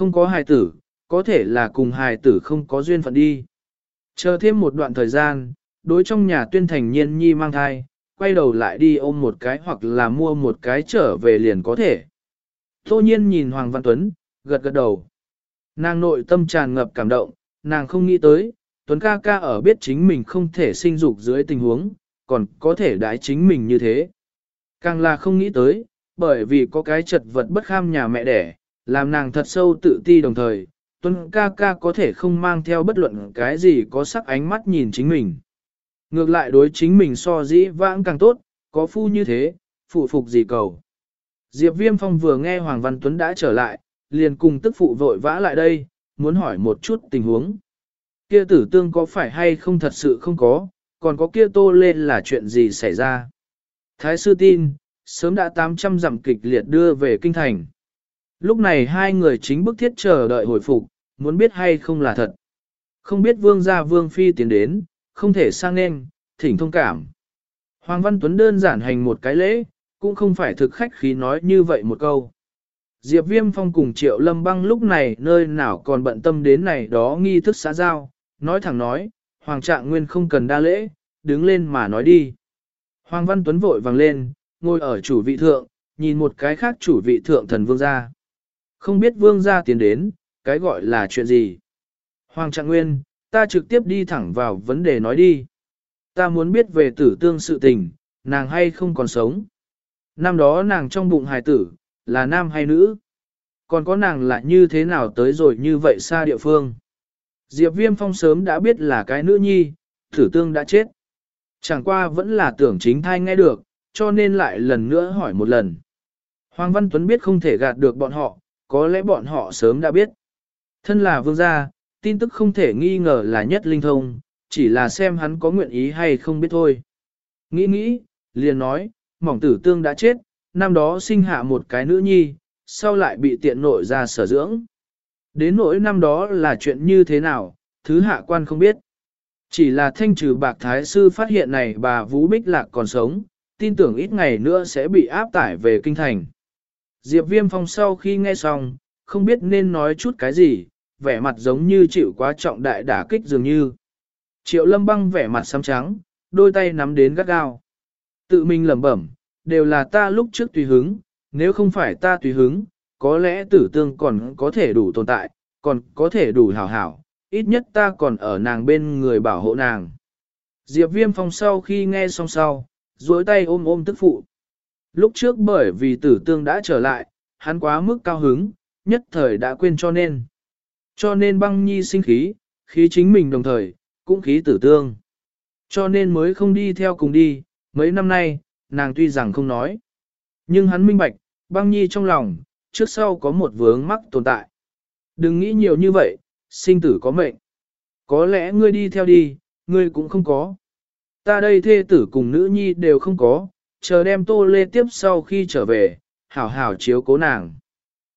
Không có hài tử, có thể là cùng hài tử không có duyên phận đi. Chờ thêm một đoạn thời gian, đối trong nhà tuyên thành nhiên nhi mang thai, quay đầu lại đi ôm một cái hoặc là mua một cái trở về liền có thể. Tô nhiên nhìn Hoàng Văn Tuấn, gật gật đầu. Nàng nội tâm tràn ngập cảm động, nàng không nghĩ tới, Tuấn ca ca ở biết chính mình không thể sinh dục dưới tình huống, còn có thể đái chính mình như thế. Càng là không nghĩ tới, bởi vì có cái chật vật bất kham nhà mẹ đẻ, làm nàng thật sâu tự ti đồng thời, Tuấn ca ca có thể không mang theo bất luận cái gì có sắc ánh mắt nhìn chính mình. Ngược lại đối chính mình so dĩ vãng càng tốt, có phu như thế, phụ phục gì cầu. Diệp Viêm Phong vừa nghe Hoàng Văn Tuấn đã trở lại, liền cùng tức phụ vội vã lại đây, muốn hỏi một chút tình huống. Kia tử tương có phải hay không thật sự không có, còn có kia tô lên là chuyện gì xảy ra. Thái sư tin, sớm đã 800 dặm kịch liệt đưa về kinh thành. Lúc này hai người chính bức thiết chờ đợi hồi phục, muốn biết hay không là thật. Không biết vương gia vương phi tiến đến, không thể sang nên, thỉnh thông cảm. Hoàng Văn Tuấn đơn giản hành một cái lễ, cũng không phải thực khách khí nói như vậy một câu. Diệp Viêm Phong cùng Triệu Lâm Băng lúc này nơi nào còn bận tâm đến này đó nghi thức xã giao, nói thẳng nói, Hoàng Trạng Nguyên không cần đa lễ, đứng lên mà nói đi. Hoàng Văn Tuấn vội vàng lên, ngồi ở chủ vị thượng, nhìn một cái khác chủ vị thượng thần vương gia. Không biết vương gia tiến đến, cái gọi là chuyện gì. Hoàng Trạng Nguyên, ta trực tiếp đi thẳng vào vấn đề nói đi. Ta muốn biết về tử tương sự tình, nàng hay không còn sống. Năm đó nàng trong bụng hài tử, là nam hay nữ? Còn có nàng lại như thế nào tới rồi như vậy xa địa phương? Diệp Viêm Phong sớm đã biết là cái nữ nhi, tử tương đã chết. Chẳng qua vẫn là tưởng chính thai nghe được, cho nên lại lần nữa hỏi một lần. Hoàng Văn Tuấn biết không thể gạt được bọn họ, có lẽ bọn họ sớm đã biết. Thân là vương gia, tin tức không thể nghi ngờ là nhất linh thông, chỉ là xem hắn có nguyện ý hay không biết thôi. Nghĩ nghĩ, liền nói, mỏng tử tương đã chết, năm đó sinh hạ một cái nữ nhi, sau lại bị tiện nội ra sở dưỡng. Đến nỗi năm đó là chuyện như thế nào, thứ hạ quan không biết. Chỉ là thanh trừ bạc thái sư phát hiện này bà Vũ Bích Lạc còn sống, tin tưởng ít ngày nữa sẽ bị áp tải về kinh thành. Diệp Viêm Phong sau khi nghe xong, không biết nên nói chút cái gì, vẻ mặt giống như chịu quá trọng đại đả kích dường như. Triệu lâm băng vẻ mặt xám trắng, đôi tay nắm đến gắt gao. Tự mình lẩm bẩm, đều là ta lúc trước tùy hứng, nếu không phải ta tùy hứng, có lẽ tử tương còn có thể đủ tồn tại, còn có thể đủ hảo hảo, ít nhất ta còn ở nàng bên người bảo hộ nàng. Diệp viêm phong sau khi nghe xong sau, duỗi tay ôm ôm tức phụ. Lúc trước bởi vì tử tương đã trở lại, hắn quá mức cao hứng, nhất thời đã quên cho nên. Cho nên băng nhi sinh khí, khí chính mình đồng thời, cũng khí tử tương. Cho nên mới không đi theo cùng đi, mấy năm nay, nàng tuy rằng không nói. Nhưng hắn minh bạch, băng nhi trong lòng, trước sau có một vướng mắc tồn tại. Đừng nghĩ nhiều như vậy, sinh tử có mệnh. Có lẽ ngươi đi theo đi, ngươi cũng không có. Ta đây thê tử cùng nữ nhi đều không có, chờ đem tô lê tiếp sau khi trở về, hảo hảo chiếu cố nàng.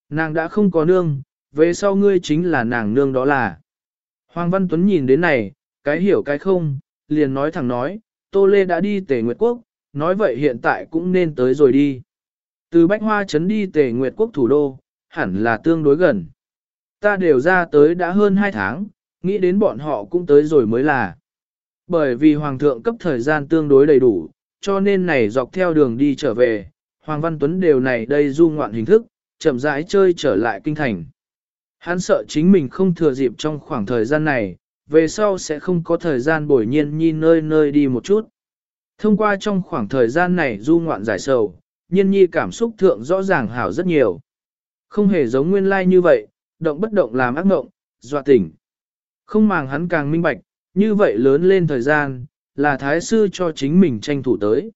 Nàng đã không có nương, về sau ngươi chính là nàng nương đó là. Hoàng Văn Tuấn nhìn đến này, cái hiểu cái không, liền nói thẳng nói, Tô Lê đã đi Tề Nguyệt Quốc, nói vậy hiện tại cũng nên tới rồi đi. Từ Bách Hoa Trấn đi Tề Nguyệt Quốc thủ đô, hẳn là tương đối gần. Ta đều ra tới đã hơn 2 tháng, nghĩ đến bọn họ cũng tới rồi mới là. Bởi vì Hoàng thượng cấp thời gian tương đối đầy đủ, cho nên này dọc theo đường đi trở về, Hoàng Văn Tuấn đều này đây du ngoạn hình thức, chậm rãi chơi trở lại kinh thành. Hắn sợ chính mình không thừa dịp trong khoảng thời gian này, về sau sẽ không có thời gian bồi nhiên nhi nơi nơi đi một chút. Thông qua trong khoảng thời gian này du ngoạn giải sầu, nhiên nhi cảm xúc thượng rõ ràng hảo rất nhiều. Không hề giống nguyên lai like như vậy, động bất động làm ác mộng, dọa tỉnh. Không màng hắn càng minh bạch, như vậy lớn lên thời gian, là thái sư cho chính mình tranh thủ tới.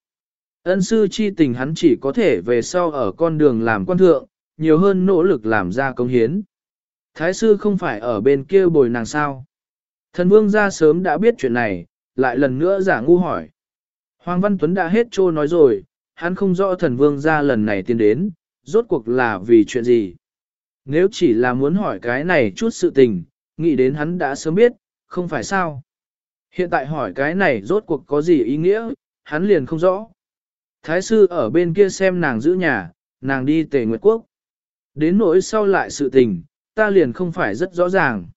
Ân sư chi tình hắn chỉ có thể về sau ở con đường làm quan thượng, nhiều hơn nỗ lực làm ra công hiến. Thái sư không phải ở bên kia bồi nàng sao. Thần vương ra sớm đã biết chuyện này, lại lần nữa giả ngu hỏi. Hoàng Văn Tuấn đã hết trô nói rồi, hắn không rõ thần vương ra lần này tiến đến, rốt cuộc là vì chuyện gì. Nếu chỉ là muốn hỏi cái này chút sự tình, nghĩ đến hắn đã sớm biết, không phải sao. Hiện tại hỏi cái này rốt cuộc có gì ý nghĩa, hắn liền không rõ. Thái sư ở bên kia xem nàng giữ nhà, nàng đi tề nguyệt quốc. Đến nỗi sau lại sự tình, ta liền không phải rất rõ ràng.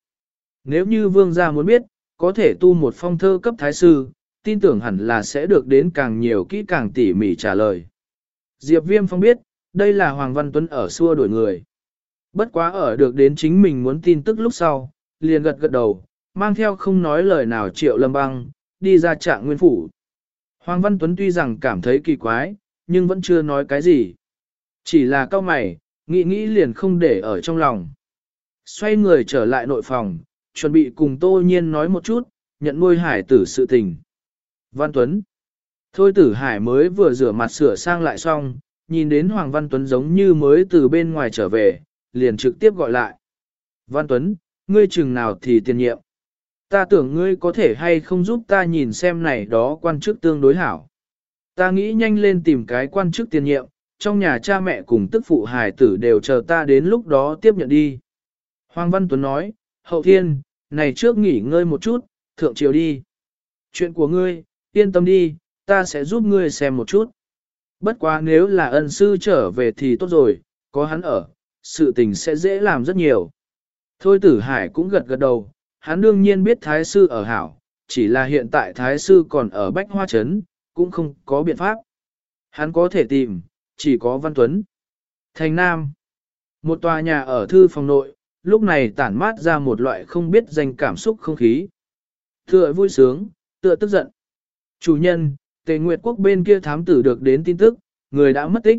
Nếu như vương gia muốn biết, có thể tu một phong thơ cấp thái sư, tin tưởng hẳn là sẽ được đến càng nhiều kỹ càng tỉ mỉ trả lời. Diệp Viêm Phong biết, đây là Hoàng Văn Tuấn ở xua đuổi người. Bất quá ở được đến chính mình muốn tin tức lúc sau, liền gật gật đầu, mang theo không nói lời nào triệu lâm băng, đi ra trạng nguyên phủ. Hoàng Văn Tuấn tuy rằng cảm thấy kỳ quái, nhưng vẫn chưa nói cái gì. Chỉ là cao mày, nghĩ nghĩ liền không để ở trong lòng. Xoay người trở lại nội phòng, chuẩn bị cùng Tô Nhiên nói một chút, nhận nuôi hải tử sự tình. Văn Tuấn Thôi tử hải mới vừa rửa mặt sửa sang lại xong, nhìn đến Hoàng Văn Tuấn giống như mới từ bên ngoài trở về, liền trực tiếp gọi lại. Văn Tuấn, ngươi chừng nào thì tiền nhiệm. Ta tưởng ngươi có thể hay không giúp ta nhìn xem này đó quan chức tương đối hảo. Ta nghĩ nhanh lên tìm cái quan chức tiền nhiệm, trong nhà cha mẹ cùng tức phụ hài tử đều chờ ta đến lúc đó tiếp nhận đi. Hoàng Văn Tuấn nói, hậu thiên, này trước nghỉ ngơi một chút, thượng triều đi. Chuyện của ngươi, yên tâm đi, ta sẽ giúp ngươi xem một chút. Bất quá nếu là ân sư trở về thì tốt rồi, có hắn ở, sự tình sẽ dễ làm rất nhiều. Thôi tử hải cũng gật gật đầu, hắn đương nhiên biết thái sư ở hảo, chỉ là hiện tại thái sư còn ở Bách Hoa Trấn, cũng không có biện pháp. Hắn có thể tìm, chỉ có Văn Tuấn. Thành Nam Một tòa nhà ở thư phòng nội, lúc này tản mát ra một loại không biết danh cảm xúc không khí. Tựa vui sướng, tựa tức giận. Chủ nhân, Tề Nguyệt Quốc bên kia thám tử được đến tin tức, người đã mất tích.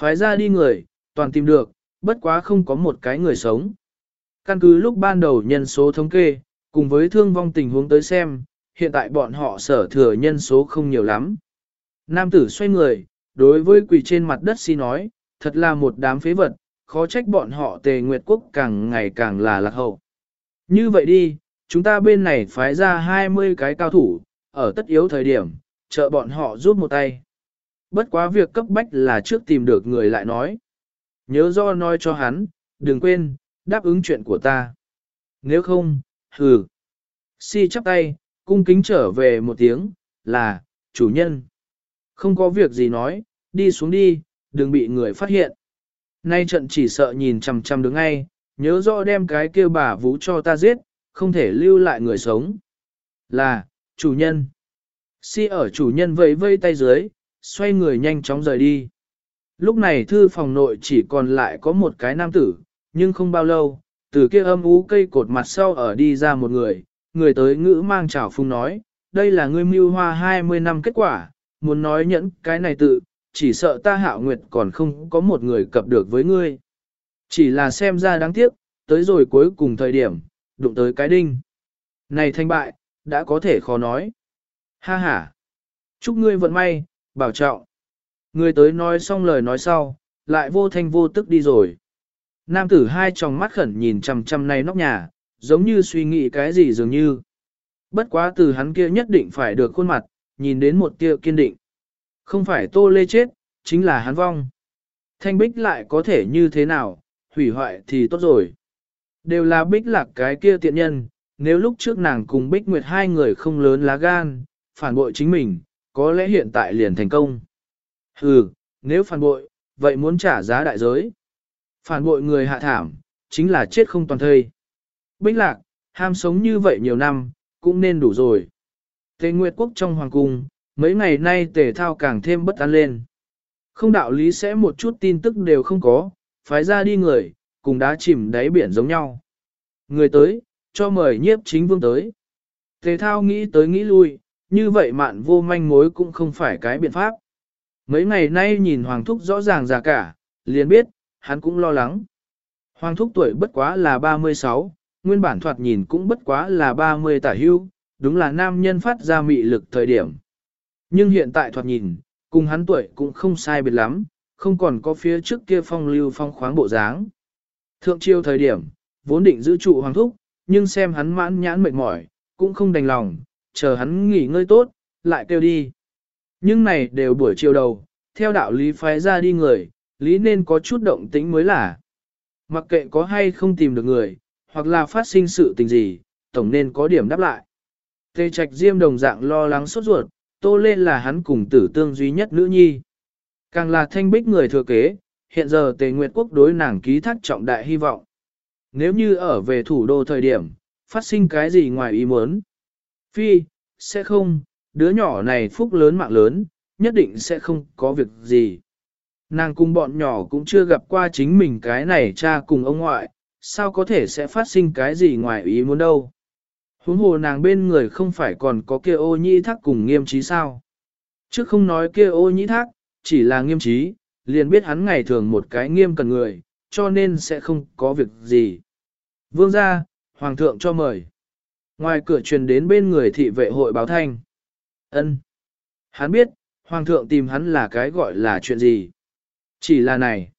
Phái ra đi người, toàn tìm được, bất quá không có một cái người sống. Căn cứ lúc ban đầu nhân số thống kê, cùng với thương vong tình huống tới xem, hiện tại bọn họ sở thừa nhân số không nhiều lắm. Nam tử xoay người, đối với quỳ trên mặt đất xin nói, thật là một đám phế vật, khó trách bọn họ tề nguyệt quốc càng ngày càng là lạc hậu. Như vậy đi, chúng ta bên này phái ra 20 cái cao thủ, ở tất yếu thời điểm, trợ bọn họ rút một tay. Bất quá việc cấp bách là trước tìm được người lại nói. Nhớ do nói cho hắn, đừng quên, đáp ứng chuyện của ta. Nếu không, hừ. Si chắp tay, cung kính trở về một tiếng, là, chủ nhân. Không có việc gì nói, đi xuống đi, đừng bị người phát hiện. Nay trận chỉ sợ nhìn chằm chằm đứng ngay, nhớ rõ đem cái kia bà vũ cho ta giết, không thể lưu lại người sống. Là, chủ nhân. Si ở chủ nhân vẫy vây tay dưới, xoay người nhanh chóng rời đi. Lúc này thư phòng nội chỉ còn lại có một cái nam tử, nhưng không bao lâu, từ kia âm ú cây cột mặt sau ở đi ra một người, người tới ngữ mang trào phung nói, đây là ngươi mưu hoa 20 năm kết quả, muốn nói nhẫn cái này tự, chỉ sợ ta hạo nguyệt còn không có một người cập được với ngươi. Chỉ là xem ra đáng tiếc, tới rồi cuối cùng thời điểm, đụng tới cái đinh. Này thanh bại, đã có thể khó nói. Ha ha! Chúc ngươi vận may, bảo trọng. Người tới nói xong lời nói sau, lại vô thanh vô tức đi rồi. Nam tử hai tròng mắt khẩn nhìn chằm chằm này nóc nhà, giống như suy nghĩ cái gì dường như. Bất quá từ hắn kia nhất định phải được khuôn mặt, nhìn đến một tia kiên định. Không phải tô lê chết, chính là hắn vong. Thanh bích lại có thể như thế nào, hủy hoại thì tốt rồi. Đều là bích lạc cái kia tiện nhân, nếu lúc trước nàng cùng bích nguyệt hai người không lớn lá gan, phản bội chính mình, có lẽ hiện tại liền thành công. Hừ, nếu phản bội, vậy muốn trả giá đại giới. Phản bội người hạ thảm, chính là chết không toàn thây. Bích lạc, ham sống như vậy nhiều năm, cũng nên đủ rồi. Tề Nguyệt Quốc trong hoàng cung, mấy ngày nay tề thao càng thêm bất an lên. Không đạo lý sẽ một chút tin tức đều không có, phái ra đi người, cùng đá chìm đáy biển giống nhau. Người tới, cho mời nhiếp chính vương tới. Tề thao nghĩ tới nghĩ lui, như vậy mạn vô manh mối cũng không phải cái biện pháp. Mấy ngày nay nhìn Hoàng Thúc rõ ràng già cả, liền biết, hắn cũng lo lắng. Hoàng Thúc tuổi bất quá là 36, nguyên bản thoạt nhìn cũng bất quá là 30 tả hưu, đúng là nam nhân phát ra mị lực thời điểm. Nhưng hiện tại thoạt nhìn, cùng hắn tuổi cũng không sai biệt lắm, không còn có phía trước kia phong lưu phong khoáng bộ dáng. Thượng triều thời điểm, vốn định giữ trụ Hoàng Thúc, nhưng xem hắn mãn nhãn mệt mỏi, cũng không đành lòng, chờ hắn nghỉ ngơi tốt, lại kêu đi. Nhưng này đều buổi chiều đầu, theo đạo lý phái ra đi người, lý nên có chút động tĩnh mới là. Mặc kệ có hay không tìm được người, hoặc là phát sinh sự tình gì, tổng nên có điểm đáp lại. Tề trạch diêm đồng dạng lo lắng sốt ruột, tô lên là hắn cùng tử tương duy nhất nữ nhi. Càng là thanh bích người thừa kế, hiện giờ tề nguyệt quốc đối nàng ký thác trọng đại hy vọng. nếu như ở về thủ đô thời điểm, phát sinh cái gì ngoài ý muốn. Phi, sẽ không, đứa nhỏ này phúc lớn mạng lớn, nhất định sẽ không có việc gì. Nàng cùng bọn nhỏ cũng chưa gặp qua chính mình cái này cha cùng ông ngoại, sao có thể sẽ phát sinh cái gì ngoài ý muốn đâu. Huống hồ nàng bên người không phải còn có kia ô nhĩ thác cùng nghiêm trí sao. Trước không nói kia ô nhĩ thác, chỉ là nghiêm trí, liền biết hắn ngày thường một cái nghiêm cần người, cho nên sẽ không có việc gì. Vương ra, Hoàng thượng cho mời. Ngoài cửa truyền đến bên người thị vệ hội báo thanh. ân Hắn biết, Hoàng thượng tìm hắn là cái gọi là chuyện gì. Chỉ là này.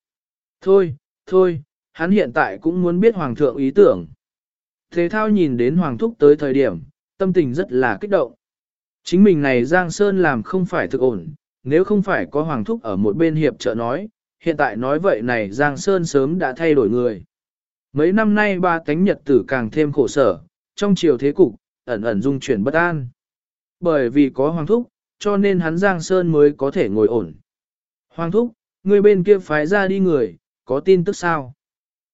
Thôi, thôi, hắn hiện tại cũng muốn biết Hoàng thượng ý tưởng. Thế thao nhìn đến Hoàng thúc tới thời điểm, tâm tình rất là kích động. Chính mình này Giang Sơn làm không phải thực ổn, nếu không phải có Hoàng thúc ở một bên hiệp trợ nói, hiện tại nói vậy này Giang Sơn sớm đã thay đổi người. Mấy năm nay ba cánh nhật tử càng thêm khổ sở, trong chiều thế cục, ẩn ẩn dung chuyển bất an. Bởi vì có Hoàng thúc, cho nên hắn Giang Sơn mới có thể ngồi ổn. Hoàng thúc, người bên kia phái ra đi người, có tin tức sao?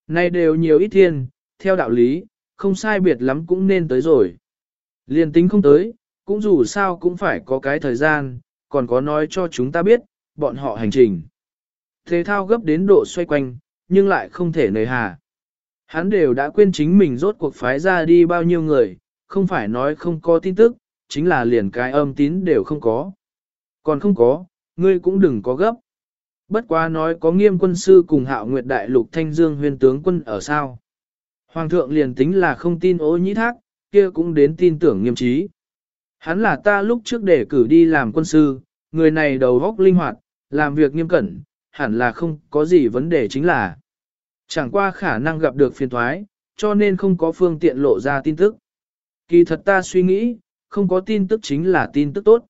Nay đều nhiều ít thiên, theo đạo lý, không sai biệt lắm cũng nên tới rồi. Liên tính không tới, cũng dù sao cũng phải có cái thời gian, còn có nói cho chúng ta biết, bọn họ hành trình. Thế thao gấp đến độ xoay quanh, nhưng lại không thể nời hà. Hắn đều đã quên chính mình rốt cuộc phái ra đi bao nhiêu người, không phải nói không có tin tức, chính là liền cái âm tín đều không có. Còn không có, ngươi cũng đừng có gấp. Bất quá nói có nghiêm quân sư cùng hạo nguyệt đại lục thanh dương huyền tướng quân ở sao. Hoàng thượng liền tính là không tin ô nhĩ thác, kia cũng đến tin tưởng nghiêm trí. Hắn là ta lúc trước để cử đi làm quân sư, người này đầu góc linh hoạt, làm việc nghiêm cẩn, hẳn là không có gì vấn đề chính là. Chẳng qua khả năng gặp được phiền thoái, cho nên không có phương tiện lộ ra tin tức. Kỳ thật ta suy nghĩ, không có tin tức chính là tin tức tốt.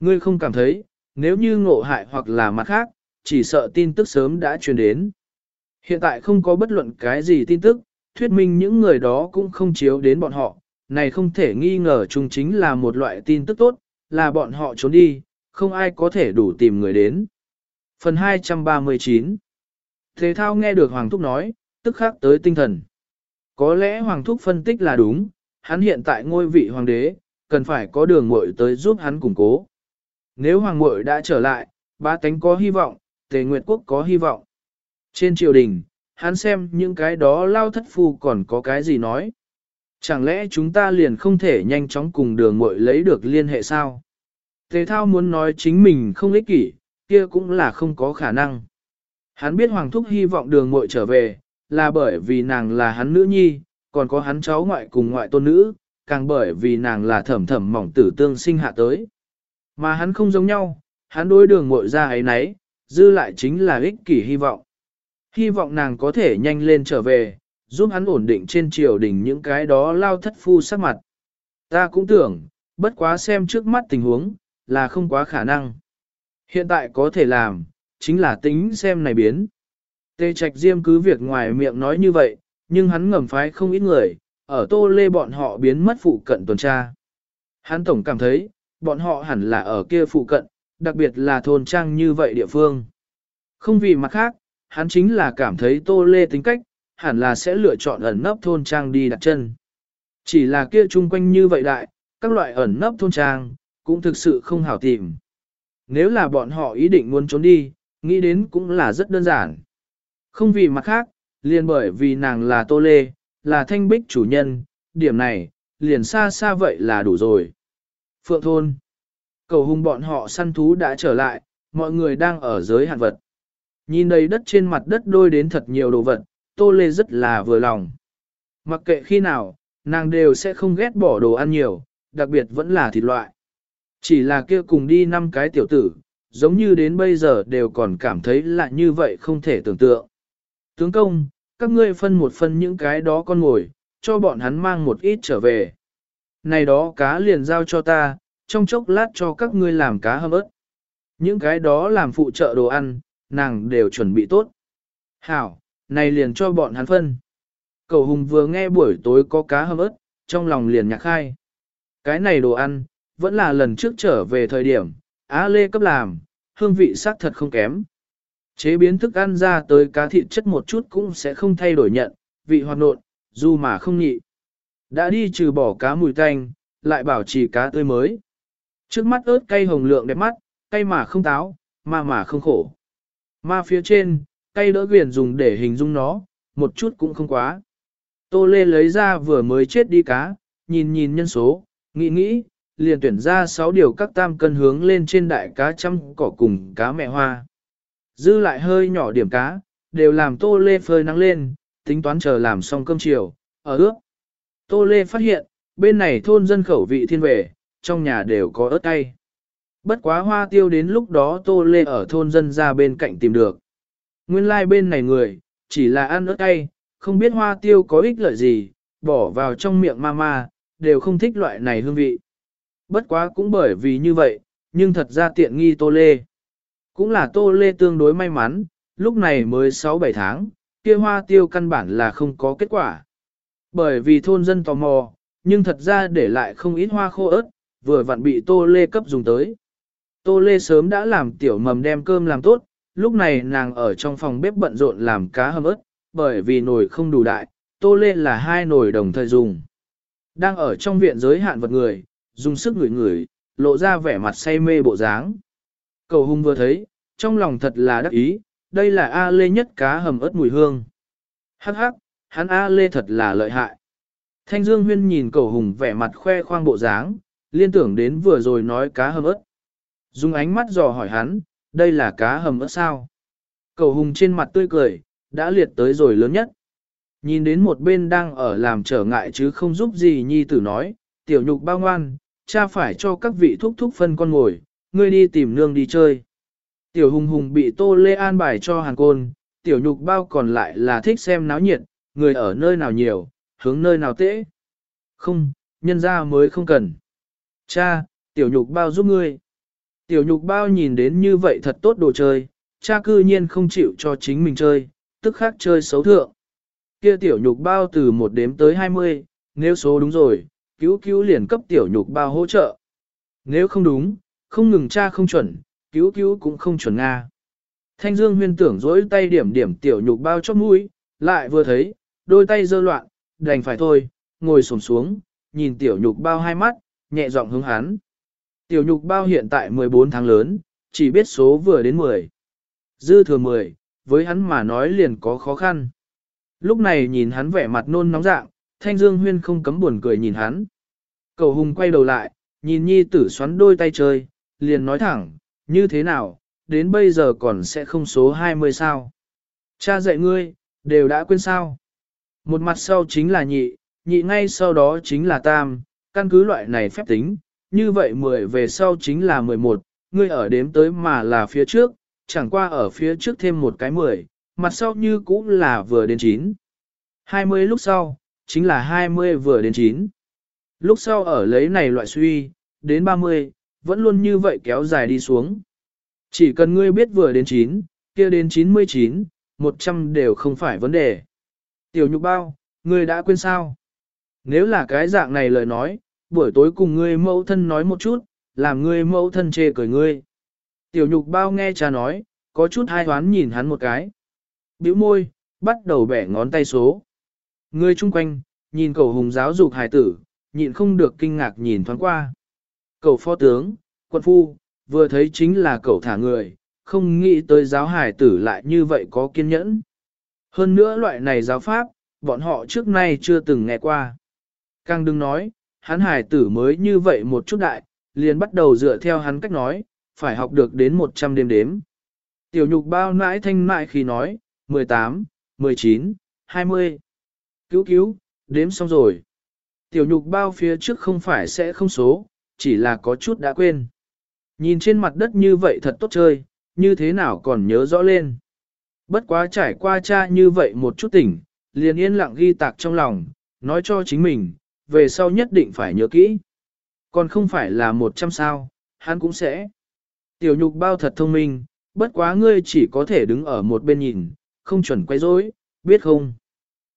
Ngươi không cảm thấy, nếu như ngộ hại hoặc là mặt khác, chỉ sợ tin tức sớm đã truyền đến. Hiện tại không có bất luận cái gì tin tức, thuyết minh những người đó cũng không chiếu đến bọn họ, này không thể nghi ngờ chung chính là một loại tin tức tốt, là bọn họ trốn đi, không ai có thể đủ tìm người đến. Phần 239 Thế thao nghe được Hoàng Thúc nói, tức khắc tới tinh thần. Có lẽ Hoàng Thúc phân tích là đúng, hắn hiện tại ngôi vị Hoàng đế, cần phải có đường muội tới giúp hắn củng cố. Nếu Hoàng muội đã trở lại, ba tánh có hy vọng, Tề Nguyệt Quốc có hy vọng. Trên triều đình, hắn xem những cái đó lao thất phu còn có cái gì nói. Chẳng lẽ chúng ta liền không thể nhanh chóng cùng đường muội lấy được liên hệ sao? Tề thao muốn nói chính mình không ích kỷ, kia cũng là không có khả năng. Hắn biết Hoàng Thúc hy vọng đường muội trở về, là bởi vì nàng là hắn nữ nhi, còn có hắn cháu ngoại cùng ngoại tôn nữ, càng bởi vì nàng là thẩm thẩm mỏng tử tương sinh hạ tới. Mà hắn không giống nhau, hắn đối đường muội ra ấy nấy, dư lại chính là ích kỷ hy vọng. Hy vọng nàng có thể nhanh lên trở về, giúp hắn ổn định trên triều đình những cái đó lao thất phu sắc mặt. Ta cũng tưởng, bất quá xem trước mắt tình huống, là không quá khả năng. Hiện tại có thể làm, chính là tính xem này biến. Tê Trạch Diêm cứ việc ngoài miệng nói như vậy, nhưng hắn ngầm phái không ít người, ở tô lê bọn họ biến mất phụ cận tuần tra. Hắn tổng cảm thấy, bọn họ hẳn là ở kia phụ cận, đặc biệt là thôn trang như vậy địa phương. Không vì mặt khác, hắn chính là cảm thấy tô lê tính cách, hẳn là sẽ lựa chọn ẩn nấp thôn trang đi đặt chân. Chỉ là kia chung quanh như vậy đại, các loại ẩn nấp thôn trang, cũng thực sự không hảo tìm. Nếu là bọn họ ý định muốn trốn đi, nghĩ đến cũng là rất đơn giản. Không vì mặt khác, liền bởi vì nàng là Tô Lê, là thanh bích chủ nhân, điểm này, liền xa xa vậy là đủ rồi. Phượng Thôn Cầu hùng bọn họ săn thú đã trở lại, mọi người đang ở giới hạn vật. Nhìn đầy đất trên mặt đất đôi đến thật nhiều đồ vật, Tô Lê rất là vừa lòng. Mặc kệ khi nào, nàng đều sẽ không ghét bỏ đồ ăn nhiều, đặc biệt vẫn là thịt loại. Chỉ là kia cùng đi năm cái tiểu tử, giống như đến bây giờ đều còn cảm thấy là như vậy không thể tưởng tượng. Tướng công, các ngươi phân một phân những cái đó con ngồi, cho bọn hắn mang một ít trở về. Này đó cá liền giao cho ta, trong chốc lát cho các ngươi làm cá hâm ớt. Những cái đó làm phụ trợ đồ ăn, nàng đều chuẩn bị tốt. Hảo, này liền cho bọn hắn phân. Cầu hùng vừa nghe buổi tối có cá hâm ớt, trong lòng liền nhạc khai. Cái này đồ ăn, vẫn là lần trước trở về thời điểm, Á Lê cấp làm, hương vị sắc thật không kém. Chế biến thức ăn ra tới cá thịt chất một chút cũng sẽ không thay đổi nhận, vị hoạt nộn, dù mà không nhị. Đã đi trừ bỏ cá mùi tanh, lại bảo trì cá tươi mới. Trước mắt ớt cay hồng lượng đẹp mắt, cay mà không táo, mà mà không khổ. Ma phía trên, cay đỡ quyền dùng để hình dung nó, một chút cũng không quá. Tô Lê lấy ra vừa mới chết đi cá, nhìn nhìn nhân số, nghĩ nghĩ, liền tuyển ra 6 điều các tam cân hướng lên trên đại cá trăm cỏ cùng cá mẹ hoa. Dư lại hơi nhỏ điểm cá, đều làm Tô Lê phơi nắng lên, tính toán chờ làm xong cơm chiều, ở ước. Tô Lê phát hiện, bên này thôn dân khẩu vị thiên về, trong nhà đều có ớt cay. Bất quá hoa tiêu đến lúc đó Tô Lê ở thôn dân ra bên cạnh tìm được. Nguyên lai like bên này người, chỉ là ăn ớt cay, không biết hoa tiêu có ích lợi gì, bỏ vào trong miệng ma ma đều không thích loại này hương vị. Bất quá cũng bởi vì như vậy, nhưng thật ra tiện nghi Tô Lê. Cũng là Tô Lê tương đối may mắn, lúc này mới 6-7 tháng, kia hoa tiêu căn bản là không có kết quả. Bởi vì thôn dân tò mò, nhưng thật ra để lại không ít hoa khô ớt, vừa vặn bị Tô Lê cấp dùng tới. Tô Lê sớm đã làm tiểu mầm đem cơm làm tốt, lúc này nàng ở trong phòng bếp bận rộn làm cá hầm ớt, bởi vì nồi không đủ đại, Tô Lê là hai nồi đồng thời dùng. Đang ở trong viện giới hạn vật người, dùng sức ngửi ngửi, lộ ra vẻ mặt say mê bộ dáng. Cầu hung vừa thấy, trong lòng thật là đắc ý, đây là A Lê nhất cá hầm ớt mùi hương. Hắc hắc, hắn A Lê thật là lợi hại. Thanh Dương Huyên nhìn cầu hùng vẻ mặt khoe khoang bộ dáng, liên tưởng đến vừa rồi nói cá hầm ớt. Dùng ánh mắt dò hỏi hắn, đây là cá hầm ớt sao? Cầu hùng trên mặt tươi cười, đã liệt tới rồi lớn nhất. Nhìn đến một bên đang ở làm trở ngại chứ không giúp gì nhi tử nói, tiểu nhục bao ngoan, cha phải cho các vị thúc thúc phân con ngồi, ngươi đi tìm nương đi chơi. Tiểu hùng hùng bị tô lê an bài cho hàng côn, tiểu nhục bao còn lại là thích xem náo nhiệt, người ở nơi nào nhiều, hướng nơi nào tễ. Không, nhân ra mới không cần. Cha, tiểu nhục bao giúp ngươi. Tiểu nhục bao nhìn đến như vậy thật tốt đồ chơi, cha cư nhiên không chịu cho chính mình chơi, tức khác chơi xấu thượng. Kia tiểu nhục bao từ một đếm tới 20, nếu số đúng rồi, cứu cứu liền cấp tiểu nhục bao hỗ trợ. Nếu không đúng, không ngừng cha không chuẩn, cứu cứu cũng không chuẩn Nga. Thanh Dương huyên tưởng dỗi tay điểm điểm tiểu nhục bao chóp mũi, lại vừa thấy, đôi tay dơ loạn, đành phải thôi, ngồi xổm xuống, nhìn tiểu nhục bao hai mắt, nhẹ giọng hướng hắn. Tiểu nhục bao hiện tại 14 tháng lớn, chỉ biết số vừa đến 10. Dư thừa 10, với hắn mà nói liền có khó khăn. Lúc này nhìn hắn vẻ mặt nôn nóng dạng, Thanh Dương Huyên không cấm buồn cười nhìn hắn. Cầu Hùng quay đầu lại, nhìn nhi tử xoắn đôi tay chơi, liền nói thẳng, như thế nào, đến bây giờ còn sẽ không số 20 sao. Cha dạy ngươi, đều đã quên sao. Một mặt sau chính là nhị, nhị ngay sau đó chính là tam, căn cứ loại này phép tính, như vậy 10 về sau chính là 11, ngươi ở đếm tới mà là phía trước, chẳng qua ở phía trước thêm một cái 10, mặt sau như cũng là vừa đến 9. 20 lúc sau, chính là 20 vừa đến 9. Lúc sau ở lấy này loại suy, đến 30, vẫn luôn như vậy kéo dài đi xuống. Chỉ cần ngươi biết vừa đến 9, kia đến 99, 100 đều không phải vấn đề. Tiểu nhục bao, ngươi đã quên sao? Nếu là cái dạng này lời nói, buổi tối cùng ngươi mẫu thân nói một chút, làm ngươi mẫu thân chê cười ngươi. Tiểu nhục bao nghe cha nói, có chút hai hoán nhìn hắn một cái. bĩu môi, bắt đầu bẻ ngón tay số. Người chung quanh, nhìn cầu hùng giáo dục hài tử, nhịn không được kinh ngạc nhìn thoáng qua. Cầu phó tướng, quân phu, vừa thấy chính là cậu thả người, không nghĩ tới giáo hài tử lại như vậy có kiên nhẫn. Hơn nữa loại này giáo pháp, bọn họ trước nay chưa từng nghe qua. Càng đừng nói, hắn hài tử mới như vậy một chút đại, liền bắt đầu dựa theo hắn cách nói, phải học được đến 100 đêm đếm. Tiểu nhục bao nãi thanh mại khi nói, 18, 19, 20. Cứu cứu, đếm xong rồi. Tiểu nhục bao phía trước không phải sẽ không số, chỉ là có chút đã quên. Nhìn trên mặt đất như vậy thật tốt chơi, như thế nào còn nhớ rõ lên. Bất quá trải qua cha như vậy một chút tỉnh, liền yên lặng ghi tạc trong lòng, nói cho chính mình, về sau nhất định phải nhớ kỹ. Còn không phải là một trăm sao, hắn cũng sẽ. Tiểu nhục bao thật thông minh, bất quá ngươi chỉ có thể đứng ở một bên nhìn, không chuẩn quay rối, biết không?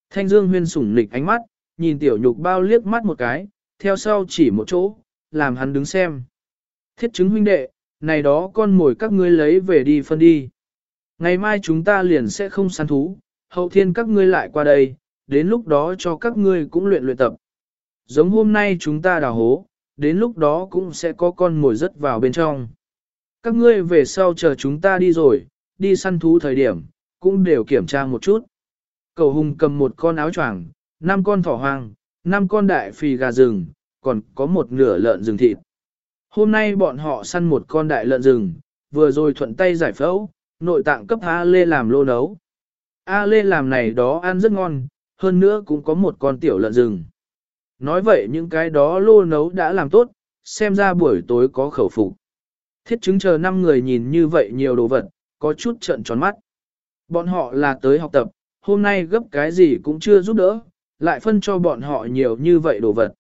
Thanh Dương huyên sủng lịch ánh mắt, nhìn tiểu nhục bao liếc mắt một cái, theo sau chỉ một chỗ, làm hắn đứng xem. Thiết chứng huynh đệ, này đó con mồi các ngươi lấy về đi phân đi. Ngày mai chúng ta liền sẽ không săn thú, hậu thiên các ngươi lại qua đây, đến lúc đó cho các ngươi cũng luyện luyện tập. Giống hôm nay chúng ta đào hố, đến lúc đó cũng sẽ có con mồi rớt vào bên trong. Các ngươi về sau chờ chúng ta đi rồi, đi săn thú thời điểm, cũng đều kiểm tra một chút. Cầu hùng cầm một con áo choàng, năm con thỏ hoang, năm con đại phì gà rừng, còn có một nửa lợn rừng thịt. Hôm nay bọn họ săn một con đại lợn rừng, vừa rồi thuận tay giải phẫu, nội tạng cấp A Lê làm lô nấu. A Lê làm này đó ăn rất ngon, hơn nữa cũng có một con tiểu lợn rừng. Nói vậy những cái đó lô nấu đã làm tốt, xem ra buổi tối có khẩu phục. Thiết chứng chờ năm người nhìn như vậy nhiều đồ vật, có chút trận tròn mắt. Bọn họ là tới học tập, hôm nay gấp cái gì cũng chưa giúp đỡ, lại phân cho bọn họ nhiều như vậy đồ vật.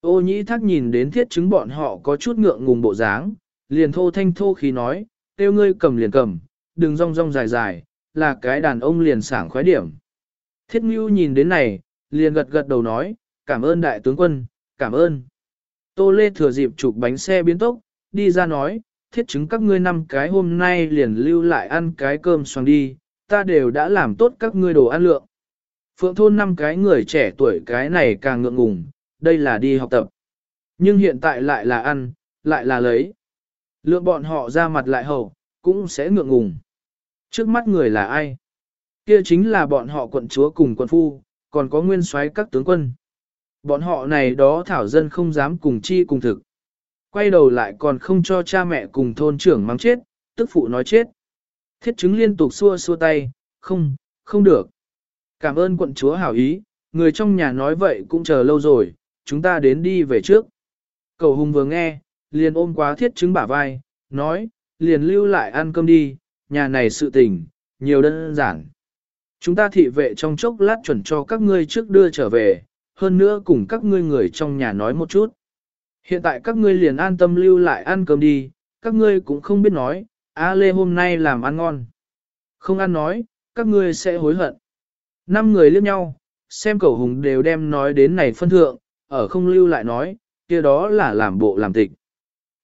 Ô nhĩ thác nhìn đến thiết chứng bọn họ có chút ngượng ngùng bộ dáng, liền thô thanh thô khí nói, tiêu ngươi cầm liền cầm, đừng rong rong dài dài, là cái đàn ông liền sảng khoái điểm. Thiết ngưu nhìn đến này, liền gật gật đầu nói, cảm ơn đại tướng quân, cảm ơn. Tô Lê thừa dịp chụp bánh xe biến tốc, đi ra nói, thiết chứng các ngươi năm cái hôm nay liền lưu lại ăn cái cơm xoàng đi, ta đều đã làm tốt các ngươi đồ ăn lượng. Phượng thôn năm cái người trẻ tuổi cái này càng ngượng ngùng, đây là đi học tập. Nhưng hiện tại lại là ăn, lại là lấy. Lượng bọn họ ra mặt lại hầu, cũng sẽ ngượng ngùng. Trước mắt người là ai? Kia chính là bọn họ quận chúa cùng quận phu, còn có nguyên soái các tướng quân. Bọn họ này đó thảo dân không dám cùng chi cùng thực. Quay đầu lại còn không cho cha mẹ cùng thôn trưởng mắng chết, tức phụ nói chết. Thiết chứng liên tục xua xua tay, không, không được. Cảm ơn quận chúa hảo ý, người trong nhà nói vậy cũng chờ lâu rồi, chúng ta đến đi về trước. Cầu hùng vừa nghe, liền ôm quá thiết chứng bả vai, nói, liền lưu lại ăn cơm đi, nhà này sự tình, nhiều đơn giản. Chúng ta thị vệ trong chốc lát chuẩn cho các ngươi trước đưa trở về, hơn nữa cùng các ngươi người trong nhà nói một chút. Hiện tại các ngươi liền an tâm lưu lại ăn cơm đi, các ngươi cũng không biết nói, A Lê hôm nay làm ăn ngon. Không ăn nói, các ngươi sẽ hối hận. Năm người liếc nhau, xem cậu hùng đều đem nói đến này phân thượng, ở không lưu lại nói, kia đó là làm bộ làm tịch.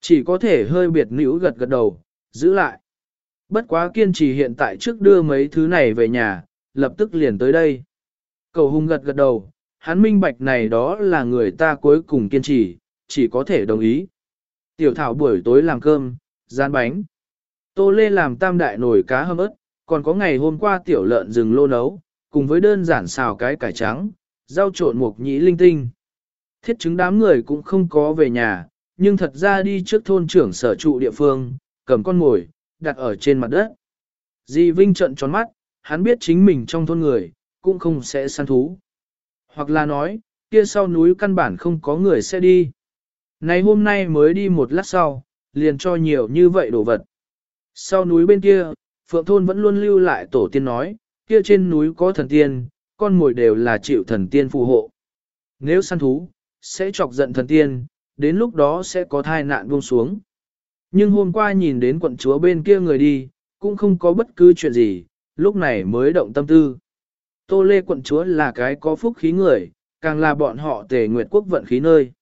Chỉ có thể hơi biệt nữ gật gật đầu, giữ lại. Bất quá kiên trì hiện tại trước đưa mấy thứ này về nhà, lập tức liền tới đây. Cầu hùng gật gật đầu, hắn minh bạch này đó là người ta cuối cùng kiên trì, chỉ có thể đồng ý. Tiểu thảo buổi tối làm cơm, rán bánh. Tô Lê làm tam đại nồi cá hâm ớt, còn có ngày hôm qua tiểu lợn rừng lô nấu, cùng với đơn giản xào cái cải trắng, rau trộn mục nhĩ linh tinh. Thiết chứng đám người cũng không có về nhà, nhưng thật ra đi trước thôn trưởng sở trụ địa phương, cầm con mồi, đặt ở trên mặt đất. Di Vinh trận tròn mắt, hắn biết chính mình trong thôn người, cũng không sẽ săn thú. Hoặc là nói, kia sau núi căn bản không có người sẽ đi. Này hôm nay mới đi một lát sau, liền cho nhiều như vậy đồ vật. Sau núi bên kia, Phượng Thôn vẫn luôn lưu lại tổ tiên nói, kia trên núi có thần tiên, con mồi đều là chịu thần tiên phù hộ. Nếu săn thú, sẽ chọc giận thần tiên, đến lúc đó sẽ có thai nạn buông xuống. Nhưng hôm qua nhìn đến quận chúa bên kia người đi, cũng không có bất cứ chuyện gì, lúc này mới động tâm tư. Tô Lê quận chúa là cái có phúc khí người, càng là bọn họ tề nguyệt quốc vận khí nơi.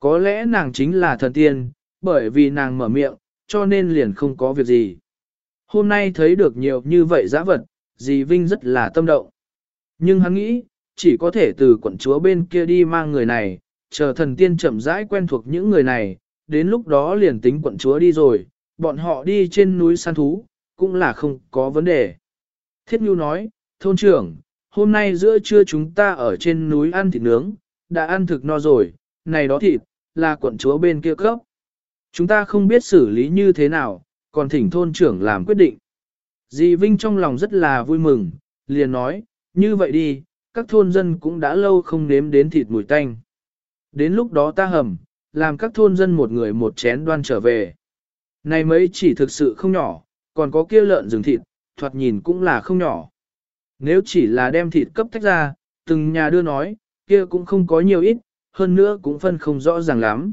Có lẽ nàng chính là thần tiên, bởi vì nàng mở miệng, cho nên liền không có việc gì. Hôm nay thấy được nhiều như vậy giã vật, dì Vinh rất là tâm động. Nhưng hắn nghĩ, chỉ có thể từ quận chúa bên kia đi mang người này, chờ thần tiên chậm rãi quen thuộc những người này, đến lúc đó liền tính quận chúa đi rồi, bọn họ đi trên núi săn thú, cũng là không có vấn đề. Thiết Nhu nói, thôn trưởng, hôm nay giữa trưa chúng ta ở trên núi ăn thịt nướng, đã ăn thực no rồi, này đó thịt, là quận chúa bên kia cấp. Chúng ta không biết xử lý như thế nào, còn thỉnh thôn trưởng làm quyết định. Dì Vinh trong lòng rất là vui mừng, liền nói, như vậy đi, các thôn dân cũng đã lâu không nếm đến thịt mùi tanh. Đến lúc đó ta hầm, làm các thôn dân một người một chén đoan trở về. Này mấy chỉ thực sự không nhỏ, còn có kia lợn rừng thịt, thoạt nhìn cũng là không nhỏ. Nếu chỉ là đem thịt cấp tách ra, từng nhà đưa nói, kia cũng không có nhiều ít, hơn nữa cũng phân không rõ ràng lắm.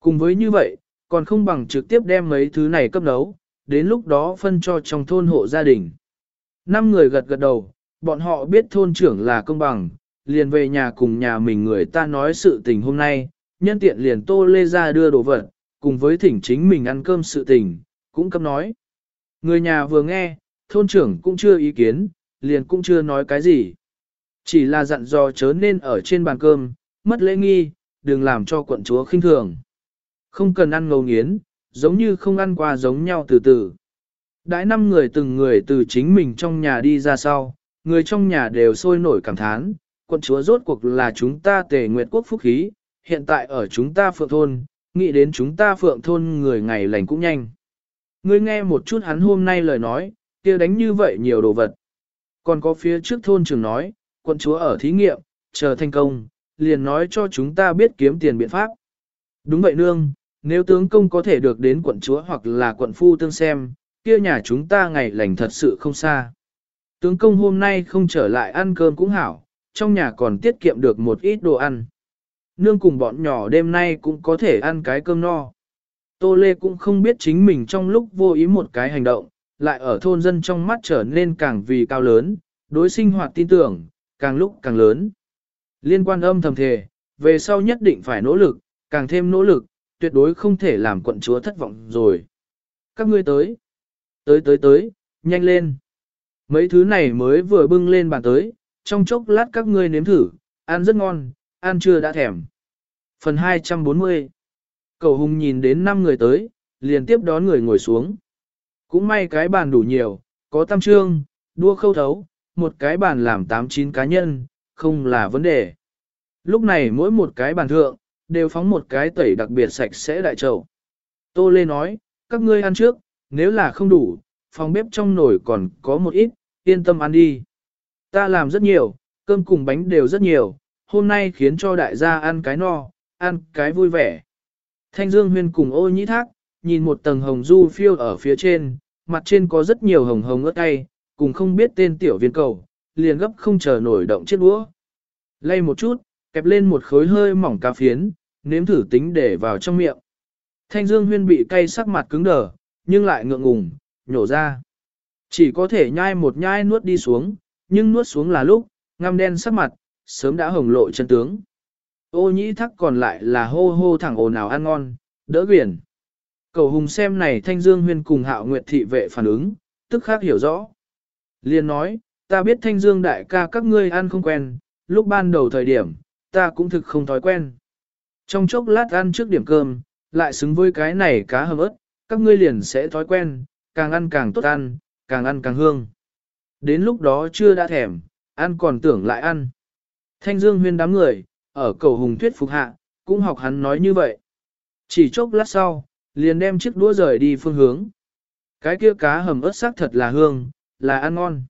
Cùng với như vậy, còn không bằng trực tiếp đem mấy thứ này cấp nấu, đến lúc đó phân cho trong thôn hộ gia đình. Năm người gật gật đầu, bọn họ biết thôn trưởng là công bằng, liền về nhà cùng nhà mình người ta nói sự tình hôm nay, nhân tiện liền tô lê ra đưa đồ vật, cùng với thỉnh chính mình ăn cơm sự tình, cũng cấp nói. Người nhà vừa nghe, thôn trưởng cũng chưa ý kiến, liền cũng chưa nói cái gì. Chỉ là dặn dò chớ nên ở trên bàn cơm, mất lễ nghi, đừng làm cho quận chúa khinh thường. Không cần ăn ngầu nghiến, giống như không ăn qua giống nhau từ từ. Đãi năm người từng người từ chính mình trong nhà đi ra sau, người trong nhà đều sôi nổi cảm thán, quận chúa rốt cuộc là chúng ta tề nguyệt quốc phúc khí, hiện tại ở chúng ta phượng thôn, nghĩ đến chúng ta phượng thôn người ngày lành cũng nhanh. Ngươi nghe một chút hắn hôm nay lời nói, kia đánh như vậy nhiều đồ vật. Còn có phía trước thôn trường nói, quận chúa ở thí nghiệm, chờ thành công, liền nói cho chúng ta biết kiếm tiền biện pháp. Đúng vậy nương, nếu tướng công có thể được đến quận chúa hoặc là quận phu tương xem, kia nhà chúng ta ngày lành thật sự không xa. Tướng công hôm nay không trở lại ăn cơm cũng hảo, trong nhà còn tiết kiệm được một ít đồ ăn. Nương cùng bọn nhỏ đêm nay cũng có thể ăn cái cơm no. Tô Lê cũng không biết chính mình trong lúc vô ý một cái hành động, lại ở thôn dân trong mắt trở nên càng vì cao lớn, đối sinh hoạt tin tưởng, càng lúc càng lớn. Liên quan âm thầm thề, về sau nhất định phải nỗ lực, càng thêm nỗ lực, tuyệt đối không thể làm quận chúa thất vọng rồi. Các ngươi tới, tới tới tới, nhanh lên. Mấy thứ này mới vừa bưng lên bàn tới, trong chốc lát các ngươi nếm thử, ăn rất ngon, ăn chưa đã thèm. Phần 240 Cầu hùng nhìn đến 5 người tới, liền tiếp đón người ngồi xuống. Cũng may cái bàn đủ nhiều, có tam trương, đua khâu thấu, một cái bàn làm 8-9 cá nhân, không là vấn đề. Lúc này mỗi một cái bàn thượng, đều phóng một cái tẩy đặc biệt sạch sẽ đại trầu. Tô Lê nói, các ngươi ăn trước, nếu là không đủ, phòng bếp trong nồi còn có một ít, yên tâm ăn đi. Ta làm rất nhiều, cơm cùng bánh đều rất nhiều, hôm nay khiến cho đại gia ăn cái no, ăn cái vui vẻ. Thanh Dương Huyên cùng ô nhĩ thác, nhìn một tầng hồng du phiêu ở phía trên, mặt trên có rất nhiều hồng hồng ớt tay, cùng không biết tên tiểu viên cầu, liền gấp không chờ nổi động chiếc đũa. Lay một chút, kẹp lên một khối hơi mỏng cá phiến, nếm thử tính để vào trong miệng. Thanh Dương Huyên bị cay sắc mặt cứng đờ, nhưng lại ngượng ngùng, nhổ ra. Chỉ có thể nhai một nhai nuốt đi xuống, nhưng nuốt xuống là lúc, ngăm đen sắc mặt, sớm đã hồng lộ chân tướng. Ô nhĩ thắc còn lại là hô hô thẳng ồn nào ăn ngon, đỡ quyền. Cầu hùng xem này thanh dương huyên cùng hạo nguyệt thị vệ phản ứng, tức khác hiểu rõ. Liên nói, ta biết thanh dương đại ca các ngươi ăn không quen, lúc ban đầu thời điểm, ta cũng thực không thói quen. Trong chốc lát ăn trước điểm cơm, lại xứng với cái này cá hầm ớt, các ngươi liền sẽ thói quen, càng ăn càng tốt ăn, càng ăn càng hương. Đến lúc đó chưa đã thèm, ăn còn tưởng lại ăn. Thanh Dương huyên đám người, ở cầu hùng thuyết phục hạ, cũng học hắn nói như vậy. Chỉ chốc lát sau, liền đem chiếc đũa rời đi phương hướng. Cái kia cá hầm ớt sắc thật là hương, là ăn ngon.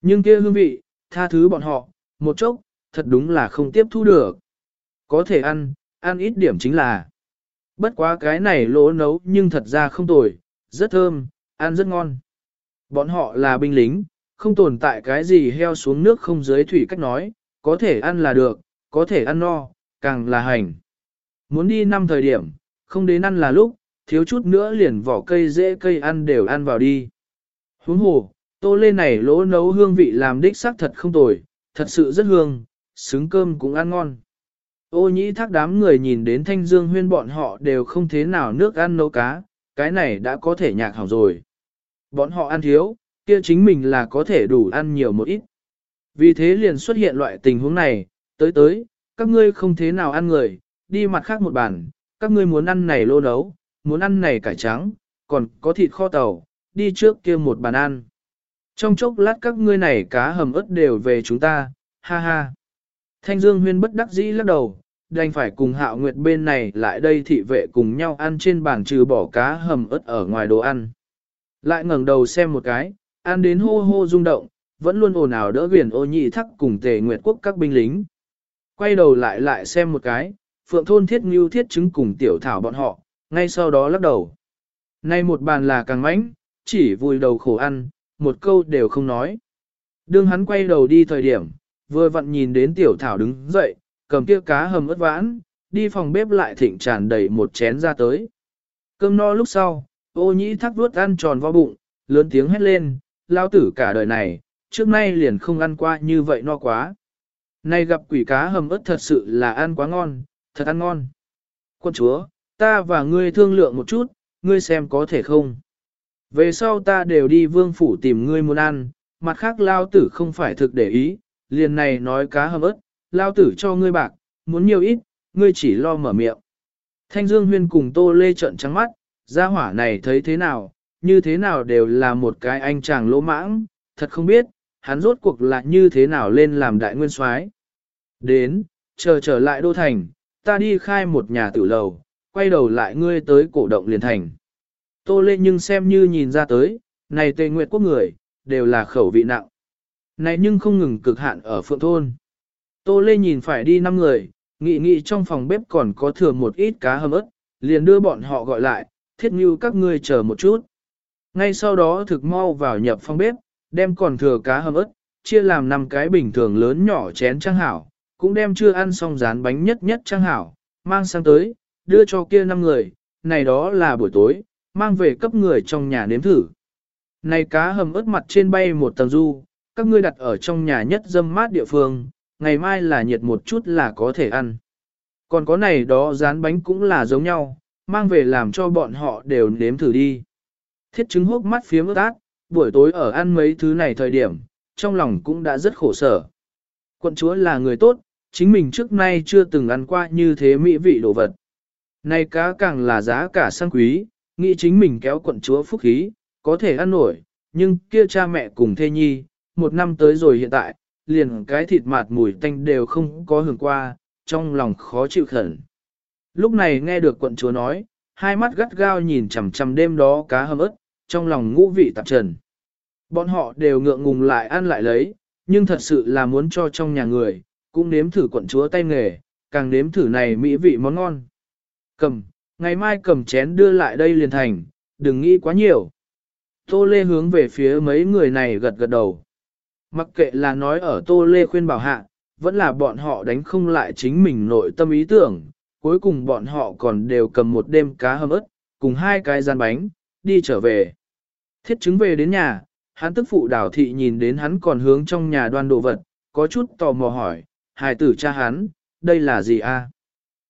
Nhưng kia hương vị, tha thứ bọn họ, một chốc, thật đúng là không tiếp thu được. Có thể ăn, ăn ít điểm chính là. Bất quá cái này lỗ nấu nhưng thật ra không tồi, rất thơm, ăn rất ngon. Bọn họ là binh lính, không tồn tại cái gì heo xuống nước không dưới thủy cách nói, có thể ăn là được, có thể ăn no, càng là hành. Muốn đi năm thời điểm, không đến ăn là lúc, thiếu chút nữa liền vỏ cây dễ cây ăn đều ăn vào đi. Huống hồ, tô lê này lỗ nấu hương vị làm đích xác thật không tồi, thật sự rất hương, xứng cơm cũng ăn ngon. Ô nhĩ thác đám người nhìn đến thanh dương huyên bọn họ đều không thế nào nước ăn nấu cá, cái này đã có thể nhạc hỏng rồi. Bọn họ ăn thiếu, kia chính mình là có thể đủ ăn nhiều một ít. Vì thế liền xuất hiện loại tình huống này, tới tới, các ngươi không thế nào ăn người, đi mặt khác một bàn, các ngươi muốn ăn này lô nấu, muốn ăn này cải trắng, còn có thịt kho tàu, đi trước kia một bàn ăn. Trong chốc lát các ngươi này cá hầm ớt đều về chúng ta, ha ha. Thanh Dương Huyên bất đắc dĩ lắc đầu, đành phải cùng Hạo Nguyệt bên này lại đây thị vệ cùng nhau ăn trên bàn trừ bỏ cá hầm ớt ở ngoài đồ ăn. Lại ngẩng đầu xem một cái, ăn đến hô hô rung động, vẫn luôn ồn ào đỡ viền ô nhị thắc cùng tề nguyệt quốc các binh lính. Quay đầu lại lại xem một cái, phượng thôn thiết ngưu thiết chứng cùng tiểu thảo bọn họ, ngay sau đó lắc đầu. Nay một bàn là càng mãnh, chỉ vùi đầu khổ ăn, một câu đều không nói. Đương hắn quay đầu đi thời điểm, vừa vặn nhìn đến tiểu thảo đứng dậy, cầm kia cá hầm ớt vãn, đi phòng bếp lại thịnh tràn đầy một chén ra tới. Cơm no lúc sau, ô nhĩ thắc vuốt ăn tròn vào bụng, lớn tiếng hét lên, lao tử cả đời này, trước nay liền không ăn qua như vậy no quá. nay gặp quỷ cá hầm ớt thật sự là ăn quá ngon, thật ăn ngon. Quân chúa, ta và ngươi thương lượng một chút, ngươi xem có thể không. Về sau ta đều đi vương phủ tìm ngươi muốn ăn, mặt khác lao tử không phải thực để ý, liền này nói cá hầm ớt, lao tử cho ngươi bạc, muốn nhiều ít, ngươi chỉ lo mở miệng. Thanh Dương Huyên cùng Tô Lê trợn trắng mắt, gia hỏa này thấy thế nào, như thế nào đều là một cái anh chàng lỗ mãng, thật không biết, hắn rốt cuộc là như thế nào lên làm đại nguyên soái. Đến, chờ trở lại đô thành, ta đi khai một nhà tử lầu, quay đầu lại ngươi tới cổ động liền thành. Tô Lê nhưng xem như nhìn ra tới, này tề nguyệt quốc người, đều là khẩu vị nặng. Này nhưng không ngừng cực hạn ở phượng thôn. Tô Lê nhìn phải đi năm người, nghị nghị trong phòng bếp còn có thừa một ít cá hầm ớt, liền đưa bọn họ gọi lại, thiết như các ngươi chờ một chút. Ngay sau đó thực mau vào nhập phòng bếp, đem còn thừa cá hầm ớt, chia làm năm cái bình thường lớn nhỏ chén trang hảo, cũng đem chưa ăn xong rán bánh nhất nhất trang hảo, mang sang tới, đưa cho kia năm người, này đó là buổi tối, mang về cấp người trong nhà nếm thử. Này cá hầm ớt mặt trên bay một tầng du, các ngươi đặt ở trong nhà nhất dâm mát địa phương, ngày mai là nhiệt một chút là có thể ăn. Còn có này đó rán bánh cũng là giống nhau, mang về làm cho bọn họ đều nếm thử đi. Thiết chứng hốc mắt phía ướt át, buổi tối ở ăn mấy thứ này thời điểm, trong lòng cũng đã rất khổ sở. Quận chúa là người tốt, chính mình trước nay chưa từng ăn qua như thế mỹ vị đồ vật nay cá càng là giá cả sang quý, nghĩ chính mình kéo quận chúa phúc khí, có thể ăn nổi, nhưng kia cha mẹ cùng thê nhi, một năm tới rồi hiện tại, liền cái thịt mạt mùi tanh đều không có hưởng qua, trong lòng khó chịu khẩn. Lúc này nghe được quận chúa nói, hai mắt gắt gao nhìn chằm chằm đêm đó cá hầm ớt, trong lòng ngũ vị tạp trần. Bọn họ đều ngượng ngùng lại ăn lại lấy, nhưng thật sự là muốn cho trong nhà người, cũng nếm thử quận chúa tay nghề, càng nếm thử này mỹ vị món ngon. Cầm, ngày mai cầm chén đưa lại đây liền thành, đừng nghĩ quá nhiều. Tô Lê hướng về phía mấy người này gật gật đầu. Mặc kệ là nói ở Tô Lê khuyên bảo hạ, vẫn là bọn họ đánh không lại chính mình nội tâm ý tưởng, cuối cùng bọn họ còn đều cầm một đêm cá hầm ớt, cùng hai cái gian bánh, đi trở về. Thiết chứng về đến nhà, hắn tức phụ đảo thị nhìn đến hắn còn hướng trong nhà đoan đồ vật, có chút tò mò hỏi, hài tử cha hắn, đây là gì a?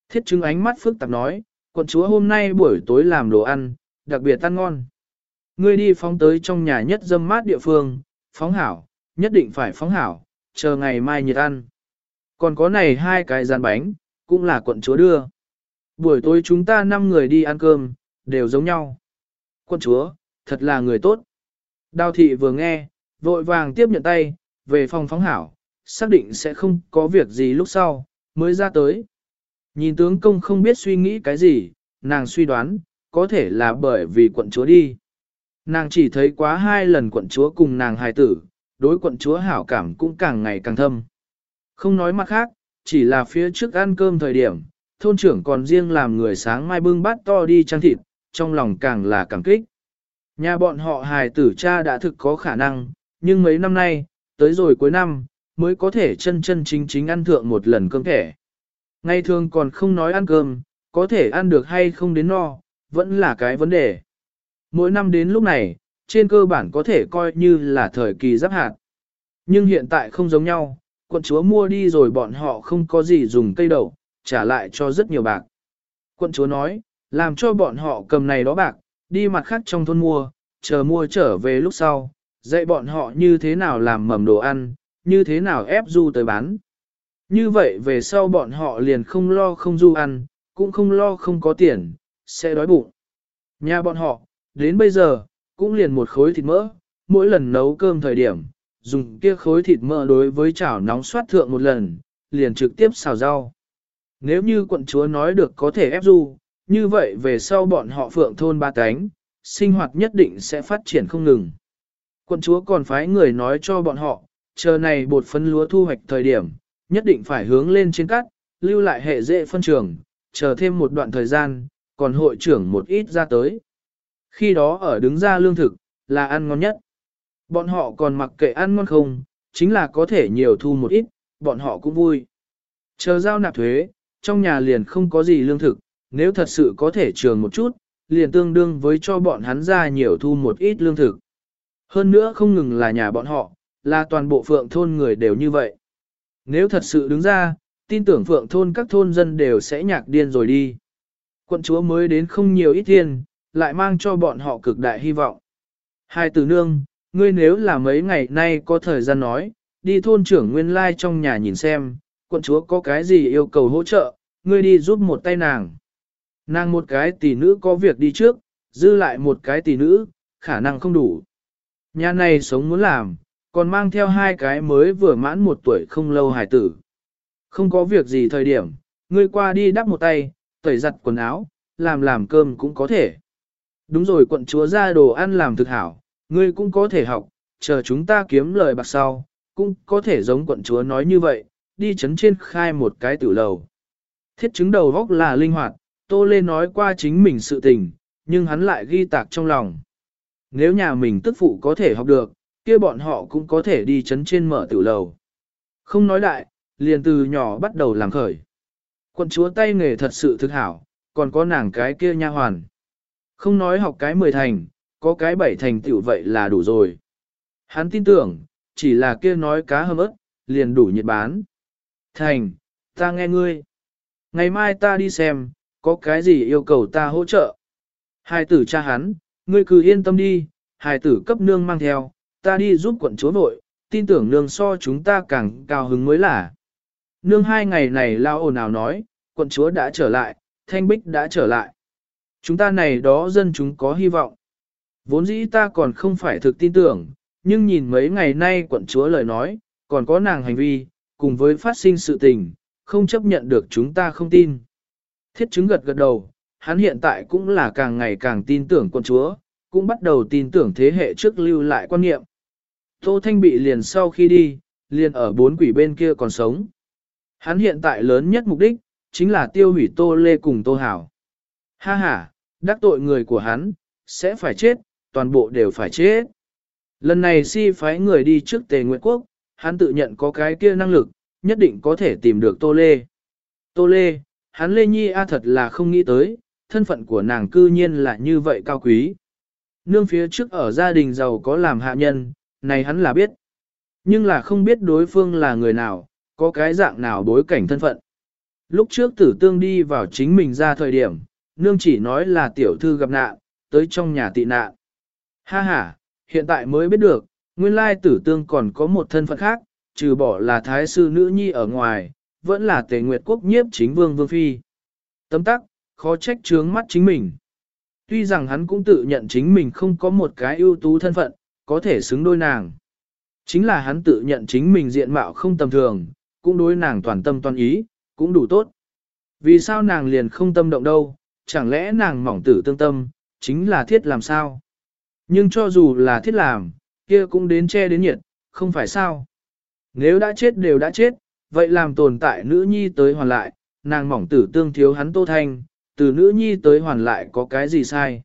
Thiết chứng ánh mắt phức tạp nói, quận chúa hôm nay buổi tối làm đồ ăn, đặc biệt ăn ngon. Ngươi đi phóng tới trong nhà nhất dâm mát địa phương, phóng hảo, nhất định phải phóng hảo, chờ ngày mai nhiệt ăn. Còn có này hai cái gian bánh, cũng là quận chúa đưa. Buổi tối chúng ta năm người đi ăn cơm, đều giống nhau. Quận chúa, thật là người tốt. Đào thị vừa nghe, vội vàng tiếp nhận tay, về phòng phóng hảo, xác định sẽ không có việc gì lúc sau, mới ra tới. Nhìn tướng công không biết suy nghĩ cái gì, nàng suy đoán, có thể là bởi vì quận chúa đi. Nàng chỉ thấy quá hai lần quận chúa cùng nàng hài tử, đối quận chúa hảo cảm cũng càng ngày càng thâm. Không nói mặt khác, chỉ là phía trước ăn cơm thời điểm, thôn trưởng còn riêng làm người sáng mai bưng bát to đi trang thịt, trong lòng càng là cảm kích. Nhà bọn họ hài tử cha đã thực có khả năng, nhưng mấy năm nay, tới rồi cuối năm, mới có thể chân chân chính chính ăn thượng một lần cơm thẻ. Ngày thường còn không nói ăn cơm, có thể ăn được hay không đến no, vẫn là cái vấn đề. Mỗi năm đến lúc này, trên cơ bản có thể coi như là thời kỳ giáp hạt. Nhưng hiện tại không giống nhau, quận chúa mua đi rồi bọn họ không có gì dùng cây đậu, trả lại cho rất nhiều bạc. Quận chúa nói, làm cho bọn họ cầm này đó bạc, đi mặt khác trong thôn mua, chờ mua trở về lúc sau, dạy bọn họ như thế nào làm mầm đồ ăn, như thế nào ép du tới bán. Như vậy về sau bọn họ liền không lo không du ăn, cũng không lo không có tiền, sẽ đói bụng. Nhà bọn họ, đến bây giờ, cũng liền một khối thịt mỡ, mỗi lần nấu cơm thời điểm, dùng kia khối thịt mỡ đối với chảo nóng xoát thượng một lần, liền trực tiếp xào rau. Nếu như quận chúa nói được có thể ép du, như vậy về sau bọn họ phượng thôn ba cánh, sinh hoạt nhất định sẽ phát triển không ngừng. Quận chúa còn phái người nói cho bọn họ, chờ này bột phân lúa thu hoạch thời điểm, nhất định phải hướng lên trên cắt, lưu lại hệ dễ phân trường, chờ thêm một đoạn thời gian, còn hội trưởng một ít ra tới. Khi đó ở đứng ra lương thực, là ăn ngon nhất. Bọn họ còn mặc kệ ăn ngon không, chính là có thể nhiều thu một ít, bọn họ cũng vui. Chờ giao nạp thuế, trong nhà liền không có gì lương thực, nếu thật sự có thể trường một chút, liền tương đương với cho bọn hắn ra nhiều thu một ít lương thực. Hơn nữa không ngừng là nhà bọn họ, là toàn bộ phượng thôn người đều như vậy. Nếu thật sự đứng ra, tin tưởng phượng thôn các thôn dân đều sẽ nhạc điên rồi đi. Quận chúa mới đến không nhiều ít tiền, lại mang cho bọn họ cực đại hy vọng. Hai từ nương, ngươi nếu là mấy ngày nay có thời gian nói, đi thôn trưởng nguyên lai trong nhà nhìn xem, quận chúa có cái gì yêu cầu hỗ trợ, ngươi đi giúp một tay nàng. Nàng một cái tỷ nữ có việc đi trước, dư lại một cái tỷ nữ, khả năng không đủ. Nhà này sống muốn làm, còn mang theo hai cái mới vừa mãn một tuổi không lâu hài tử. Không có việc gì thời điểm, ngươi qua đi đắp một tay, tẩy giặt quần áo, làm làm cơm cũng có thể. Đúng rồi quận chúa ra đồ ăn làm thực hảo, ngươi cũng có thể học, chờ chúng ta kiếm lời bạc sau, cũng có thể giống quận chúa nói như vậy, đi chấn trên khai một cái tử lầu. Thiết chứng đầu góc là linh hoạt, Tô Lê nói qua chính mình sự tình, nhưng hắn lại ghi tạc trong lòng. Nếu nhà mình tức phụ có thể học được, kia bọn họ cũng có thể đi chấn trên mở tiểu lầu. Không nói đại, liền từ nhỏ bắt đầu làm khởi. Quận chúa tay nghề thật sự thực hảo, còn có nàng cái kia nha hoàn. Không nói học cái mười thành, có cái bảy thành tiểu vậy là đủ rồi. Hắn tin tưởng, chỉ là kia nói cá hâm ớt, liền đủ nhiệt bán. Thành, ta nghe ngươi. Ngày mai ta đi xem, có cái gì yêu cầu ta hỗ trợ. Hai tử cha hắn, ngươi cứ yên tâm đi, hai tử cấp nương mang theo, ta đi giúp quận chúa vội, tin tưởng nương so chúng ta càng cao hứng mới là. Nương hai ngày này lao ồn ào nói, quận chúa đã trở lại, thanh bích đã trở lại. Chúng ta này đó dân chúng có hy vọng. Vốn dĩ ta còn không phải thực tin tưởng, nhưng nhìn mấy ngày nay quận chúa lời nói, còn có nàng hành vi, cùng với phát sinh sự tình, không chấp nhận được chúng ta không tin. Thiết chứng gật gật đầu, hắn hiện tại cũng là càng ngày càng tin tưởng quận chúa, cũng bắt đầu tin tưởng thế hệ trước lưu lại quan niệm. Tô Thanh bị liền sau khi đi, liền ở bốn quỷ bên kia còn sống. Hắn hiện tại lớn nhất mục đích, chính là tiêu hủy Tô Lê cùng Tô Hảo. Ha ha, đắc tội người của hắn, sẽ phải chết, toàn bộ đều phải chết. Lần này si phái người đi trước Tề Nguyệt Quốc, hắn tự nhận có cái kia năng lực, nhất định có thể tìm được Tô Lê. Tô Lê, hắn Lê Nhi A thật là không nghĩ tới, thân phận của nàng cư nhiên là như vậy cao quý. Nương phía trước ở gia đình giàu có làm hạ nhân, này hắn là biết. Nhưng là không biết đối phương là người nào, có cái dạng nào bối cảnh thân phận. Lúc trước tử tương đi vào chính mình ra thời điểm, nương chỉ nói là tiểu thư gặp nạn, tới trong nhà tị nạn. Ha ha, hiện tại mới biết được, nguyên lai tử tương còn có một thân phận khác, trừ bỏ là thái sư nữ nhi ở ngoài, vẫn là tề nguyệt quốc nhiếp chính vương vương phi. Tấm tắc, khó trách trướng mắt chính mình. Tuy rằng hắn cũng tự nhận chính mình không có một cái ưu tú thân phận, có thể xứng đôi nàng. Chính là hắn tự nhận chính mình diện mạo không tầm thường, cũng đối nàng toàn tâm toàn ý, cũng đủ tốt. Vì sao nàng liền không tâm động đâu, chẳng lẽ nàng mỏng tử tương tâm, chính là thiết làm sao? Nhưng cho dù là thiết làm, kia cũng đến che đến nhiệt, không phải sao? Nếu đã chết đều đã chết, vậy làm tồn tại nữ nhi tới hoàn lại, nàng mỏng tử tương thiếu hắn tô thanh, từ nữ nhi tới hoàn lại có cái gì sai?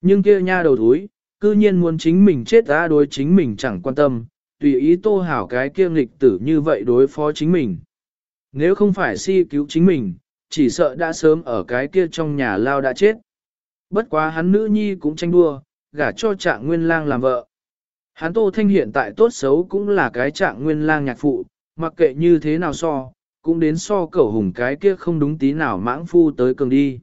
Nhưng kia nha đầu thúi, cư nhiên muốn chính mình chết đã đối chính mình chẳng quan tâm, tùy ý tô hảo cái kia nghịch tử như vậy đối phó chính mình. Nếu không phải si cứu chính mình, chỉ sợ đã sớm ở cái kia trong nhà lao đã chết. Bất quá hắn nữ nhi cũng tranh đua, gả cho trạng nguyên lang làm vợ. Hắn Tô Thanh hiện tại tốt xấu cũng là cái trạng nguyên lang nhạc phụ, mặc kệ như thế nào so, cũng đến so cẩu hùng cái kia không đúng tí nào mãng phu tới cường đi.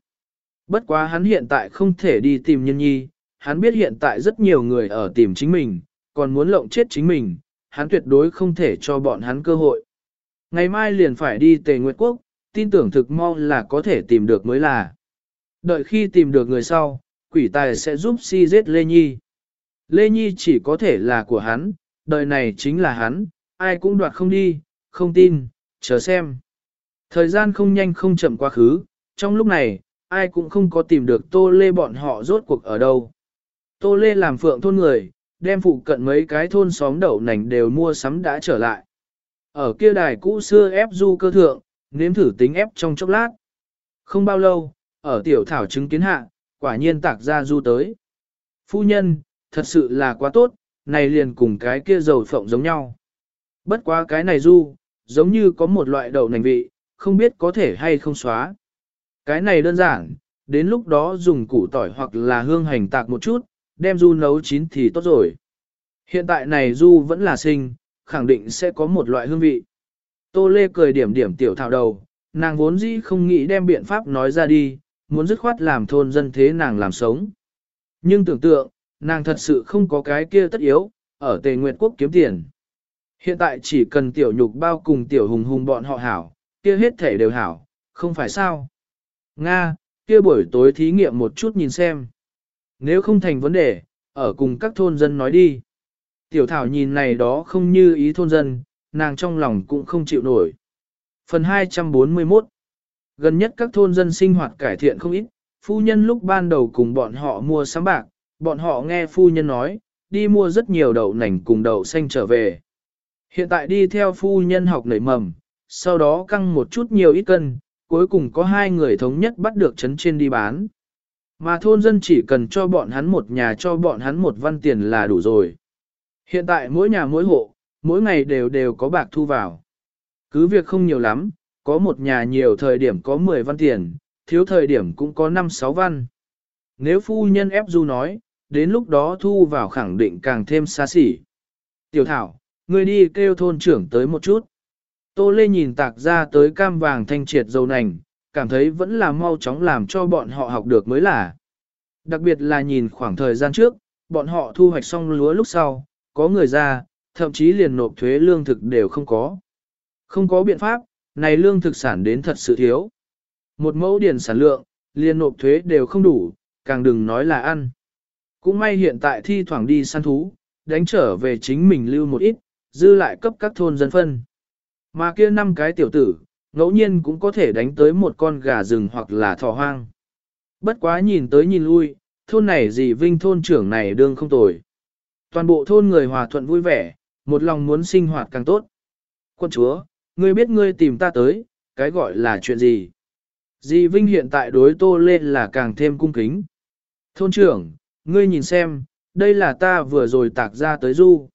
Bất quá hắn hiện tại không thể đi tìm nhân nhi, hắn biết hiện tại rất nhiều người ở tìm chính mình, còn muốn lộng chết chính mình, hắn tuyệt đối không thể cho bọn hắn cơ hội. Ngày mai liền phải đi Tề Nguyệt Quốc, tin tưởng thực mong là có thể tìm được mới là. Đợi khi tìm được người sau, quỷ tài sẽ giúp si giết Lê Nhi. Lê Nhi chỉ có thể là của hắn, đời này chính là hắn, ai cũng đoạt không đi, không tin, chờ xem. Thời gian không nhanh không chậm quá khứ, trong lúc này, ai cũng không có tìm được Tô Lê bọn họ rốt cuộc ở đâu. Tô Lê làm phượng thôn người, đem phụ cận mấy cái thôn xóm đậu nành đều mua sắm đã trở lại. Ở kia đài cũ xưa ép du cơ thượng, nếm thử tính ép trong chốc lát. Không bao lâu, ở tiểu thảo chứng kiến hạ, quả nhiên tạc ra du tới. Phu nhân, thật sự là quá tốt, này liền cùng cái kia dầu phộng giống nhau. Bất quá cái này du, giống như có một loại đậu nành vị, không biết có thể hay không xóa. Cái này đơn giản, đến lúc đó dùng củ tỏi hoặc là hương hành tạc một chút, đem du nấu chín thì tốt rồi. Hiện tại này du vẫn là sinh, khẳng định sẽ có một loại hương vị. Tô Lê cười điểm điểm tiểu thảo đầu, nàng vốn dĩ không nghĩ đem biện pháp nói ra đi, muốn dứt khoát làm thôn dân thế nàng làm sống. Nhưng tưởng tượng, nàng thật sự không có cái kia tất yếu, ở Tề Nguyệt Quốc kiếm tiền. Hiện tại chỉ cần tiểu nhục bao cùng tiểu hùng hùng bọn họ hảo, kia hết thể đều hảo, không phải sao. Nga, kia buổi tối thí nghiệm một chút nhìn xem. Nếu không thành vấn đề, ở cùng các thôn dân nói đi. Tiểu thảo nhìn này đó không như ý thôn dân, nàng trong lòng cũng không chịu nổi. Phần 241 Gần nhất các thôn dân sinh hoạt cải thiện không ít, phu nhân lúc ban đầu cùng bọn họ mua sắm bạc, bọn họ nghe phu nhân nói, đi mua rất nhiều đậu nành cùng đậu xanh trở về. Hiện tại đi theo phu nhân học nảy mầm, sau đó căng một chút nhiều ít cân, cuối cùng có hai người thống nhất bắt được chấn trên đi bán. Mà thôn dân chỉ cần cho bọn hắn một nhà cho bọn hắn một văn tiền là đủ rồi. Hiện tại mỗi nhà mỗi hộ, mỗi ngày đều đều có bạc thu vào. Cứ việc không nhiều lắm, có một nhà nhiều thời điểm có 10 văn tiền, thiếu thời điểm cũng có 5-6 văn. Nếu phu nhân ép du nói, đến lúc đó thu vào khẳng định càng thêm xa xỉ. Tiểu thảo, người đi kêu thôn trưởng tới một chút. Tô Lê nhìn tạc ra tới cam vàng thanh triệt dầu nành, cảm thấy vẫn là mau chóng làm cho bọn họ học được mới là. Đặc biệt là nhìn khoảng thời gian trước, bọn họ thu hoạch xong lúa lúc sau, có người ra, thậm chí liền nộp thuế lương thực đều không có. Không có biện pháp, này lương thực sản đến thật sự thiếu. Một mẫu điển sản lượng, liền nộp thuế đều không đủ, càng đừng nói là ăn. Cũng may hiện tại thi thoảng đi săn thú, đánh trở về chính mình lưu một ít, dư lại cấp các thôn dân phân. Mà kia năm cái tiểu tử, ngẫu nhiên cũng có thể đánh tới một con gà rừng hoặc là thỏ hoang. Bất quá nhìn tới nhìn lui, thôn này gì vinh thôn trưởng này đương không tồi. Toàn bộ thôn người hòa thuận vui vẻ, một lòng muốn sinh hoạt càng tốt. Quân chúa, ngươi biết ngươi tìm ta tới, cái gọi là chuyện gì? Dì Vinh hiện tại đối tô lên là càng thêm cung kính. Thôn trưởng, ngươi nhìn xem, đây là ta vừa rồi tạc ra tới du.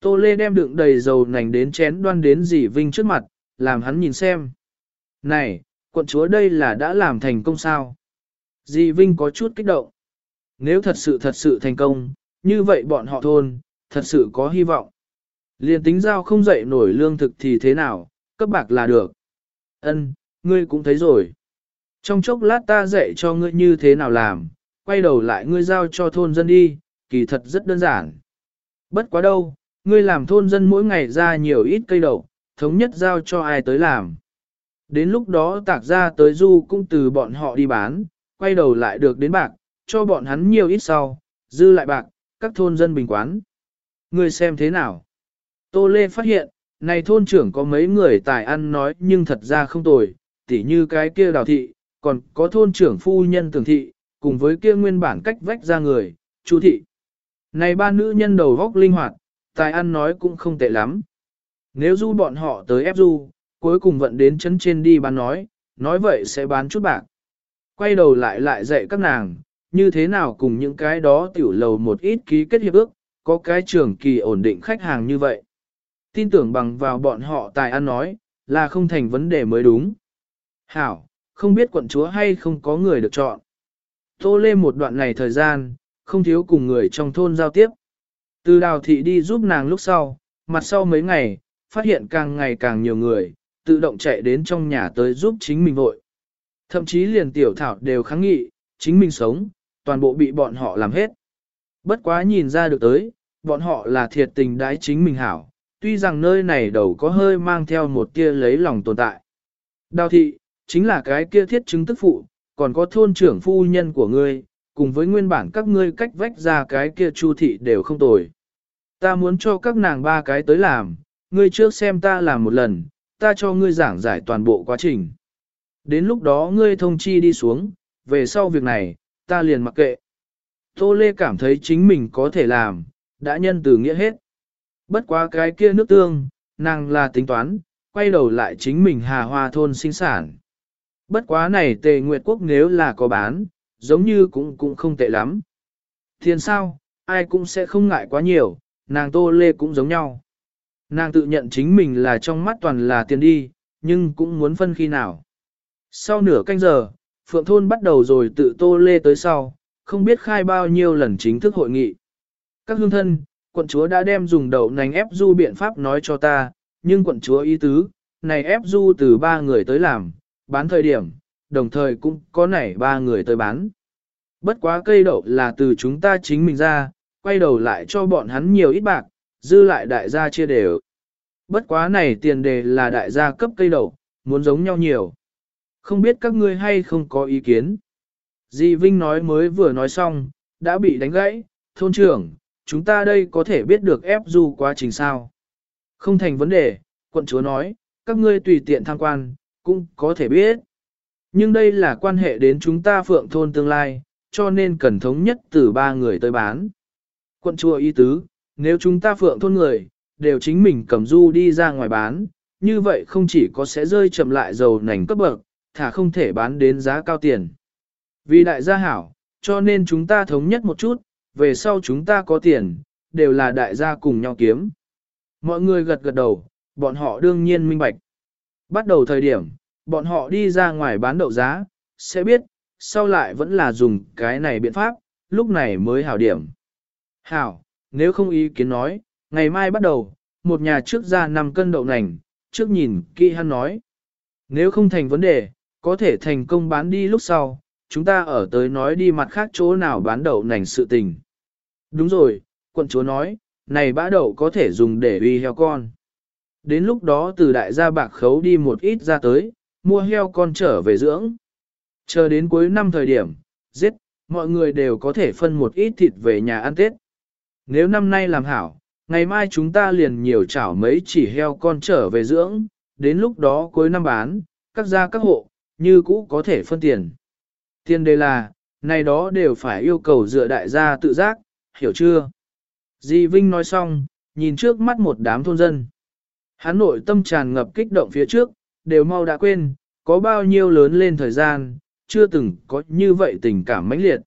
Tô Lê đem đựng đầy dầu nành đến chén đoan đến dì Vinh trước mặt, làm hắn nhìn xem. Này, quận chúa đây là đã làm thành công sao? Di Vinh có chút kích động. Nếu thật sự thật sự thành công, như vậy bọn họ thôn, thật sự có hy vọng. Liên tính giao không dậy nổi lương thực thì thế nào, cấp bạc là được. Ân, ngươi cũng thấy rồi. Trong chốc lát ta dạy cho ngươi như thế nào làm, quay đầu lại ngươi giao cho thôn dân đi, kỳ thật rất đơn giản. Bất quá đâu, ngươi làm thôn dân mỗi ngày ra nhiều ít cây đậu, thống nhất giao cho ai tới làm. Đến lúc đó tạc ra tới du cũng từ bọn họ đi bán, quay đầu lại được đến bạc, cho bọn hắn nhiều ít sau, dư lại bạc, các thôn dân bình quán. người xem thế nào? Tô Lê phát hiện, này thôn trưởng có mấy người tài ăn nói nhưng thật ra không tồi, tỉ như cái kia đào thị, còn có thôn trưởng phu nhân tường thị, cùng với kia nguyên bản cách vách ra người, chú thị. Này ba nữ nhân đầu góc linh hoạt, tài ăn nói cũng không tệ lắm. Nếu du bọn họ tới ép du, cuối cùng vận đến chân trên đi bán nói, nói vậy sẽ bán chút bạc. Quay đầu lại lại dạy các nàng, như thế nào cùng những cái đó tiểu lầu một ít ký kết hiệp ước, có cái trường kỳ ổn định khách hàng như vậy. Tin tưởng bằng vào bọn họ tài ăn nói, là không thành vấn đề mới đúng. Hảo, không biết quận chúa hay không có người được chọn. Tô Lê một đoạn này thời gian, không thiếu cùng người trong thôn giao tiếp. Từ đào thị đi giúp nàng lúc sau, mặt sau mấy ngày, phát hiện càng ngày càng nhiều người, tự động chạy đến trong nhà tới giúp chính mình vội. Thậm chí liền tiểu thảo đều kháng nghị, chính mình sống, toàn bộ bị bọn họ làm hết. Bất quá nhìn ra được tới, bọn họ là thiệt tình đái chính mình hảo, tuy rằng nơi này đầu có hơi mang theo một tia lấy lòng tồn tại. Đào thị, chính là cái kia thiết chứng tức phụ, còn có thôn trưởng phu nhân của ngươi, cùng với nguyên bản các ngươi cách vách ra cái kia chu thị đều không tồi. Ta muốn cho các nàng ba cái tới làm, ngươi trước xem ta làm một lần, ta cho ngươi giảng giải toàn bộ quá trình. Đến lúc đó ngươi thông chi đi xuống, về sau việc này, ta liền mặc kệ. Tô Lê cảm thấy chính mình có thể làm, đã nhân từ nghĩa hết. Bất quá cái kia nước tương, nàng là tính toán, quay đầu lại chính mình hà hoa thôn sinh sản. Bất quá này tề nguyệt quốc nếu là có bán, giống như cũng cũng không tệ lắm. Thiên sao, ai cũng sẽ không ngại quá nhiều, nàng tô lê cũng giống nhau. Nàng tự nhận chính mình là trong mắt toàn là tiền đi, nhưng cũng muốn phân khi nào. Sau nửa canh giờ, Phượng Thôn bắt đầu rồi tự tô lê tới sau, không biết khai bao nhiêu lần chính thức hội nghị. Các hương thân, quận chúa đã đem dùng đậu nành ép du biện pháp nói cho ta, nhưng quận chúa ý tứ, này ép du từ ba người tới làm, bán thời điểm, đồng thời cũng có nảy ba người tới bán. Bất quá cây đậu là từ chúng ta chính mình ra, quay đầu lại cho bọn hắn nhiều ít bạc, dư lại đại gia chia đều. Bất quá này tiền đề là đại gia cấp cây đậu, muốn giống nhau nhiều. Không biết các ngươi hay không có ý kiến. Di Vinh nói mới vừa nói xong, đã bị đánh gãy, thôn trưởng, chúng ta đây có thể biết được ép du quá trình sao. Không thành vấn đề, quận chúa nói, các ngươi tùy tiện tham quan, cũng có thể biết. Nhưng đây là quan hệ đến chúng ta phượng thôn tương lai, cho nên cần thống nhất từ ba người tới bán. Quận chúa y tứ, nếu chúng ta phượng thôn người, đều chính mình cầm du đi ra ngoài bán, như vậy không chỉ có sẽ rơi chậm lại dầu nành cấp bậc, thả không thể bán đến giá cao tiền. Vì đại gia hảo, cho nên chúng ta thống nhất một chút, về sau chúng ta có tiền, đều là đại gia cùng nhau kiếm. Mọi người gật gật đầu, bọn họ đương nhiên minh bạch. Bắt đầu thời điểm, bọn họ đi ra ngoài bán đậu giá, sẽ biết, sau lại vẫn là dùng cái này biện pháp, lúc này mới hảo điểm. Hảo, nếu không ý kiến nói, ngày mai bắt đầu, một nhà trước ra 5 cân đậu nành, trước nhìn kỹ hắn nói. Nếu không thành vấn đề, có thể thành công bán đi lúc sau, chúng ta ở tới nói đi mặt khác chỗ nào bán đậu nành sự tình. Đúng rồi, quận chúa nói, này bã đậu có thể dùng để uy heo con. Đến lúc đó từ đại gia bạc khấu đi một ít ra tới, mua heo con trở về dưỡng. Chờ đến cuối năm thời điểm, giết, mọi người đều có thể phân một ít thịt về nhà ăn Tết. Nếu năm nay làm hảo, ngày mai chúng ta liền nhiều chảo mấy chỉ heo con trở về dưỡng, đến lúc đó cuối năm bán, các gia các hộ, như cũ có thể phân tiền. Tiền đề là, này đó đều phải yêu cầu dựa đại gia tự giác, hiểu chưa? Di Vinh nói xong, nhìn trước mắt một đám thôn dân. Hắn nội tâm tràn ngập kích động phía trước, đều mau đã quên, có bao nhiêu lớn lên thời gian, chưa từng có như vậy tình cảm mãnh liệt.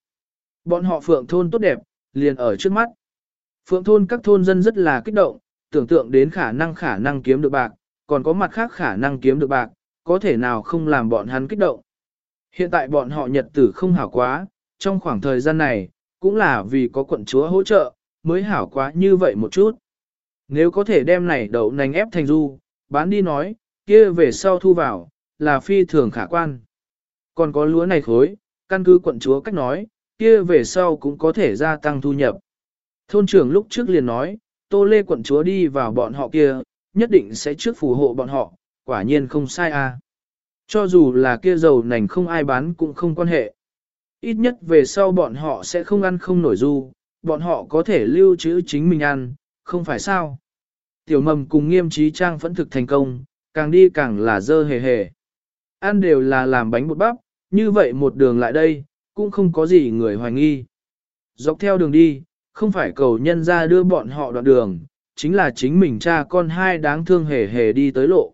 Bọn họ phượng thôn tốt đẹp, liền ở trước mắt. Phượng thôn các thôn dân rất là kích động, tưởng tượng đến khả năng khả năng kiếm được bạc, còn có mặt khác khả năng kiếm được bạc, có thể nào không làm bọn hắn kích động. Hiện tại bọn họ nhật tử không hảo quá, trong khoảng thời gian này, cũng là vì có quận chúa hỗ trợ, mới hảo quá như vậy một chút. Nếu có thể đem này đậu nành ép thành du, bán đi nói, kia về sau thu vào, là phi thường khả quan. Còn có lúa này khối, căn cứ quận chúa cách nói, kia về sau cũng có thể gia tăng thu nhập. Thôn trưởng lúc trước liền nói, tô lê quận chúa đi vào bọn họ kia, nhất định sẽ trước phù hộ bọn họ, quả nhiên không sai à. Cho dù là kia dầu nành không ai bán cũng không quan hệ. Ít nhất về sau bọn họ sẽ không ăn không nổi du, bọn họ có thể lưu trữ chính mình ăn, không phải sao. Tiểu mầm cùng nghiêm trí trang phẫn thực thành công, càng đi càng là dơ hề hề. Ăn đều là làm bánh bột bắp, như vậy một đường lại đây, cũng không có gì người hoài nghi. Dọc theo đường đi, không phải cầu nhân ra đưa bọn họ đoạn đường, chính là chính mình cha con hai đáng thương hề hề đi tới lộ.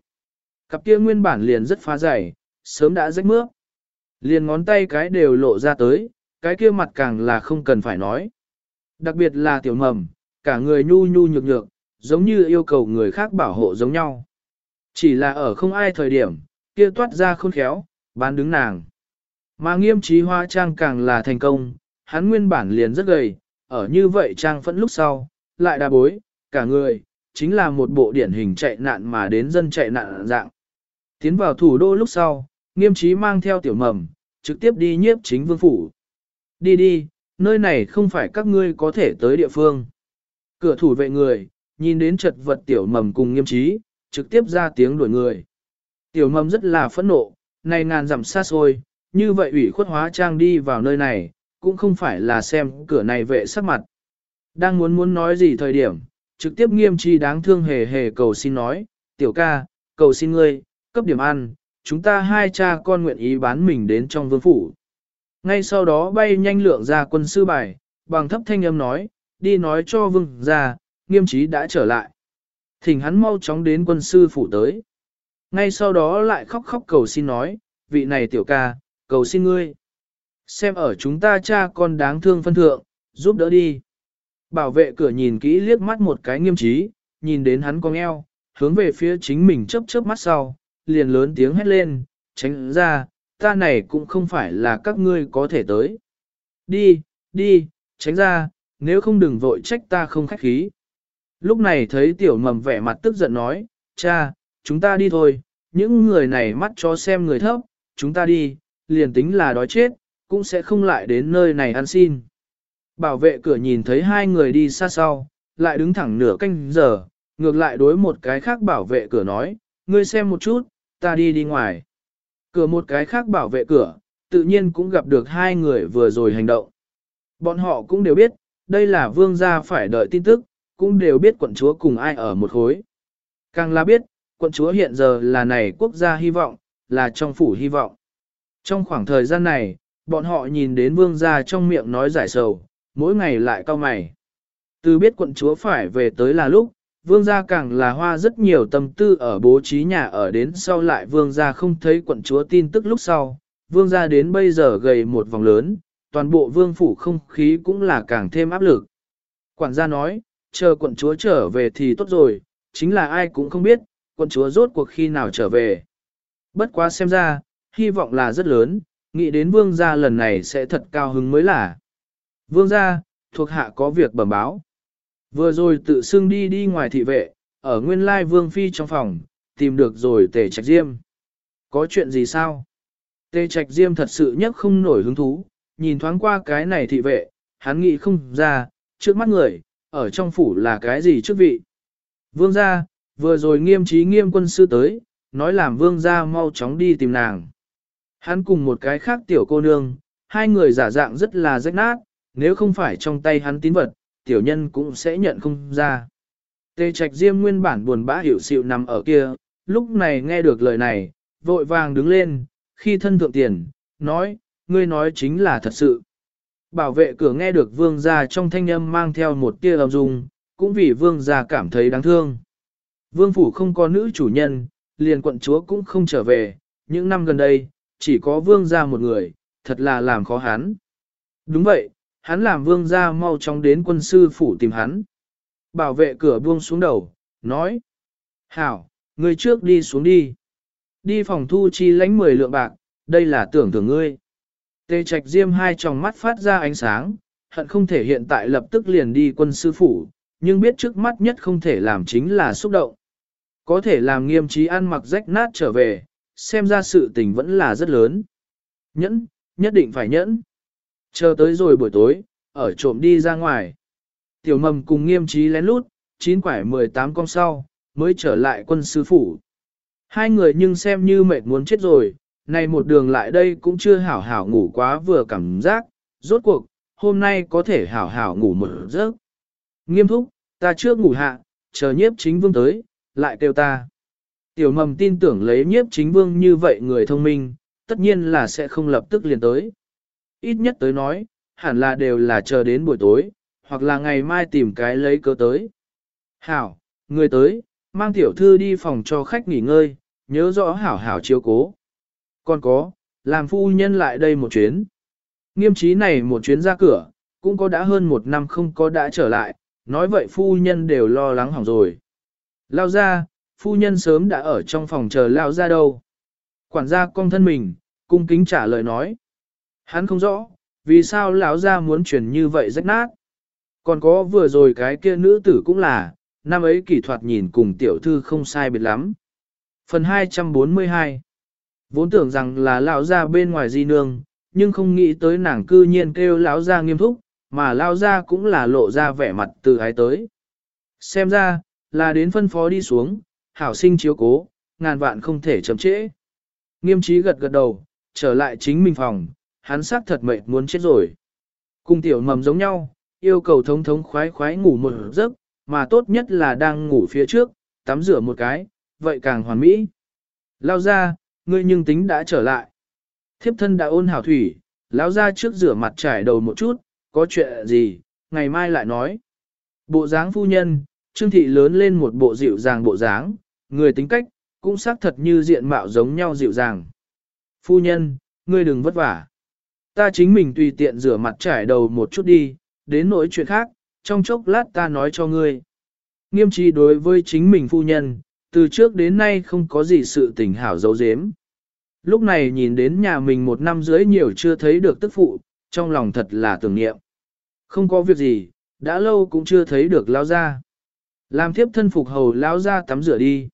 Cặp kia nguyên bản liền rất phá dày, sớm đã rách mướp. Liền ngón tay cái đều lộ ra tới, cái kia mặt càng là không cần phải nói. Đặc biệt là tiểu mầm, cả người nhu nhu nhược nhược, giống như yêu cầu người khác bảo hộ giống nhau. Chỉ là ở không ai thời điểm, kia toát ra khôn khéo, bán đứng nàng. Mà nghiêm trí hoa trang càng là thành công, hắn nguyên bản liền rất gầy, ở như vậy trang phẫn lúc sau, lại đa bối, cả người, chính là một bộ điển hình chạy nạn mà đến dân chạy nạn dạng. Tiến vào thủ đô lúc sau, nghiêm trí mang theo tiểu mầm, trực tiếp đi nhiếp chính vương phủ. Đi đi, nơi này không phải các ngươi có thể tới địa phương. Cửa thủ vệ người, nhìn đến chật vật tiểu mầm cùng nghiêm trí, trực tiếp ra tiếng đuổi người. Tiểu mầm rất là phẫn nộ, này ngàn dặm xa xôi, như vậy ủy khuất hóa trang đi vào nơi này, cũng không phải là xem cửa này vệ sắc mặt. Đang muốn muốn nói gì thời điểm, trực tiếp nghiêm chi đáng thương hề hề cầu xin nói, tiểu ca, cầu xin ngươi, cấp điểm ăn, chúng ta hai cha con nguyện ý bán mình đến trong vương phủ. Ngay sau đó bay nhanh lượng ra quân sư bài, bằng thấp thanh âm nói, đi nói cho vương ra, nghiêm trí đã trở lại. Thỉnh hắn mau chóng đến quân sư phủ tới. Ngay sau đó lại khóc khóc cầu xin nói, vị này tiểu ca, cầu xin ngươi. Xem ở chúng ta cha con đáng thương phân thượng, giúp đỡ đi. Bảo vệ cửa nhìn kỹ liếc mắt một cái nghiêm trí, nhìn đến hắn cong eo, hướng về phía chính mình chớp chớp mắt sau, liền lớn tiếng hét lên, tránh ra, ta này cũng không phải là các ngươi có thể tới. Đi, đi, tránh ra, nếu không đừng vội trách ta không khách khí. Lúc này thấy tiểu mầm vẻ mặt tức giận nói, cha, chúng ta đi thôi, những người này mắt cho xem người thấp, chúng ta đi, liền tính là đói chết, cũng sẽ không lại đến nơi này ăn xin. Bảo vệ cửa nhìn thấy hai người đi xa sau, lại đứng thẳng nửa canh giờ, ngược lại đối một cái khác bảo vệ cửa nói, ngươi xem một chút, ta đi đi ngoài. Cửa một cái khác bảo vệ cửa, tự nhiên cũng gặp được hai người vừa rồi hành động. Bọn họ cũng đều biết, đây là vương gia phải đợi tin tức, cũng đều biết quận chúa cùng ai ở một khối. Càng là biết, quận chúa hiện giờ là này quốc gia hy vọng, là trong phủ hy vọng. Trong khoảng thời gian này, bọn họ nhìn đến vương gia trong miệng nói giải sầu, mỗi ngày lại cao mày. Từ biết quận chúa phải về tới là lúc, vương gia càng là hoa rất nhiều tâm tư ở bố trí nhà ở đến sau lại vương gia không thấy quận chúa tin tức lúc sau, vương gia đến bây giờ gầy một vòng lớn, toàn bộ vương phủ không khí cũng là càng thêm áp lực. Quản gia nói, chờ quận chúa trở về thì tốt rồi, chính là ai cũng không biết, quận chúa rốt cuộc khi nào trở về. Bất quá xem ra, hy vọng là rất lớn, nghĩ đến vương gia lần này sẽ thật cao hứng mới là. Vương gia, thuộc hạ có việc bẩm báo. Vừa rồi tự xưng đi đi ngoài thị vệ, ở nguyên lai vương phi trong phòng, tìm được rồi tề trạch diêm. Có chuyện gì sao? Tề trạch diêm thật sự nhất không nổi hứng thú, nhìn thoáng qua cái này thị vệ, hắn nghĩ không ra, trước mắt người, ở trong phủ là cái gì trước vị. Vương gia, vừa rồi nghiêm trí nghiêm quân sư tới, nói làm vương gia mau chóng đi tìm nàng. Hắn cùng một cái khác tiểu cô nương, hai người giả dạng rất là rách nát, nếu không phải trong tay hắn tín vật, tiểu nhân cũng sẽ nhận không ra. Tề trạch diêm nguyên bản buồn bã hiểu xịu nằm ở kia, lúc này nghe được lời này, vội vàng đứng lên, khi thân thượng tiền, nói, ngươi nói chính là thật sự. Bảo vệ cửa nghe được vương gia trong thanh âm mang theo một tia âm dung, cũng vì vương gia cảm thấy đáng thương. Vương phủ không có nữ chủ nhân, liền quận chúa cũng không trở về, những năm gần đây, chỉ có vương gia một người, thật là làm khó hắn. Đúng vậy, hắn làm vương gia mau chóng đến quân sư phủ tìm hắn. Bảo vệ cửa buông xuống đầu, nói. Hảo, ngươi trước đi xuống đi. Đi phòng thu chi lãnh 10 lượng bạc, đây là tưởng thưởng ngươi. Tê trạch diêm hai tròng mắt phát ra ánh sáng, hận không thể hiện tại lập tức liền đi quân sư phủ, nhưng biết trước mắt nhất không thể làm chính là xúc động. Có thể làm nghiêm trí ăn mặc rách nát trở về, xem ra sự tình vẫn là rất lớn. Nhẫn, nhất định phải nhẫn. Chờ tới rồi buổi tối, ở trộm đi ra ngoài. Tiểu mầm cùng nghiêm trí lén lút, chín quải 18 con sau, mới trở lại quân sư phủ. Hai người nhưng xem như mệt muốn chết rồi, này một đường lại đây cũng chưa hảo hảo ngủ quá vừa cảm giác, rốt cuộc, hôm nay có thể hảo hảo ngủ một giấc. Nghiêm thúc, ta trước ngủ hạ, chờ nhiếp chính vương tới, lại kêu ta. Tiểu mầm tin tưởng lấy nhiếp chính vương như vậy người thông minh, tất nhiên là sẽ không lập tức liền tới. Ít nhất tới nói, hẳn là đều là chờ đến buổi tối, hoặc là ngày mai tìm cái lấy cớ tới. Hảo, người tới, mang tiểu thư đi phòng cho khách nghỉ ngơi, nhớ rõ hảo hảo chiếu cố. Còn có, làm phu nhân lại đây một chuyến. Nghiêm trí này một chuyến ra cửa, cũng có đã hơn một năm không có đã trở lại, nói vậy phu nhân đều lo lắng hỏng rồi. Lao ra, phu nhân sớm đã ở trong phòng chờ lao ra đâu. Quản gia cong thân mình, cung kính trả lời nói. Hắn không rõ, vì sao lão ra muốn chuyển như vậy rách nát. Còn có vừa rồi cái kia nữ tử cũng là, năm ấy kỹ thuật nhìn cùng tiểu thư không sai biệt lắm. Phần 242 Vốn tưởng rằng là lão ra bên ngoài di nương, nhưng không nghĩ tới nàng cư nhiên kêu lão ra nghiêm túc, mà lão ra cũng là lộ ra vẻ mặt từ ái tới. Xem ra, là đến phân phó đi xuống, hảo sinh chiếu cố, ngàn vạn không thể chậm trễ. Nghiêm trí gật gật đầu, trở lại chính mình phòng, hắn xác thật mệt muốn chết rồi. Cùng tiểu mầm giống nhau, yêu cầu thống thống khoái khoái ngủ một giấc, mà tốt nhất là đang ngủ phía trước, tắm rửa một cái, vậy càng hoàn mỹ. Lao ra, ngươi nhưng tính đã trở lại. Thiếp thân đã ôn hảo thủy, lão ra trước rửa mặt trải đầu một chút, có chuyện gì, ngày mai lại nói. Bộ dáng phu nhân, trương thị lớn lên một bộ dịu dàng bộ dáng, người tính cách, cũng xác thật như diện mạo giống nhau dịu dàng. Phu nhân, ngươi đừng vất vả. Ta chính mình tùy tiện rửa mặt trải đầu một chút đi, đến nỗi chuyện khác, trong chốc lát ta nói cho ngươi. Nghiêm trí đối với chính mình phu nhân, từ trước đến nay không có gì sự tình hảo dấu dếm. Lúc này nhìn đến nhà mình một năm rưỡi nhiều chưa thấy được tức phụ, trong lòng thật là tưởng niệm. Không có việc gì, đã lâu cũng chưa thấy được lao ra. Làm thiếp thân phục hầu lao ra tắm rửa đi.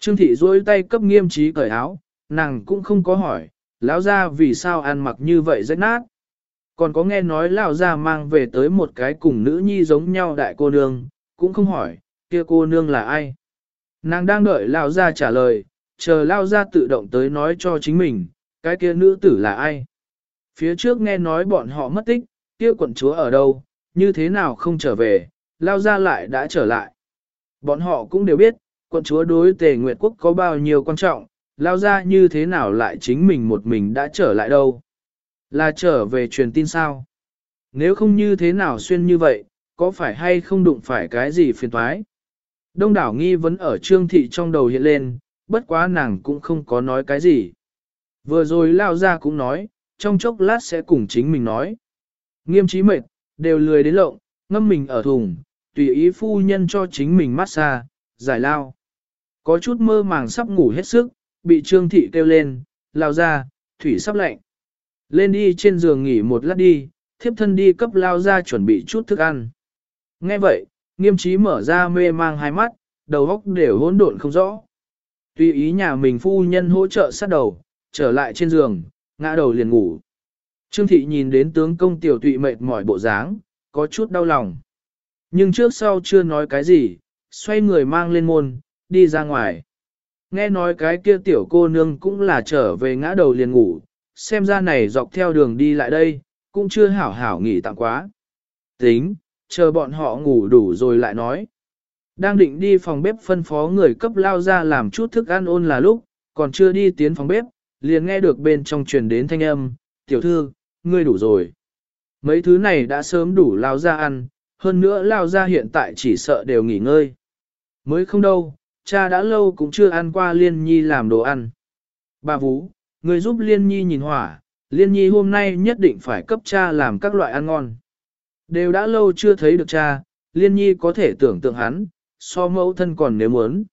Trương thị duỗi tay cấp nghiêm trí cởi áo, nàng cũng không có hỏi, lão ra vì sao ăn mặc như vậy rách nát. Còn có nghe nói lão ra mang về tới một cái cùng nữ nhi giống nhau đại cô nương, cũng không hỏi, kia cô nương là ai? Nàng đang đợi Lão ra trả lời, chờ Lão ra tự động tới nói cho chính mình, cái kia nữ tử là ai? Phía trước nghe nói bọn họ mất tích, kia quận chúa ở đâu, như thế nào không trở về, Lão ra lại đã trở lại. Bọn họ cũng đều biết, quận chúa đối tề nguyệt quốc có bao nhiêu quan trọng, lao ra như thế nào lại chính mình một mình đã trở lại đâu. Là trở về truyền tin sao? Nếu không như thế nào xuyên như vậy, có phải hay không đụng phải cái gì phiền toái? Đông đảo nghi vấn ở trương thị trong đầu hiện lên, bất quá nàng cũng không có nói cái gì. Vừa rồi lao ra cũng nói, trong chốc lát sẽ cùng chính mình nói. Nghiêm trí mệt, đều lười đến lộng, ngâm mình ở thùng, tùy ý phu nhân cho chính mình massage, giải lao. Có chút mơ màng sắp ngủ hết sức, bị trương thị kêu lên, lao ra, thủy sắp lạnh. Lên đi trên giường nghỉ một lát đi, thiếp thân đi cấp lao ra chuẩn bị chút thức ăn. Nghe vậy, nghiêm trí mở ra mê mang hai mắt, đầu óc đều hỗn độn không rõ. Tuy ý nhà mình phu nhân hỗ trợ sát đầu, trở lại trên giường, ngã đầu liền ngủ. Trương thị nhìn đến tướng công tiểu tụy mệt mỏi bộ dáng, có chút đau lòng. Nhưng trước sau chưa nói cái gì, xoay người mang lên môn, đi ra ngoài. Nghe nói cái kia tiểu cô nương cũng là trở về ngã đầu liền ngủ, xem ra này dọc theo đường đi lại đây, cũng chưa hảo hảo nghỉ tạm quá. Tính, chờ bọn họ ngủ đủ rồi lại nói. Đang định đi phòng bếp phân phó người cấp lao ra làm chút thức ăn ôn là lúc, còn chưa đi tiến phòng bếp, liền nghe được bên trong truyền đến thanh âm, tiểu thư, ngươi đủ rồi. Mấy thứ này đã sớm đủ lao ra ăn, hơn nữa lao ra hiện tại chỉ sợ đều nghỉ ngơi. Mới không đâu, cha đã lâu cũng chưa ăn qua liên nhi làm đồ ăn. Bà Vũ, người giúp liên nhi nhìn hỏa, liên nhi hôm nay nhất định phải cấp cha làm các loại ăn ngon. Đều đã lâu chưa thấy được cha, liên nhi có thể tưởng tượng hắn, so mẫu thân còn nếu muốn.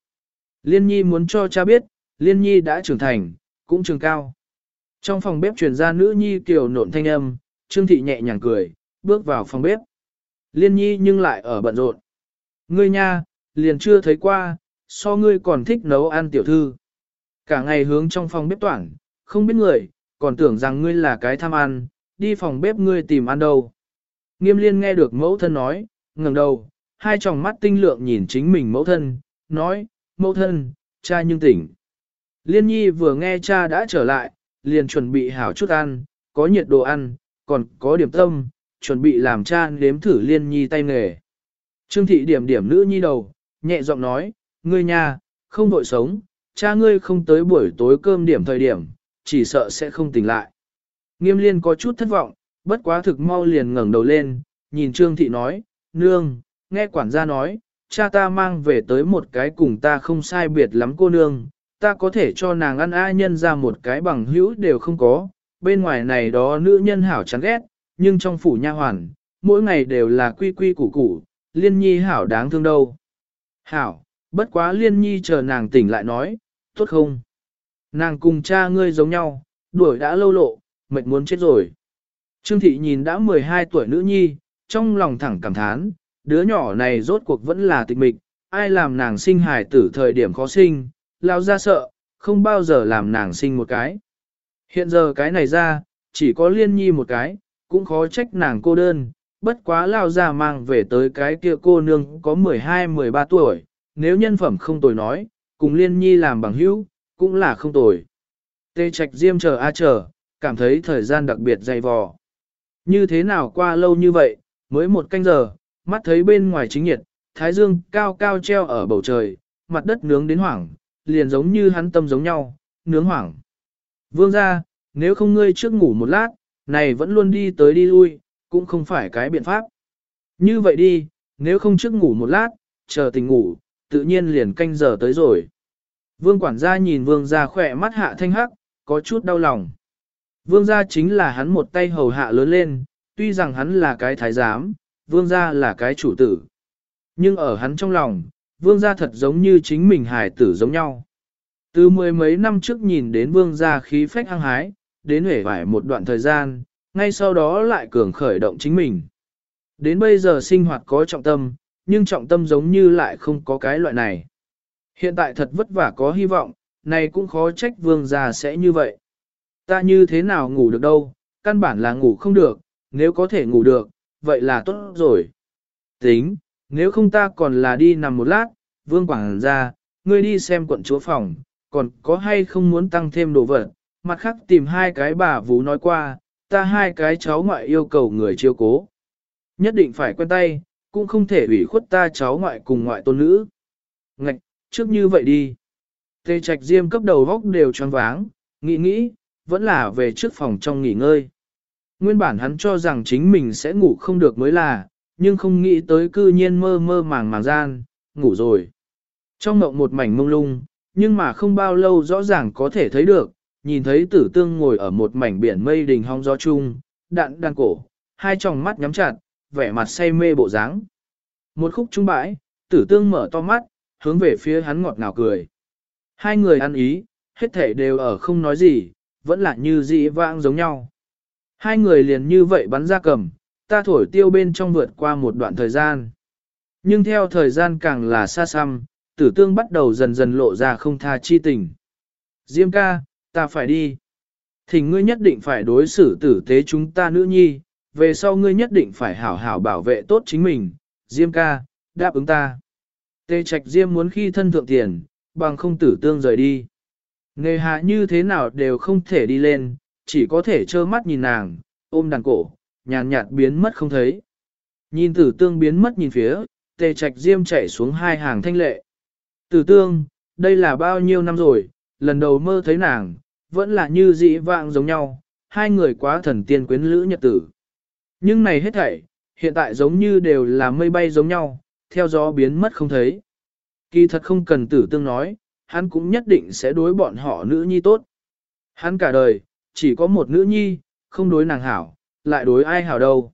Liên nhi muốn cho cha biết, liên nhi đã trưởng thành, cũng trường cao. Trong phòng bếp truyền ra nữ nhi kiểu nộn thanh âm, Trương Thị nhẹ nhàng cười, bước vào phòng bếp. Liên nhi nhưng lại ở bận rộn. Ngươi nha, liền chưa thấy qua, so ngươi còn thích nấu ăn tiểu thư. Cả ngày hướng trong phòng bếp toảng, không biết người, còn tưởng rằng ngươi là cái tham ăn, đi phòng bếp ngươi tìm ăn đâu. Nghiêm liên nghe được mẫu thân nói, ngẩng đầu, hai tròng mắt tinh lượng nhìn chính mình mẫu thân, nói, mẫu thân, cha nhưng tỉnh. Liên nhi vừa nghe cha đã trở lại, liền chuẩn bị hảo chút ăn, có nhiệt đồ ăn, còn có điểm tâm, chuẩn bị làm cha nếm thử liên nhi tay nghề. Trương thị điểm điểm nữ nhi đầu, nhẹ giọng nói, ngươi nhà, không vội sống, cha ngươi không tới buổi tối cơm điểm thời điểm, chỉ sợ sẽ không tỉnh lại. Nghiêm liên có chút thất vọng, bất quá thực mau liền ngẩng đầu lên, nhìn Trương thị nói, nương, nghe quản gia nói, cha ta mang về tới một cái cùng ta không sai biệt lắm cô nương, ta có thể cho nàng ăn ai nhân ra một cái bằng hữu đều không có, bên ngoài này đó nữ nhân hảo chán ghét, nhưng trong phủ nha hoàn, mỗi ngày đều là quy quy củ củ, liên nhi hảo đáng thương đâu. Hảo, bất quá liên nhi chờ nàng tỉnh lại nói, tốt không? Nàng cùng cha ngươi giống nhau, đuổi đã lâu lộ, mệt muốn chết rồi. Trương thị nhìn đã 12 tuổi nữ nhi, trong lòng thẳng cảm thán, đứa nhỏ này rốt cuộc vẫn là tịch mịch, ai làm nàng sinh hài tử thời điểm khó sinh, lao ra sợ, không bao giờ làm nàng sinh một cái. Hiện giờ cái này ra, chỉ có liên nhi một cái, cũng khó trách nàng cô đơn, bất quá lao ra mang về tới cái kia cô nương có 12-13 tuổi, nếu nhân phẩm không tồi nói, cùng liên nhi làm bằng hữu, cũng là không tồi. Tê trạch diêm chờ a chờ, cảm thấy thời gian đặc biệt dày vò. Như thế nào qua lâu như vậy, mới một canh giờ, mắt thấy bên ngoài chính nhiệt, thái dương cao cao treo ở bầu trời, mặt đất nướng đến hoảng, liền giống như hắn tâm giống nhau, nướng hoảng. Vương ra, nếu không ngươi trước ngủ một lát, này vẫn luôn đi tới đi lui, cũng không phải cái biện pháp. Như vậy đi, nếu không trước ngủ một lát, chờ tỉnh ngủ, tự nhiên liền canh giờ tới rồi. Vương quản gia nhìn vương gia khỏe mắt hạ thanh hắc, có chút đau lòng. Vương gia chính là hắn một tay hầu hạ lớn lên, tuy rằng hắn là cái thái giám, vương gia là cái chủ tử. Nhưng ở hắn trong lòng, vương gia thật giống như chính mình hài tử giống nhau. Từ mười mấy năm trước nhìn đến vương gia khí phách hăng hái, đến hể vải một đoạn thời gian, ngay sau đó lại cường khởi động chính mình. Đến bây giờ sinh hoạt có trọng tâm, nhưng trọng tâm giống như lại không có cái loại này. Hiện tại thật vất vả có hy vọng, này cũng khó trách vương gia sẽ như vậy. Ta như thế nào ngủ được đâu, căn bản là ngủ không được, nếu có thể ngủ được, vậy là tốt rồi. Tính, nếu không ta còn là đi nằm một lát, vương quảng ra, ngươi đi xem quận chúa phòng, còn có hay không muốn tăng thêm đồ vật, mặt khác tìm hai cái bà vú nói qua, ta hai cái cháu ngoại yêu cầu người chiêu cố. Nhất định phải quen tay, cũng không thể ủy khuất ta cháu ngoại cùng ngoại tôn nữ. Ngạch, trước như vậy đi. Tê trạch diêm cấp đầu góc đều tròn váng, nghĩ nghĩ, vẫn là về trước phòng trong nghỉ ngơi. Nguyên bản hắn cho rằng chính mình sẽ ngủ không được mới là, nhưng không nghĩ tới cư nhiên mơ mơ màng màng gian, ngủ rồi. Trong mộng một mảnh mông lung, nhưng mà không bao lâu rõ ràng có thể thấy được, nhìn thấy tử tương ngồi ở một mảnh biển mây đình hong gió chung, đạn đan cổ, hai tròng mắt nhắm chặt, vẻ mặt say mê bộ dáng. Một khúc trung bãi, tử tương mở to mắt, hướng về phía hắn ngọt ngào cười. Hai người ăn ý, hết thể đều ở không nói gì, vẫn là như dị vãng giống nhau. Hai người liền như vậy bắn ra cầm, ta thổi tiêu bên trong vượt qua một đoạn thời gian. Nhưng theo thời gian càng là xa xăm, tử tương bắt đầu dần dần lộ ra không tha chi tình. Diêm ca, ta phải đi. Thỉnh ngươi nhất định phải đối xử tử tế chúng ta nữ nhi, về sau ngươi nhất định phải hảo hảo bảo vệ tốt chính mình. Diêm ca, đáp ứng ta. Tê trạch Diêm muốn khi thân thượng tiền, bằng không tử tương rời đi. Nghề hạ như thế nào đều không thể đi lên, chỉ có thể trơ mắt nhìn nàng, ôm đàn cổ, nhàn nhạt biến mất không thấy. Nhìn tử tương biến mất nhìn phía, tề trạch diêm chạy xuống hai hàng thanh lệ. Tử tương, đây là bao nhiêu năm rồi, lần đầu mơ thấy nàng, vẫn là như dị vạng giống nhau, hai người quá thần tiên quyến lữ nhật tử. Nhưng này hết thảy, hiện tại giống như đều là mây bay giống nhau, theo gió biến mất không thấy. Kỳ thật không cần tử tương nói, hắn cũng nhất định sẽ đối bọn họ nữ nhi tốt. Hắn cả đời, chỉ có một nữ nhi, không đối nàng hảo, lại đối ai hảo đâu.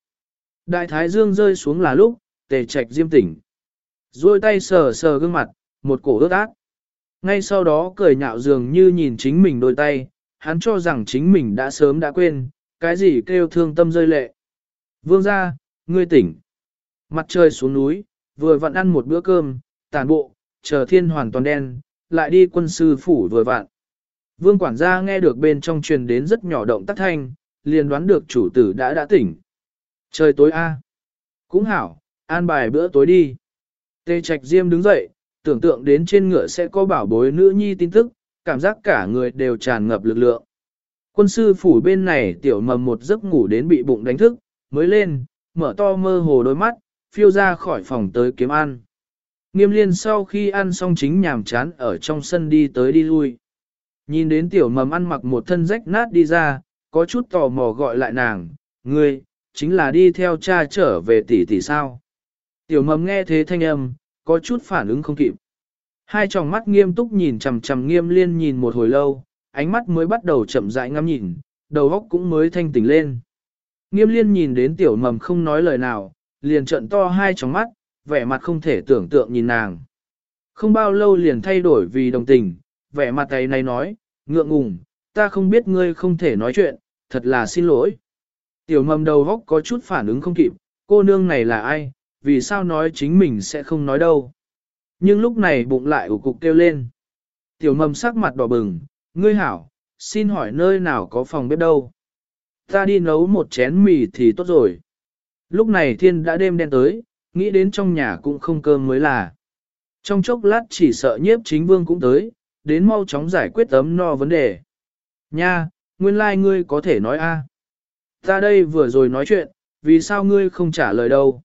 Đại thái dương rơi xuống là lúc, tề trạch diêm tỉnh. Rồi tay sờ sờ gương mặt, một cổ ướt át. Ngay sau đó cười nhạo dường như nhìn chính mình đôi tay, hắn cho rằng chính mình đã sớm đã quên, cái gì kêu thương tâm rơi lệ. Vương ra, ngươi tỉnh. Mặt trời xuống núi, vừa vặn ăn một bữa cơm, tàn bộ, chờ thiên hoàn toàn đen, lại đi quân sư phủ vừa vặn. Vương quản gia nghe được bên trong truyền đến rất nhỏ động tác thanh, liền đoán được chủ tử đã đã tỉnh. Trời tối a, Cũng hảo, an bài bữa tối đi. Tê Trạch Diêm đứng dậy, tưởng tượng đến trên ngựa sẽ có bảo bối nữ nhi tin tức, cảm giác cả người đều tràn ngập lực lượng. Quân sư phủ bên này tiểu mầm một giấc ngủ đến bị bụng đánh thức, mới lên, mở to mơ hồ đôi mắt, phiêu ra khỏi phòng tới kiếm ăn. Nghiêm liên sau khi ăn xong chính nhàm chán ở trong sân đi tới đi lui. Nhìn đến tiểu mầm ăn mặc một thân rách nát đi ra, có chút tò mò gọi lại nàng, ngươi, chính là đi theo cha trở về tỷ tỷ sao. Tiểu mầm nghe thế thanh âm, có chút phản ứng không kịp. Hai tròng mắt nghiêm túc nhìn chằm chằm nghiêm liên nhìn một hồi lâu, ánh mắt mới bắt đầu chậm rãi ngắm nhìn, đầu óc cũng mới thanh tỉnh lên. Nghiêm liên nhìn đến tiểu mầm không nói lời nào, liền trợn to hai tròng mắt, vẻ mặt không thể tưởng tượng nhìn nàng. Không bao lâu liền thay đổi vì đồng tình, vẻ mặt tay này nói, ngượng ngùng, ta không biết ngươi không thể nói chuyện, thật là xin lỗi. Tiểu mầm đầu góc có chút phản ứng không kịp, cô nương này là ai, vì sao nói chính mình sẽ không nói đâu. Nhưng lúc này bụng lại ủ cục kêu lên. Tiểu mầm sắc mặt đỏ bừng, ngươi hảo, xin hỏi nơi nào có phòng bếp đâu. Ta đi nấu một chén mì thì tốt rồi. Lúc này thiên đã đêm đen tới, nghĩ đến trong nhà cũng không cơm mới là. Trong chốc lát chỉ sợ nhiếp chính vương cũng tới, đến mau chóng giải quyết ấm no vấn đề. Nha, nguyên lai like ngươi có thể nói a. Ta đây vừa rồi nói chuyện, vì sao ngươi không trả lời đâu?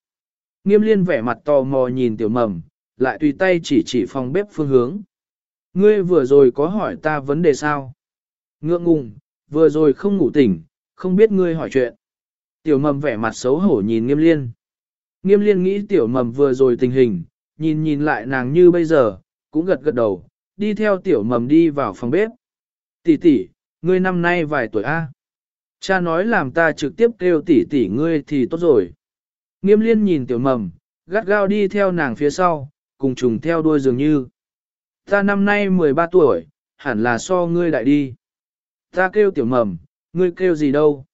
Nghiêm liên vẻ mặt tò mò nhìn tiểu mầm, lại tùy tay chỉ chỉ phòng bếp phương hướng. Ngươi vừa rồi có hỏi ta vấn đề sao? Ngượng ngùng, vừa rồi không ngủ tỉnh, không biết ngươi hỏi chuyện. Tiểu mầm vẻ mặt xấu hổ nhìn nghiêm liên. Nghiêm liên nghĩ tiểu mầm vừa rồi tình hình, nhìn nhìn lại nàng như bây giờ, cũng gật gật đầu, đi theo tiểu mầm đi vào phòng bếp. Tỷ tỷ, ngươi năm nay vài tuổi A. Cha nói làm ta trực tiếp kêu tỷ tỷ ngươi thì tốt rồi. Nghiêm liên nhìn tiểu mầm, gắt gao đi theo nàng phía sau, cùng trùng theo đuôi dường như. Ta năm nay 13 tuổi, hẳn là so ngươi đại đi. Ta kêu tiểu mầm, ngươi kêu gì đâu.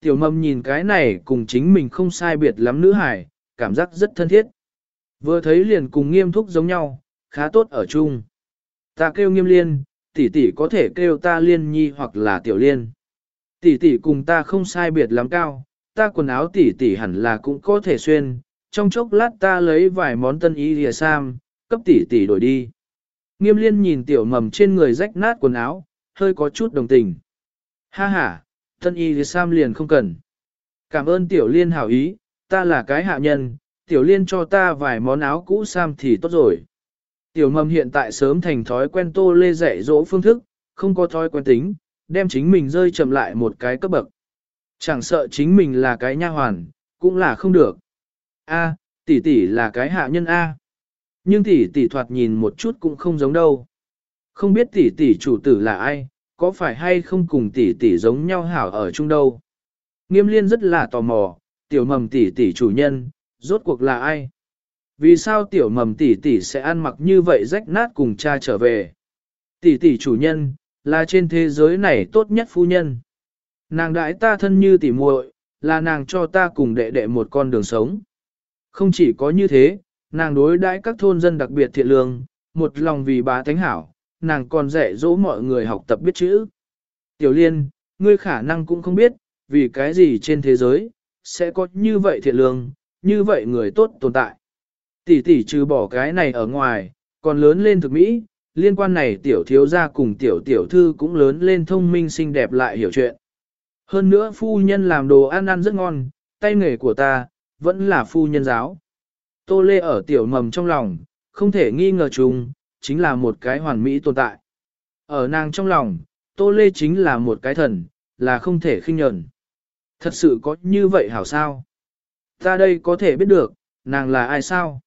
Tiểu mầm nhìn cái này cùng chính mình không sai biệt lắm nữ hải, cảm giác rất thân thiết. Vừa thấy liền cùng nghiêm túc giống nhau, khá tốt ở chung. Ta kêu nghiêm liên, tỷ tỷ có thể kêu ta liên nhi hoặc là tiểu liên. Tỷ tỷ cùng ta không sai biệt lắm cao, ta quần áo tỷ tỷ hẳn là cũng có thể xuyên, trong chốc lát ta lấy vài món tân y lìa sam, cấp tỷ tỷ đổi đi. Nghiêm liên nhìn tiểu mầm trên người rách nát quần áo, hơi có chút đồng tình. Ha ha, tân y thì sam liền không cần. Cảm ơn tiểu liên hảo ý, ta là cái hạ nhân, tiểu liên cho ta vài món áo cũ sam thì tốt rồi. Tiểu mầm hiện tại sớm thành thói quen tô lê dạy dỗ phương thức, không có thói quen tính, đem chính mình rơi chậm lại một cái cấp bậc. Chẳng sợ chính mình là cái nha hoàn, cũng là không được. A, tỷ tỷ là cái hạ nhân A. Nhưng tỷ tỷ thoạt nhìn một chút cũng không giống đâu. Không biết tỷ tỷ chủ tử là ai, có phải hay không cùng tỷ tỷ giống nhau hảo ở chung đâu. Nghiêm liên rất là tò mò, tiểu mầm tỷ tỷ chủ nhân, rốt cuộc là ai? Vì sao tiểu mầm tỷ tỷ sẽ ăn mặc như vậy rách nát cùng cha trở về? Tỷ tỷ chủ nhân, là trên thế giới này tốt nhất phu nhân. Nàng đãi ta thân như tỷ muội, là nàng cho ta cùng đệ đệ một con đường sống. Không chỉ có như thế, nàng đối đãi các thôn dân đặc biệt thiện lương, một lòng vì bá thánh hảo, nàng còn dạy dỗ mọi người học tập biết chữ. Tiểu liên, ngươi khả năng cũng không biết, vì cái gì trên thế giới, sẽ có như vậy thiện lương, như vậy người tốt tồn tại. Tỷ tỷ trừ bỏ cái này ở ngoài, còn lớn lên thực mỹ, liên quan này tiểu thiếu gia cùng tiểu tiểu thư cũng lớn lên thông minh xinh đẹp lại hiểu chuyện. Hơn nữa phu nhân làm đồ ăn ăn rất ngon, tay nghề của ta, vẫn là phu nhân giáo. Tô Lê ở tiểu mầm trong lòng, không thể nghi ngờ chung, chính là một cái hoàn mỹ tồn tại. Ở nàng trong lòng, Tô Lê chính là một cái thần, là không thể khinh nhẫn. Thật sự có như vậy hảo sao? Ta đây có thể biết được, nàng là ai sao?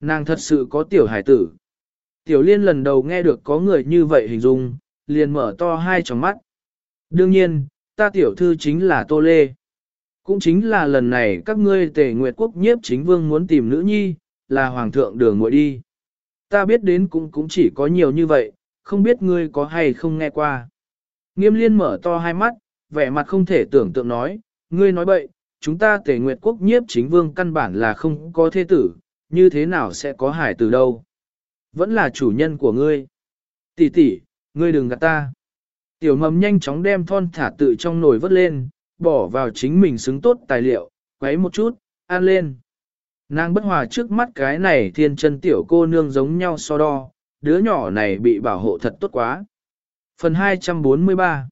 Nàng thật sự có tiểu hải tử. Tiểu liên lần đầu nghe được có người như vậy hình dung, liền mở to hai tròng mắt. Đương nhiên, ta tiểu thư chính là Tô Lê. Cũng chính là lần này các ngươi tề nguyệt quốc nhiếp chính vương muốn tìm nữ nhi, là hoàng thượng đường muội đi. Ta biết đến cũng cũng chỉ có nhiều như vậy, không biết ngươi có hay không nghe qua. Nghiêm liên mở to hai mắt, vẻ mặt không thể tưởng tượng nói, ngươi nói bậy, chúng ta tề nguyệt quốc nhiếp chính vương căn bản là không có thế tử, như thế nào sẽ có hải từ đâu. Vẫn là chủ nhân của ngươi. Tỷ tỷ, ngươi đừng gạt ta. Tiểu mầm nhanh chóng đem thon thả tự trong nồi vớt lên, bỏ vào chính mình xứng tốt tài liệu, quấy một chút, ăn lên. Nàng bất hòa trước mắt cái này thiên chân tiểu cô nương giống nhau so đo, đứa nhỏ này bị bảo hộ thật tốt quá. Phần 243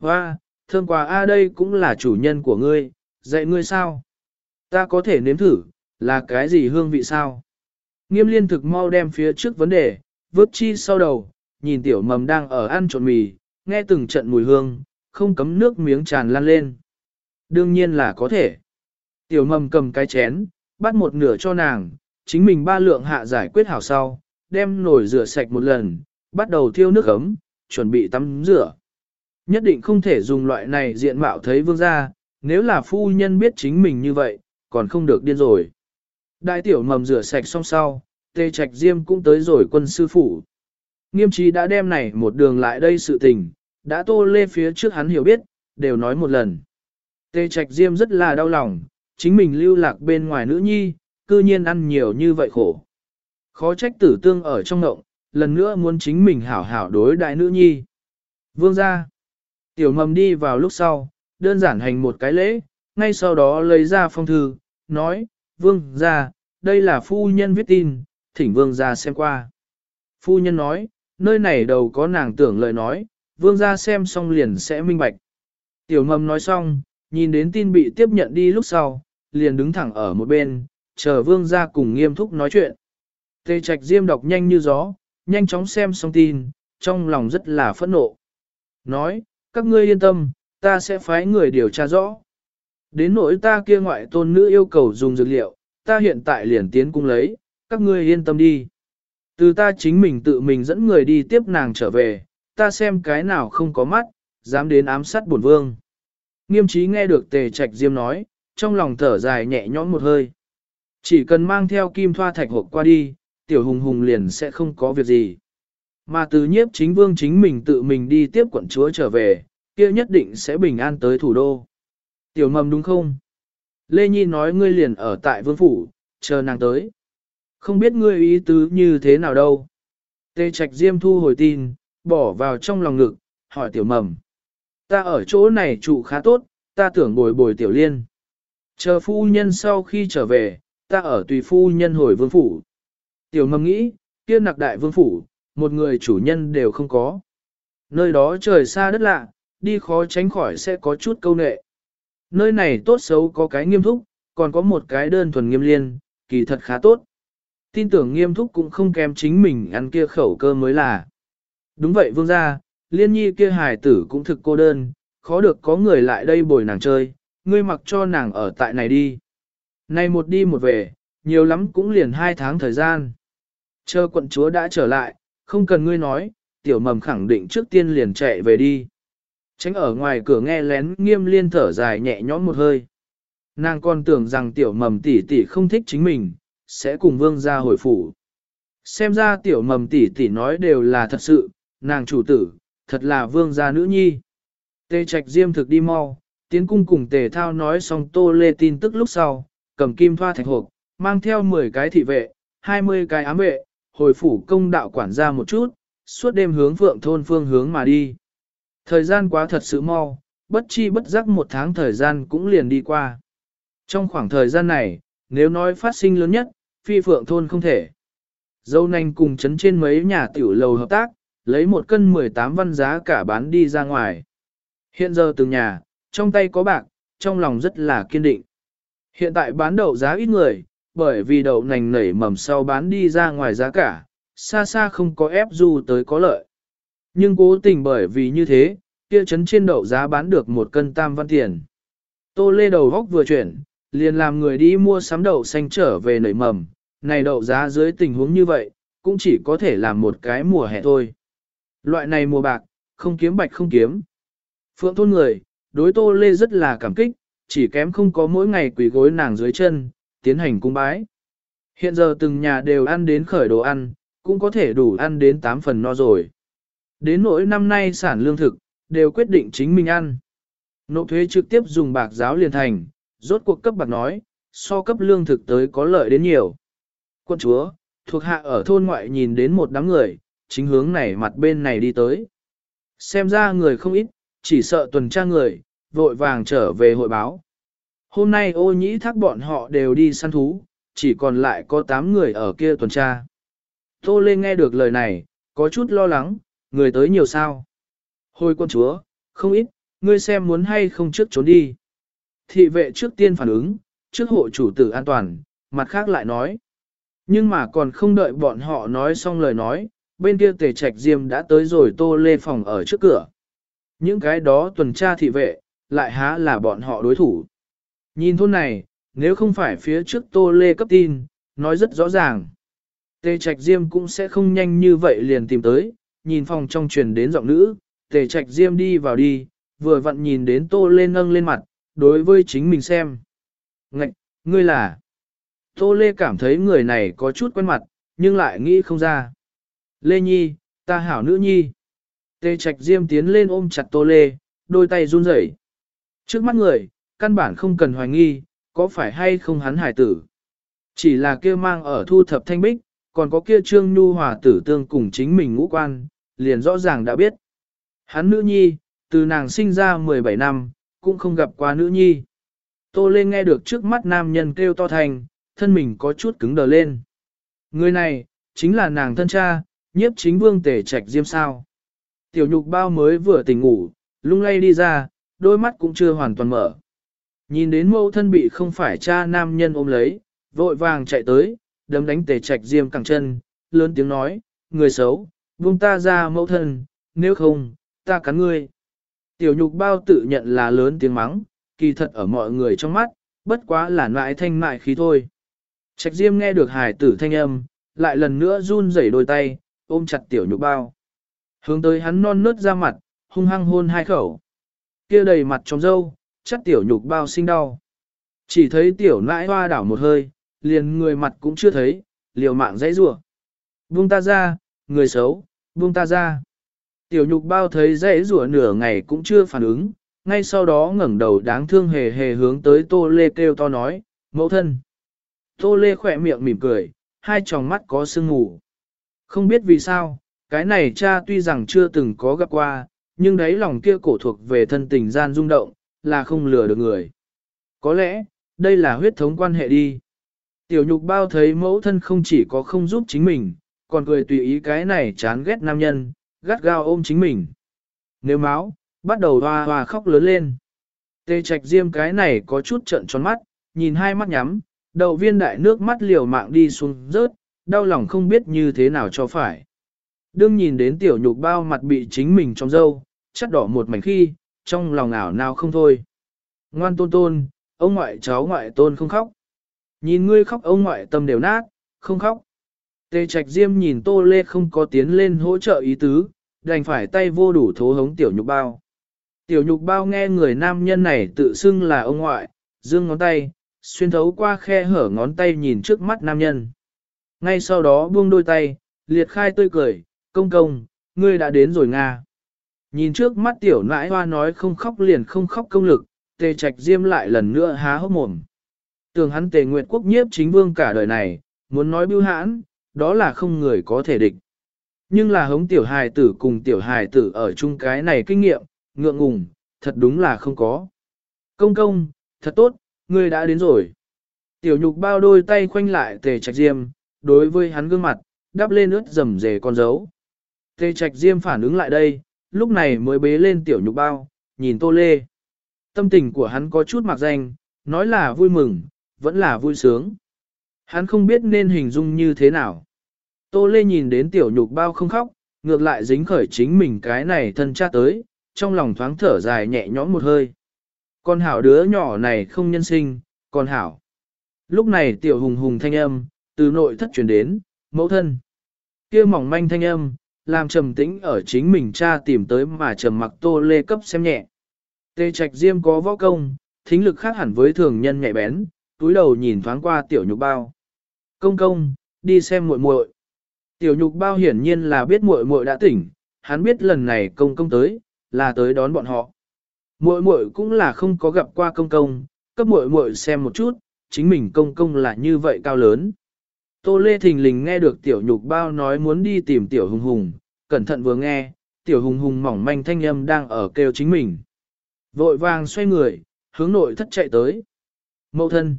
Hoa, thơm quà A đây cũng là chủ nhân của ngươi, dạy ngươi sao? Ta có thể nếm thử, là cái gì hương vị sao? Nghiêm liên thực mau đem phía trước vấn đề, vớt chi sau đầu, nhìn tiểu mầm đang ở ăn trộn mì, nghe từng trận mùi hương, không cấm nước miếng tràn lan lên. Đương nhiên là có thể. Tiểu mầm cầm cái chén, bắt một nửa cho nàng, chính mình ba lượng hạ giải quyết hảo sau, đem nồi rửa sạch một lần, bắt đầu thiêu nước ấm, chuẩn bị tắm rửa. Nhất định không thể dùng loại này diện mạo thấy vương gia, nếu là phu nhân biết chính mình như vậy, còn không được điên rồi. Đại tiểu mầm rửa sạch xong sau, tê trạch diêm cũng tới rồi quân sư phụ. Nghiêm trí đã đem này một đường lại đây sự tình, đã tô lê phía trước hắn hiểu biết, đều nói một lần. Tê trạch diêm rất là đau lòng, chính mình lưu lạc bên ngoài nữ nhi, cư nhiên ăn nhiều như vậy khổ. Khó trách tử tương ở trong ngộng, lần nữa muốn chính mình hảo hảo đối đại nữ nhi. Vương ra. Tiểu mầm đi vào lúc sau, đơn giản hành một cái lễ, ngay sau đó lấy ra phong thư, nói, vương ra, đây là phu nhân viết tin, thỉnh vương ra xem qua. Phu nhân nói, nơi này đầu có nàng tưởng lời nói, vương ra xem xong liền sẽ minh bạch. Tiểu mầm nói xong, nhìn đến tin bị tiếp nhận đi lúc sau, liền đứng thẳng ở một bên, chờ vương ra cùng nghiêm túc nói chuyện. Tê trạch diêm đọc nhanh như gió, nhanh chóng xem xong tin, trong lòng rất là phẫn nộ. Nói, các ngươi yên tâm, ta sẽ phái người điều tra rõ. Đến nỗi ta kia ngoại tôn nữ yêu cầu dùng dược liệu, ta hiện tại liền tiến cung lấy, các ngươi yên tâm đi. Từ ta chính mình tự mình dẫn người đi tiếp nàng trở về, ta xem cái nào không có mắt, dám đến ám sát bổn vương. Nghiêm trí nghe được tề trạch diêm nói, trong lòng thở dài nhẹ nhõm một hơi. Chỉ cần mang theo kim thoa thạch hộp qua đi, tiểu hùng hùng liền sẽ không có việc gì. Mà từ nhiếp chính vương chính mình tự mình đi tiếp quận chúa trở về, kia nhất định sẽ bình an tới thủ đô. Tiểu mầm đúng không? Lê Nhi nói ngươi liền ở tại vương phủ, chờ nàng tới. Không biết ngươi ý tứ như thế nào đâu. Tê Trạch Diêm thu hồi tin, bỏ vào trong lòng ngực, hỏi tiểu mầm. Ta ở chỗ này trụ khá tốt, ta tưởng bồi bồi tiểu liên. Chờ phu nhân sau khi trở về, ta ở tùy phu nhân hồi vương phủ. Tiểu mầm nghĩ, kia nặc đại vương phủ, một người chủ nhân đều không có. Nơi đó trời xa đất lạ, đi khó tránh khỏi sẽ có chút câu nệ. Nơi này tốt xấu có cái nghiêm thúc, còn có một cái đơn thuần nghiêm liên, kỳ thật khá tốt. Tin tưởng nghiêm thúc cũng không kém chính mình ăn kia khẩu cơ mới là. Đúng vậy vương gia, liên nhi kia hài tử cũng thực cô đơn, khó được có người lại đây bồi nàng chơi, ngươi mặc cho nàng ở tại này đi. Này một đi một về, nhiều lắm cũng liền hai tháng thời gian. Chờ quận chúa đã trở lại, không cần ngươi nói, tiểu mầm khẳng định trước tiên liền chạy về đi. Tránh ở ngoài cửa nghe lén nghiêm liên thở dài nhẹ nhõm một hơi. Nàng còn tưởng rằng tiểu mầm tỷ tỷ không thích chính mình, sẽ cùng vương ra hồi phủ. Xem ra tiểu mầm tỷ tỷ nói đều là thật sự, nàng chủ tử, thật là vương gia nữ nhi. Tê trạch diêm thực đi mau, tiến cung cùng tề thao nói xong tô lê tin tức lúc sau, cầm kim thoa thạch hộp, mang theo 10 cái thị vệ, 20 cái ám vệ, hồi phủ công đạo quản gia một chút, suốt đêm hướng vượng thôn phương hướng mà đi. Thời gian quá thật sự mau, bất chi bất giác một tháng thời gian cũng liền đi qua. Trong khoảng thời gian này, nếu nói phát sinh lớn nhất, phi phượng thôn không thể. Dâu nanh cùng chấn trên mấy nhà tiểu lầu hợp tác, lấy một cân 18 văn giá cả bán đi ra ngoài. Hiện giờ từng nhà, trong tay có bạc, trong lòng rất là kiên định. Hiện tại bán đậu giá ít người, bởi vì đậu nành nảy mầm sau bán đi ra ngoài giá cả, xa xa không có ép du tới có lợi. Nhưng cố tình bởi vì như thế, kia chấn trên đậu giá bán được một cân tam văn tiền. Tô lê đầu góc vừa chuyển, liền làm người đi mua sắm đậu xanh trở về nảy mầm, này đậu giá dưới tình huống như vậy, cũng chỉ có thể làm một cái mùa hè thôi. Loại này mùa bạc, không kiếm bạch không kiếm. Phượng thôn người, đối tô lê rất là cảm kích, chỉ kém không có mỗi ngày quỳ gối nàng dưới chân, tiến hành cung bái. Hiện giờ từng nhà đều ăn đến khởi đồ ăn, cũng có thể đủ ăn đến 8 phần no rồi. Đến nỗi năm nay sản lương thực, đều quyết định chính mình ăn. Nộp thuế trực tiếp dùng bạc giáo liền thành, rốt cuộc cấp bạc nói, so cấp lương thực tới có lợi đến nhiều. Quân chúa, thuộc hạ ở thôn ngoại nhìn đến một đám người, chính hướng này mặt bên này đi tới. Xem ra người không ít, chỉ sợ tuần tra người, vội vàng trở về hội báo. Hôm nay ô nhĩ thác bọn họ đều đi săn thú, chỉ còn lại có 8 người ở kia tuần tra. Tô Lê nghe được lời này, có chút lo lắng, người tới nhiều sao. Hồi quân chúa, không ít, ngươi xem muốn hay không trước trốn đi. Thị vệ trước tiên phản ứng, trước hộ chủ tử an toàn, mặt khác lại nói. Nhưng mà còn không đợi bọn họ nói xong lời nói, bên kia tề trạch diêm đã tới rồi tô lê phòng ở trước cửa. Những cái đó tuần tra thị vệ, lại há là bọn họ đối thủ. Nhìn thôn này, nếu không phải phía trước tô lê cấp tin, nói rất rõ ràng. Tề trạch diêm cũng sẽ không nhanh như vậy liền tìm tới, nhìn phòng trong truyền đến giọng nữ, tề trạch diêm đi vào đi, vừa vặn nhìn đến tô lê nâng lên mặt, đối với chính mình xem. Ngạch, ngươi là... Tô lê cảm thấy người này có chút quen mặt, nhưng lại nghĩ không ra. Lê Nhi, ta hảo nữ nhi. Tề trạch diêm tiến lên ôm chặt tô lê, đôi tay run rẩy. Trước mắt người, căn bản không cần hoài nghi, có phải hay không hắn hải tử. Chỉ là kia mang ở thu thập thanh bích, còn có kia trương nhu hòa tử tương cùng chính mình ngũ quan, liền rõ ràng đã biết. Hắn nữ nhi, từ nàng sinh ra 17 năm, cũng không gặp qua nữ nhi. Tô Lê nghe được trước mắt nam nhân kêu to thành, thân mình có chút cứng đờ lên. Người này, chính là nàng thân cha, nhiếp chính vương tể trạch diêm sao. Tiểu nhục bao mới vừa tỉnh ngủ, lung lay đi ra, đôi mắt cũng chưa hoàn toàn mở. Nhìn đến mẫu thân bị không phải cha nam nhân ôm lấy, vội vàng chạy tới, đấm đánh tề trạch diêm cẳng chân, lớn tiếng nói, người xấu, buông ta ra mẫu thân, nếu không, ta cắn ngươi. Tiểu nhục bao tự nhận là lớn tiếng mắng, kỳ thật ở mọi người trong mắt, bất quá là nại thanh mại khí thôi. Trạch diêm nghe được Hải tử thanh âm, lại lần nữa run rẩy đôi tay, ôm chặt tiểu nhục bao. Hướng tới hắn non nớt ra mặt, hung hăng hôn hai khẩu kia đầy mặt trong dâu, chắc tiểu nhục bao sinh đau. Chỉ thấy tiểu nãi hoa đảo một hơi, liền người mặt cũng chưa thấy, liều mạng dãy rủa. Buông ta ra, người xấu, buông ta ra. Tiểu nhục bao thấy dãy rủa nửa ngày cũng chưa phản ứng, ngay sau đó ngẩng đầu đáng thương hề hề hướng tới tô lê kêu to nói, mẫu thân. Tô lê khỏe miệng mỉm cười, hai tròng mắt có sương ngủ. Không biết vì sao, cái này cha tuy rằng chưa từng có gặp qua, nhưng đấy lòng kia cổ thuộc về thân tình gian rung động, là không lừa được người. Có lẽ, đây là huyết thống quan hệ đi. Tiểu nhục bao thấy mẫu thân không chỉ có không giúp chính mình, còn cười tùy ý cái này chán ghét nam nhân, gắt gao ôm chính mình. Nếu máu, bắt đầu hoa hoa khóc lớn lên. Tê trạch diêm cái này có chút trận tròn mắt, nhìn hai mắt nhắm, đầu viên đại nước mắt liều mạng đi xuống rớt, đau lòng không biết như thế nào cho phải. Đương nhìn đến tiểu nhục bao mặt bị chính mình trong dâu, chắt đỏ một mảnh khi, trong lòng ảo nào không thôi. Ngoan tôn tôn, ông ngoại cháu ngoại tôn không khóc. Nhìn ngươi khóc ông ngoại tâm đều nát, không khóc. Tề trạch diêm nhìn tô lê không có tiến lên hỗ trợ ý tứ, đành phải tay vô đủ thố hống tiểu nhục bao. Tiểu nhục bao nghe người nam nhân này tự xưng là ông ngoại, dương ngón tay, xuyên thấu qua khe hở ngón tay nhìn trước mắt nam nhân. Ngay sau đó buông đôi tay, liệt khai tươi cười, công công, ngươi đã đến rồi Nga. Nhìn trước mắt tiểu nãi hoa nói không khóc liền không khóc công lực, tề trạch diêm lại lần nữa há hốc mồm. Tường hắn tề nguyệt quốc nhiếp chính vương cả đời này, muốn nói bưu hãn, đó là không người có thể địch. Nhưng là hống tiểu hài tử cùng tiểu hài tử ở chung cái này kinh nghiệm, ngượng ngùng, thật đúng là không có. Công công, thật tốt, ngươi đã đến rồi. Tiểu nhục bao đôi tay khoanh lại tề trạch diêm, đối với hắn gương mặt, đắp lên ướt rầm rề con dấu. Tề trạch diêm phản ứng lại đây, lúc này mới bế lên tiểu nhục bao, nhìn tô lê. Tâm tình của hắn có chút mặc danh, nói là vui mừng, vẫn là vui sướng. Hắn không biết nên hình dung như thế nào. Tô lê nhìn đến tiểu nhục bao không khóc, ngược lại dính khởi chính mình cái này thân cha tới, trong lòng thoáng thở dài nhẹ nhõm một hơi. Con hảo đứa nhỏ này không nhân sinh, con hảo. Lúc này tiểu hùng hùng thanh âm, từ nội thất chuyển đến, mẫu thân. kia mỏng manh thanh âm, làm trầm tĩnh ở chính mình cha tìm tới mà trầm mặc tô lê cấp xem nhẹ. Tê trạch diêm có võ công, thính lực khác hẳn với thường nhân nhạy bén, túi đầu nhìn thoáng qua tiểu nhục bao. Công công, đi xem muội muội. Tiểu nhục bao hiển nhiên là biết muội muội đã tỉnh, hắn biết lần này công công tới, là tới đón bọn họ. Muội muội cũng là không có gặp qua công công, cấp muội muội xem một chút, chính mình công công là như vậy cao lớn. Tô Lê Thình Lình nghe được tiểu nhục bao nói muốn đi tìm tiểu hùng hùng, cẩn thận vừa nghe, tiểu hùng hùng mỏng manh thanh âm đang ở kêu chính mình. Vội vàng xoay người, hướng nội thất chạy tới. Mẫu thân.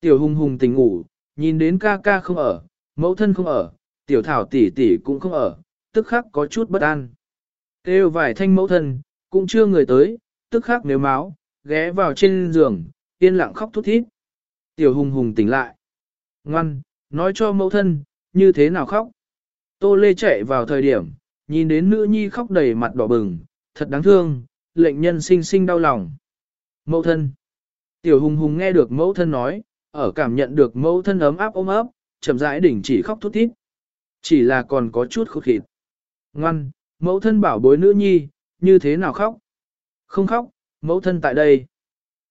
Tiểu hùng hùng tỉnh ngủ, nhìn đến ca ca không ở, mẫu thân không ở, tiểu thảo tỷ tỷ cũng không ở, tức khắc có chút bất an. Kêu vài thanh mẫu thân, cũng chưa người tới, tức khắc nếu máu, ghé vào trên giường, yên lặng khóc thút thít. Tiểu hùng hùng tỉnh lại. Ngoan, nói cho mẫu thân, như thế nào khóc. Tô Lê chạy vào thời điểm, nhìn đến nữ nhi khóc đầy mặt đỏ bừng, thật đáng thương, lệnh nhân sinh sinh đau lòng. Mẫu thân. Tiểu hùng hùng nghe được mẫu thân nói, ở cảm nhận được mẫu thân ấm áp ôm ấp, chậm rãi đỉnh chỉ khóc thút thít. Chỉ là còn có chút khúc khịt. Ngoan, mẫu thân bảo bối nữ nhi, như thế nào khóc? Không khóc, mẫu thân tại đây.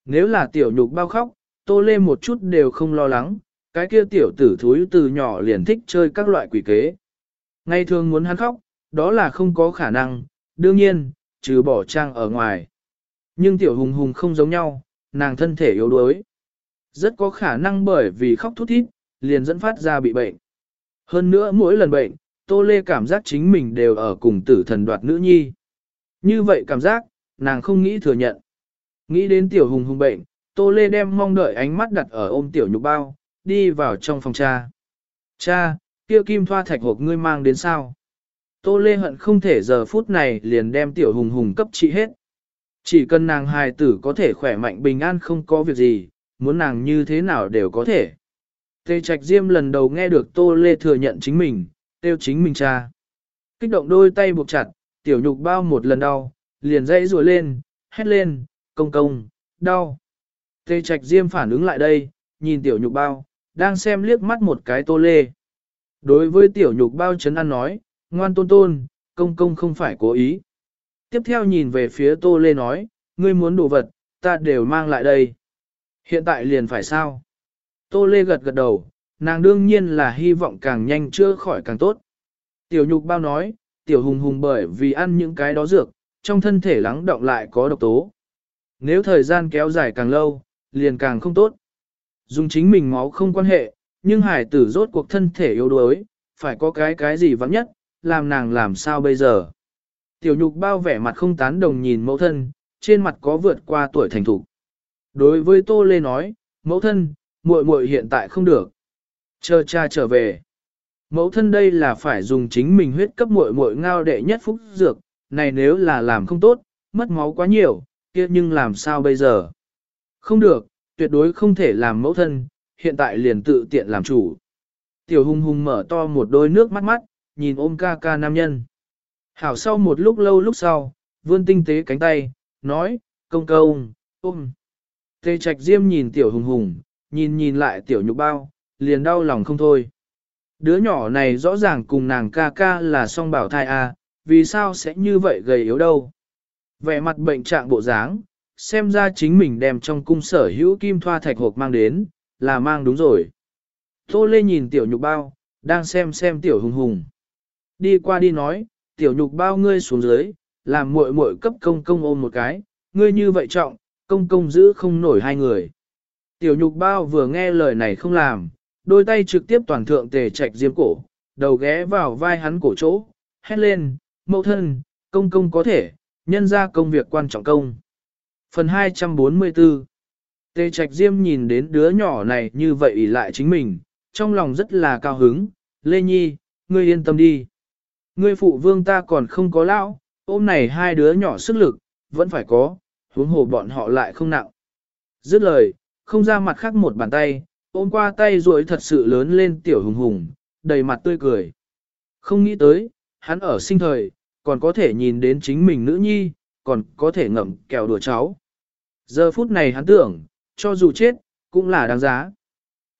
Nếu là tiểu nhục bao khóc, tô lê một chút đều không lo lắng, cái kia tiểu tử thúi từ nhỏ liền thích chơi các loại quỷ kế. Ngay thường muốn hắn khóc, đó là không có khả năng, đương nhiên, trừ bỏ trang ở ngoài. Nhưng tiểu hùng hùng không giống nhau, nàng thân thể yếu đuối. Rất có khả năng bởi vì khóc thút thít, liền dẫn phát ra bị bệnh. Hơn nữa mỗi lần bệnh, Tô Lê cảm giác chính mình đều ở cùng tử thần đoạt nữ nhi. Như vậy cảm giác, nàng không nghĩ thừa nhận. Nghĩ đến tiểu hùng hùng bệnh, Tô Lê đem mong đợi ánh mắt đặt ở ôm tiểu nhục bao, đi vào trong phòng cha. Cha, kia kim thoa thạch hộp ngươi mang đến sao? Tô Lê hận không thể giờ phút này liền đem tiểu hùng hùng cấp trị hết. Chỉ cần nàng hài tử có thể khỏe mạnh bình an không có việc gì, muốn nàng như thế nào đều có thể. Tê Trạch Diêm lần đầu nghe được Tô Lê thừa nhận chính mình, tiêu chính mình cha. Kích động đôi tay buộc chặt, tiểu nhục bao một lần đau, liền dãy rùa lên, hét lên, công công, đau. Tê Trạch Diêm phản ứng lại đây, nhìn tiểu nhục bao, đang xem liếc mắt một cái Tô Lê. Đối với tiểu nhục bao chấn an nói, ngoan tôn tôn, công công không phải cố ý. Tiếp theo nhìn về phía Tô Lê nói, ngươi muốn đồ vật, ta đều mang lại đây. Hiện tại liền phải sao? Tô Lê gật gật đầu, nàng đương nhiên là hy vọng càng nhanh chữa khỏi càng tốt. Tiểu nhục bao nói, tiểu hùng hùng bởi vì ăn những cái đó dược, trong thân thể lắng động lại có độc tố. Nếu thời gian kéo dài càng lâu, liền càng không tốt. Dùng chính mình máu không quan hệ, nhưng hải tử rốt cuộc thân thể yếu đuối, phải có cái cái gì vắng nhất, làm nàng làm sao bây giờ. Tiểu nhục bao vẻ mặt không tán đồng nhìn mẫu thân, trên mặt có vượt qua tuổi thành thủ. Đối với Tô Lê nói, mẫu thân, muội muội hiện tại không được. Chờ cha trở về. Mẫu thân đây là phải dùng chính mình huyết cấp muội muội ngao đệ nhất phúc dược, này nếu là làm không tốt, mất máu quá nhiều, kia nhưng làm sao bây giờ? Không được, tuyệt đối không thể làm mẫu thân, hiện tại liền tự tiện làm chủ. Tiểu hùng hùng mở to một đôi nước mắt mắt, nhìn ôm ca ca nam nhân. Hảo sau một lúc lâu lúc sau, vươn tinh tế cánh tay, nói, công công, ôm. Tê trạch diêm nhìn tiểu hùng hùng, nhìn nhìn lại tiểu nhục bao, liền đau lòng không thôi. Đứa nhỏ này rõ ràng cùng nàng ca ca là song bảo thai à, vì sao sẽ như vậy gầy yếu đâu. Vẻ mặt bệnh trạng bộ dáng, xem ra chính mình đem trong cung sở hữu kim thoa thạch hộp mang đến, là mang đúng rồi. Tô Lê nhìn tiểu nhục bao, đang xem xem tiểu hùng hùng. Đi qua đi nói, tiểu nhục bao ngươi xuống dưới, làm muội muội cấp công công ôm một cái, ngươi như vậy trọng, công công giữ không nổi hai người. Tiểu nhục bao vừa nghe lời này không làm, đôi tay trực tiếp toàn thượng tề trạch diêm cổ, đầu ghé vào vai hắn cổ chỗ, hét lên, mẫu thân, công công có thể, nhân ra công việc quan trọng công. Phần 244 Tề trạch diêm nhìn đến đứa nhỏ này như vậy ỷ lại chính mình, trong lòng rất là cao hứng, Lê Nhi, ngươi yên tâm đi. Ngươi phụ vương ta còn không có lão, ôm này hai đứa nhỏ sức lực, vẫn phải có, huống hồ bọn họ lại không nặng. Dứt lời, không ra mặt khác một bàn tay, ôm qua tay ruồi thật sự lớn lên tiểu hùng hùng, đầy mặt tươi cười. Không nghĩ tới, hắn ở sinh thời, còn có thể nhìn đến chính mình nữ nhi, còn có thể ngậm kẹo đùa cháu. Giờ phút này hắn tưởng, cho dù chết, cũng là đáng giá.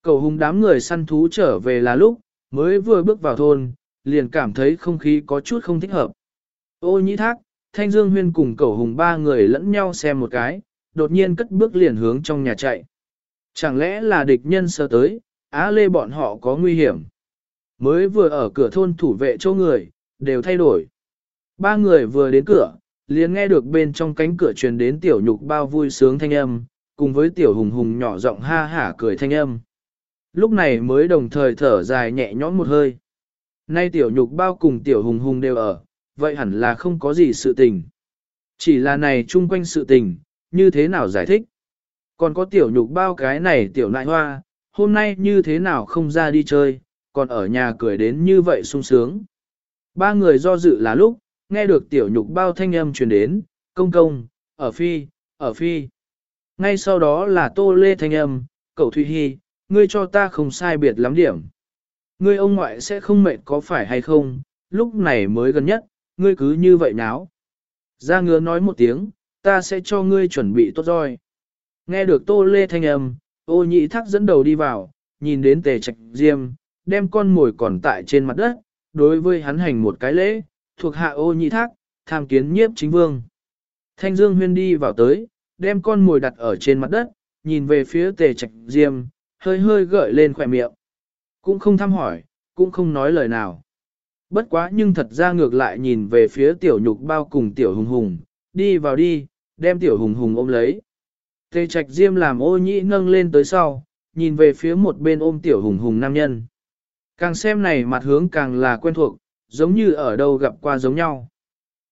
Cầu hùng đám người săn thú trở về là lúc, mới vừa bước vào thôn, liền cảm thấy không khí có chút không thích hợp. Ô nhĩ thác, thanh dương huyên cùng cầu hùng ba người lẫn nhau xem một cái, đột nhiên cất bước liền hướng trong nhà chạy. Chẳng lẽ là địch nhân sơ tới, á lê bọn họ có nguy hiểm. Mới vừa ở cửa thôn thủ vệ châu người, đều thay đổi. Ba người vừa đến cửa, liền nghe được bên trong cánh cửa truyền đến tiểu nhục bao vui sướng thanh âm, cùng với tiểu hùng hùng nhỏ giọng ha hả cười thanh âm. Lúc này mới đồng thời thở dài nhẹ nhõm một hơi. Nay tiểu nhục bao cùng tiểu hùng hùng đều ở, vậy hẳn là không có gì sự tình. Chỉ là này chung quanh sự tình, như thế nào giải thích? Còn có tiểu nhục bao cái này tiểu nại hoa, hôm nay như thế nào không ra đi chơi, còn ở nhà cười đến như vậy sung sướng. Ba người do dự là lúc, nghe được tiểu nhục bao thanh âm truyền đến, công công, ở phi, ở phi. Ngay sau đó là tô lê thanh âm, cậu Thụy Hy, ngươi cho ta không sai biệt lắm điểm. Ngươi ông ngoại sẽ không mệt có phải hay không, lúc này mới gần nhất, ngươi cứ như vậy náo. gia ngứa nói một tiếng, ta sẽ cho ngươi chuẩn bị tốt rồi. Nghe được tô lê thanh âm, ô nhị thác dẫn đầu đi vào, nhìn đến tề trạch diêm, đem con mồi còn tại trên mặt đất, đối với hắn hành một cái lễ, thuộc hạ ô nhị thác, tham kiến nhiếp chính vương. Thanh dương huyên đi vào tới, đem con mồi đặt ở trên mặt đất, nhìn về phía tề trạch diêm, hơi hơi gợi lên khỏe miệng. Cũng không thăm hỏi, cũng không nói lời nào. Bất quá nhưng thật ra ngược lại nhìn về phía tiểu nhục bao cùng tiểu hùng hùng, đi vào đi, đem tiểu hùng hùng ôm lấy. Tề trạch diêm làm ô nhĩ nâng lên tới sau, nhìn về phía một bên ôm tiểu hùng hùng nam nhân. Càng xem này mặt hướng càng là quen thuộc, giống như ở đâu gặp qua giống nhau.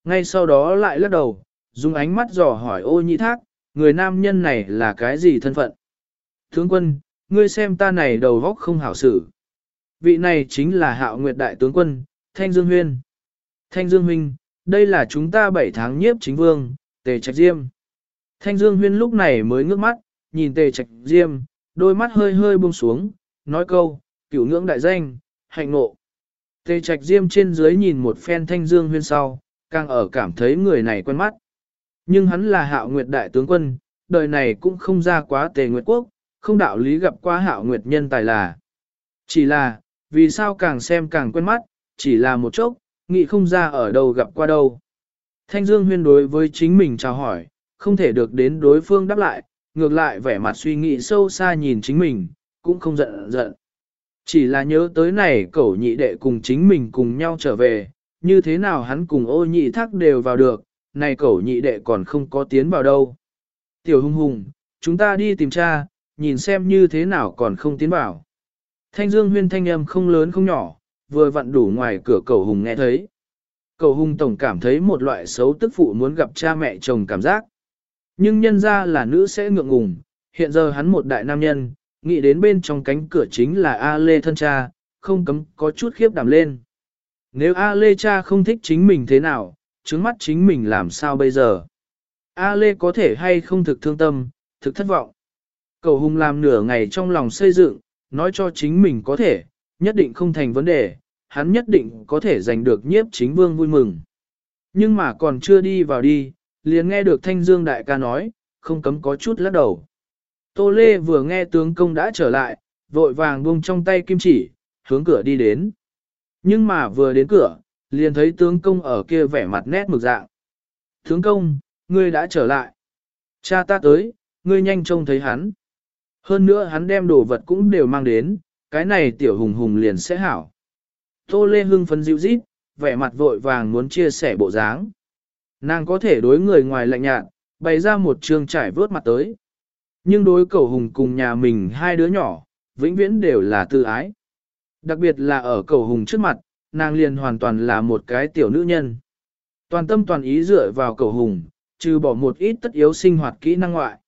Ngay sau đó lại lắc đầu, dùng ánh mắt dò hỏi ô nhị thác, người nam nhân này là cái gì thân phận? Tướng quân, ngươi xem ta này đầu vóc không hảo xử. Vị này chính là hạo nguyệt đại tướng quân, Thanh Dương Huyên. Thanh Dương Huynh, đây là chúng ta bảy tháng nhiếp chính vương, tề trạch diêm. Thanh Dương Huyên lúc này mới ngước mắt, nhìn tề trạch diêm, đôi mắt hơi hơi buông xuống, nói câu, cửu ngưỡng đại danh, hạnh ngộ. Tề trạch diêm trên dưới nhìn một phen Thanh Dương Huyên sau, càng ở cảm thấy người này quen mắt. Nhưng hắn là hạo nguyệt đại tướng quân, đời này cũng không ra quá tề nguyệt quốc, không đạo lý gặp qua hạo nguyệt nhân tài là. Chỉ là, vì sao càng xem càng quen mắt, chỉ là một chốc, nghĩ không ra ở đâu gặp qua đâu. Thanh Dương huyên đối với chính mình chào hỏi, không thể được đến đối phương đáp lại, ngược lại vẻ mặt suy nghĩ sâu xa nhìn chính mình, cũng không giận giận. Chỉ là nhớ tới này cẩu nhị đệ cùng chính mình cùng nhau trở về, như thế nào hắn cùng ô nhị thác đều vào được, này cẩu nhị đệ còn không có tiến vào đâu. Tiểu hung hùng, chúng ta đi tìm cha, nhìn xem như thế nào còn không tiến vào. Thanh dương huyên thanh âm không lớn không nhỏ, vừa vặn đủ ngoài cửa cầu hùng nghe thấy. Cầu hùng tổng cảm thấy một loại xấu tức phụ muốn gặp cha mẹ chồng cảm giác. Nhưng nhân ra là nữ sẽ ngượng ngùng, hiện giờ hắn một đại nam nhân, nghĩ đến bên trong cánh cửa chính là A Lê thân cha, không cấm có chút khiếp đảm lên. Nếu A Lê cha không thích chính mình thế nào, trứng mắt chính mình làm sao bây giờ? A Lê có thể hay không thực thương tâm, thực thất vọng. Cầu hùng làm nửa ngày trong lòng xây dựng, nói cho chính mình có thể, nhất định không thành vấn đề, hắn nhất định có thể giành được nhiếp chính vương vui mừng. Nhưng mà còn chưa đi vào đi, liền nghe được thanh dương đại ca nói, không cấm có chút lắc đầu. Tô Lê vừa nghe tướng công đã trở lại, vội vàng buông trong tay kim chỉ, hướng cửa đi đến. Nhưng mà vừa đến cửa, liền thấy tướng công ở kia vẻ mặt nét mực dạng. Tướng công, ngươi đã trở lại. Cha ta tới, ngươi nhanh trông thấy hắn. Hơn nữa hắn đem đồ vật cũng đều mang đến, cái này tiểu hùng hùng liền sẽ hảo. Tô Lê hưng phấn dịu rít, vẻ mặt vội vàng muốn chia sẻ bộ dáng. Nàng có thể đối người ngoài lạnh nhạt, bày ra một trường trải vớt mặt tới. Nhưng đối cầu hùng cùng nhà mình hai đứa nhỏ, vĩnh viễn đều là tư ái. Đặc biệt là ở cầu hùng trước mặt, nàng liền hoàn toàn là một cái tiểu nữ nhân. Toàn tâm toàn ý dựa vào cầu hùng, trừ bỏ một ít tất yếu sinh hoạt kỹ năng ngoại.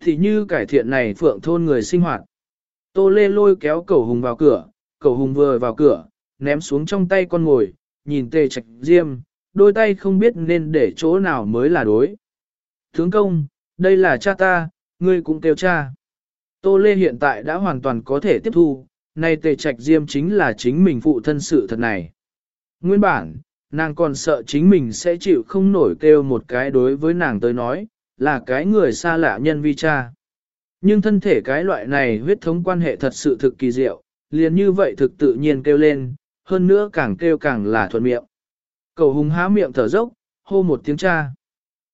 Thì như cải thiện này phượng thôn người sinh hoạt. Tô Lê lôi kéo cầu hùng vào cửa, cầu hùng vừa vào cửa, ném xuống trong tay con ngồi, nhìn tề trạch diêm, đôi tay không biết nên để chỗ nào mới là đối. Thướng công, đây là cha ta, ngươi cũng kêu cha. Tô Lê hiện tại đã hoàn toàn có thể tiếp thu, nay tề trạch diêm chính là chính mình phụ thân sự thật này. Nguyên bản, nàng còn sợ chính mình sẽ chịu không nổi kêu một cái đối với nàng tới nói, là cái người xa lạ nhân vi cha. Nhưng thân thể cái loại này huyết thống quan hệ thật sự thực kỳ diệu, liền như vậy thực tự nhiên kêu lên, hơn nữa càng kêu càng là thuận miệng. Cầu hùng há miệng thở dốc, hô một tiếng cha.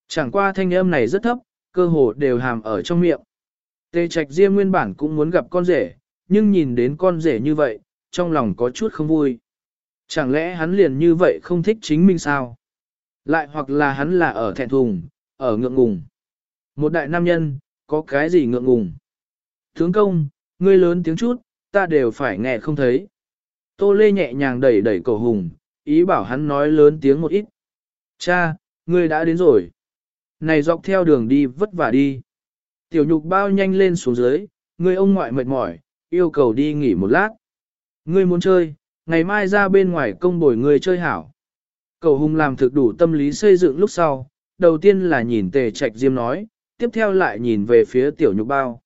Chẳng qua thanh âm này rất thấp, cơ hồ đều hàm ở trong miệng. Tề trạch riêng nguyên bản cũng muốn gặp con rể, nhưng nhìn đến con rể như vậy, trong lòng có chút không vui. Chẳng lẽ hắn liền như vậy không thích chính mình sao? Lại hoặc là hắn là ở thẹn thùng, ở ngượng ngùng. Một đại nam nhân, có cái gì ngượng ngùng? Thướng công, ngươi lớn tiếng chút, ta đều phải nghe không thấy. Tô Lê nhẹ nhàng đẩy đẩy cầu hùng, ý bảo hắn nói lớn tiếng một ít. Cha, ngươi đã đến rồi. Này dọc theo đường đi vất vả đi. Tiểu nhục bao nhanh lên xuống dưới, người ông ngoại mệt mỏi, yêu cầu đi nghỉ một lát. Ngươi muốn chơi, ngày mai ra bên ngoài công bồi người chơi hảo. Cầu hùng làm thực đủ tâm lý xây dựng lúc sau, đầu tiên là nhìn tề trạch diêm nói, tiếp theo lại nhìn về phía tiểu nhục bao.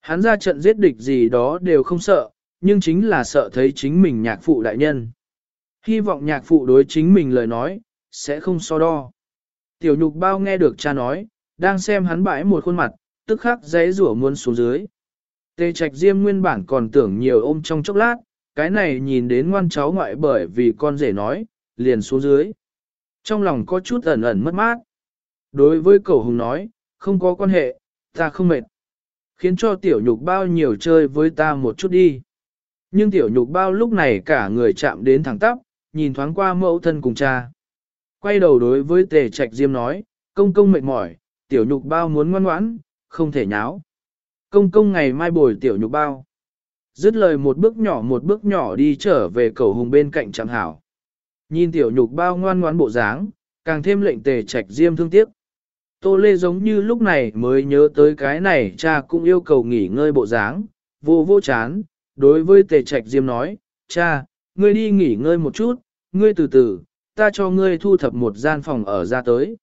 Hắn ra trận giết địch gì đó đều không sợ, nhưng chính là sợ thấy chính mình nhạc phụ đại nhân. Hy vọng nhạc phụ đối chính mình lời nói, sẽ không so đo. Tiểu nhục bao nghe được cha nói, đang xem hắn bãi một khuôn mặt, tức khắc giấy rủa muôn xuống dưới. Tề trạch diêm nguyên bản còn tưởng nhiều ôm trong chốc lát, cái này nhìn đến ngoan cháu ngoại bởi vì con rể nói, liền xuống dưới. Trong lòng có chút ẩn ẩn mất mát. Đối với cậu hùng nói, không có quan hệ, ta không mệt. Khiến cho tiểu nhục bao nhiều chơi với ta một chút đi. Nhưng tiểu nhục bao lúc này cả người chạm đến thẳng tắp, nhìn thoáng qua mẫu thân cùng cha. Quay đầu đối với tề trạch diêm nói, công công mệt mỏi, tiểu nhục bao muốn ngoan ngoãn, không thể nháo. Công công ngày mai bồi tiểu nhục bao. Dứt lời một bước nhỏ một bước nhỏ đi trở về cầu hùng bên cạnh chẳng hảo. Nhìn tiểu nhục bao ngoan ngoãn bộ dáng, càng thêm lệnh tề trạch diêm thương tiếc. Tô Lê giống như lúc này mới nhớ tới cái này cha cũng yêu cầu nghỉ ngơi bộ dáng, vô vô chán, đối với tề trạch diêm nói, cha, ngươi đi nghỉ ngơi một chút, ngươi từ từ, ta cho ngươi thu thập một gian phòng ở ra tới.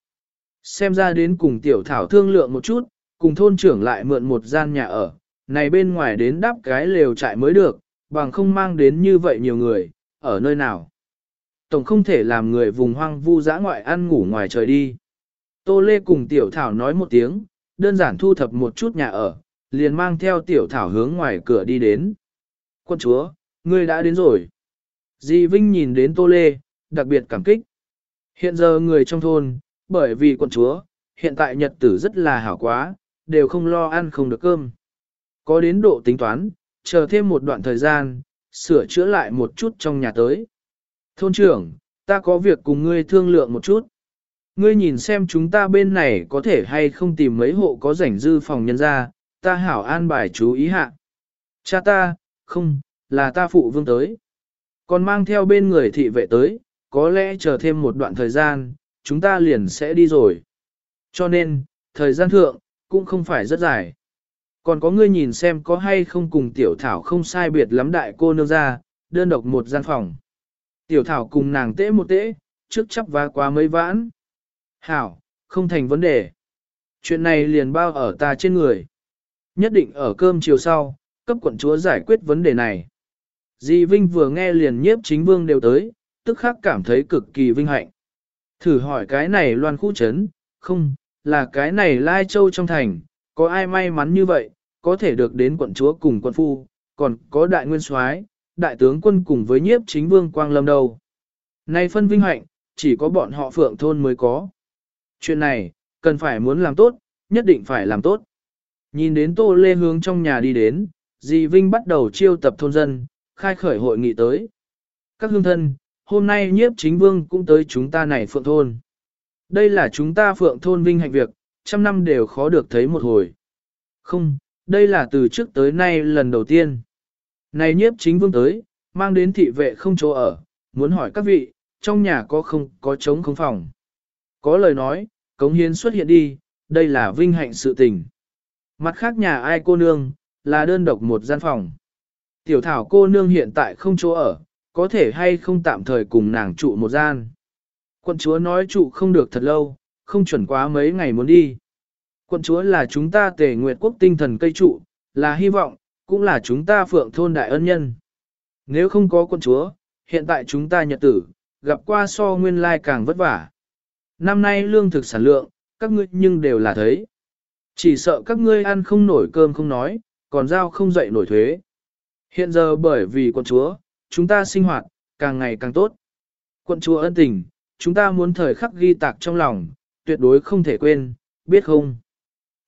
Xem ra đến cùng tiểu thảo thương lượng một chút, cùng thôn trưởng lại mượn một gian nhà ở, này bên ngoài đến đắp cái lều trại mới được, bằng không mang đến như vậy nhiều người, ở nơi nào. Tổng không thể làm người vùng hoang vu dã ngoại ăn ngủ ngoài trời đi. Tô Lê cùng tiểu thảo nói một tiếng, đơn giản thu thập một chút nhà ở, liền mang theo tiểu thảo hướng ngoài cửa đi đến. Quân chúa, ngươi đã đến rồi. Di Vinh nhìn đến Tô Lê, đặc biệt cảm kích. Hiện giờ người trong thôn, bởi vì quận chúa, hiện tại nhật tử rất là hảo quá, đều không lo ăn không được cơm. Có đến độ tính toán, chờ thêm một đoạn thời gian, sửa chữa lại một chút trong nhà tới. Thôn trưởng, ta có việc cùng ngươi thương lượng một chút. Ngươi nhìn xem chúng ta bên này có thể hay không tìm mấy hộ có rảnh dư phòng nhân ra, ta hảo an bài chú ý hạ. Cha ta, không, là ta phụ vương tới. Còn mang theo bên người thị vệ tới, có lẽ chờ thêm một đoạn thời gian, chúng ta liền sẽ đi rồi. Cho nên, thời gian thượng, cũng không phải rất dài. Còn có ngươi nhìn xem có hay không cùng tiểu thảo không sai biệt lắm đại cô nương ra, đơn độc một gian phòng. Tiểu thảo cùng nàng tễ một tễ, trước chắp vá quá mấy vãn. Hảo, không thành vấn đề. Chuyện này liền bao ở ta trên người. Nhất định ở cơm chiều sau, cấp quận chúa giải quyết vấn đề này. Di Vinh vừa nghe liền nhiếp chính vương đều tới, tức khắc cảm thấy cực kỳ vinh hạnh. Thử hỏi cái này loan khu chấn, không, là cái này lai châu trong thành, có ai may mắn như vậy, có thể được đến quận chúa cùng quận phu, còn có đại nguyên soái, đại tướng quân cùng với nhiếp chính vương Quang Lâm đâu. Này phân vinh hạnh, chỉ có bọn họ phượng thôn mới có. Chuyện này, cần phải muốn làm tốt, nhất định phải làm tốt. Nhìn đến Tô Lê hướng trong nhà đi đến, dì Vinh bắt đầu chiêu tập thôn dân, khai khởi hội nghị tới. Các hương thân, hôm nay nhiếp chính vương cũng tới chúng ta này phượng thôn. Đây là chúng ta phượng thôn vinh hạnh việc, trăm năm đều khó được thấy một hồi. Không, đây là từ trước tới nay lần đầu tiên. Này nhiếp chính vương tới, mang đến thị vệ không chỗ ở, muốn hỏi các vị, trong nhà có không có trống không phòng. Có lời nói, cống hiến xuất hiện đi, đây là vinh hạnh sự tình. Mặt khác nhà ai cô nương, là đơn độc một gian phòng. Tiểu thảo cô nương hiện tại không chỗ ở, có thể hay không tạm thời cùng nàng trụ một gian. Quận chúa nói trụ không được thật lâu, không chuẩn quá mấy ngày muốn đi. Quận chúa là chúng ta tề nguyệt quốc tinh thần cây trụ, là hy vọng, cũng là chúng ta phượng thôn đại ân nhân. Nếu không có quận chúa, hiện tại chúng ta nhật tử, gặp qua so nguyên lai càng vất vả. Năm nay lương thực sản lượng, các ngươi nhưng đều là thấy. Chỉ sợ các ngươi ăn không nổi cơm không nói, còn giao không dậy nổi thuế. Hiện giờ bởi vì quận chúa, chúng ta sinh hoạt, càng ngày càng tốt. Quận chúa ân tình, chúng ta muốn thời khắc ghi tạc trong lòng, tuyệt đối không thể quên, biết không?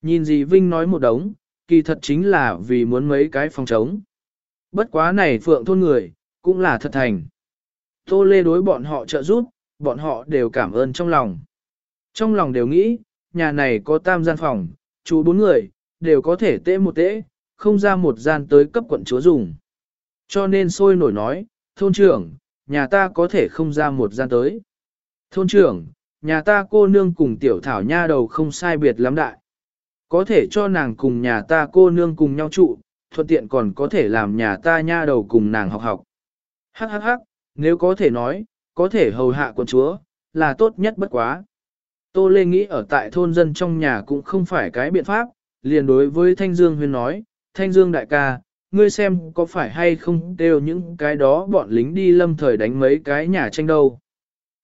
Nhìn gì Vinh nói một đống, kỳ thật chính là vì muốn mấy cái phòng trống. Bất quá này phượng thôn người, cũng là thật thành. Tô Lê đối bọn họ trợ giúp, bọn họ đều cảm ơn trong lòng. Trong lòng đều nghĩ, nhà này có tam gian phòng, chú bốn người, đều có thể tễ một tễ, không ra một gian tới cấp quận chúa dùng. Cho nên sôi nổi nói, thôn trưởng, nhà ta có thể không ra một gian tới. Thôn trưởng, nhà ta cô nương cùng tiểu thảo nha đầu không sai biệt lắm đại. Có thể cho nàng cùng nhà ta cô nương cùng nhau trụ, thuận tiện còn có thể làm nhà ta nha đầu cùng nàng học học. Hắc hắc hắc, nếu có thể nói, có thể hầu hạ quận chúa, là tốt nhất bất quá. Tô Lê nghĩ ở tại thôn dân trong nhà cũng không phải cái biện pháp, liền đối với Thanh Dương Huyên nói, Thanh Dương đại ca, ngươi xem có phải hay không đều những cái đó bọn lính đi lâm thời đánh mấy cái nhà tranh đâu.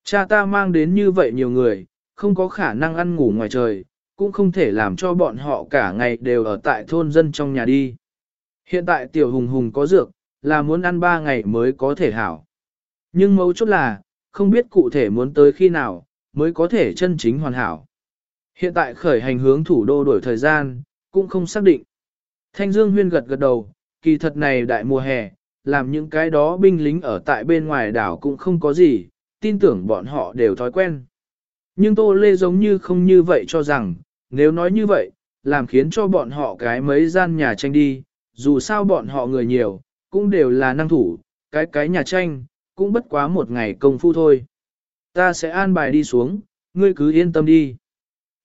Cha ta mang đến như vậy nhiều người, không có khả năng ăn ngủ ngoài trời, cũng không thể làm cho bọn họ cả ngày đều ở tại thôn dân trong nhà đi. Hiện tại tiểu hùng hùng có dược, là muốn ăn ba ngày mới có thể hảo. Nhưng mấu chốt là, không biết cụ thể muốn tới khi nào, mới có thể chân chính hoàn hảo. Hiện tại khởi hành hướng thủ đô đổi thời gian, cũng không xác định. Thanh Dương Huyên gật gật đầu, kỳ thật này đại mùa hè, làm những cái đó binh lính ở tại bên ngoài đảo cũng không có gì, tin tưởng bọn họ đều thói quen. Nhưng Tô Lê giống như không như vậy cho rằng, nếu nói như vậy, làm khiến cho bọn họ cái mấy gian nhà tranh đi, dù sao bọn họ người nhiều, cũng đều là năng thủ, cái cái nhà tranh, cũng bất quá một ngày công phu thôi. Ta sẽ an bài đi xuống, ngươi cứ yên tâm đi.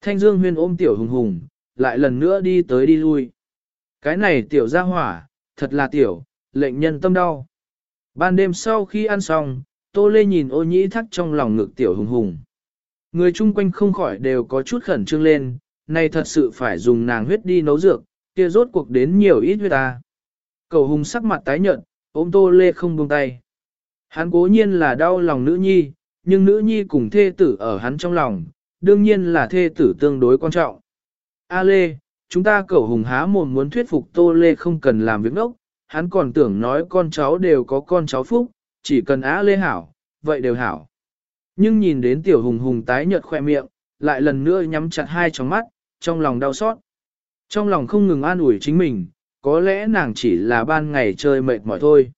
Thanh Dương Huyên ôm tiểu hùng hùng, lại lần nữa đi tới đi lui. Cái này tiểu ra hỏa, thật là tiểu, lệnh nhân tâm đau. Ban đêm sau khi ăn xong, Tô Lê nhìn ô nhĩ thắt trong lòng ngực tiểu hùng hùng. Người chung quanh không khỏi đều có chút khẩn trương lên, này thật sự phải dùng nàng huyết đi nấu dược, kia rốt cuộc đến nhiều ít huyết ta. Cầu hùng sắc mặt tái nhợt, ôm Tô Lê không buông tay. Hắn cố nhiên là đau lòng nữ nhi, nhưng nữ nhi cùng thê tử ở hắn trong lòng, đương nhiên là thê tử tương đối quan trọng. A Lê, chúng ta cẩu hùng há mồm muốn thuyết phục Tô Lê không cần làm việc ngốc, hắn còn tưởng nói con cháu đều có con cháu phúc, chỉ cần Á Lê hảo, vậy đều hảo. Nhưng nhìn đến tiểu hùng hùng tái nhợt khoe miệng, lại lần nữa nhắm chặt hai tròng mắt, trong lòng đau xót. Trong lòng không ngừng an ủi chính mình, có lẽ nàng chỉ là ban ngày chơi mệt mỏi thôi.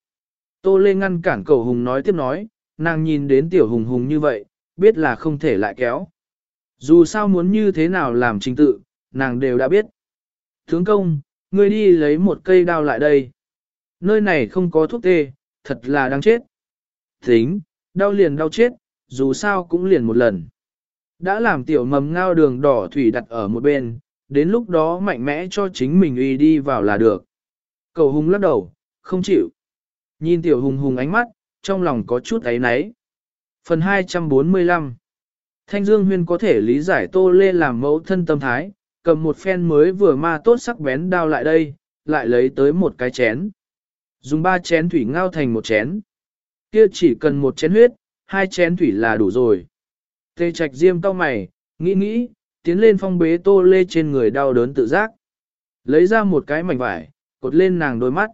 Tô Lê ngăn cản cầu hùng nói tiếp nói, nàng nhìn đến tiểu hùng hùng như vậy, biết là không thể lại kéo. Dù sao muốn như thế nào làm trình tự, nàng đều đã biết. Tướng công, ngươi đi lấy một cây đao lại đây. Nơi này không có thuốc tê, thật là đáng chết. Tính, đau liền đau chết, dù sao cũng liền một lần. Đã làm tiểu mầm ngao đường đỏ thủy đặt ở một bên, đến lúc đó mạnh mẽ cho chính mình uy đi vào là được. Cầu hùng lắc đầu, không chịu. Nhìn tiểu hùng hùng ánh mắt, trong lòng có chút ấy náy. Phần 245 Thanh Dương Huyên có thể lý giải Tô Lê làm mẫu thân tâm thái, cầm một phen mới vừa ma tốt sắc bén đao lại đây, lại lấy tới một cái chén. Dùng ba chén thủy ngao thành một chén. Kia chỉ cần một chén huyết, hai chén thủy là đủ rồi. Tê Trạch Diêm cau mày, nghĩ nghĩ, tiến lên phong bế Tô Lê trên người đau đớn tự giác. Lấy ra một cái mảnh vải, cột lên nàng đôi mắt.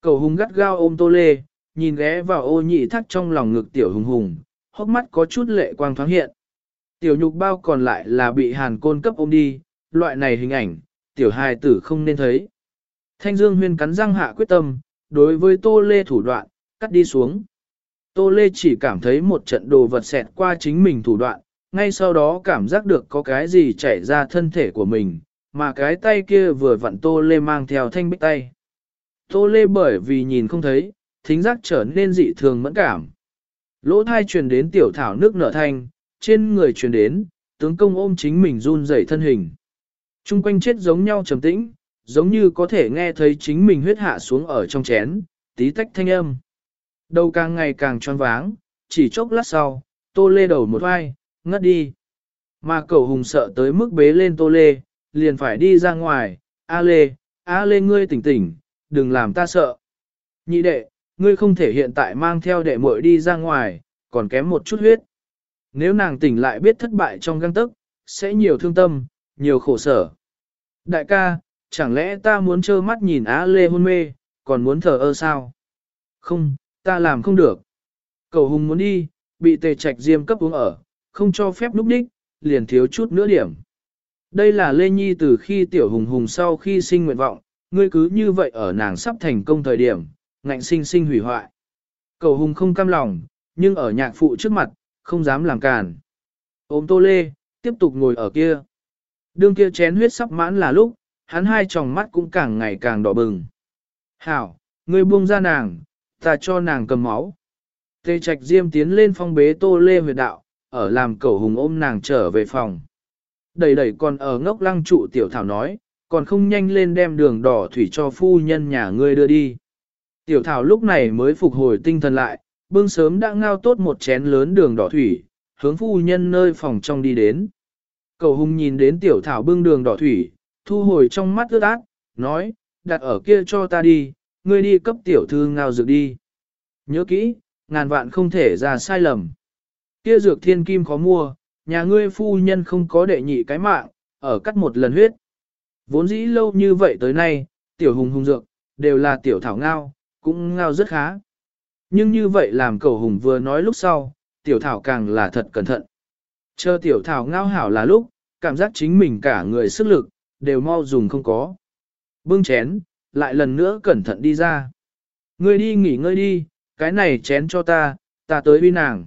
Cầu hùng gắt gao ôm Tô Lê, nhìn ghé vào ô nhị thắt trong lòng ngực tiểu hùng hùng, hốc mắt có chút lệ quang thoáng hiện. Tiểu nhục bao còn lại là bị hàn côn cấp ôm đi, loại này hình ảnh, tiểu hài tử không nên thấy. Thanh Dương Huyên cắn răng hạ quyết tâm, đối với Tô Lê thủ đoạn, cắt đi xuống. Tô Lê chỉ cảm thấy một trận đồ vật xẹt qua chính mình thủ đoạn, ngay sau đó cảm giác được có cái gì chảy ra thân thể của mình, mà cái tay kia vừa vặn Tô Lê mang theo thanh bích tay. Tô Lê bởi vì nhìn không thấy, thính giác trở nên dị thường mẫn cảm. Lỗ thai truyền đến tiểu thảo nước nở thanh, trên người truyền đến, tướng công ôm chính mình run rẩy thân hình. Trung quanh chết giống nhau trầm tĩnh, giống như có thể nghe thấy chính mình huyết hạ xuống ở trong chén, tí tách thanh âm. Đầu càng ngày càng tròn váng, chỉ chốc lát sau, tô lê đầu một vai, ngất đi. Mà cậu hùng sợ tới mức bế lên tô lê, liền phải đi ra ngoài, a lê, a lê ngươi tỉnh tỉnh, đừng làm ta sợ. Nhị đệ, ngươi không thể hiện tại mang theo đệ muội đi ra ngoài, còn kém một chút huyết. Nếu nàng tỉnh lại biết thất bại trong găng tức, sẽ nhiều thương tâm, nhiều khổ sở. Đại ca, chẳng lẽ ta muốn trơ mắt nhìn Á Lê hôn mê, còn muốn thờ ơ sao? Không, ta làm không được. Cầu hùng muốn đi, bị tề trạch diêm cấp uống ở, không cho phép núp đích, liền thiếu chút nữa điểm. Đây là Lê Nhi từ khi tiểu hùng hùng sau khi sinh nguyện vọng, ngươi cứ như vậy ở nàng sắp thành công thời điểm, ngạnh sinh sinh hủy hoại. Cầu hùng không cam lòng, nhưng ở nhạc phụ trước mặt, không dám làm càn. Ôm tô lê, tiếp tục ngồi ở kia. Đương kia chén huyết sắp mãn là lúc, hắn hai tròng mắt cũng càng ngày càng đỏ bừng. Hảo, ngươi buông ra nàng, ta cho nàng cầm máu. Tê Trạch Diêm tiến lên phong bế tô lê huyệt đạo, ở làm cẩu hùng ôm nàng trở về phòng. Đầy đầy còn ở ngốc lăng trụ tiểu thảo nói, còn không nhanh lên đem đường đỏ thủy cho phu nhân nhà ngươi đưa đi. Tiểu thảo lúc này mới phục hồi tinh thần lại, bưng sớm đã ngao tốt một chén lớn đường đỏ thủy, hướng phu nhân nơi phòng trong đi đến. Cầu hùng nhìn đến tiểu thảo bưng đường đỏ thủy, thu hồi trong mắt ướt át, nói, đặt ở kia cho ta đi, ngươi đi cấp tiểu thư ngao dược đi. Nhớ kỹ, ngàn vạn không thể ra sai lầm. Kia dược thiên kim khó mua, nhà ngươi phu nhân không có đệ nhị cái mạng, ở cắt một lần huyết. Vốn dĩ lâu như vậy tới nay, tiểu hùng hùng dược, đều là tiểu thảo ngao, cũng ngao rất khá. Nhưng như vậy làm cầu hùng vừa nói lúc sau, tiểu thảo càng là thật cẩn thận. Chờ tiểu thảo ngao hảo là lúc, cảm giác chính mình cả người sức lực, đều mau dùng không có. Bưng chén, lại lần nữa cẩn thận đi ra. Ngươi đi nghỉ ngơi đi, cái này chén cho ta, ta tới uy nàng.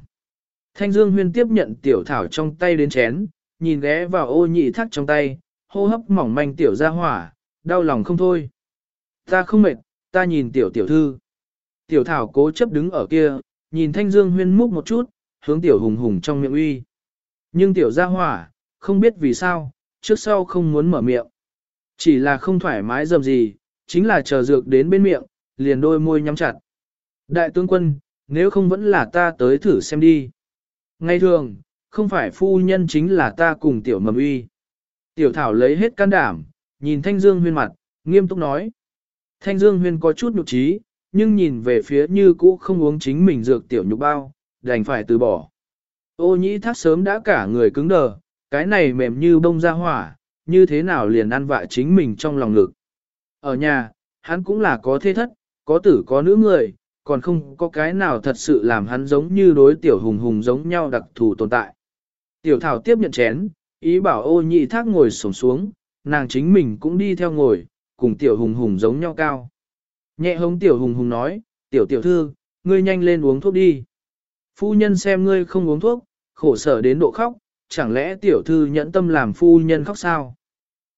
Thanh Dương Huyên tiếp nhận tiểu thảo trong tay đến chén, nhìn ghé vào ô nhị thắt trong tay, hô hấp mỏng manh tiểu ra hỏa, đau lòng không thôi. Ta không mệt, ta nhìn tiểu tiểu thư. Tiểu thảo cố chấp đứng ở kia, nhìn thanh dương huyên múc một chút, hướng tiểu hùng hùng trong miệng uy. Nhưng tiểu gia hỏa, không biết vì sao, trước sau không muốn mở miệng. Chỉ là không thoải mái dầm gì, chính là chờ dược đến bên miệng, liền đôi môi nhắm chặt. Đại tướng quân, nếu không vẫn là ta tới thử xem đi. Ngay thường, không phải phu nhân chính là ta cùng tiểu mầm uy. Tiểu thảo lấy hết can đảm, nhìn thanh dương huyên mặt, nghiêm túc nói. Thanh dương huyên có chút nhục trí, nhưng nhìn về phía như cũ không uống chính mình dược tiểu nhục bao, đành phải từ bỏ. Ô nhĩ thác sớm đã cả người cứng đờ, cái này mềm như bông ra hỏa, như thế nào liền ăn vạ chính mình trong lòng ngực. Ở nhà, hắn cũng là có thế thất, có tử có nữ người, còn không có cái nào thật sự làm hắn giống như đối tiểu hùng hùng giống nhau đặc thù tồn tại. Tiểu thảo tiếp nhận chén, ý bảo ô nhị thác ngồi sổng xuống, nàng chính mình cũng đi theo ngồi, cùng tiểu hùng hùng giống nhau cao. Nhẹ hống tiểu hùng hùng nói, tiểu tiểu thư, ngươi nhanh lên uống thuốc đi. Phu nhân xem ngươi không uống thuốc, khổ sở đến độ khóc, chẳng lẽ tiểu thư nhẫn tâm làm phu nhân khóc sao?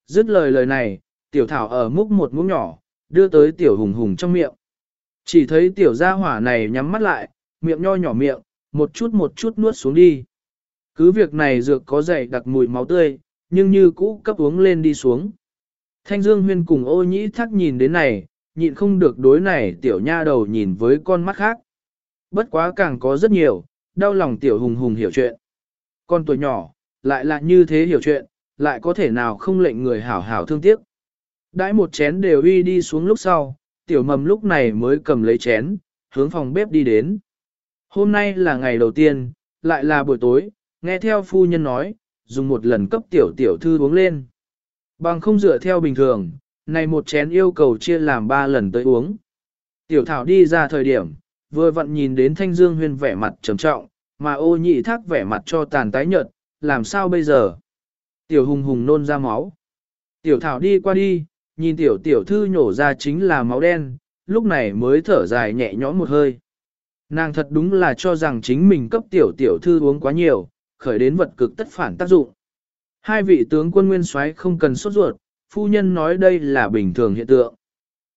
Dứt lời lời này, tiểu thảo ở múc một muỗng nhỏ, đưa tới tiểu hùng hùng trong miệng. Chỉ thấy tiểu gia hỏa này nhắm mắt lại, miệng nho nhỏ miệng, một chút một chút nuốt xuống đi. Cứ việc này dược có dày đặc mùi máu tươi, nhưng như cũ cấp uống lên đi xuống. Thanh Dương Huyên cùng ô nhĩ thắc nhìn đến này, nhịn không được đối này tiểu nha đầu nhìn với con mắt khác. Bất quá càng có rất nhiều, đau lòng tiểu hùng hùng hiểu chuyện. Con tuổi nhỏ, lại là như thế hiểu chuyện, lại có thể nào không lệnh người hảo hảo thương tiếc. Đãi một chén đều uy đi xuống lúc sau, tiểu mầm lúc này mới cầm lấy chén, hướng phòng bếp đi đến. Hôm nay là ngày đầu tiên, lại là buổi tối, nghe theo phu nhân nói, dùng một lần cấp tiểu tiểu thư uống lên. Bằng không dựa theo bình thường, này một chén yêu cầu chia làm ba lần tới uống. Tiểu thảo đi ra thời điểm, vừa vặn nhìn đến thanh dương huyên vẻ mặt trầm trọng, mà ô nhị thác vẻ mặt cho tàn tái nhợt, làm sao bây giờ? Tiểu hùng hùng nôn ra máu. Tiểu thảo đi qua đi, nhìn tiểu tiểu thư nhổ ra chính là máu đen, lúc này mới thở dài nhẹ nhõm một hơi. Nàng thật đúng là cho rằng chính mình cấp tiểu tiểu thư uống quá nhiều, khởi đến vật cực tất phản tác dụng. Hai vị tướng quân nguyên soái không cần sốt ruột, phu nhân nói đây là bình thường hiện tượng.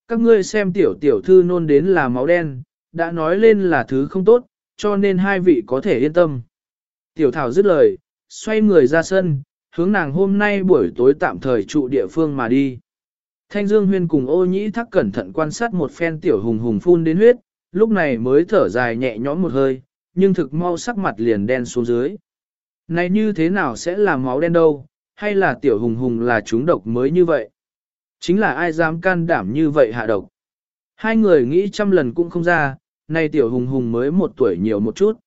Các ngươi xem tiểu tiểu thư nôn đến là máu đen, đã nói lên là thứ không tốt, cho nên hai vị có thể yên tâm. Tiểu thảo dứt lời, xoay người ra sân, hướng nàng hôm nay buổi tối tạm thời trụ địa phương mà đi. Thanh Dương Huyên cùng ô nhĩ thắc cẩn thận quan sát một phen tiểu hùng hùng phun đến huyết, lúc này mới thở dài nhẹ nhõm một hơi, nhưng thực mau sắc mặt liền đen xuống dưới. Này như thế nào sẽ là máu đen đâu, hay là tiểu hùng hùng là chúng độc mới như vậy? Chính là ai dám can đảm như vậy hạ độc? Hai người nghĩ trăm lần cũng không ra, nay tiểu hùng hùng mới một tuổi nhiều một chút.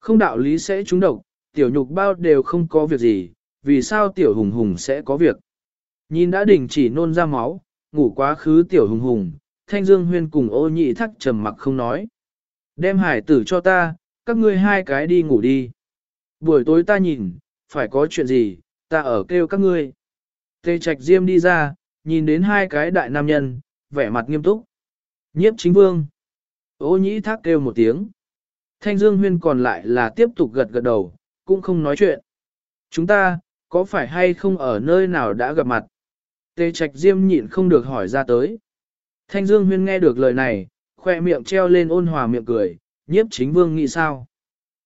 Không đạo lý sẽ trúng độc, tiểu nhục bao đều không có việc gì, vì sao tiểu hùng hùng sẽ có việc? Nhìn đã đình chỉ nôn ra máu, ngủ quá khứ tiểu hùng hùng, thanh dương huyên cùng ô nhị thắc trầm mặc không nói. Đem hải tử cho ta, các ngươi hai cái đi ngủ đi. Buổi tối ta nhìn, phải có chuyện gì, ta ở kêu các ngươi. Tê Trạch Diêm đi ra, nhìn đến hai cái đại nam nhân, vẻ mặt nghiêm túc. Nhiếp chính vương. Ô nhĩ thác kêu một tiếng. Thanh Dương Huyên còn lại là tiếp tục gật gật đầu, cũng không nói chuyện. Chúng ta, có phải hay không ở nơi nào đã gặp mặt? Tê Trạch Diêm nhịn không được hỏi ra tới. Thanh Dương Huyên nghe được lời này, khoe miệng treo lên ôn hòa miệng cười, nhiếp chính vương nghĩ sao?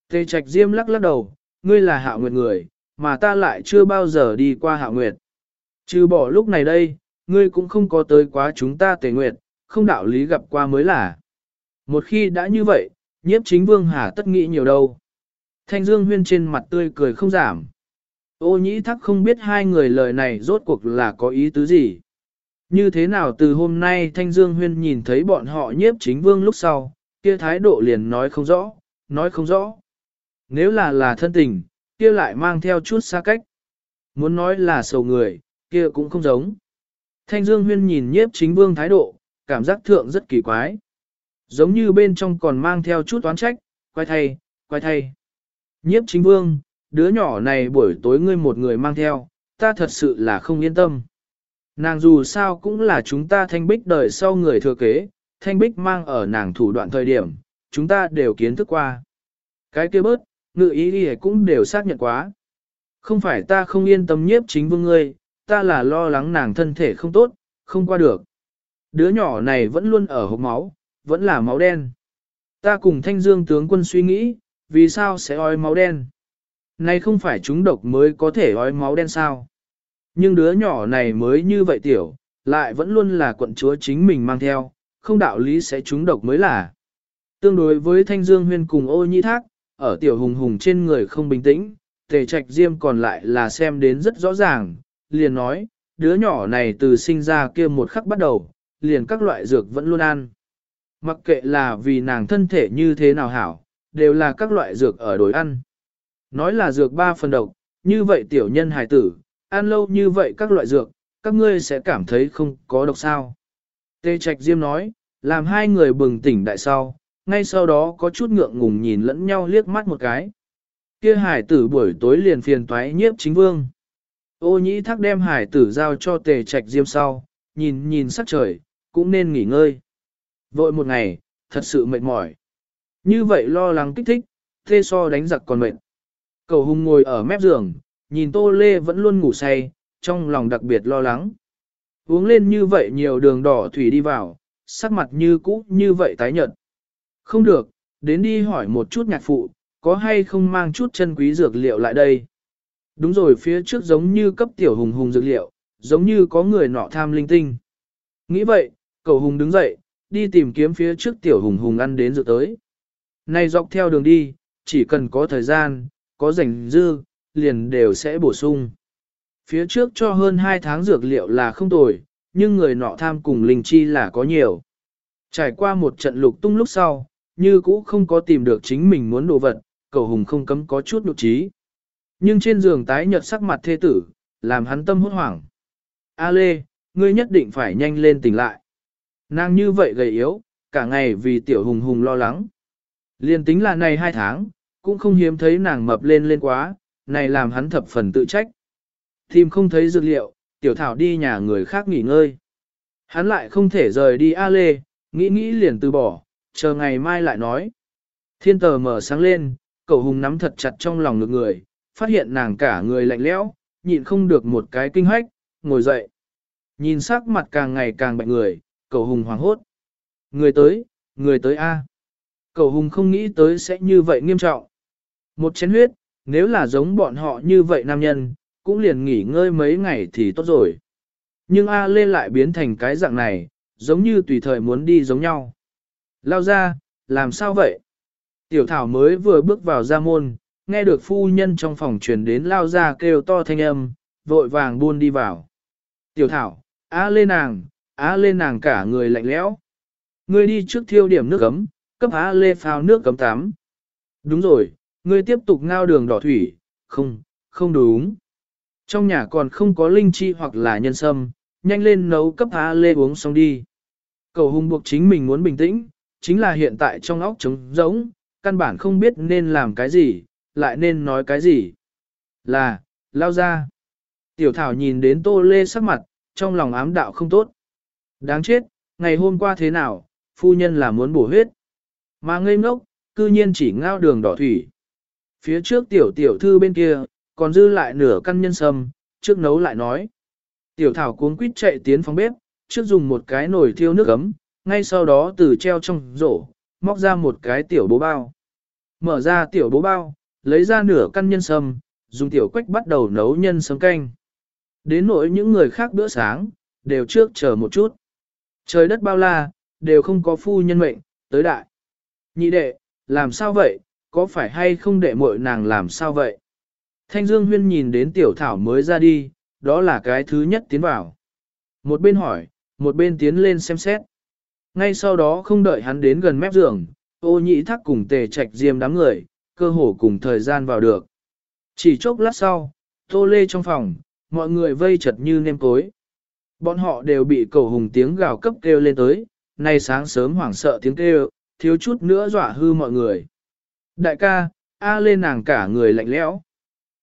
Tê Trạch Diêm lắc lắc đầu, ngươi là hạ nguyệt người, mà ta lại chưa bao giờ đi qua hạ nguyệt. Trừ bỏ lúc này đây, ngươi cũng không có tới quá chúng ta tề nguyệt, không đạo lý gặp qua mới là. Một khi đã như vậy, nhiếp chính vương hà tất nghĩ nhiều đâu. Thanh Dương Huyên trên mặt tươi cười không giảm. Ô nhĩ thắc không biết hai người lời này rốt cuộc là có ý tứ gì. Như thế nào từ hôm nay Thanh Dương Huyên nhìn thấy bọn họ nhiếp chính vương lúc sau, kia thái độ liền nói không rõ, nói không rõ. Nếu là là thân tình, kia lại mang theo chút xa cách. Muốn nói là sầu người, kia cũng không giống. Thanh Dương Huyên nhìn nhiếp chính vương thái độ, cảm giác thượng rất kỳ quái. Giống như bên trong còn mang theo chút toán trách, quay thay, quay thay. Nhiếp chính vương, đứa nhỏ này buổi tối ngươi một người mang theo, ta thật sự là không yên tâm. Nàng dù sao cũng là chúng ta thanh bích đời sau người thừa kế, thanh bích mang ở nàng thủ đoạn thời điểm, chúng ta đều kiến thức qua. Cái kia bớt, ngự ý đi cũng đều xác nhận quá. Không phải ta không yên tâm nhiếp chính vương ngươi, ta là lo lắng nàng thân thể không tốt, không qua được. Đứa nhỏ này vẫn luôn ở hộp máu, vẫn là máu đen. Ta cùng thanh dương tướng quân suy nghĩ, vì sao sẽ ói máu đen? Này không phải chúng độc mới có thể ói máu đen sao? Nhưng đứa nhỏ này mới như vậy tiểu, lại vẫn luôn là quận chúa chính mình mang theo, không đạo lý sẽ chúng độc mới là. Tương đối với thanh dương huyên cùng ô nhi thác, ở tiểu hùng hùng trên người không bình tĩnh, tề trạch diêm còn lại là xem đến rất rõ ràng, liền nói, đứa nhỏ này từ sinh ra kia một khắc bắt đầu, liền các loại dược vẫn luôn ăn. Mặc kệ là vì nàng thân thể như thế nào hảo, đều là các loại dược ở đồi ăn. Nói là dược ba phần độc, như vậy tiểu nhân hài tử, ăn lâu như vậy các loại dược, các ngươi sẽ cảm thấy không có độc sao. Tê Trạch Diêm nói, làm hai người bừng tỉnh đại sau, ngay sau đó có chút ngượng ngùng nhìn lẫn nhau liếc mắt một cái. Kia hải tử buổi tối liền phiền toái nhiếp chính vương. Ô nhĩ thác đem hải tử giao cho tề trạch diêm sau, nhìn nhìn sắc trời, cũng nên nghỉ ngơi. Vội một ngày, thật sự mệt mỏi. Như vậy lo lắng kích thích, thê so đánh giặc còn mệt. Cầu hùng ngồi ở mép giường, nhìn tô lê vẫn luôn ngủ say, trong lòng đặc biệt lo lắng. Uống lên như vậy nhiều đường đỏ thủy đi vào, sắc mặt như cũ như vậy tái nhợt. Không được, đến đi hỏi một chút nhạc phụ, có hay không mang chút chân quý dược liệu lại đây. Đúng rồi phía trước giống như cấp tiểu hùng hùng dược liệu, giống như có người nọ tham linh tinh. Nghĩ vậy, cầu hùng đứng dậy, đi tìm kiếm phía trước tiểu hùng hùng ăn đến dược tới. Này dọc theo đường đi, chỉ cần có thời gian, có rảnh dư, liền đều sẽ bổ sung. Phía trước cho hơn 2 tháng dược liệu là không tồi, nhưng người nọ tham cùng linh chi là có nhiều. Trải qua một trận lục tung lúc sau, như cũ không có tìm được chính mình muốn đồ vật, cầu hùng không cấm có chút nụ trí. Nhưng trên giường tái nhợt sắc mặt thê tử, làm hắn tâm hốt hoảng. A Lê, ngươi nhất định phải nhanh lên tỉnh lại. Nàng như vậy gầy yếu, cả ngày vì tiểu hùng hùng lo lắng. Liên tính là này hai tháng, cũng không hiếm thấy nàng mập lên lên quá, này làm hắn thập phần tự trách. Tìm không thấy dược liệu, tiểu thảo đi nhà người khác nghỉ ngơi. Hắn lại không thể rời đi A Lê, nghĩ nghĩ liền từ bỏ, chờ ngày mai lại nói. Thiên tờ mở sáng lên, cậu hùng nắm thật chặt trong lòng ngực người, phát hiện nàng cả người lạnh lẽo, nhịn không được một cái kinh hách, ngồi dậy. Nhìn sắc mặt càng ngày càng bệnh người, cậu hùng hoảng hốt. Người tới, người tới A. Cậu hùng không nghĩ tới sẽ như vậy nghiêm trọng. Một chén huyết, nếu là giống bọn họ như vậy nam nhân, cũng liền nghỉ ngơi mấy ngày thì tốt rồi. Nhưng A Lê lại biến thành cái dạng này, giống như tùy thời muốn đi giống nhau. Lao ra, làm sao vậy? Tiểu thảo mới vừa bước vào ra môn, nghe được phu nhân trong phòng truyền đến lao ra kêu to thanh âm, vội vàng buôn đi vào. Tiểu thảo, a lên nàng, á lê nàng cả người lạnh lẽo. Ngươi đi trước thiêu điểm nước cấm, cấp á lê phao nước cấm tắm. Đúng rồi, ngươi tiếp tục ngao đường đỏ thủy, không, không đúng. Trong nhà còn không có linh chi hoặc là nhân sâm, nhanh lên nấu cấp á lê uống xong đi. Cầu hùng buộc chính mình muốn bình tĩnh, chính là hiện tại trong óc trống rỗng, căn bản không biết nên làm cái gì, lại nên nói cái gì. Là, lao ra. Tiểu thảo nhìn đến tô lê sắc mặt, trong lòng ám đạo không tốt. Đáng chết, ngày hôm qua thế nào, phu nhân là muốn bổ huyết. Mà ngây ngốc, cư nhiên chỉ ngao đường đỏ thủy. Phía trước tiểu tiểu thư bên kia, còn dư lại nửa căn nhân sâm, trước nấu lại nói. Tiểu thảo cuống quýt chạy tiến phòng bếp, trước dùng một cái nồi thiêu nước ấm, ngay sau đó từ treo trong rổ, móc ra một cái tiểu bố bao. Mở ra tiểu bố bao, lấy ra nửa căn nhân sâm, dùng tiểu quách bắt đầu nấu nhân sâm canh. Đến nỗi những người khác bữa sáng, đều trước chờ một chút. Trời đất bao la, đều không có phu nhân mệnh, tới đại. Nhị đệ, làm sao vậy, có phải hay không đệ muội nàng làm sao vậy? Thanh Dương Huyên nhìn đến tiểu thảo mới ra đi, đó là cái thứ nhất tiến vào. Một bên hỏi, một bên tiến lên xem xét. Ngay sau đó không đợi hắn đến gần mép giường, ô nhị thắc cùng tề trạch diêm đám người, cơ hồ cùng thời gian vào được. Chỉ chốc lát sau, tô lê trong phòng, mọi người vây chật như nêm cối. Bọn họ đều bị cầu hùng tiếng gào cấp kêu lên tới, nay sáng sớm hoảng sợ tiếng kêu, thiếu chút nữa dọa hư mọi người. Đại ca, A lên nàng cả người lạnh lẽo.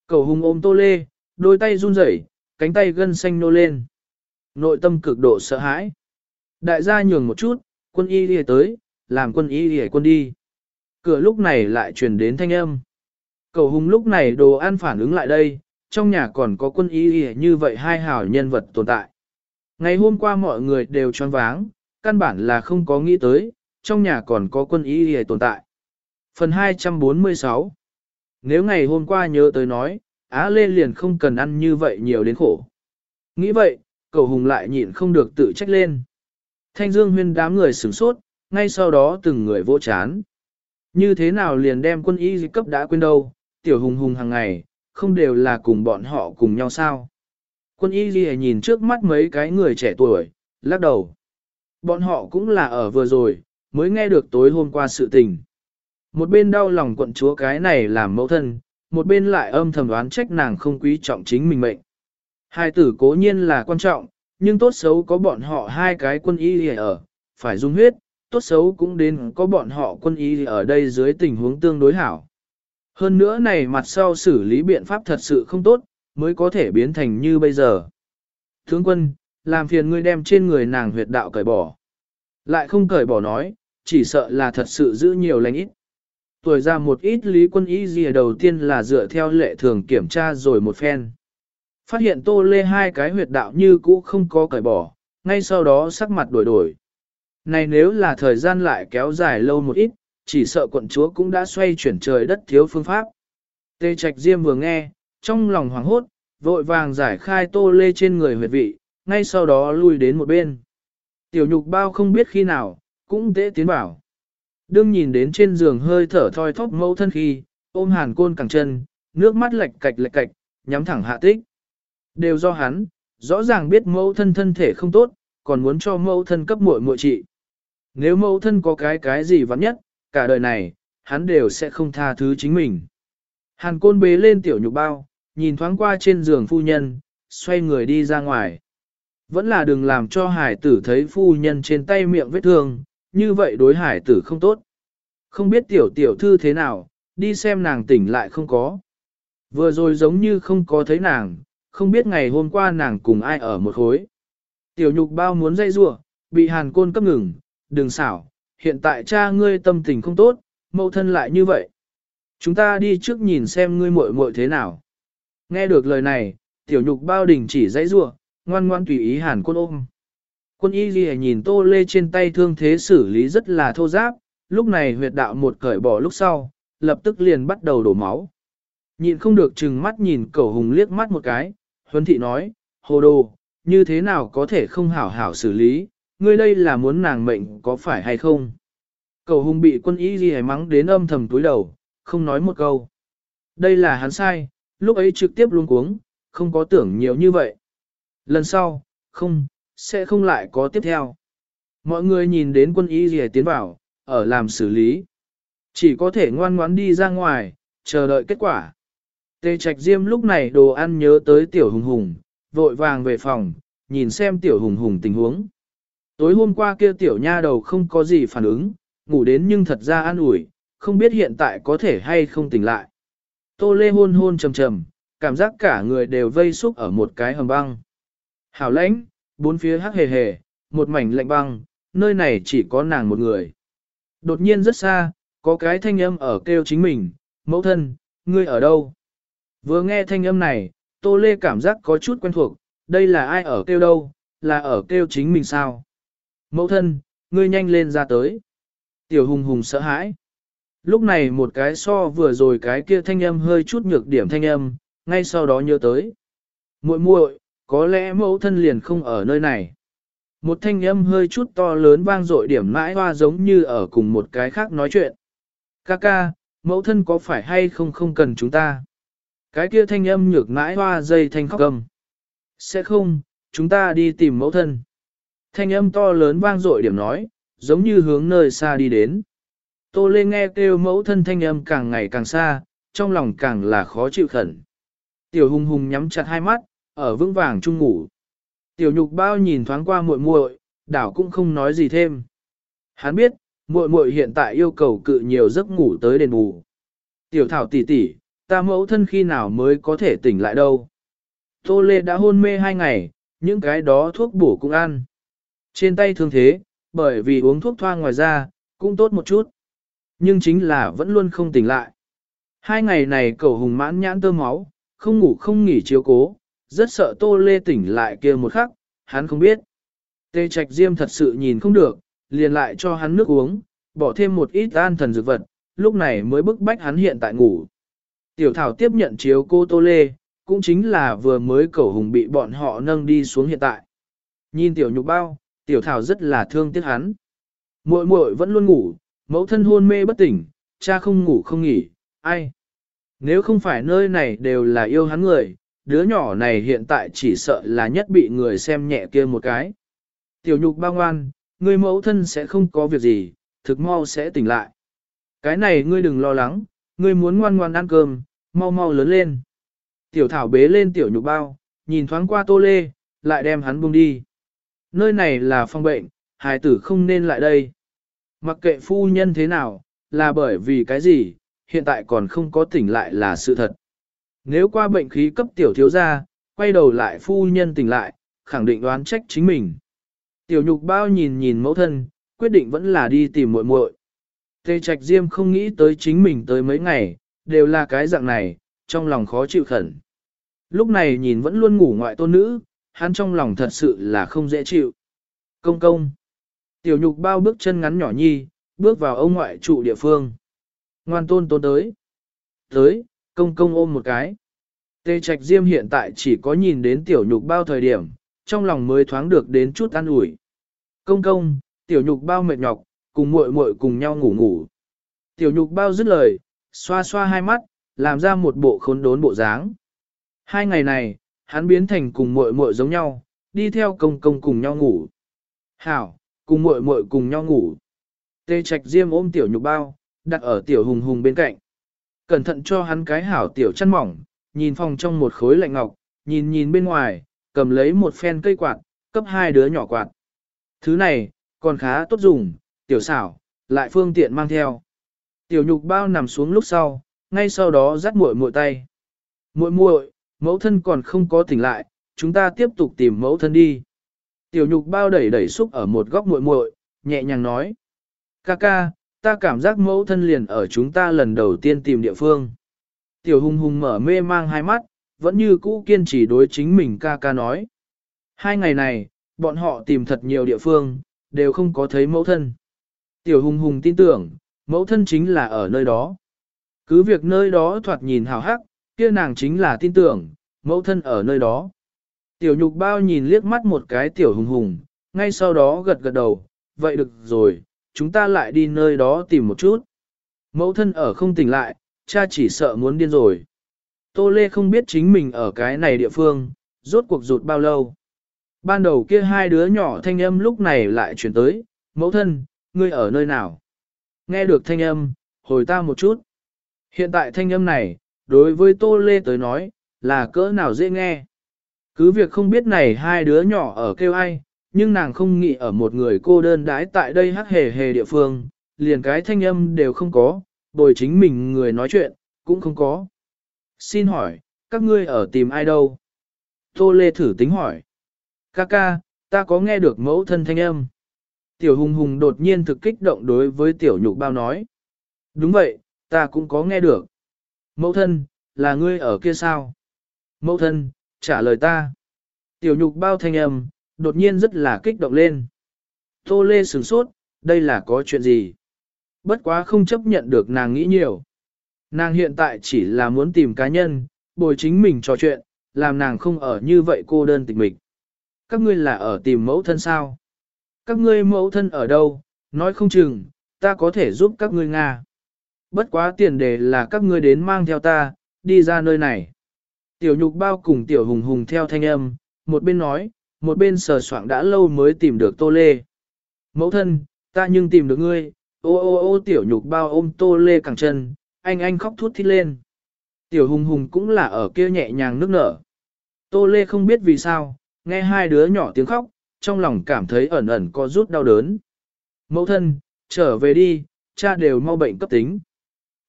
Cầu hùng ôm tô lê, đôi tay run rẩy, cánh tay gân xanh nô lên. Nội tâm cực độ sợ hãi. Đại gia nhường một chút, quân y đi tới, làm quân y đi quân đi. Cửa lúc này lại truyền đến thanh âm. Cầu hùng lúc này đồ ăn phản ứng lại đây, trong nhà còn có quân y như vậy hai hảo nhân vật tồn tại. Ngày hôm qua mọi người đều choáng váng, căn bản là không có nghĩ tới, trong nhà còn có quân y đi tồn tại. Phần 246 Nếu ngày hôm qua nhớ tới nói, Á Lê liền không cần ăn như vậy nhiều đến khổ. Nghĩ vậy, cậu hùng lại nhịn không được tự trách lên. Thanh Dương huyên đám người sửng sốt, ngay sau đó từng người vỗ chán. Như thế nào liền đem quân y cấp đã quên đâu, tiểu hùng hùng hàng ngày, không đều là cùng bọn họ cùng nhau sao. Quân y ghi nhìn trước mắt mấy cái người trẻ tuổi, lắc đầu. Bọn họ cũng là ở vừa rồi, mới nghe được tối hôm qua sự tình. Một bên đau lòng quận chúa cái này làm mẫu thân, một bên lại âm thầm đoán trách nàng không quý trọng chính mình mệnh. Hai tử cố nhiên là quan trọng, nhưng tốt xấu có bọn họ hai cái quân y ở, phải dung huyết, tốt xấu cũng đến có bọn họ quân y ở đây dưới tình huống tương đối hảo. Hơn nữa này mặt sau xử lý biện pháp thật sự không tốt, mới có thể biến thành như bây giờ. Thướng quân, làm phiền ngươi đem trên người nàng huyệt đạo cởi bỏ. Lại không cởi bỏ nói, chỉ sợ là thật sự giữ nhiều lành ít. Tuổi ra một ít lý quân ý gì đầu tiên là dựa theo lệ thường kiểm tra rồi một phen. Phát hiện tô lê hai cái huyệt đạo như cũ không có cởi bỏ, ngay sau đó sắc mặt đổi đổi. Này nếu là thời gian lại kéo dài lâu một ít, chỉ sợ quận chúa cũng đã xoay chuyển trời đất thiếu phương pháp. Tê Trạch Diêm vừa nghe, trong lòng hoảng hốt, vội vàng giải khai tô lê trên người huyệt vị, ngay sau đó lui đến một bên. Tiểu nhục bao không biết khi nào, cũng dễ tiến bảo. Đương nhìn đến trên giường hơi thở thoi thóp mẫu thân khi, ôm hàn côn cẳng chân, nước mắt lệch cạch lệch cạch, nhắm thẳng hạ tích. Đều do hắn, rõ ràng biết mẫu thân thân thể không tốt, còn muốn cho mẫu thân cấp muội muội trị. Nếu mẫu thân có cái cái gì vắn nhất, cả đời này, hắn đều sẽ không tha thứ chính mình. Hàn côn bế lên tiểu nhục bao, nhìn thoáng qua trên giường phu nhân, xoay người đi ra ngoài. Vẫn là đừng làm cho hải tử thấy phu nhân trên tay miệng vết thương, như vậy đối hải tử không tốt. Không biết tiểu tiểu thư thế nào, đi xem nàng tỉnh lại không có. Vừa rồi giống như không có thấy nàng, không biết ngày hôm qua nàng cùng ai ở một khối. Tiểu nhục bao muốn dây rua, bị hàn côn cấp ngừng, đừng xảo, hiện tại cha ngươi tâm tình không tốt, mẫu thân lại như vậy. Chúng ta đi trước nhìn xem ngươi muội muội thế nào. Nghe được lời này, tiểu nhục bao đình chỉ dãy rua, ngoan ngoan tùy ý hàn quân ôm. Quân y ghi nhìn tô lê trên tay thương thế xử lý rất là thô giáp, lúc này huyệt đạo một cởi bỏ lúc sau, lập tức liền bắt đầu đổ máu. Nhìn không được chừng mắt nhìn cẩu hùng liếc mắt một cái, huấn thị nói, hồ đồ, như thế nào có thể không hảo hảo xử lý, ngươi đây là muốn nàng mệnh có phải hay không? Cầu hùng bị quân y ghi mắng đến âm thầm túi đầu, không nói một câu. Đây là hắn sai, lúc ấy trực tiếp luôn cuống, không có tưởng nhiều như vậy. Lần sau, không, sẽ không lại có tiếp theo. Mọi người nhìn đến quân y gì tiến vào, ở làm xử lý. Chỉ có thể ngoan ngoãn đi ra ngoài, chờ đợi kết quả. tê trạch diêm lúc này đồ ăn nhớ tới tiểu hùng hùng, vội vàng về phòng, nhìn xem tiểu hùng hùng tình huống. Tối hôm qua kia tiểu nha đầu không có gì phản ứng, ngủ đến nhưng thật ra an ủi, không biết hiện tại có thể hay không tỉnh lại. Tô lê hôn hôn trầm trầm, cảm giác cả người đều vây xúc ở một cái hầm băng. Hảo lãnh, bốn phía hắc hề hề, một mảnh lạnh băng, nơi này chỉ có nàng một người. Đột nhiên rất xa, có cái thanh âm ở kêu chính mình, mẫu thân, ngươi ở đâu? Vừa nghe thanh âm này, Tô Lê cảm giác có chút quen thuộc, đây là ai ở kêu đâu, là ở kêu chính mình sao? Mẫu thân, ngươi nhanh lên ra tới. Tiểu hùng hùng sợ hãi. Lúc này một cái so vừa rồi cái kia thanh âm hơi chút nhược điểm thanh âm, ngay sau đó nhớ tới. muội muội, có lẽ mẫu thân liền không ở nơi này. Một thanh âm hơi chút to lớn vang dội điểm mãi hoa giống như ở cùng một cái khác nói chuyện. Ca ca, mẫu thân có phải hay không không cần chúng ta? Cái kia thanh âm nhược mãi hoa dây thanh khóc cầm. Sẽ không, chúng ta đi tìm mẫu thân. Thanh âm to lớn vang dội điểm nói, giống như hướng nơi xa đi đến. Tô Lê nghe kêu mẫu thân thanh âm càng ngày càng xa, trong lòng càng là khó chịu khẩn. Tiểu hùng hùng nhắm chặt hai mắt, ở vững vàng chung ngủ. Tiểu nhục bao nhìn thoáng qua muội muội, đảo cũng không nói gì thêm. Hắn biết, muội muội hiện tại yêu cầu cự nhiều giấc ngủ tới đền bù. Tiểu thảo tỷ tỷ, ta mẫu thân khi nào mới có thể tỉnh lại đâu. Tô Lê đã hôn mê hai ngày, những cái đó thuốc bổ cũng ăn. Trên tay thương thế, bởi vì uống thuốc thoa ngoài ra, cũng tốt một chút. Nhưng chính là vẫn luôn không tỉnh lại. Hai ngày này cậu hùng mãn nhãn tơ máu, không ngủ không nghỉ chiếu cố, rất sợ Tô Lê tỉnh lại kia một khắc, hắn không biết. Tê Trạch Diêm thật sự nhìn không được, liền lại cho hắn nước uống, bỏ thêm một ít an thần dược vật, lúc này mới bức bách hắn hiện tại ngủ. Tiểu Thảo tiếp nhận chiếu cô Tô Lê, cũng chính là vừa mới cẩu hùng bị bọn họ nâng đi xuống hiện tại. Nhìn Tiểu Nhục Bao, Tiểu Thảo rất là thương tiếc hắn. Muội muội vẫn luôn ngủ, mẫu thân hôn mê bất tỉnh, cha không ngủ không nghỉ, ai? Nếu không phải nơi này đều là yêu hắn người, đứa nhỏ này hiện tại chỉ sợ là nhất bị người xem nhẹ kia một cái. Tiểu nhục bao ngoan, người mẫu thân sẽ không có việc gì, thực mau sẽ tỉnh lại. Cái này ngươi đừng lo lắng, ngươi muốn ngoan ngoan ăn cơm, mau mau lớn lên. Tiểu thảo bế lên tiểu nhục bao, nhìn thoáng qua tô lê, lại đem hắn buông đi. Nơi này là phòng bệnh, hài tử không nên lại đây. Mặc kệ phu nhân thế nào, là bởi vì cái gì, hiện tại còn không có tỉnh lại là sự thật. Nếu qua bệnh khí cấp tiểu thiếu gia, quay đầu lại phu nhân tỉnh lại, khẳng định đoán trách chính mình. Tiểu nhục bao nhìn nhìn mẫu thân, quyết định vẫn là đi tìm muội muội. Tê Trạch Diêm không nghĩ tới chính mình tới mấy ngày, đều là cái dạng này, trong lòng khó chịu khẩn. Lúc này nhìn vẫn luôn ngủ ngoại tôn nữ, hắn trong lòng thật sự là không dễ chịu. Công công. Tiểu nhục bao bước chân ngắn nhỏ nhi, bước vào ông ngoại trụ địa phương. Ngoan tôn tôn tới. Tới, công công ôm một cái. Tê Trạch Diêm hiện tại chỉ có nhìn đến tiểu nhục bao thời điểm, trong lòng mới thoáng được đến chút an ủi. Công công, tiểu nhục bao mệt nhọc, cùng muội muội cùng nhau ngủ ngủ. Tiểu nhục bao dứt lời, xoa xoa hai mắt, làm ra một bộ khốn đốn bộ dáng. Hai ngày này, hắn biến thành cùng muội muội giống nhau, đi theo công công cùng nhau ngủ. Hảo, cùng muội muội cùng nhau ngủ. Tê Trạch Diêm ôm tiểu nhục bao, đặt ở tiểu hùng hùng bên cạnh. Cẩn thận cho hắn cái hảo tiểu chăn mỏng, nhìn phòng trong một khối lạnh ngọc, nhìn nhìn bên ngoài, cầm lấy một phen cây quạt, cấp hai đứa nhỏ quạt. Thứ này, còn khá tốt dùng, tiểu xảo, lại phương tiện mang theo. Tiểu nhục bao nằm xuống lúc sau, ngay sau đó dắt muội muội tay. Muội muội, mẫu thân còn không có tỉnh lại, chúng ta tiếp tục tìm mẫu thân đi. Tiểu nhục bao đẩy đẩy xúc ở một góc muội muội, nhẹ nhàng nói. Ca ca, ta cảm giác mẫu thân liền ở chúng ta lần đầu tiên tìm địa phương. Tiểu hùng hùng mở mê mang hai mắt, vẫn như cũ kiên trì đối chính mình ca ca nói. Hai ngày này, bọn họ tìm thật nhiều địa phương, đều không có thấy mẫu thân. Tiểu hùng hùng tin tưởng, mẫu thân chính là ở nơi đó. Cứ việc nơi đó thoạt nhìn hào hắc, kia nàng chính là tin tưởng, mẫu thân ở nơi đó. Tiểu nhục bao nhìn liếc mắt một cái tiểu hùng hùng, ngay sau đó gật gật đầu, vậy được rồi, chúng ta lại đi nơi đó tìm một chút. Mẫu thân ở không tỉnh lại, cha chỉ sợ muốn điên rồi. Tô Lê không biết chính mình ở cái này địa phương, rốt cuộc rụt bao lâu. Ban đầu kia hai đứa nhỏ thanh âm lúc này lại chuyển tới, mẫu thân, ngươi ở nơi nào? Nghe được thanh âm, hồi ta một chút. Hiện tại thanh âm này, đối với Tô Lê tới nói, là cỡ nào dễ nghe. Cứ việc không biết này hai đứa nhỏ ở kêu ai, nhưng nàng không nghĩ ở một người cô đơn đãi tại đây hắc hề hề địa phương, liền cái thanh âm đều không có, bồi chính mình người nói chuyện, cũng không có. Xin hỏi, các ngươi ở tìm ai đâu? Tô Lê thử tính hỏi. Ca ca, ta có nghe được mẫu thân thanh âm. Tiểu hùng hùng đột nhiên thực kích động đối với tiểu nhục bao nói. Đúng vậy, ta cũng có nghe được. Mẫu thân, là ngươi ở kia sao? Mẫu thân, trả lời ta. Tiểu nhục bao thanh âm, đột nhiên rất là kích động lên. Tô Lê sửng sốt, đây là có chuyện gì? Bất quá không chấp nhận được nàng nghĩ nhiều. Nàng hiện tại chỉ là muốn tìm cá nhân, bồi chính mình trò chuyện, làm nàng không ở như vậy cô đơn tịch mịch. Các ngươi là ở tìm mẫu thân sao? Các ngươi mẫu thân ở đâu? Nói không chừng, ta có thể giúp các ngươi Nga. Bất quá tiền đề là các ngươi đến mang theo ta, đi ra nơi này. Tiểu nhục bao cùng tiểu hùng hùng theo thanh âm, một bên nói, một bên sờ soạng đã lâu mới tìm được tô lê. Mẫu thân, ta nhưng tìm được ngươi, ô ô ô tiểu nhục bao ôm tô lê cẳng chân, anh anh khóc thút thít lên. Tiểu hùng hùng cũng là ở kia nhẹ nhàng nước nở. Tô lê không biết vì sao, nghe hai đứa nhỏ tiếng khóc, trong lòng cảm thấy ẩn ẩn có rút đau đớn. Mẫu thân, trở về đi, cha đều mau bệnh cấp tính.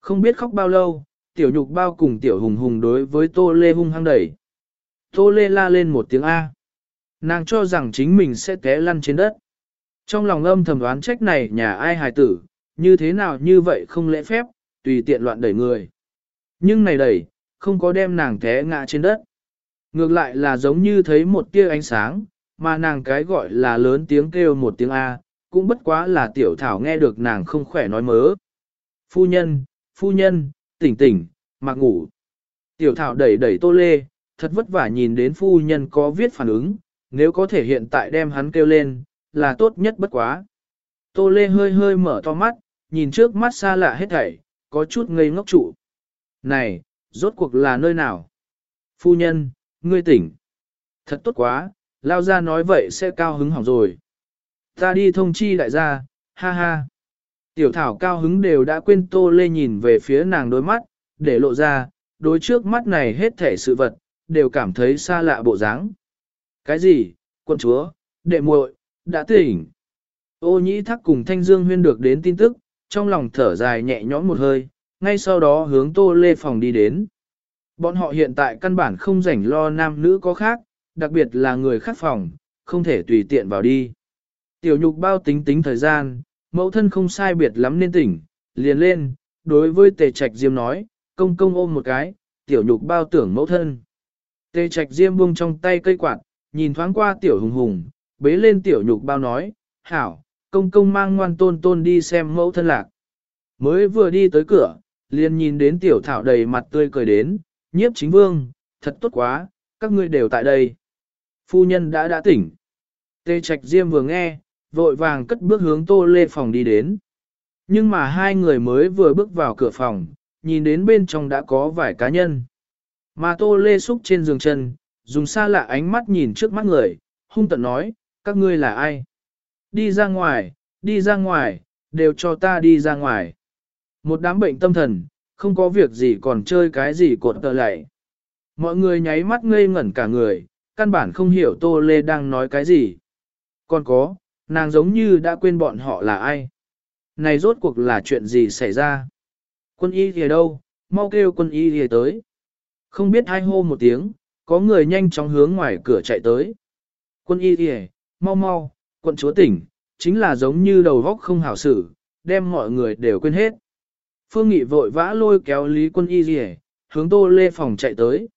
Không biết khóc bao lâu, tiểu nhục bao cùng tiểu hùng hùng đối với tô lê hung hăng đẩy. Tô lê la lên một tiếng A. Nàng cho rằng chính mình sẽ té lăn trên đất. Trong lòng âm thầm đoán trách này nhà ai hài tử, như thế nào như vậy không lễ phép, tùy tiện loạn đẩy người. Nhưng này đẩy, không có đem nàng té ngã trên đất. Ngược lại là giống như thấy một tia ánh sáng, mà nàng cái gọi là lớn tiếng kêu một tiếng A, cũng bất quá là tiểu thảo nghe được nàng không khỏe nói mớ. Phu nhân, phu nhân, tỉnh tỉnh, mặc ngủ. Tiểu thảo đẩy đẩy tô lê, thật vất vả nhìn đến phu nhân có viết phản ứng, nếu có thể hiện tại đem hắn kêu lên, là tốt nhất bất quá. Tô lê hơi hơi mở to mắt, nhìn trước mắt xa lạ hết thảy, có chút ngây ngốc trụ. Này, rốt cuộc là nơi nào? Phu nhân, ngươi tỉnh. Thật tốt quá, lao ra nói vậy sẽ cao hứng hỏng rồi. Ta đi thông chi đại gia, ha ha. Tiểu thảo cao hứng đều đã quên tô lê nhìn về phía nàng đôi mắt, để lộ ra, đối trước mắt này hết thể sự vật, đều cảm thấy xa lạ bộ dáng. Cái gì, quân chúa, đệ muội, đã tỉnh. Ô nhĩ thắc cùng thanh dương huyên được đến tin tức, trong lòng thở dài nhẹ nhõm một hơi, ngay sau đó hướng tô lê phòng đi đến. Bọn họ hiện tại căn bản không rảnh lo nam nữ có khác, đặc biệt là người khác phòng, không thể tùy tiện vào đi. Tiểu nhục bao tính tính thời gian, mẫu thân không sai biệt lắm nên tỉnh, liền lên, đối với tề trạch diêm nói, công công ôm một cái, tiểu nhục bao tưởng mẫu thân. Tề trạch diêm buông trong tay cây quạt, nhìn thoáng qua tiểu hùng hùng, bế lên tiểu nhục bao nói, hảo, công công mang ngoan tôn tôn đi xem mẫu thân lạc. Mới vừa đi tới cửa, liền nhìn đến tiểu thảo đầy mặt tươi cười đến, nhiếp chính vương, thật tốt quá, các ngươi đều tại đây. Phu nhân đã đã tỉnh. Tê Trạch Diêm vừa nghe, vội vàng cất bước hướng Tô Lê phòng đi đến. Nhưng mà hai người mới vừa bước vào cửa phòng, nhìn đến bên trong đã có vài cá nhân. Mà Tô Lê xúc trên giường chân, dùng xa lạ ánh mắt nhìn trước mắt người, hung tận nói, các ngươi là ai? Đi ra ngoài, đi ra ngoài, đều cho ta đi ra ngoài. Một đám bệnh tâm thần, không có việc gì còn chơi cái gì cột tờ lại. Mọi người nháy mắt ngây ngẩn cả người, căn bản không hiểu Tô Lê đang nói cái gì. Còn có, nàng giống như đã quên bọn họ là ai. Này rốt cuộc là chuyện gì xảy ra? Quân y thì đâu? Mau kêu quân y thì tới. Không biết hai hô một tiếng, có người nhanh chóng hướng ngoài cửa chạy tới. Quân y thì mau mau, quận chúa tỉnh, chính là giống như đầu vóc không hảo xử, đem mọi người đều quên hết. Phương Nghị vội vã lôi kéo Lý Quân Y gì hướng Tô Lê phòng chạy tới.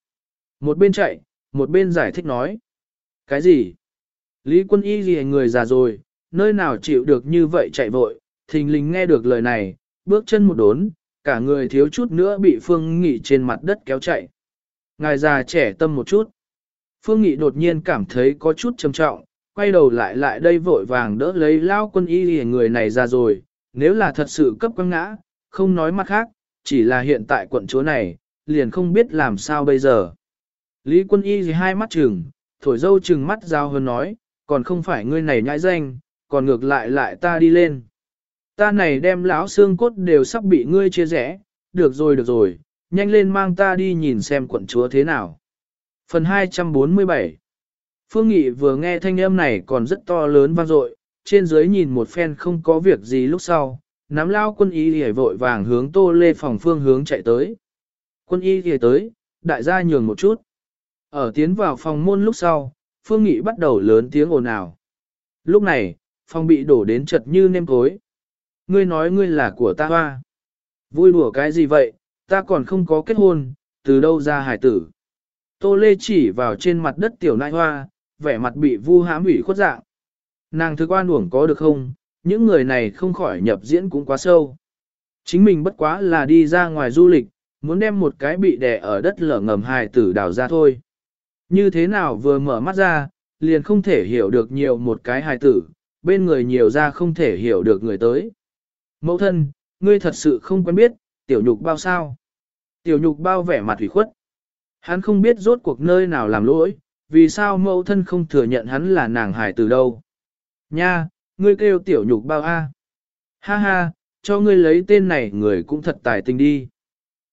Một bên chạy, một bên giải thích nói. Cái gì? Lý Quân Y gì người già rồi, nơi nào chịu được như vậy chạy vội, thình lình nghe được lời này, bước chân một đốn, cả người thiếu chút nữa bị Phương Nghị trên mặt đất kéo chạy. Ngài già trẻ tâm một chút. Phương Nghị đột nhiên cảm thấy có chút trầm trọng, quay đầu lại lại đây vội vàng đỡ lấy lao quân y người này ra rồi, nếu là thật sự cấp quăng ngã, không nói mặt khác, chỉ là hiện tại quận chúa này, liền không biết làm sao bây giờ. Lý quân y gì hai mắt trừng, thổi dâu trừng mắt giao hơn nói, còn không phải ngươi này nhãi danh, còn ngược lại lại ta đi lên. Ta này đem lão xương cốt đều sắp bị ngươi chia rẽ, được rồi được rồi, nhanh lên mang ta đi nhìn xem quận chúa thế nào. Phần 247 Phương Nghị vừa nghe thanh âm này còn rất to lớn vang dội, trên dưới nhìn một phen không có việc gì lúc sau, nắm lao quân y hề vội vàng hướng tô lê phòng phương hướng chạy tới. Quân y hề tới, đại gia nhường một chút. Ở tiến vào phòng môn lúc sau, Phương Nghị bắt đầu lớn tiếng ồn ào. Lúc này, phòng bị đổ đến chật như nêm cối. Ngươi nói ngươi là của ta hoa. Vui đùa cái gì vậy, ta còn không có kết hôn, từ đâu ra hải tử. Tô Lê chỉ vào trên mặt đất tiểu nại hoa, vẻ mặt bị vu hãm ủy khuất dạng. Nàng thực oan uổng có được không, những người này không khỏi nhập diễn cũng quá sâu. Chính mình bất quá là đi ra ngoài du lịch, muốn đem một cái bị đè ở đất lở ngầm hài tử đào ra thôi. Như thế nào vừa mở mắt ra, liền không thể hiểu được nhiều một cái hài tử, bên người nhiều ra không thể hiểu được người tới. Mẫu thân, ngươi thật sự không quen biết, tiểu nhục bao sao. Tiểu nhục bao vẻ mặt thủy khuất. Hắn không biết rốt cuộc nơi nào làm lỗi, vì sao mẫu thân không thừa nhận hắn là nàng hải từ đâu. Nha, ngươi kêu tiểu nhục bao a. Ha ha, cho ngươi lấy tên này người cũng thật tài tình đi.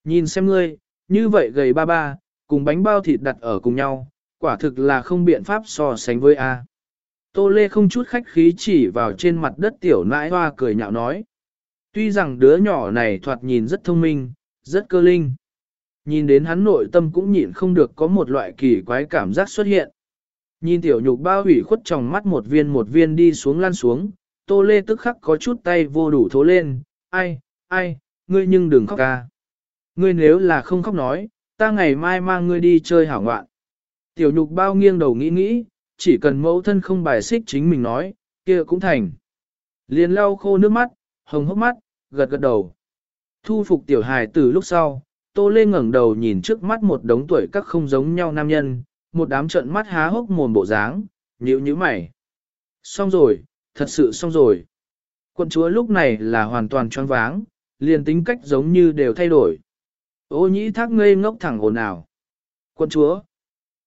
Nhìn xem ngươi, như vậy gầy ba ba, cùng bánh bao thịt đặt ở cùng nhau, quả thực là không biện pháp so sánh với a. Tô Lê không chút khách khí chỉ vào trên mặt đất tiểu nãi hoa cười nhạo nói. Tuy rằng đứa nhỏ này thoạt nhìn rất thông minh, rất cơ linh. Nhìn đến hắn nội tâm cũng nhịn không được có một loại kỳ quái cảm giác xuất hiện. Nhìn tiểu nhục bao hủy khuất trong mắt một viên một viên đi xuống lan xuống, tô lê tức khắc có chút tay vô đủ thố lên, ai, ai, ngươi nhưng đừng khóc ca. Ngươi nếu là không khóc nói, ta ngày mai mang ngươi đi chơi hảo ngoạn. Tiểu nhục bao nghiêng đầu nghĩ nghĩ, chỉ cần mẫu thân không bài xích chính mình nói, kia cũng thành. Liền lau khô nước mắt, hồng hốc mắt, gật gật đầu. Thu phục tiểu hài từ lúc sau, Tô Lê ngẩng đầu nhìn trước mắt một đống tuổi các không giống nhau nam nhân, một đám trận mắt há hốc mồm bộ dáng, nhíu nhíu mày. Xong rồi, thật sự xong rồi. Quận chúa lúc này là hoàn toàn choáng váng, liền tính cách giống như đều thay đổi. Ô nhĩ thác ngây ngốc thẳng ồn ào. Quận chúa?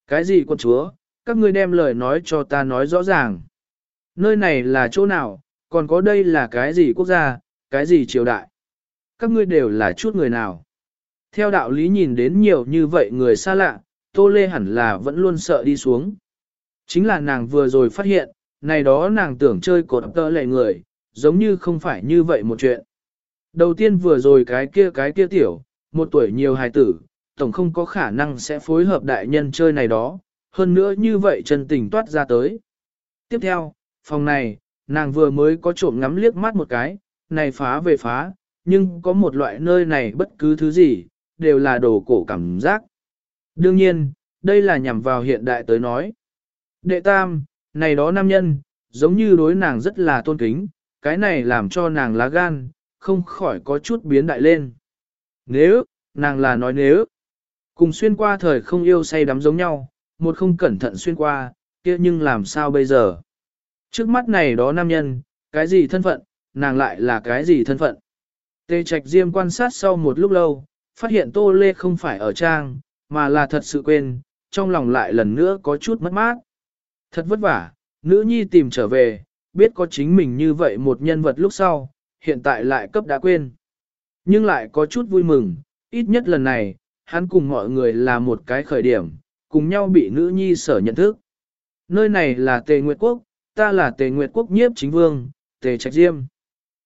Cái gì quận chúa? Các ngươi đem lời nói cho ta nói rõ ràng. Nơi này là chỗ nào, còn có đây là cái gì quốc gia, cái gì triều đại? Các ngươi đều là chút người nào? Theo đạo lý nhìn đến nhiều như vậy người xa lạ, Tô Lê hẳn là vẫn luôn sợ đi xuống. Chính là nàng vừa rồi phát hiện, này đó nàng tưởng chơi cột tơ lệ người, giống như không phải như vậy một chuyện. Đầu tiên vừa rồi cái kia cái kia tiểu, một tuổi nhiều hài tử, tổng không có khả năng sẽ phối hợp đại nhân chơi này đó, hơn nữa như vậy chân tình toát ra tới. Tiếp theo, phòng này, nàng vừa mới có trộm ngắm liếc mắt một cái, này phá về phá, nhưng có một loại nơi này bất cứ thứ gì, đều là đồ cổ cảm giác. Đương nhiên, đây là nhằm vào hiện đại tới nói. Đệ tam, này đó nam nhân, giống như đối nàng rất là tôn kính, cái này làm cho nàng lá gan, không khỏi có chút biến đại lên. Nếu, nàng là nói nếu, Cùng xuyên qua thời không yêu say đắm giống nhau, một không cẩn thận xuyên qua, kia nhưng làm sao bây giờ? Trước mắt này đó nam nhân, cái gì thân phận, nàng lại là cái gì thân phận? Tê Trạch Diêm quan sát sau một lúc lâu, phát hiện Tô Lê không phải ở trang, mà là thật sự quên, trong lòng lại lần nữa có chút mất mát. Thật vất vả, nữ nhi tìm trở về, biết có chính mình như vậy một nhân vật lúc sau, hiện tại lại cấp đã quên. Nhưng lại có chút vui mừng, ít nhất lần này, hắn cùng mọi người là một cái khởi điểm, cùng nhau bị nữ nhi sở nhận thức. Nơi này là Tề Nguyệt Quốc, ta là Tề Nguyệt Quốc nhiếp chính vương, Tề Trạch Diêm.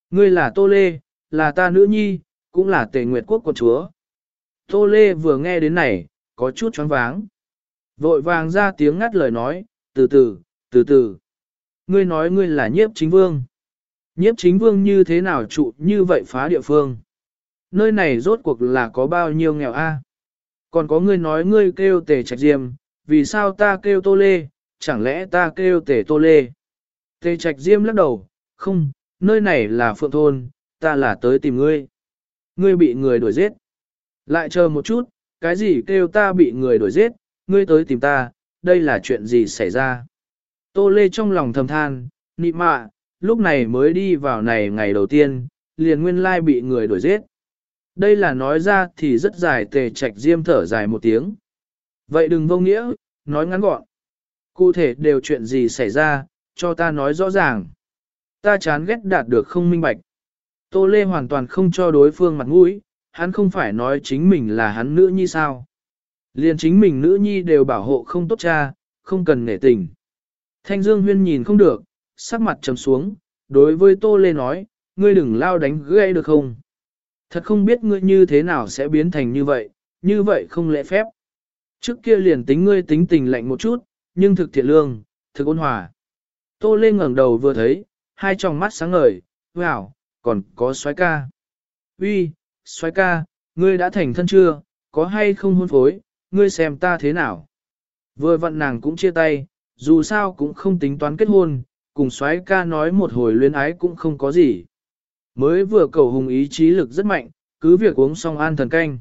Ngươi là Tô Lê, là ta nữ nhi, cũng là Tề Nguyệt Quốc của chúa. Tô Lê vừa nghe đến này, có chút choáng váng. Vội vàng ra tiếng ngắt lời nói, từ từ, từ từ. Ngươi nói ngươi là nhiếp chính vương. Nhiếp chính vương như thế nào trụ như vậy phá địa phương? Nơi này rốt cuộc là có bao nhiêu nghèo a? Còn có ngươi nói ngươi kêu tề trạch diêm, vì sao ta kêu tô lê, chẳng lẽ ta kêu tề tô lê? Tề trạch diêm lắc đầu, không, nơi này là phượng thôn, ta là tới tìm ngươi. Ngươi bị người đuổi giết. Lại chờ một chút, cái gì kêu ta bị người đuổi giết, ngươi tới tìm ta, đây là chuyện gì xảy ra? Tô Lê trong lòng thầm than, nị mạ, lúc này mới đi vào này ngày đầu tiên, liền nguyên lai bị người đuổi giết. Đây là nói ra thì rất dài tề trạch diêm thở dài một tiếng. Vậy đừng vô nghĩa, nói ngắn gọn. Cụ thể đều chuyện gì xảy ra, cho ta nói rõ ràng. Ta chán ghét đạt được không minh bạch. Tô Lê hoàn toàn không cho đối phương mặt mũi, hắn không phải nói chính mình là hắn nữ nhi sao. Liền chính mình nữ nhi đều bảo hộ không tốt cha, không cần nể tình. Thanh Dương Huyên nhìn không được, sắc mặt trầm xuống, đối với Tô Lê nói, ngươi đừng lao đánh gây được không? Thật không biết ngươi như thế nào sẽ biến thành như vậy, như vậy không lễ phép. Trước kia liền tính ngươi tính tình lạnh một chút, nhưng thực thiện lương, thực ôn hòa. Tô Lê ngẩng đầu vừa thấy, hai tròng mắt sáng ngời, wow, còn có xoái ca. Uy, xoái ca, ngươi đã thành thân chưa, có hay không hôn phối, ngươi xem ta thế nào. Vừa vặn nàng cũng chia tay, dù sao cũng không tính toán kết hôn, cùng xoái ca nói một hồi luyến ái cũng không có gì. Mới vừa cầu hùng ý chí lực rất mạnh, cứ việc uống xong an thần canh.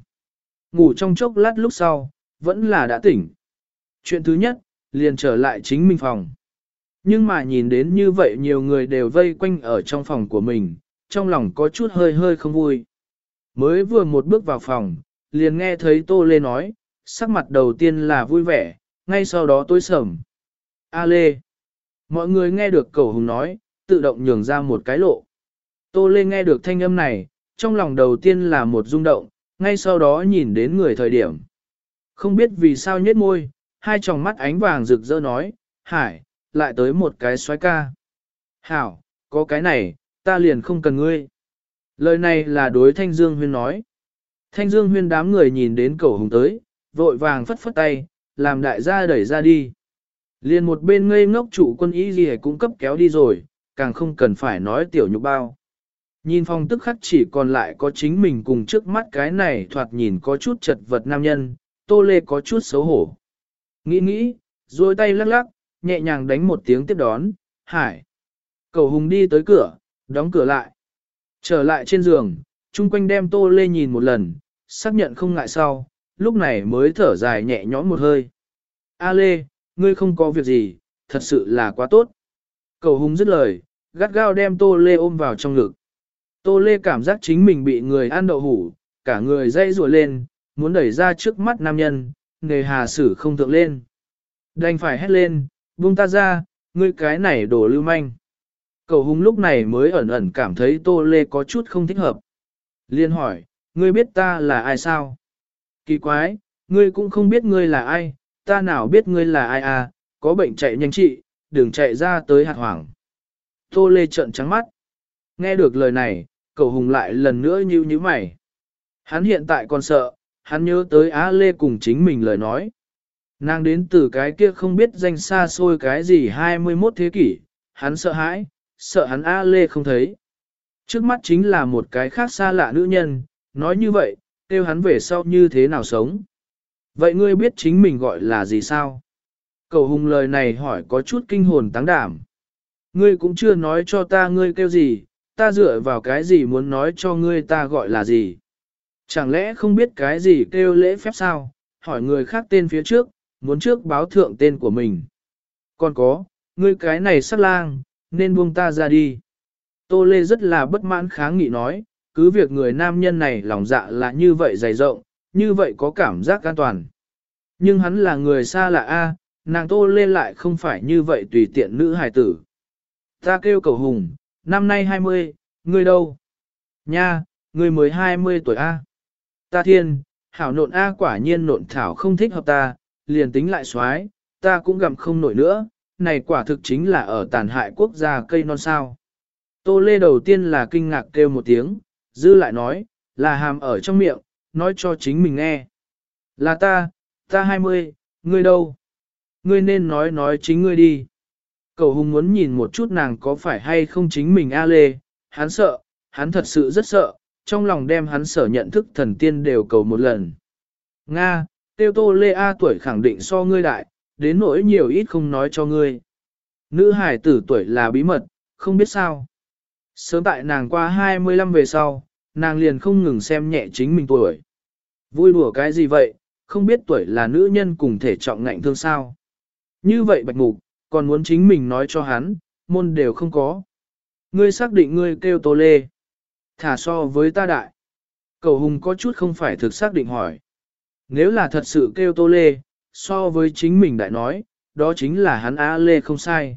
Ngủ trong chốc lát lúc sau, vẫn là đã tỉnh. Chuyện thứ nhất, liền trở lại chính mình phòng. Nhưng mà nhìn đến như vậy nhiều người đều vây quanh ở trong phòng của mình, trong lòng có chút hơi hơi không vui. Mới vừa một bước vào phòng, liền nghe thấy Tô Lê nói, sắc mặt đầu tiên là vui vẻ, ngay sau đó tối sầm. A Lê. Mọi người nghe được cầu hùng nói, tự động nhường ra một cái lộ. Tô Lê nghe được thanh âm này, trong lòng đầu tiên là một rung động, ngay sau đó nhìn đến người thời điểm. Không biết vì sao nhếch môi, hai tròng mắt ánh vàng rực rỡ nói, Hải, lại tới một cái xoái ca. Hảo, có cái này, ta liền không cần ngươi. Lời này là đối Thanh Dương Huyên nói. Thanh Dương Huyên đám người nhìn đến cầu hùng tới, vội vàng phất phất tay, làm đại gia đẩy ra đi. Liền một bên ngây ngốc chủ quân y gì cũng cấp kéo đi rồi, càng không cần phải nói tiểu nhục bao. Nhìn phong tức khắc chỉ còn lại có chính mình cùng trước mắt cái này thoạt nhìn có chút chật vật nam nhân, tô lê có chút xấu hổ. Nghĩ nghĩ, rồi tay lắc lắc, nhẹ nhàng đánh một tiếng tiếp đón, hải. Cầu hùng đi tới cửa, đóng cửa lại. Trở lại trên giường, chung quanh đem tô lê nhìn một lần, xác nhận không ngại sau, lúc này mới thở dài nhẹ nhõm một hơi. A lê, ngươi không có việc gì, thật sự là quá tốt. Cầu hùng dứt lời, gắt gao đem tô lê ôm vào trong ngực. Tô lê cảm giác chính mình bị người ăn đậu hủ, cả người dây rùa lên, muốn đẩy ra trước mắt nam nhân, nghề hà sử không thượng lên. Đành phải hét lên, buông ta ra, ngươi cái này đổ lưu manh. Cầu hùng lúc này mới ẩn ẩn cảm thấy tô lê có chút không thích hợp. Liên hỏi, ngươi biết ta là ai sao? Kỳ quái, ngươi cũng không biết ngươi là ai, ta nào biết ngươi là ai à, có bệnh chạy nhanh trị, đừng chạy ra tới hạt hoảng. Tô Lê trợn trắng mắt. Nghe được lời này, cầu hùng lại lần nữa như như mày. Hắn hiện tại còn sợ, hắn nhớ tới Á Lê cùng chính mình lời nói. Nàng đến từ cái kia không biết danh xa xôi cái gì 21 thế kỷ, hắn sợ hãi, sợ hắn Á Lê không thấy. Trước mắt chính là một cái khác xa lạ nữ nhân, nói như vậy, kêu hắn về sau như thế nào sống. Vậy ngươi biết chính mình gọi là gì sao? Cầu hùng lời này hỏi có chút kinh hồn táng đảm. Ngươi cũng chưa nói cho ta ngươi kêu gì, ta dựa vào cái gì muốn nói cho ngươi ta gọi là gì. Chẳng lẽ không biết cái gì kêu lễ phép sao, hỏi người khác tên phía trước, muốn trước báo thượng tên của mình. Còn có, ngươi cái này sắc lang, nên buông ta ra đi. Tô Lê rất là bất mãn kháng nghị nói, cứ việc người nam nhân này lòng dạ là như vậy dày rộng, như vậy có cảm giác an toàn. Nhưng hắn là người xa lạ A, nàng Tô Lê lại không phải như vậy tùy tiện nữ hài tử. Ta kêu cầu hùng, năm nay 20, ngươi đâu? Nha, ngươi mới 20 tuổi A. Ta thiên, hảo nộn A quả nhiên nộn thảo không thích hợp ta, liền tính lại xoái, ta cũng gặm không nổi nữa, này quả thực chính là ở tàn hại quốc gia cây non sao. Tô Lê đầu tiên là kinh ngạc kêu một tiếng, dư lại nói, là hàm ở trong miệng, nói cho chính mình nghe. Là ta, ta 20, ngươi đâu? Ngươi nên nói nói chính ngươi đi. Cầu hùng muốn nhìn một chút nàng có phải hay không chính mình A Lê, hắn sợ, hắn thật sự rất sợ, trong lòng đem hắn sở nhận thức thần tiên đều cầu một lần. Nga, tiêu tô Lê A tuổi khẳng định so ngươi đại, đến nỗi nhiều ít không nói cho ngươi. Nữ hải tử tuổi là bí mật, không biết sao. Sớm tại nàng qua 25 về sau, nàng liền không ngừng xem nhẹ chính mình tuổi. Vui đùa cái gì vậy, không biết tuổi là nữ nhân cùng thể trọng ngạnh thương sao. Như vậy bạch mục, còn muốn chính mình nói cho hắn, môn đều không có. Ngươi xác định ngươi kêu tô lê. Thả so với ta đại. Cầu hùng có chút không phải thực xác định hỏi. Nếu là thật sự kêu tô lê, so với chính mình đại nói, đó chính là hắn A Lê không sai.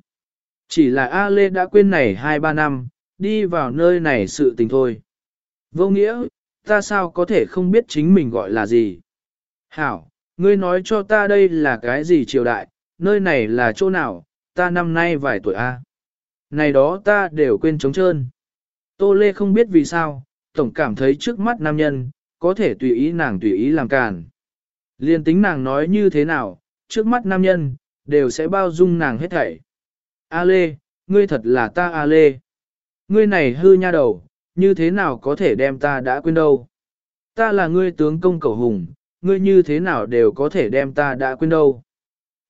Chỉ là A Lê đã quên này 2-3 năm, đi vào nơi này sự tình thôi. Vô nghĩa, ta sao có thể không biết chính mình gọi là gì? Hảo, ngươi nói cho ta đây là cái gì triều đại, nơi này là chỗ nào, ta năm nay vài tuổi A. Này đó ta đều quên trống trơn. Tô Lê không biết vì sao, tổng cảm thấy trước mắt nam nhân, có thể tùy ý nàng tùy ý làm càn. Liên tính nàng nói như thế nào, trước mắt nam nhân, đều sẽ bao dung nàng hết thảy. A Lê, ngươi thật là ta A Lê. Ngươi này hư nha đầu, như thế nào có thể đem ta đã quên đâu. Ta là ngươi tướng công cầu hùng, ngươi như thế nào đều có thể đem ta đã quên đâu.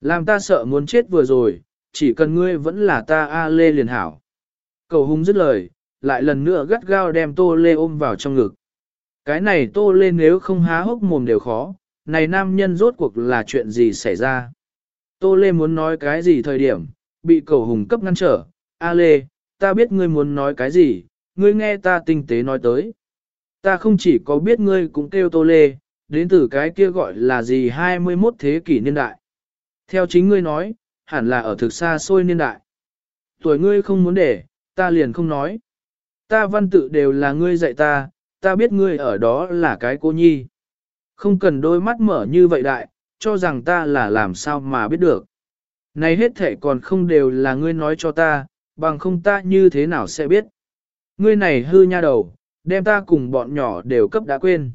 Làm ta sợ muốn chết vừa rồi, chỉ cần ngươi vẫn là ta A Lê liền hảo. Cầu hùng dứt lời, lại lần nữa gắt gao đem Tô Lê ôm vào trong ngực. Cái này Tô Lê nếu không há hốc mồm đều khó, này nam nhân rốt cuộc là chuyện gì xảy ra. Tô Lê muốn nói cái gì thời điểm, bị cầu hùng cấp ngăn trở. A Lê, ta biết ngươi muốn nói cái gì, ngươi nghe ta tinh tế nói tới. Ta không chỉ có biết ngươi cũng kêu Tô Lê, đến từ cái kia gọi là gì 21 thế kỷ niên đại. Theo chính ngươi nói, hẳn là ở thực xa xôi niên đại. Tuổi ngươi không muốn để, ta liền không nói. Ta văn tự đều là ngươi dạy ta, ta biết ngươi ở đó là cái cô nhi. Không cần đôi mắt mở như vậy đại, cho rằng ta là làm sao mà biết được. Này hết thể còn không đều là ngươi nói cho ta, bằng không ta như thế nào sẽ biết. Ngươi này hư nha đầu, đem ta cùng bọn nhỏ đều cấp đã quên.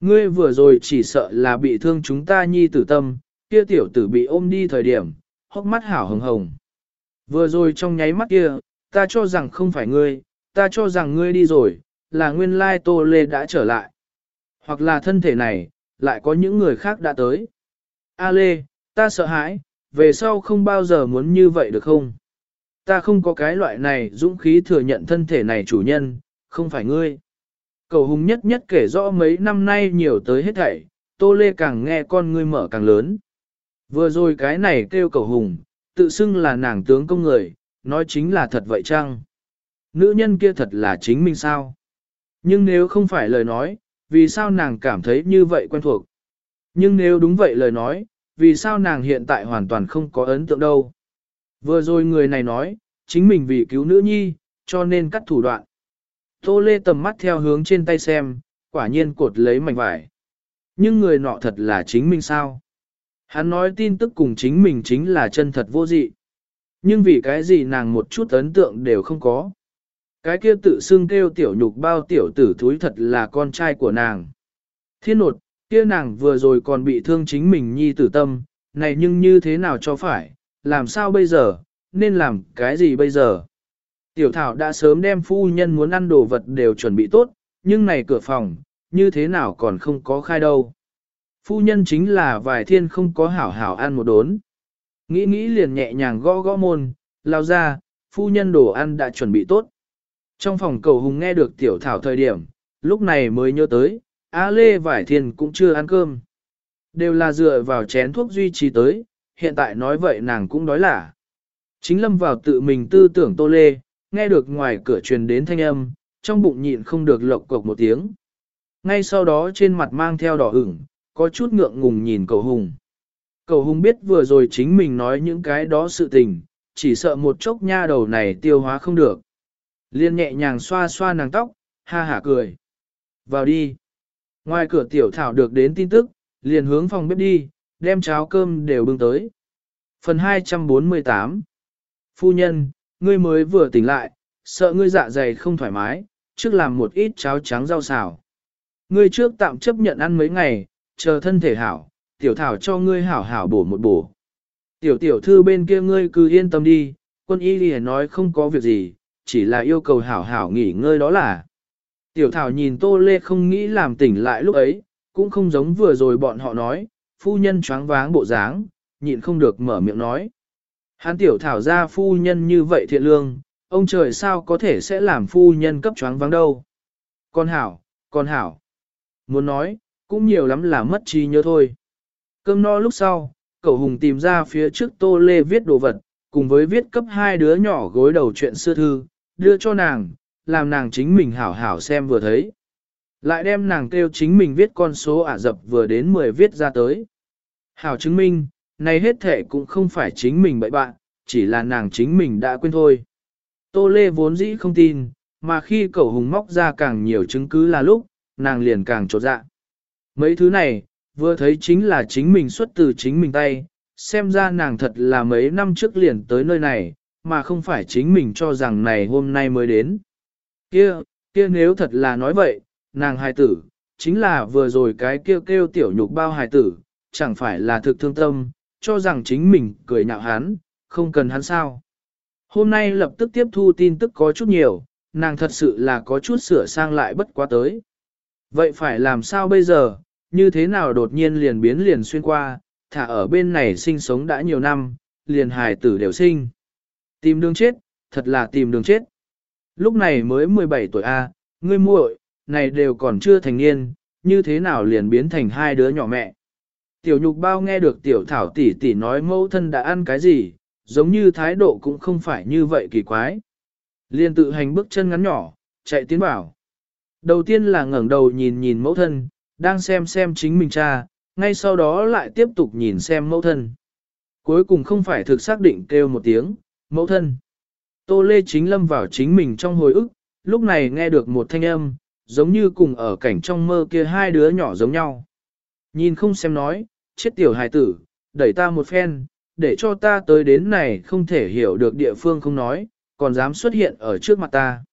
Ngươi vừa rồi chỉ sợ là bị thương chúng ta nhi tử tâm, kia tiểu tử bị ôm đi thời điểm, hốc mắt hảo hồng hồng. Vừa rồi trong nháy mắt kia, ta cho rằng không phải ngươi, ta cho rằng ngươi đi rồi, là nguyên lai tô lê đã trở lại. Hoặc là thân thể này, lại có những người khác đã tới. A lê, ta sợ hãi, về sau không bao giờ muốn như vậy được không? Ta không có cái loại này dũng khí thừa nhận thân thể này chủ nhân, không phải ngươi. Cầu hùng nhất nhất kể rõ mấy năm nay nhiều tới hết thảy, tô lê càng nghe con ngươi mở càng lớn. Vừa rồi cái này kêu cầu hùng, tự xưng là nàng tướng công người, nói chính là thật vậy chăng? Nữ nhân kia thật là chính mình sao? Nhưng nếu không phải lời nói, vì sao nàng cảm thấy như vậy quen thuộc? Nhưng nếu đúng vậy lời nói, vì sao nàng hiện tại hoàn toàn không có ấn tượng đâu? Vừa rồi người này nói, chính mình vì cứu nữ nhi, cho nên cắt thủ đoạn. Tô Lê tầm mắt theo hướng trên tay xem, quả nhiên cột lấy mảnh vải. Nhưng người nọ thật là chính mình sao? Hắn nói tin tức cùng chính mình chính là chân thật vô dị. Nhưng vì cái gì nàng một chút ấn tượng đều không có. Cái kia tự xưng kêu tiểu nhục bao tiểu tử thúi thật là con trai của nàng. Thiên nột, kia nàng vừa rồi còn bị thương chính mình nhi tử tâm, này nhưng như thế nào cho phải, làm sao bây giờ, nên làm cái gì bây giờ. Tiểu thảo đã sớm đem phu nhân muốn ăn đồ vật đều chuẩn bị tốt, nhưng này cửa phòng, như thế nào còn không có khai đâu. Phu nhân chính là vài thiên không có hảo hảo ăn một đốn. Nghĩ nghĩ liền nhẹ nhàng gõ gõ môn, lao ra, phu nhân đồ ăn đã chuẩn bị tốt. Trong phòng cầu hùng nghe được tiểu thảo thời điểm, lúc này mới nhớ tới, A Lê vải thiên cũng chưa ăn cơm. Đều là dựa vào chén thuốc duy trì tới, hiện tại nói vậy nàng cũng đói lả. Chính lâm vào tự mình tư tưởng tô lê, nghe được ngoài cửa truyền đến thanh âm, trong bụng nhịn không được lộc cộc một tiếng. Ngay sau đó trên mặt mang theo đỏ ửng, có chút ngượng ngùng nhìn cầu hùng. Cầu hùng biết vừa rồi chính mình nói những cái đó sự tình, chỉ sợ một chốc nha đầu này tiêu hóa không được. Liên nhẹ nhàng xoa xoa nàng tóc, ha hả cười. Vào đi. Ngoài cửa tiểu thảo được đến tin tức, liền hướng phòng bếp đi, đem cháo cơm đều bưng tới. Phần 248 Phu nhân, ngươi mới vừa tỉnh lại, sợ ngươi dạ dày không thoải mái, trước làm một ít cháo trắng rau xào. Ngươi trước tạm chấp nhận ăn mấy ngày, chờ thân thể hảo, tiểu thảo cho ngươi hảo hảo bổ một bổ. Tiểu tiểu thư bên kia ngươi cứ yên tâm đi, quân y lìa nói không có việc gì, chỉ là yêu cầu hảo hảo nghỉ ngơi đó là. Tiểu thảo nhìn tô lê không nghĩ làm tỉnh lại lúc ấy, cũng không giống vừa rồi bọn họ nói, phu nhân choáng váng bộ dáng, nhịn không được mở miệng nói. Hán tiểu thảo ra phu nhân như vậy thiện lương, ông trời sao có thể sẽ làm phu nhân cấp choáng váng đâu. Con hảo, con hảo. Muốn nói, cũng nhiều lắm là mất trí nhớ thôi. Cơm no lúc sau, cậu hùng tìm ra phía trước tô lê viết đồ vật, cùng với viết cấp hai đứa nhỏ gối đầu chuyện xưa thư, đưa cho nàng, làm nàng chính mình hảo hảo xem vừa thấy. Lại đem nàng kêu chính mình viết con số ả dập vừa đến 10 viết ra tới. Hảo chứng minh, này hết thể cũng không phải chính mình bậy bạn, chỉ là nàng chính mình đã quên thôi. Tô Lê vốn dĩ không tin, mà khi cậu hùng móc ra càng nhiều chứng cứ là lúc, nàng liền càng trột dạ. Mấy thứ này, vừa thấy chính là chính mình xuất từ chính mình tay, xem ra nàng thật là mấy năm trước liền tới nơi này, mà không phải chính mình cho rằng này hôm nay mới đến. Kia, kia nếu thật là nói vậy, nàng hài tử, chính là vừa rồi cái kêu kêu tiểu nhục bao hài tử, chẳng phải là thực thương tâm, cho rằng chính mình cười nhạo hắn, không cần hắn sao. Hôm nay lập tức tiếp thu tin tức có chút nhiều, nàng thật sự là có chút sửa sang lại bất quá tới. Vậy phải làm sao bây giờ, như thế nào đột nhiên liền biến liền xuyên qua, thả ở bên này sinh sống đã nhiều năm, liền hài tử đều sinh. Tìm đường chết, thật là tìm đường chết. Lúc này mới 17 tuổi A, ngươi muội, này đều còn chưa thành niên, như thế nào liền biến thành hai đứa nhỏ mẹ. Tiểu nhục bao nghe được tiểu thảo tỷ tỷ nói mẫu thân đã ăn cái gì, giống như thái độ cũng không phải như vậy kỳ quái. liền tự hành bước chân ngắn nhỏ, chạy tiến bảo. Đầu tiên là ngẩng đầu nhìn nhìn mẫu thân, đang xem xem chính mình cha, ngay sau đó lại tiếp tục nhìn xem mẫu thân. Cuối cùng không phải thực xác định kêu một tiếng, mẫu thân. Tô Lê chính lâm vào chính mình trong hồi ức, lúc này nghe được một thanh âm, giống như cùng ở cảnh trong mơ kia hai đứa nhỏ giống nhau. Nhìn không xem nói, chết tiểu hài tử, đẩy ta một phen, để cho ta tới đến này không thể hiểu được địa phương không nói, còn dám xuất hiện ở trước mặt ta.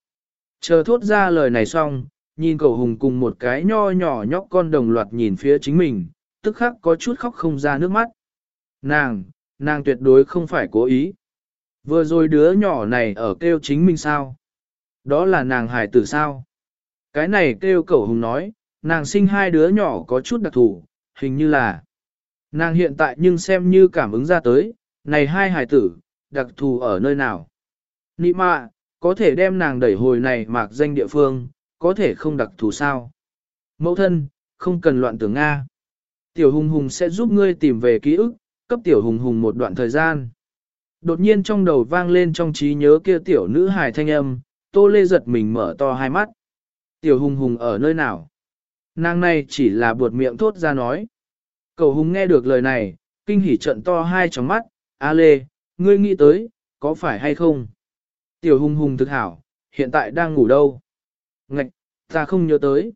Chờ thốt ra lời này xong, nhìn cầu hùng cùng một cái nho nhỏ nhóc con đồng loạt nhìn phía chính mình, tức khắc có chút khóc không ra nước mắt. Nàng, nàng tuyệt đối không phải cố ý. Vừa rồi đứa nhỏ này ở kêu chính mình sao? Đó là nàng hài tử sao? Cái này kêu cậu hùng nói, nàng sinh hai đứa nhỏ có chút đặc thù, hình như là nàng hiện tại nhưng xem như cảm ứng ra tới, này hai hài tử, đặc thù ở nơi nào. Nị mạ, có thể đem nàng đẩy hồi này mạc danh địa phương, có thể không đặc thù sao. Mẫu thân, không cần loạn tưởng Nga. Tiểu hùng hùng sẽ giúp ngươi tìm về ký ức, cấp tiểu hùng hùng một đoạn thời gian. Đột nhiên trong đầu vang lên trong trí nhớ kia tiểu nữ hài thanh âm, tô lê giật mình mở to hai mắt. Tiểu hùng hùng ở nơi nào? Nàng này chỉ là buột miệng thốt ra nói. Cầu hùng nghe được lời này, kinh hỉ trận to hai tròng mắt, A lê, ngươi nghĩ tới, có phải hay không? Tiểu hùng hùng thực hảo, hiện tại đang ngủ đâu? Ngạch, ta không nhớ tới.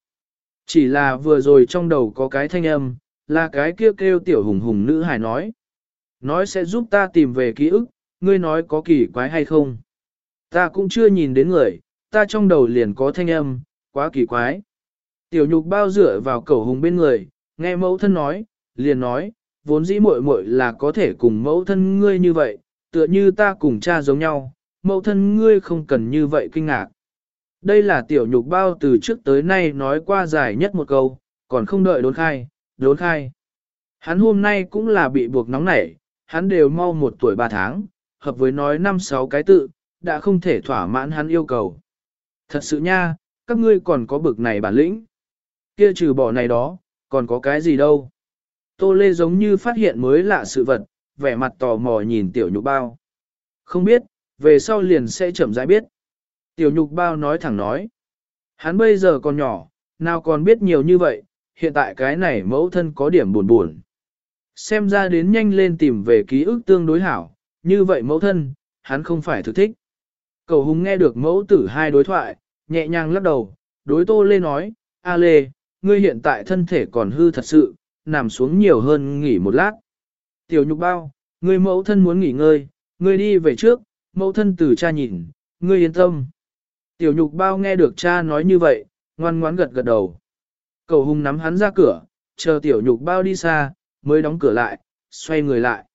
Chỉ là vừa rồi trong đầu có cái thanh âm, là cái kia kêu, kêu tiểu hùng hùng nữ hài nói. Nói sẽ giúp ta tìm về ký ức, ngươi nói có kỳ quái hay không? Ta cũng chưa nhìn đến người, ta trong đầu liền có thanh âm, quá kỳ quái. Tiểu nhục bao dựa vào cầu hùng bên người, nghe mẫu thân nói, liền nói, vốn dĩ muội muội là có thể cùng mẫu thân ngươi như vậy, tựa như ta cùng cha giống nhau, mẫu thân ngươi không cần như vậy kinh ngạc. Đây là tiểu nhục bao từ trước tới nay nói qua dài nhất một câu, còn không đợi đốn khai, đốn khai. Hắn hôm nay cũng là bị buộc nóng nảy, hắn đều mau một tuổi ba tháng, hợp với nói năm sáu cái tự, đã không thể thỏa mãn hắn yêu cầu. Thật sự nha, các ngươi còn có bực này bản lĩnh. Kia trừ bỏ này đó, còn có cái gì đâu. Tô Lê giống như phát hiện mới lạ sự vật, vẻ mặt tò mò nhìn tiểu nhục bao. Không biết, về sau liền sẽ chậm rãi biết. Tiểu nhục bao nói thẳng nói. Hắn bây giờ còn nhỏ, nào còn biết nhiều như vậy, hiện tại cái này mẫu thân có điểm buồn buồn. Xem ra đến nhanh lên tìm về ký ức tương đối hảo, như vậy mẫu thân, hắn không phải thực thích. Cầu hùng nghe được mẫu tử hai đối thoại, nhẹ nhàng lắc đầu, đối tô lê nói, A lê, ngươi hiện tại thân thể còn hư thật sự, nằm xuống nhiều hơn nghỉ một lát. Tiểu nhục bao, ngươi mẫu thân muốn nghỉ ngơi, ngươi đi về trước, mẫu thân từ cha nhìn, ngươi yên tâm. Tiểu nhục bao nghe được cha nói như vậy, ngoan ngoãn gật gật đầu. Cầu hùng nắm hắn ra cửa, chờ tiểu nhục bao đi xa, mới đóng cửa lại, xoay người lại.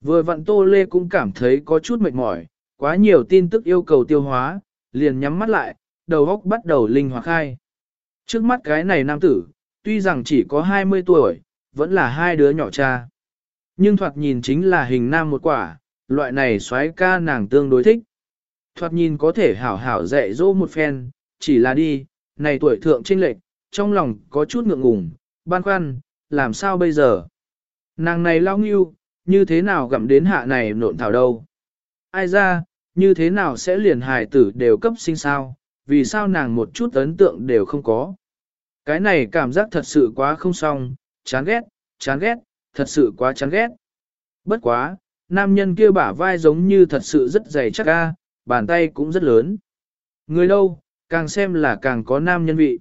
Vừa vặn Tô Lê cũng cảm thấy có chút mệt mỏi, quá nhiều tin tức yêu cầu tiêu hóa, liền nhắm mắt lại, đầu óc bắt đầu linh hoạt khai. Trước mắt cái này nam tử, tuy rằng chỉ có 20 tuổi, vẫn là hai đứa nhỏ cha. Nhưng thoạt nhìn chính là hình nam một quả, loại này xoáy ca nàng tương đối thích. Thoạt nhìn có thể hảo hảo dạy dỗ một phen, chỉ là đi, này tuổi thượng trinh lệch, trong lòng có chút ngượng ngùng, ban khoăn, làm sao bây giờ? Nàng này lao nghiêu, như thế nào gặm đến hạ này nộn thảo đâu? Ai ra, như thế nào sẽ liền hài tử đều cấp sinh sao? Vì sao nàng một chút ấn tượng đều không có? Cái này cảm giác thật sự quá không xong, chán ghét, chán ghét, thật sự quá chán ghét. Bất quá, nam nhân kia bả vai giống như thật sự rất dày chắc ga, bàn tay cũng rất lớn. Người đâu, càng xem là càng có nam nhân vị.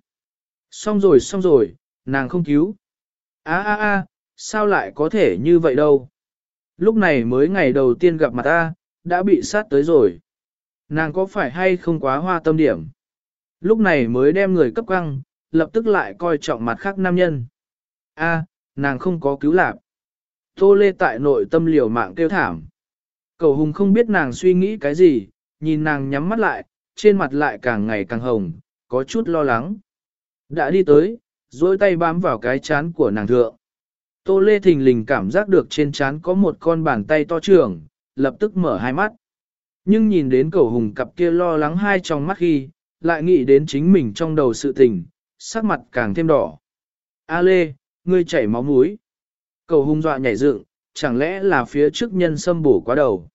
Xong rồi xong rồi, nàng không cứu. a a a sao lại có thể như vậy đâu. Lúc này mới ngày đầu tiên gặp mặt ta, đã bị sát tới rồi. Nàng có phải hay không quá hoa tâm điểm? Lúc này mới đem người cấp căng, lập tức lại coi trọng mặt khác nam nhân. A, nàng không có cứu lạc. Tô lê tại nội tâm liều mạng kêu thảm. Cầu hùng không biết nàng suy nghĩ cái gì, nhìn nàng nhắm mắt lại, trên mặt lại càng ngày càng hồng, có chút lo lắng. Đã đi tới, duỗi tay bám vào cái chán của nàng thượng. Tô Lê Thình lình cảm giác được trên chán có một con bàn tay to trưởng, lập tức mở hai mắt. Nhưng nhìn đến cầu hùng cặp kia lo lắng hai trong mắt khi, lại nghĩ đến chính mình trong đầu sự tình, sắc mặt càng thêm đỏ. A Lê, ngươi chảy máu mũi. Cầu hùng dọa nhảy dựng, chẳng lẽ là phía trước nhân xâm bổ quá đầu.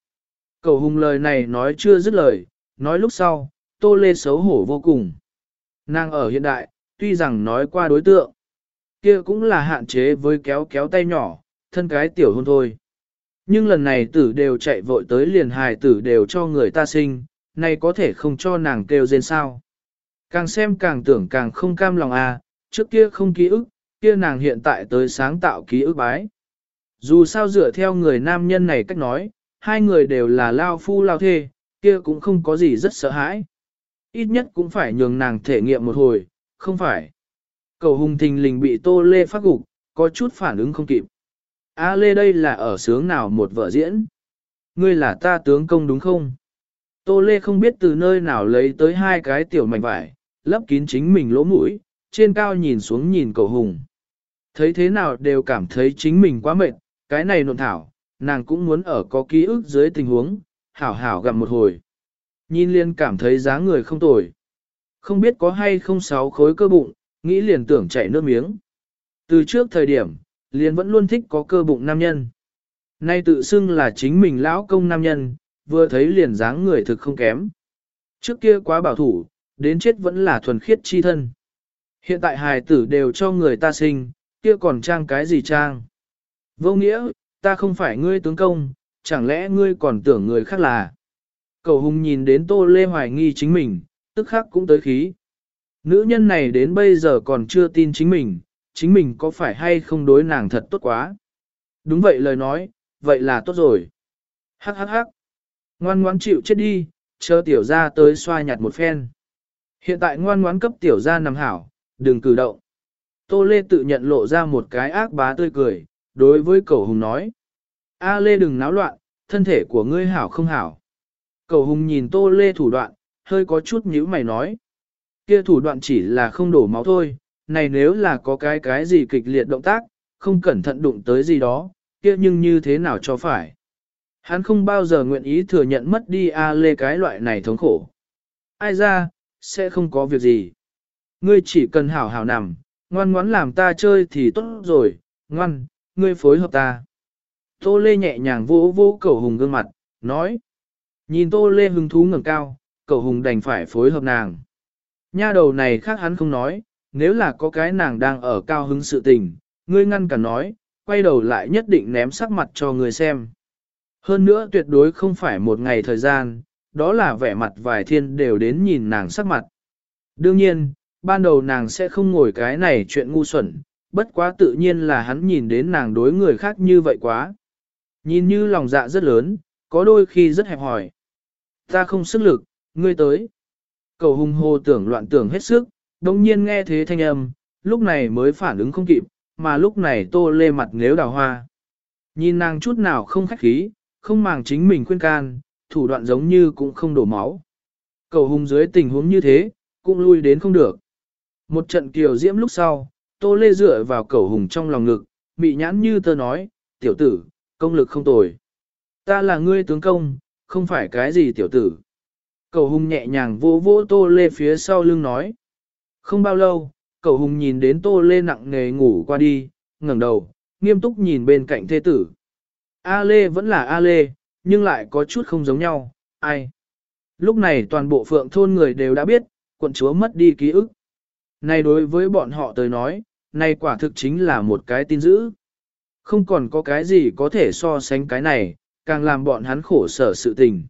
Cầu hùng lời này nói chưa dứt lời, nói lúc sau, Tô Lê xấu hổ vô cùng. Nàng ở hiện đại, tuy rằng nói qua đối tượng, kia cũng là hạn chế với kéo kéo tay nhỏ, thân cái tiểu hôn thôi. Nhưng lần này tử đều chạy vội tới liền hài tử đều cho người ta sinh, này có thể không cho nàng kêu rên sao. Càng xem càng tưởng càng không cam lòng à, trước kia không ký ức, kia nàng hiện tại tới sáng tạo ký ức bái. Dù sao dựa theo người nam nhân này cách nói, hai người đều là lao phu lao thê, kia cũng không có gì rất sợ hãi. Ít nhất cũng phải nhường nàng thể nghiệm một hồi, không phải. Cầu hùng thình lình bị tô lê phát gục, có chút phản ứng không kịp. A lê đây là ở sướng nào một vợ diễn? Ngươi là ta tướng công đúng không? Tô lê không biết từ nơi nào lấy tới hai cái tiểu mảnh vải, lấp kín chính mình lỗ mũi, trên cao nhìn xuống nhìn cầu hùng. Thấy thế nào đều cảm thấy chính mình quá mệt, cái này nộn thảo, nàng cũng muốn ở có ký ức dưới tình huống, hảo hảo gặp một hồi. Nhìn liền cảm thấy giá người không tồi. Không biết có hay không sáu khối cơ bụng, nghĩ liền tưởng chảy nước miếng. Từ trước thời điểm, liền vẫn luôn thích có cơ bụng nam nhân. Nay tự xưng là chính mình lão công nam nhân, vừa thấy liền dáng người thực không kém. Trước kia quá bảo thủ, đến chết vẫn là thuần khiết chi thân. Hiện tại hài tử đều cho người ta sinh, kia còn trang cái gì trang. Vô nghĩa, ta không phải ngươi tướng công, chẳng lẽ ngươi còn tưởng người khác là. Cầu hùng nhìn đến tô lê hoài nghi chính mình, tức khắc cũng tới khí. Nữ nhân này đến bây giờ còn chưa tin chính mình, chính mình có phải hay không đối nàng thật tốt quá. Đúng vậy lời nói, vậy là tốt rồi. Hắc hắc hắc. Ngoan ngoãn chịu chết đi, chờ tiểu ra tới xoa nhặt một phen. Hiện tại ngoan ngoãn cấp tiểu ra nằm hảo, đừng cử động. Tô Lê tự nhận lộ ra một cái ác bá tươi cười, đối với cầu hùng nói. A Lê đừng náo loạn, thân thể của ngươi hảo không hảo. Cầu hùng nhìn Tô Lê thủ đoạn, hơi có chút nhíu mày nói. Kia thủ đoạn chỉ là không đổ máu thôi, này nếu là có cái cái gì kịch liệt động tác, không cẩn thận đụng tới gì đó, kia nhưng như thế nào cho phải. Hắn không bao giờ nguyện ý thừa nhận mất đi A Lê cái loại này thống khổ. Ai ra, sẽ không có việc gì. Ngươi chỉ cần hảo hảo nằm, ngoan ngoãn làm ta chơi thì tốt rồi, ngoan, ngươi phối hợp ta. Tô Lê nhẹ nhàng vỗ vỗ cầu hùng gương mặt, nói. Nhìn Tô Lê hứng thú ngẩng cao, cầu hùng đành phải phối hợp nàng. Nha đầu này khác hắn không nói, nếu là có cái nàng đang ở cao hứng sự tình, ngươi ngăn cả nói, quay đầu lại nhất định ném sắc mặt cho người xem. Hơn nữa tuyệt đối không phải một ngày thời gian, đó là vẻ mặt vài thiên đều đến nhìn nàng sắc mặt. Đương nhiên, ban đầu nàng sẽ không ngồi cái này chuyện ngu xuẩn, bất quá tự nhiên là hắn nhìn đến nàng đối người khác như vậy quá. Nhìn như lòng dạ rất lớn, có đôi khi rất hẹp hòi. Ta không sức lực, ngươi tới. Cầu hùng hồ tưởng loạn tưởng hết sức, đồng nhiên nghe thế thanh âm, lúc này mới phản ứng không kịp, mà lúc này tô lê mặt nếu đào hoa. Nhìn nàng chút nào không khách khí, không màng chính mình khuyên can, thủ đoạn giống như cũng không đổ máu. Cầu hùng dưới tình huống như thế, cũng lui đến không được. Một trận kiều diễm lúc sau, tô lê dựa vào cầu hùng trong lòng ngực, bị nhãn như tơ nói, tiểu tử, công lực không tồi. Ta là ngươi tướng công, không phải cái gì tiểu tử. Cầu hùng nhẹ nhàng vô vỗ tô lê phía sau lưng nói. Không bao lâu, cầu hùng nhìn đến tô lê nặng nề ngủ qua đi, ngẩng đầu, nghiêm túc nhìn bên cạnh thế tử. A lê vẫn là A lê, nhưng lại có chút không giống nhau, ai. Lúc này toàn bộ phượng thôn người đều đã biết, quận chúa mất đi ký ức. Này đối với bọn họ tới nói, này quả thực chính là một cái tin dữ. Không còn có cái gì có thể so sánh cái này, càng làm bọn hắn khổ sở sự tình.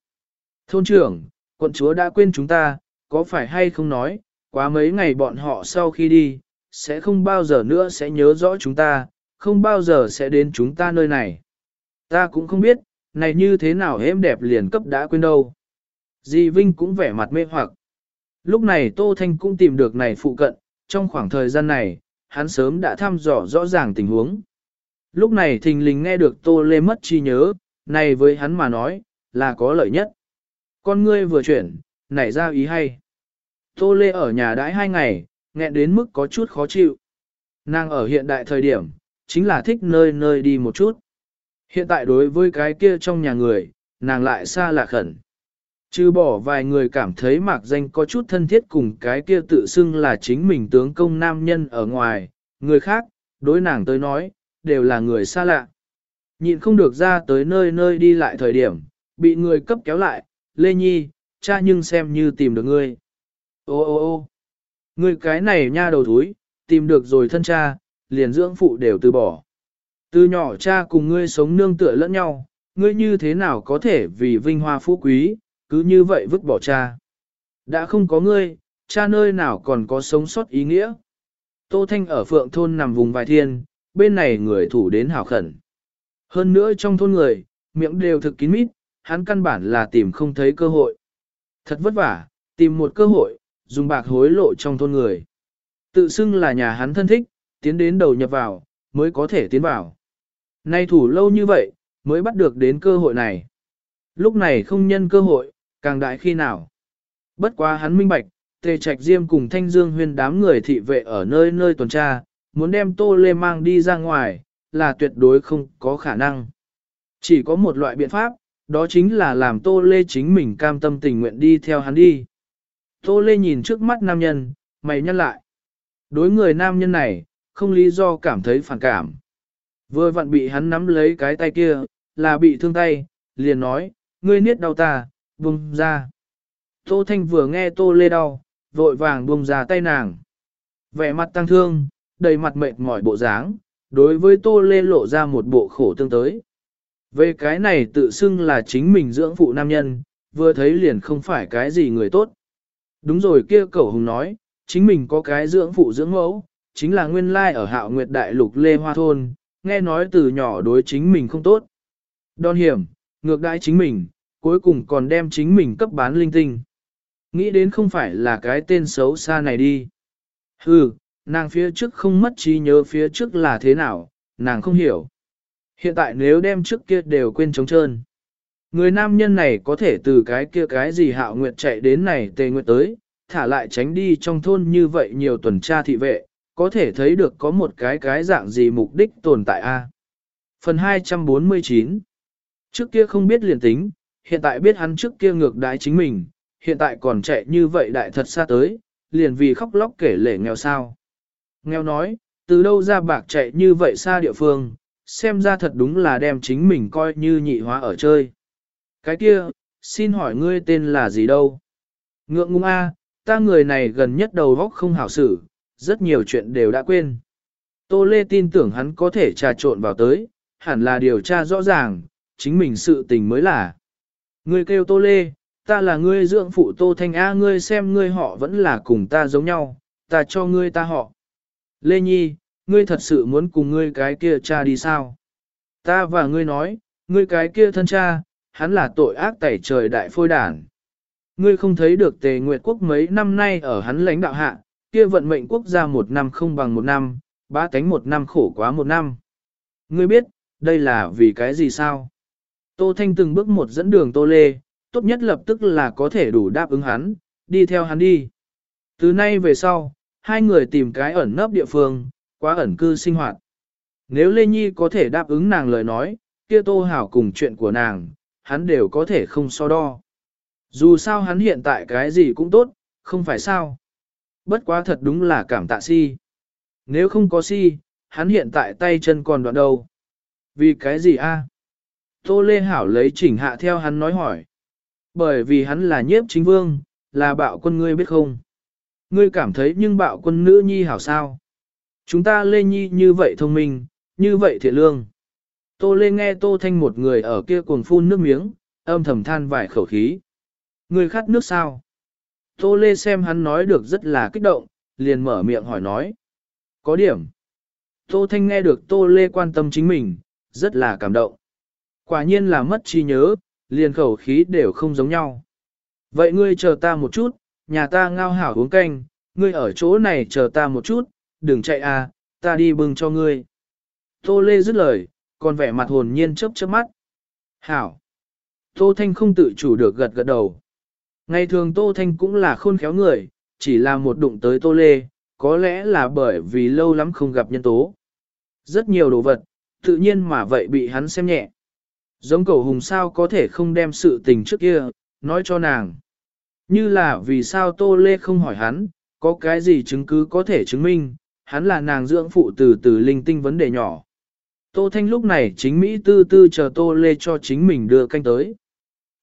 Thôn trưởng, quận chúa đã quên chúng ta, có phải hay không nói, quá mấy ngày bọn họ sau khi đi, sẽ không bao giờ nữa sẽ nhớ rõ chúng ta, không bao giờ sẽ đến chúng ta nơi này. Ta cũng không biết, này như thế nào êm đẹp liền cấp đã quên đâu. Di Vinh cũng vẻ mặt mê hoặc. Lúc này Tô Thanh cũng tìm được này phụ cận, trong khoảng thời gian này, hắn sớm đã thăm dò rõ ràng tình huống. Lúc này thình lình nghe được Tô Lê mất chi nhớ, này với hắn mà nói, là có lợi nhất. Con ngươi vừa chuyển, nảy ra ý hay. Tô Lê ở nhà đãi hai ngày, nghẹn đến mức có chút khó chịu. Nàng ở hiện đại thời điểm, chính là thích nơi nơi đi một chút. Hiện tại đối với cái kia trong nhà người, nàng lại xa lạ khẩn. Chứ bỏ vài người cảm thấy mạc danh có chút thân thiết cùng cái kia tự xưng là chính mình tướng công nam nhân ở ngoài, người khác, đối nàng tới nói, đều là người xa lạ. Nhịn không được ra tới nơi nơi đi lại thời điểm, bị người cấp kéo lại, Lê Nhi, cha nhưng xem như tìm được ngươi. Ô ô ô ngươi cái này nha đầu thúi, tìm được rồi thân cha, liền dưỡng phụ đều từ bỏ. Từ nhỏ cha cùng ngươi sống nương tựa lẫn nhau, ngươi như thế nào có thể vì vinh hoa phú quý, cứ như vậy vứt bỏ cha. Đã không có ngươi, cha nơi nào còn có sống sót ý nghĩa. Tô Thanh ở phượng thôn nằm vùng vài thiên, bên này người thủ đến hảo khẩn. Hơn nữa trong thôn người, miệng đều thực kín mít, hắn căn bản là tìm không thấy cơ hội. Thật vất vả, tìm một cơ hội, dùng bạc hối lộ trong thôn người. Tự xưng là nhà hắn thân thích, tiến đến đầu nhập vào, mới có thể tiến vào. Nay thủ lâu như vậy, mới bắt được đến cơ hội này. Lúc này không nhân cơ hội, càng đại khi nào. Bất quá hắn minh bạch, tề trạch diêm cùng thanh dương huyên đám người thị vệ ở nơi nơi tuần tra, muốn đem tô lê mang đi ra ngoài, là tuyệt đối không có khả năng. Chỉ có một loại biện pháp, đó chính là làm tô lê chính mình cam tâm tình nguyện đi theo hắn đi. Tô lê nhìn trước mắt nam nhân, mày nhăn lại. Đối người nam nhân này, không lý do cảm thấy phản cảm. Vừa vặn bị hắn nắm lấy cái tay kia, là bị thương tay, liền nói, ngươi niết đau ta, buông ra. Tô Thanh vừa nghe Tô Lê đau, vội vàng buông ra tay nàng. Vẻ mặt tăng thương, đầy mặt mệt mỏi bộ dáng, đối với Tô Lê lộ ra một bộ khổ tương tới. Về cái này tự xưng là chính mình dưỡng phụ nam nhân, vừa thấy liền không phải cái gì người tốt. Đúng rồi kia cẩu hùng nói, chính mình có cái dưỡng phụ dưỡng mẫu, chính là nguyên lai ở hạo nguyệt đại lục Lê Hoa Thôn, nghe nói từ nhỏ đối chính mình không tốt. Đòn hiểm, ngược đãi chính mình, cuối cùng còn đem chính mình cấp bán linh tinh. Nghĩ đến không phải là cái tên xấu xa này đi. Hừ, nàng phía trước không mất trí nhớ phía trước là thế nào, nàng không hiểu. Hiện tại nếu đem trước kia đều quên trống trơn. Người nam nhân này có thể từ cái kia cái gì hạo nguyệt chạy đến này tề nguyệt tới, thả lại tránh đi trong thôn như vậy nhiều tuần tra thị vệ, có thể thấy được có một cái cái dạng gì mục đích tồn tại a. Phần 249 Trước kia không biết liền tính, hiện tại biết hắn trước kia ngược đái chính mình, hiện tại còn chạy như vậy đại thật xa tới, liền vì khóc lóc kể lể nghèo sao. Nghèo nói, từ đâu ra bạc chạy như vậy xa địa phương, xem ra thật đúng là đem chính mình coi như nhị hóa ở chơi. Cái kia, xin hỏi ngươi tên là gì đâu? Ngượng ngung a, ta người này gần nhất đầu góc không hảo xử, rất nhiều chuyện đều đã quên. Tô Lê tin tưởng hắn có thể trà trộn vào tới, hẳn là điều tra rõ ràng, chính mình sự tình mới là. Ngươi kêu Tô Lê, ta là ngươi dưỡng phụ Tô Thanh A ngươi xem ngươi họ vẫn là cùng ta giống nhau, ta cho ngươi ta họ. Lê Nhi, ngươi thật sự muốn cùng ngươi cái kia cha đi sao? Ta và ngươi nói, ngươi cái kia thân cha, hắn là tội ác tẩy trời đại phôi đản. Ngươi không thấy được tề nguyệt quốc mấy năm nay ở hắn lãnh đạo hạ, kia vận mệnh quốc gia một năm không bằng một năm, ba tánh một năm khổ quá một năm. Ngươi biết, đây là vì cái gì sao? Tô Thanh từng bước một dẫn đường Tô Lê, tốt nhất lập tức là có thể đủ đáp ứng hắn, đi theo hắn đi. Từ nay về sau, hai người tìm cái ẩn nấp địa phương, quá ẩn cư sinh hoạt. Nếu Lê Nhi có thể đáp ứng nàng lời nói, kia Tô Hảo cùng chuyện của nàng, hắn đều có thể không so đo. Dù sao hắn hiện tại cái gì cũng tốt, không phải sao. Bất quá thật đúng là cảm tạ si. Nếu không có si, hắn hiện tại tay chân còn đoạn đâu. Vì cái gì a? Tô Lê Hảo lấy chỉnh hạ theo hắn nói hỏi. Bởi vì hắn là nhiếp chính vương, là bạo quân ngươi biết không? Ngươi cảm thấy nhưng bạo quân nữ nhi hảo sao? Chúng ta Lê Nhi như vậy thông minh, như vậy thiện lương. Tô Lê nghe Tô Thanh một người ở kia cuồng phun nước miếng, âm thầm than vài khẩu khí. Ngươi khát nước sao? Tô Lê xem hắn nói được rất là kích động, liền mở miệng hỏi nói. Có điểm. Tô Thanh nghe được Tô Lê quan tâm chính mình, rất là cảm động. Quả nhiên là mất trí nhớ, liền khẩu khí đều không giống nhau. Vậy ngươi chờ ta một chút, nhà ta ngao hảo uống canh, ngươi ở chỗ này chờ ta một chút, đừng chạy à, ta đi bưng cho ngươi. Tô Lê dứt lời, còn vẻ mặt hồn nhiên chớp chớp mắt. Hảo. Tô Thanh không tự chủ được gật gật đầu. Ngày thường Tô Thanh cũng là khôn khéo người, chỉ là một đụng tới Tô Lê, có lẽ là bởi vì lâu lắm không gặp nhân tố. Rất nhiều đồ vật, tự nhiên mà vậy bị hắn xem nhẹ. Giống cầu hùng sao có thể không đem sự tình trước kia, nói cho nàng. Như là vì sao Tô Lê không hỏi hắn, có cái gì chứng cứ có thể chứng minh, hắn là nàng dưỡng phụ từ từ linh tinh vấn đề nhỏ. Tô Thanh lúc này chính Mỹ tư tư chờ Tô Lê cho chính mình đưa canh tới.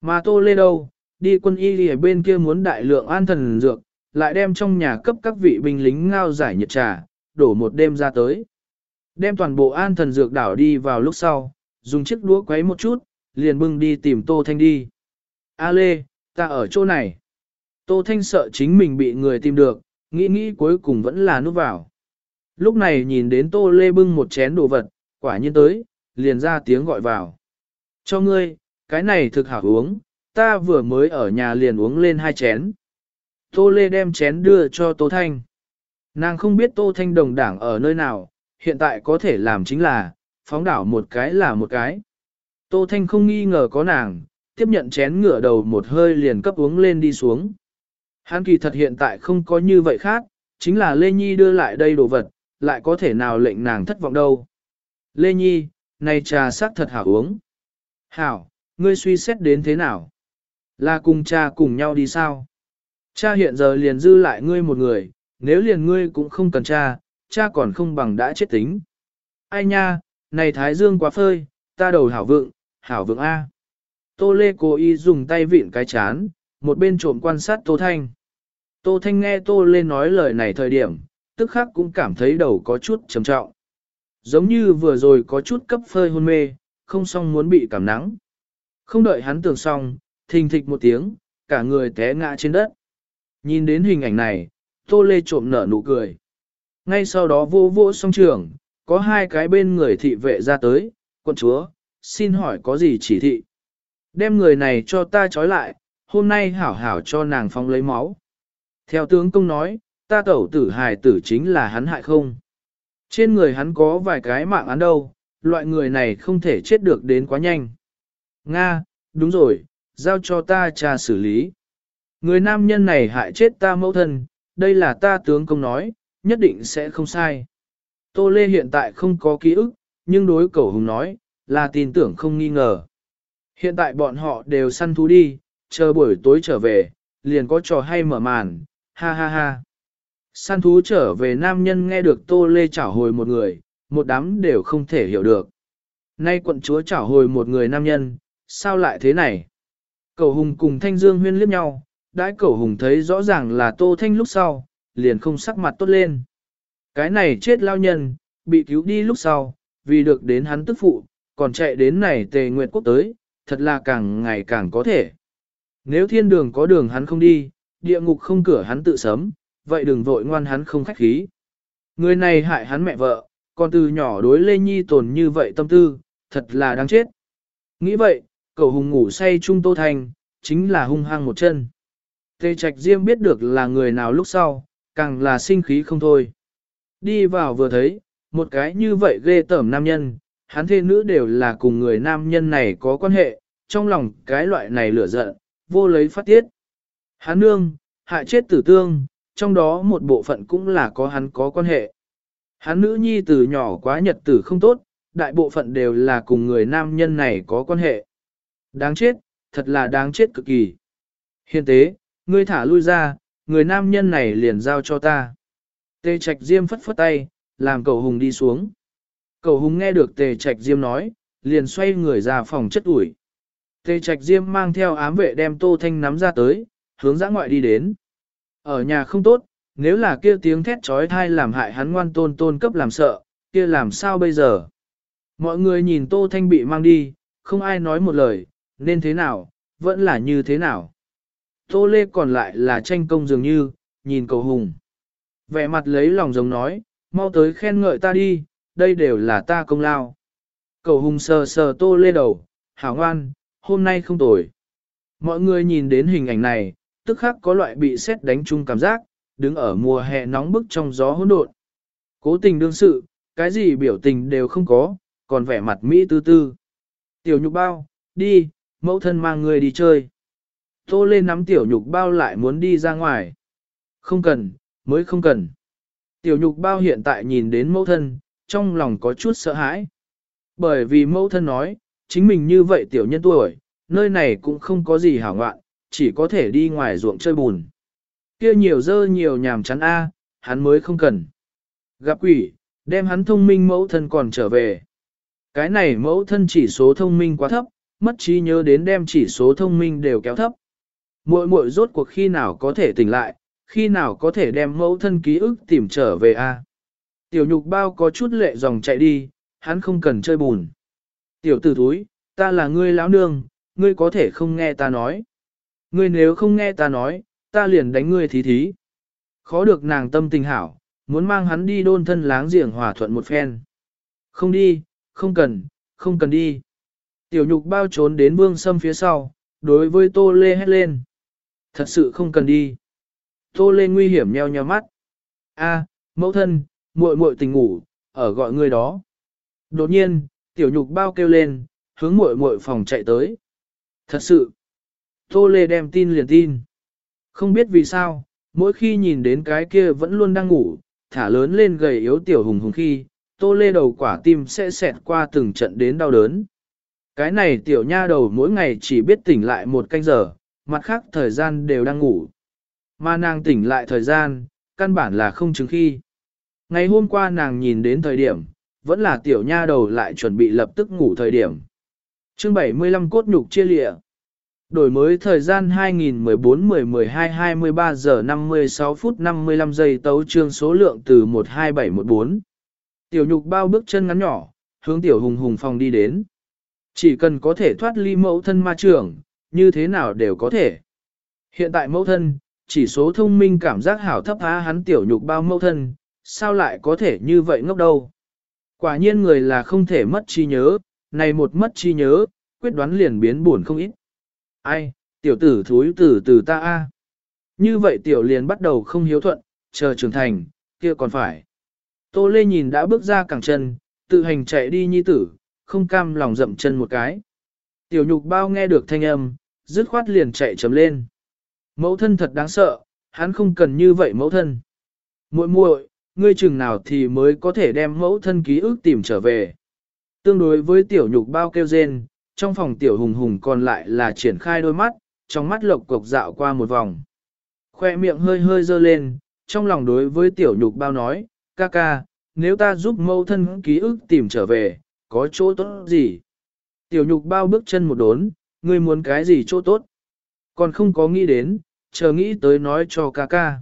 Mà Tô Lê đâu, đi quân y ở bên kia muốn đại lượng an thần dược, lại đem trong nhà cấp các vị binh lính ngao giải nhiệt trà, đổ một đêm ra tới. Đem toàn bộ an thần dược đảo đi vào lúc sau, dùng chiếc đũa quấy một chút, liền bưng đi tìm Tô Thanh đi. A Lê, ta ở chỗ này. Tô Thanh sợ chính mình bị người tìm được, nghĩ nghĩ cuối cùng vẫn là núp vào. Lúc này nhìn đến Tô Lê bưng một chén đồ vật, quả nhiên tới, liền ra tiếng gọi vào. Cho ngươi, cái này thực hảo uống, ta vừa mới ở nhà liền uống lên hai chén. Tô Lê đem chén đưa cho Tô Thanh. Nàng không biết Tô Thanh đồng đảng ở nơi nào, hiện tại có thể làm chính là, phóng đảo một cái là một cái. Tô Thanh không nghi ngờ có nàng, tiếp nhận chén ngửa đầu một hơi liền cấp uống lên đi xuống. Hắn kỳ thật hiện tại không có như vậy khác, chính là Lê Nhi đưa lại đây đồ vật, lại có thể nào lệnh nàng thất vọng đâu. Lê Nhi, này trà sắc thật hảo uống. Hảo, ngươi suy xét đến thế nào? Là cùng cha cùng nhau đi sao? Cha hiện giờ liền dư lại ngươi một người, nếu liền ngươi cũng không cần cha, cha còn không bằng đã chết tính. Ai nha, này Thái Dương quá phơi, ta đầu hảo vượng, hảo vượng A. Tô Lê cố ý dùng tay vịn cái chán, một bên trộm quan sát Tô Thanh. Tô Thanh nghe Tô Lê nói lời này thời điểm, tức khắc cũng cảm thấy đầu có chút trầm trọng. Giống như vừa rồi có chút cấp phơi hôn mê, không xong muốn bị cảm nắng. Không đợi hắn tưởng xong, thình thịch một tiếng, cả người té ngã trên đất. Nhìn đến hình ảnh này, Tô Lê trộm nở nụ cười. Ngay sau đó vô vô song trường, có hai cái bên người thị vệ ra tới, quân chúa, xin hỏi có gì chỉ thị. Đem người này cho ta trói lại, hôm nay hảo hảo cho nàng phong lấy máu. Theo tướng công nói, ta tẩu tử hài tử chính là hắn hại không. Trên người hắn có vài cái mạng án đâu, loại người này không thể chết được đến quá nhanh. Nga, đúng rồi, giao cho ta cha xử lý. Người nam nhân này hại chết ta mẫu thân, đây là ta tướng công nói, nhất định sẽ không sai. Tô Lê hiện tại không có ký ức, nhưng đối cầu hùng nói, là tin tưởng không nghi ngờ. Hiện tại bọn họ đều săn thú đi, chờ buổi tối trở về, liền có trò hay mở màn, ha ha ha. Săn thú trở về nam nhân nghe được Tô Lê trả hồi một người, một đám đều không thể hiểu được. Nay quận chúa trả hồi một người nam nhân, sao lại thế này? Cầu hùng cùng thanh dương huyên liếc nhau, đãi cầu hùng thấy rõ ràng là tô thanh lúc sau, liền không sắc mặt tốt lên. Cái này chết lao nhân, bị cứu đi lúc sau, vì được đến hắn tức phụ, còn chạy đến này tề nguyện quốc tới, thật là càng ngày càng có thể. Nếu thiên đường có đường hắn không đi, địa ngục không cửa hắn tự sớm, vậy đừng vội ngoan hắn không khách khí. Người này hại hắn mẹ vợ, còn từ nhỏ đối Lê Nhi tồn như vậy tâm tư, thật là đáng chết. Nghĩ vậy, cậu hùng ngủ say trung Tô Thành, chính là hung hăng một chân. Tề Trạch Diêm biết được là người nào lúc sau, càng là sinh khí không thôi. Đi vào vừa thấy, một cái như vậy ghê tởm nam nhân, hắn thê nữ đều là cùng người nam nhân này có quan hệ, trong lòng cái loại này lửa giận, vô lấy phát tiết. Hắn nương, hại chết tử tương, trong đó một bộ phận cũng là có hắn có quan hệ. Hắn nữ nhi từ nhỏ quá nhật tử không tốt, đại bộ phận đều là cùng người nam nhân này có quan hệ. Đáng chết, thật là đáng chết cực kỳ. Hiện tế, ngươi thả lui ra, người nam nhân này liền giao cho ta. Tề trạch diêm phất phất tay, làm cầu hùng đi xuống. Cầu hùng nghe được tề trạch diêm nói, liền xoay người ra phòng chất ủi. Tề trạch diêm mang theo ám vệ đem tô thanh nắm ra tới, hướng dã ngoại đi đến. Ở nhà không tốt, nếu là kia tiếng thét trói thai làm hại hắn ngoan tôn tôn cấp làm sợ, kia làm sao bây giờ? Mọi người nhìn Tô Thanh bị mang đi, không ai nói một lời, nên thế nào, vẫn là như thế nào. Tô Lê còn lại là tranh công dường như, nhìn cầu hùng. Vẻ mặt lấy lòng giống nói, mau tới khen ngợi ta đi, đây đều là ta công lao. Cầu hùng sờ sờ Tô Lê đầu, hảo ngoan, hôm nay không tồi. Mọi người nhìn đến hình ảnh này, tức khắc có loại bị xét đánh chung cảm giác, đứng ở mùa hè nóng bức trong gió hỗn độn. Cố tình đương sự, cái gì biểu tình đều không có, còn vẻ mặt Mỹ tư tư. Tiểu nhục bao, đi, mẫu thân mang người đi chơi. Tô lên nắm tiểu nhục bao lại muốn đi ra ngoài. Không cần, mới không cần. Tiểu nhục bao hiện tại nhìn đến mẫu thân, trong lòng có chút sợ hãi. Bởi vì mẫu thân nói, chính mình như vậy tiểu nhân tuổi, nơi này cũng không có gì hảo ngoạn, chỉ có thể đi ngoài ruộng chơi bùn. Kia nhiều dơ nhiều nhàm chán a, hắn mới không cần. Gặp quỷ, đem hắn thông minh mẫu thân còn trở về. Cái này mẫu thân chỉ số thông minh quá thấp, mất trí nhớ đến đem chỉ số thông minh đều kéo thấp. Muội muội rốt cuộc khi nào có thể tỉnh lại, khi nào có thể đem mẫu thân ký ức tìm trở về a? Tiểu nhục bao có chút lệ dòng chạy đi, hắn không cần chơi bùn. Tiểu tử thúi, ta là ngươi lão nương, ngươi có thể không nghe ta nói. Ngươi nếu không nghe ta nói, ta liền đánh ngươi thí thí. Khó được nàng tâm tình hảo, muốn mang hắn đi đôn thân láng giềng hòa thuận một phen. Không đi, không cần, không cần đi. Tiểu nhục bao trốn đến vương sâm phía sau, đối với tô lê hét lên. Thật sự không cần đi. Tô lê nguy hiểm nheo nheo mắt. A, mẫu thân, muội muội tình ngủ, ở gọi người đó. Đột nhiên, tiểu nhục bao kêu lên, hướng muội muội phòng chạy tới. Thật sự. Tô lê đem tin liền tin. Không biết vì sao, mỗi khi nhìn đến cái kia vẫn luôn đang ngủ, thả lớn lên gầy yếu tiểu hùng hùng khi, tô lê đầu quả tim sẽ xẹt qua từng trận đến đau đớn. Cái này tiểu nha đầu mỗi ngày chỉ biết tỉnh lại một canh giờ, mặt khác thời gian đều đang ngủ. Mà nàng tỉnh lại thời gian, căn bản là không chứng khi. Ngày hôm qua nàng nhìn đến thời điểm, vẫn là tiểu nha đầu lại chuẩn bị lập tức ngủ thời điểm. chương 75 cốt nhục chia lịa. Đổi mới thời gian 2014-10-12-23 giờ 56 phút 55 giây tấu trương số lượng từ 12714. Tiểu nhục bao bước chân ngắn nhỏ, hướng tiểu hùng hùng phòng đi đến. Chỉ cần có thể thoát ly mẫu thân ma trưởng, như thế nào đều có thể. Hiện tại mẫu thân, chỉ số thông minh cảm giác hảo thấp há hắn tiểu nhục bao mẫu thân, sao lại có thể như vậy ngốc đâu. Quả nhiên người là không thể mất chi nhớ, này một mất chi nhớ, quyết đoán liền biến buồn không ít. Ai, tiểu tử thúi tử từ ta a. Như vậy tiểu liền bắt đầu không hiếu thuận, chờ trưởng thành, kia còn phải. Tô Lê nhìn đã bước ra cẳng chân, tự hành chạy đi nhi tử, không cam lòng dậm chân một cái. Tiểu nhục bao nghe được thanh âm, dứt khoát liền chạy chấm lên. Mẫu thân thật đáng sợ, hắn không cần như vậy mẫu thân. muội muội, ngươi chừng nào thì mới có thể đem mẫu thân ký ức tìm trở về. Tương đối với tiểu nhục bao kêu rên, trong phòng tiểu hùng hùng còn lại là triển khai đôi mắt, trong mắt lộc cục dạo qua một vòng. Khoe miệng hơi hơi dơ lên, trong lòng đối với tiểu nhục bao nói, ca ca, nếu ta giúp mẫu thân ký ức tìm trở về, có chỗ tốt gì. Tiểu nhục bao bước chân một đốn, ngươi muốn cái gì chỗ tốt. Còn không có nghĩ đến, chờ nghĩ tới nói cho ca ca.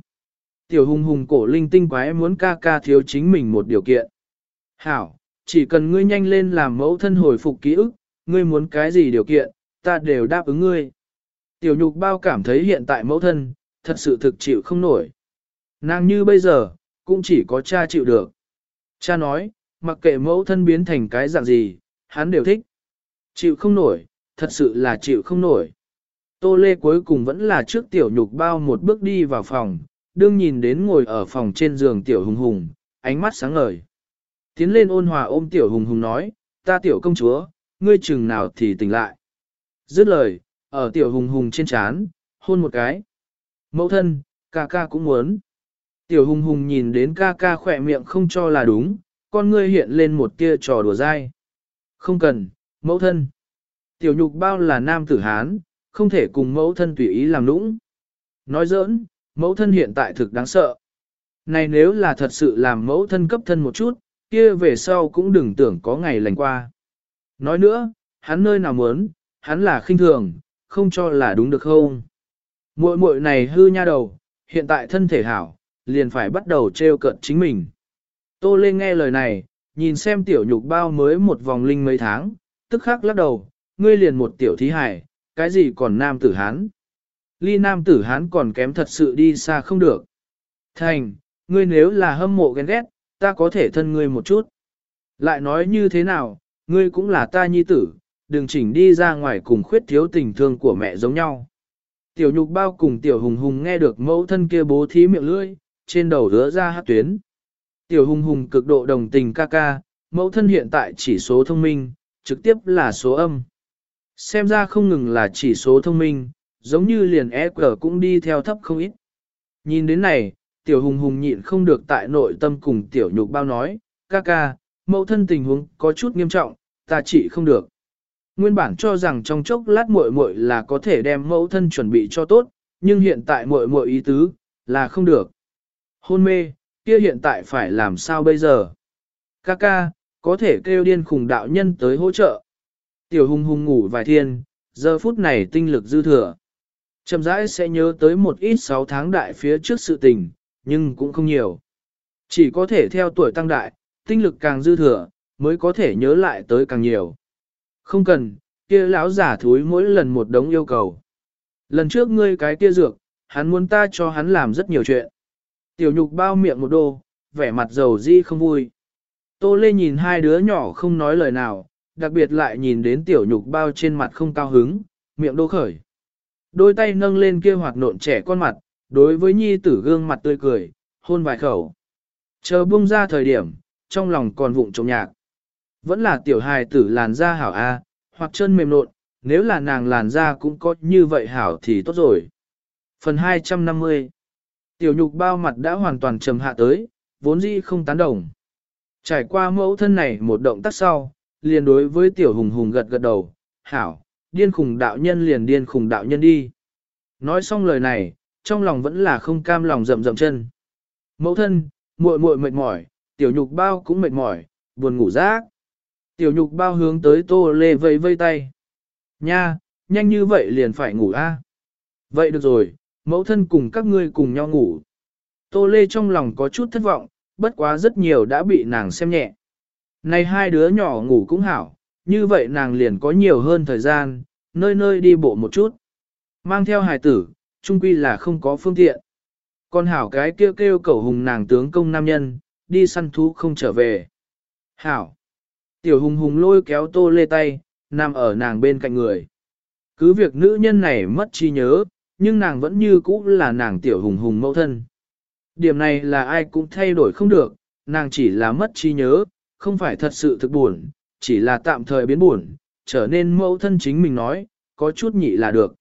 Tiểu hùng hùng cổ linh tinh quái muốn ca ca thiếu chính mình một điều kiện. Hảo, chỉ cần ngươi nhanh lên làm mẫu thân hồi phục ký ức, ngươi muốn cái gì điều kiện, ta đều đáp ứng ngươi. Tiểu nhục bao cảm thấy hiện tại mẫu thân, thật sự thực chịu không nổi. Nàng như bây giờ, cũng chỉ có cha chịu được. Cha nói, mặc kệ mẫu thân biến thành cái dạng gì, hắn đều thích. Chịu không nổi, thật sự là chịu không nổi. Tô Lê cuối cùng vẫn là trước tiểu nhục bao một bước đi vào phòng, đương nhìn đến ngồi ở phòng trên giường tiểu hùng hùng, ánh mắt sáng ngời. Tiến lên ôn hòa ôm tiểu hùng hùng nói, ta tiểu công chúa, ngươi chừng nào thì tỉnh lại. Dứt lời, ở tiểu hùng hùng trên chán, hôn một cái. Mẫu thân, ca ca cũng muốn. Tiểu hùng hùng nhìn đến ca ca khỏe miệng không cho là đúng, con ngươi hiện lên một tia trò đùa dai. Không cần, mẫu thân. Tiểu nhục bao là nam tử Hán, không thể cùng mẫu thân tùy ý làm nũng. Nói giỡn, mẫu thân hiện tại thực đáng sợ. Này nếu là thật sự làm mẫu thân cấp thân một chút, kia về sau cũng đừng tưởng có ngày lành qua. Nói nữa, hắn nơi nào muốn, hắn là khinh thường, không cho là đúng được không? Muội muội này hư nha đầu, hiện tại thân thể hảo, liền phải bắt đầu trêu cận chính mình. Tô Lê nghe lời này, nhìn xem tiểu nhục bao mới một vòng linh mấy tháng, tức khắc lắc đầu, ngươi liền một tiểu thí hải, cái gì còn nam tử hán. Ly nam tử hán còn kém thật sự đi xa không được. Thành, ngươi nếu là hâm mộ ghen ghét, ta có thể thân ngươi một chút. Lại nói như thế nào, ngươi cũng là ta nhi tử, đừng chỉnh đi ra ngoài cùng khuyết thiếu tình thương của mẹ giống nhau. Tiểu nhục bao cùng tiểu hùng hùng nghe được mẫu thân kia bố thí miệng lưỡi, trên đầu hứa ra hát tuyến. Tiểu hùng hùng cực độ đồng tình ca ca, mẫu thân hiện tại chỉ số thông minh, trực tiếp là số âm. Xem ra không ngừng là chỉ số thông minh, giống như liền EQ cũng đi theo thấp không ít. Nhìn đến này, tiểu hùng hùng nhịn không được tại nội tâm cùng tiểu nhục bao nói, ca ca, mẫu thân tình huống có chút nghiêm trọng, ta chỉ không được. Nguyên bản cho rằng trong chốc lát muội muội là có thể đem mẫu thân chuẩn bị cho tốt, nhưng hiện tại muội muội ý tứ là không được. Hôn mê, kia hiện tại phải làm sao bây giờ? Kaka, có thể kêu điên khùng đạo nhân tới hỗ trợ. Tiểu hùng hùng ngủ vài thiên, giờ phút này tinh lực dư thừa. Chậm rãi sẽ nhớ tới một ít 6 tháng đại phía trước sự tình, nhưng cũng không nhiều. Chỉ có thể theo tuổi tăng đại, tinh lực càng dư thừa, mới có thể nhớ lại tới càng nhiều. Không cần, kia lão giả thúi mỗi lần một đống yêu cầu. Lần trước ngươi cái kia dược, hắn muốn ta cho hắn làm rất nhiều chuyện. Tiểu nhục bao miệng một đô, vẻ mặt dầu di không vui. Tô Lê nhìn hai đứa nhỏ không nói lời nào, đặc biệt lại nhìn đến tiểu nhục bao trên mặt không cao hứng, miệng đô khởi. Đôi tay nâng lên kia hoạt nộn trẻ con mặt, đối với nhi tử gương mặt tươi cười, hôn vài khẩu. Chờ bung ra thời điểm, trong lòng còn vụng trống nhạc. Vẫn là tiểu hài tử làn da hảo A, hoặc chân mềm nộn, nếu là nàng làn da cũng có như vậy hảo thì tốt rồi. Phần 250 Tiểu nhục bao mặt đã hoàn toàn trầm hạ tới, vốn dĩ không tán đồng. Trải qua mẫu thân này một động tác sau, liền đối với tiểu hùng hùng gật gật đầu, hảo, điên khùng đạo nhân liền điên khùng đạo nhân đi. Nói xong lời này, trong lòng vẫn là không cam lòng rậm rậm chân. Mẫu thân, muội muội mệt mỏi, tiểu nhục bao cũng mệt mỏi, buồn ngủ rác. Tiểu nhục bao hướng tới tô lê vây vây tay. Nha, nhanh như vậy liền phải ngủ a. Vậy được rồi, mẫu thân cùng các ngươi cùng nhau ngủ. Tô lê trong lòng có chút thất vọng, bất quá rất nhiều đã bị nàng xem nhẹ. Này hai đứa nhỏ ngủ cũng hảo, như vậy nàng liền có nhiều hơn thời gian, nơi nơi đi bộ một chút. Mang theo hài tử, chung quy là không có phương tiện. Còn hảo cái kêu kêu cầu hùng nàng tướng công nam nhân, đi săn thú không trở về. Hảo. Tiểu hùng hùng lôi kéo tô lê tay, nằm ở nàng bên cạnh người. Cứ việc nữ nhân này mất trí nhớ, nhưng nàng vẫn như cũ là nàng tiểu hùng hùng mẫu thân. Điểm này là ai cũng thay đổi không được, nàng chỉ là mất trí nhớ, không phải thật sự thực buồn, chỉ là tạm thời biến buồn, trở nên mẫu thân chính mình nói, có chút nhị là được.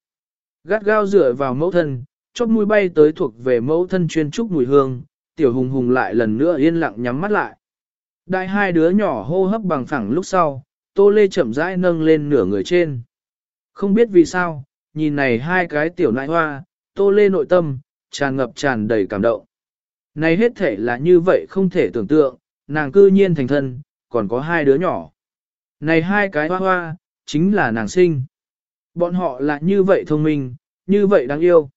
Gắt gao dựa vào mẫu thân, chóp mũi bay tới thuộc về mẫu thân chuyên trúc mùi hương, tiểu hùng hùng lại lần nữa yên lặng nhắm mắt lại. Đại hai đứa nhỏ hô hấp bằng phẳng lúc sau, tô lê chậm rãi nâng lên nửa người trên. Không biết vì sao, nhìn này hai cái tiểu nại hoa, tô lê nội tâm, tràn ngập tràn đầy cảm động. Này hết thể là như vậy không thể tưởng tượng, nàng cư nhiên thành thân, còn có hai đứa nhỏ. Này hai cái hoa hoa, chính là nàng sinh. Bọn họ là như vậy thông minh, như vậy đáng yêu.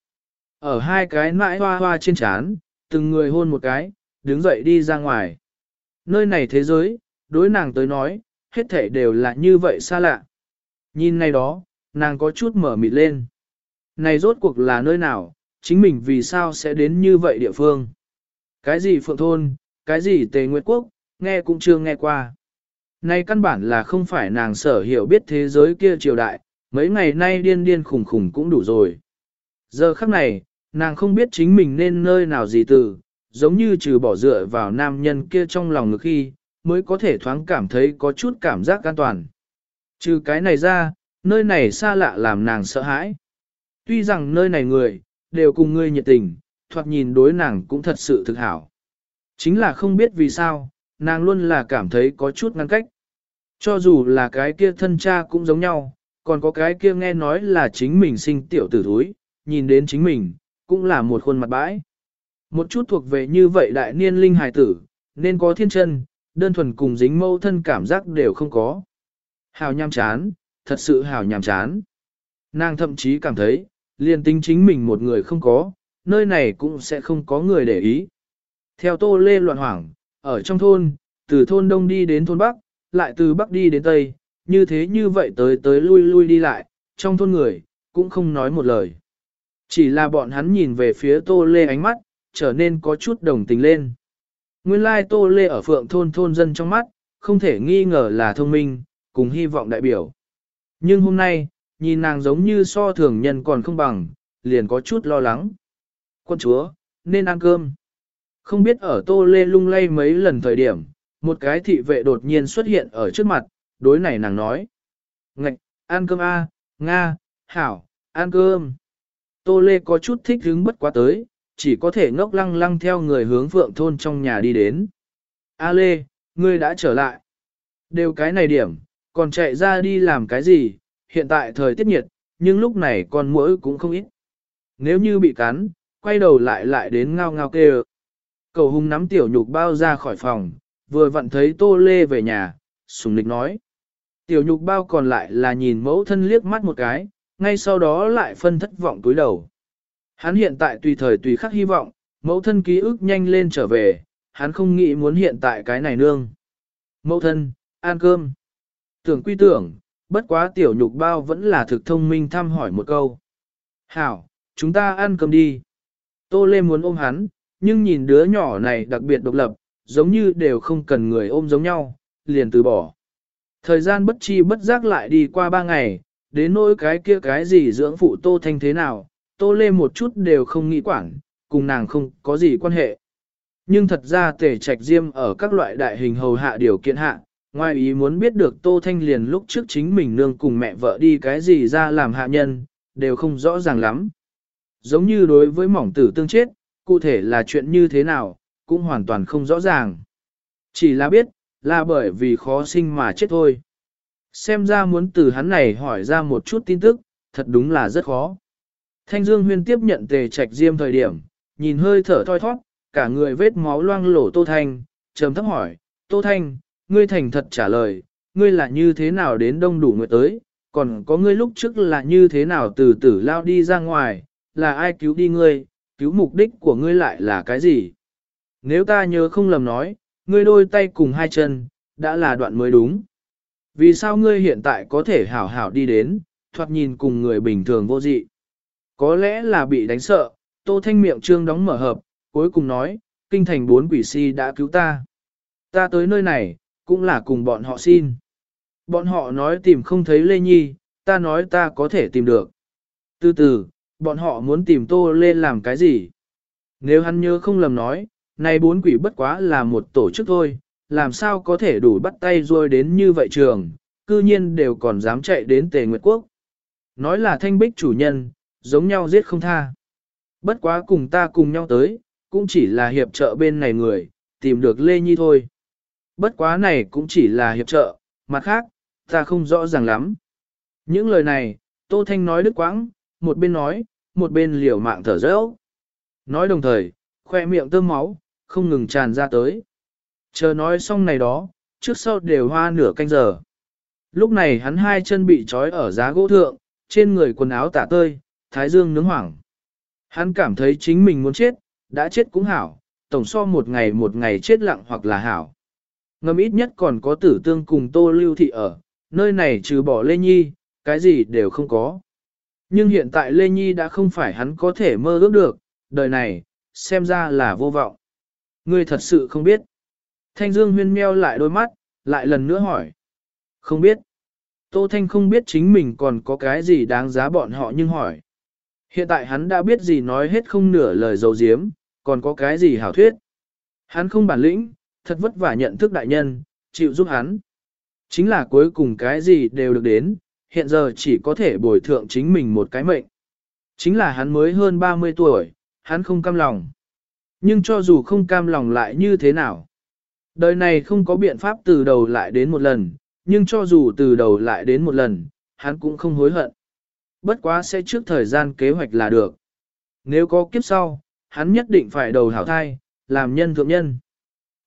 Ở hai cái mãi hoa hoa trên chán, từng người hôn một cái, đứng dậy đi ra ngoài. Nơi này thế giới, đối nàng tới nói, hết thể đều là như vậy xa lạ. Nhìn này đó, nàng có chút mở mịt lên. Này rốt cuộc là nơi nào, chính mình vì sao sẽ đến như vậy địa phương? Cái gì Phượng Thôn, cái gì Tề Nguyệt Quốc, nghe cũng chưa nghe qua. Này căn bản là không phải nàng sở hiểu biết thế giới kia triều đại, mấy ngày nay điên điên khủng khủng cũng đủ rồi. Giờ khắc này, nàng không biết chính mình nên nơi nào gì từ, giống như trừ bỏ dựa vào nam nhân kia trong lòng ngực khi, mới có thể thoáng cảm thấy có chút cảm giác an toàn. Trừ cái này ra, nơi này xa lạ làm nàng sợ hãi. Tuy rằng nơi này người, đều cùng ngươi nhiệt tình, thoạt nhìn đối nàng cũng thật sự thực hảo. Chính là không biết vì sao, nàng luôn là cảm thấy có chút ngăn cách. Cho dù là cái kia thân cha cũng giống nhau, còn có cái kia nghe nói là chính mình sinh tiểu tử thúi, nhìn đến chính mình, cũng là một khuôn mặt bãi. Một chút thuộc về như vậy đại niên linh hài tử, nên có thiên chân, đơn thuần cùng dính mâu thân cảm giác đều không có. Hào nham chán, thật sự hào nhàm chán. Nàng thậm chí cảm thấy, liền tính chính mình một người không có, nơi này cũng sẽ không có người để ý. Theo tô lê loạn hoảng, ở trong thôn, từ thôn đông đi đến thôn bắc, lại từ bắc đi đến tây, như thế như vậy tới tới lui lui đi lại, trong thôn người, cũng không nói một lời. Chỉ là bọn hắn nhìn về phía tô lê ánh mắt, trở nên có chút đồng tình lên. Nguyên lai tô lê ở phượng thôn thôn dân trong mắt, không thể nghi ngờ là thông minh, cùng hy vọng đại biểu. Nhưng hôm nay, nhìn nàng giống như so thường nhân còn không bằng, liền có chút lo lắng. Quân chúa, nên ăn cơm. Không biết ở tô lê lung lay mấy lần thời điểm, một cái thị vệ đột nhiên xuất hiện ở trước mặt, đối này nàng nói. Ngạch, ăn cơm a, Nga, Hảo, ăn cơm. Tô lê có chút thích hứng bất quá tới, chỉ có thể ngốc lăng lăng theo người hướng phượng thôn trong nhà đi đến. A lê, ngươi đã trở lại. Đều cái này điểm, còn chạy ra đi làm cái gì, hiện tại thời tiết nhiệt, nhưng lúc này con muỗi cũng không ít. Nếu như bị cắn, quay đầu lại lại đến ngao ngao kêu. Cầu hung nắm tiểu nhục bao ra khỏi phòng, vừa vặn thấy tô lê về nhà, sùng nịch nói. Tiểu nhục bao còn lại là nhìn mẫu thân liếc mắt một cái, ngay sau đó lại phân thất vọng túi đầu. Hắn hiện tại tùy thời tùy khắc hy vọng, mẫu thân ký ức nhanh lên trở về, hắn không nghĩ muốn hiện tại cái này nương. Mẫu thân, ăn cơm. Tưởng quy tưởng, bất quá tiểu nhục bao vẫn là thực thông minh thăm hỏi một câu. Hảo, chúng ta ăn cơm đi. Tô Lê muốn ôm hắn, nhưng nhìn đứa nhỏ này đặc biệt độc lập, giống như đều không cần người ôm giống nhau, liền từ bỏ. Thời gian bất chi bất giác lại đi qua ba ngày, đến nỗi cái kia cái gì dưỡng phụ Tô Thanh thế nào, Tô Lê một chút đều không nghĩ quản, cùng nàng không có gì quan hệ. Nhưng thật ra tể trạch diêm ở các loại đại hình hầu hạ điều kiện hạ, ngoài ý muốn biết được Tô Thanh liền lúc trước chính mình nương cùng mẹ vợ đi cái gì ra làm hạ nhân, đều không rõ ràng lắm. Giống như đối với mỏng tử tương chết, cụ thể là chuyện như thế nào, cũng hoàn toàn không rõ ràng. Chỉ là biết, là bởi vì khó sinh mà chết thôi. Xem ra muốn từ hắn này hỏi ra một chút tin tức, thật đúng là rất khó. Thanh Dương Huyên tiếp nhận tề trạch diêm thời điểm, nhìn hơi thở thoi thoát, cả người vết máu loang lổ Tô Thanh, trầm thấp hỏi, Tô Thanh, ngươi thành thật trả lời, ngươi là như thế nào đến đông đủ người tới, còn có ngươi lúc trước là như thế nào từ tử lao đi ra ngoài, là ai cứu đi ngươi, cứu mục đích của ngươi lại là cái gì? Nếu ta nhớ không lầm nói, ngươi đôi tay cùng hai chân, đã là đoạn mới đúng. Vì sao ngươi hiện tại có thể hảo hảo đi đến, thoạt nhìn cùng người bình thường vô dị? Có lẽ là bị đánh sợ, Tô Thanh miệng trương đóng mở hợp, cuối cùng nói, kinh thành bốn quỷ si đã cứu ta. Ta tới nơi này, cũng là cùng bọn họ xin. Bọn họ nói tìm không thấy Lê Nhi, ta nói ta có thể tìm được. Từ từ, bọn họ muốn tìm Tô Lê làm cái gì? Nếu hắn nhớ không lầm nói, này bốn quỷ bất quá là một tổ chức thôi, làm sao có thể đủ bắt tay rồi đến như vậy trường, cư nhiên đều còn dám chạy đến Tề Nguyệt Quốc. Nói là thanh bích chủ nhân, giống nhau giết không tha. Bất quá cùng ta cùng nhau tới, cũng chỉ là hiệp trợ bên này người, tìm được Lê Nhi thôi. Bất quá này cũng chỉ là hiệp trợ, mặt khác, ta không rõ ràng lắm. Những lời này, Tô Thanh nói đứt quãng, một bên nói, một bên liều mạng thở dốc. Nói đồng thời, khoe miệng tơm máu, không ngừng tràn ra tới. Chờ nói xong này đó, trước sau đều hoa nửa canh giờ. Lúc này hắn hai chân bị trói ở giá gỗ thượng, trên người quần áo tả tơi, thái dương nướng hoảng. Hắn cảm thấy chính mình muốn chết, đã chết cũng hảo, tổng so một ngày một ngày chết lặng hoặc là hảo. Ngầm ít nhất còn có tử tương cùng tô lưu thị ở, nơi này trừ bỏ Lê Nhi, cái gì đều không có. Nhưng hiện tại Lê Nhi đã không phải hắn có thể mơ ước được, đời này, xem ra là vô vọng. Ngươi thật sự không biết. Thanh Dương huyên meo lại đôi mắt, lại lần nữa hỏi. Không biết. Tô Thanh không biết chính mình còn có cái gì đáng giá bọn họ nhưng hỏi. Hiện tại hắn đã biết gì nói hết không nửa lời dấu diếm, còn có cái gì hảo thuyết. Hắn không bản lĩnh, thật vất vả nhận thức đại nhân, chịu giúp hắn. Chính là cuối cùng cái gì đều được đến, hiện giờ chỉ có thể bồi thượng chính mình một cái mệnh. Chính là hắn mới hơn 30 tuổi, hắn không cam lòng. Nhưng cho dù không cam lòng lại như thế nào, đời này không có biện pháp từ đầu lại đến một lần, nhưng cho dù từ đầu lại đến một lần, hắn cũng không hối hận. Bất quá sẽ trước thời gian kế hoạch là được. Nếu có kiếp sau, hắn nhất định phải đầu hảo thai, làm nhân thượng nhân.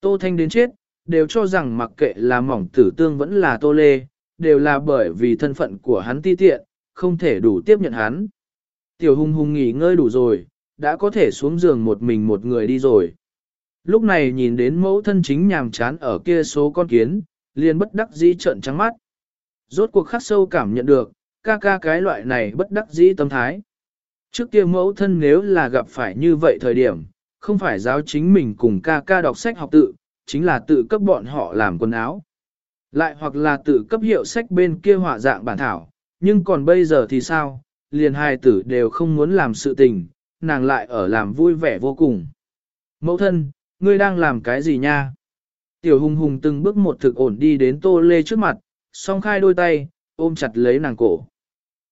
Tô Thanh đến chết, đều cho rằng mặc kệ là mỏng tử tương vẫn là Tô Lê, đều là bởi vì thân phận của hắn ti tiện, không thể đủ tiếp nhận hắn. Tiểu hung hung nghỉ ngơi đủ rồi, đã có thể xuống giường một mình một người đi rồi. Lúc này nhìn đến mẫu thân chính nhàm chán ở kia số con kiến, liền bất đắc dĩ trợn trắng mắt. Rốt cuộc khắc sâu cảm nhận được, ca ca cái loại này bất đắc dĩ tâm thái. Trước kia mẫu thân nếu là gặp phải như vậy thời điểm, không phải giáo chính mình cùng ca ca đọc sách học tự, chính là tự cấp bọn họ làm quần áo. Lại hoặc là tự cấp hiệu sách bên kia họa dạng bản thảo, nhưng còn bây giờ thì sao, liền hai tử đều không muốn làm sự tình, nàng lại ở làm vui vẻ vô cùng. Mẫu thân, ngươi đang làm cái gì nha? Tiểu hùng hùng từng bước một thực ổn đi đến tô lê trước mặt, song khai đôi tay, ôm chặt lấy nàng cổ.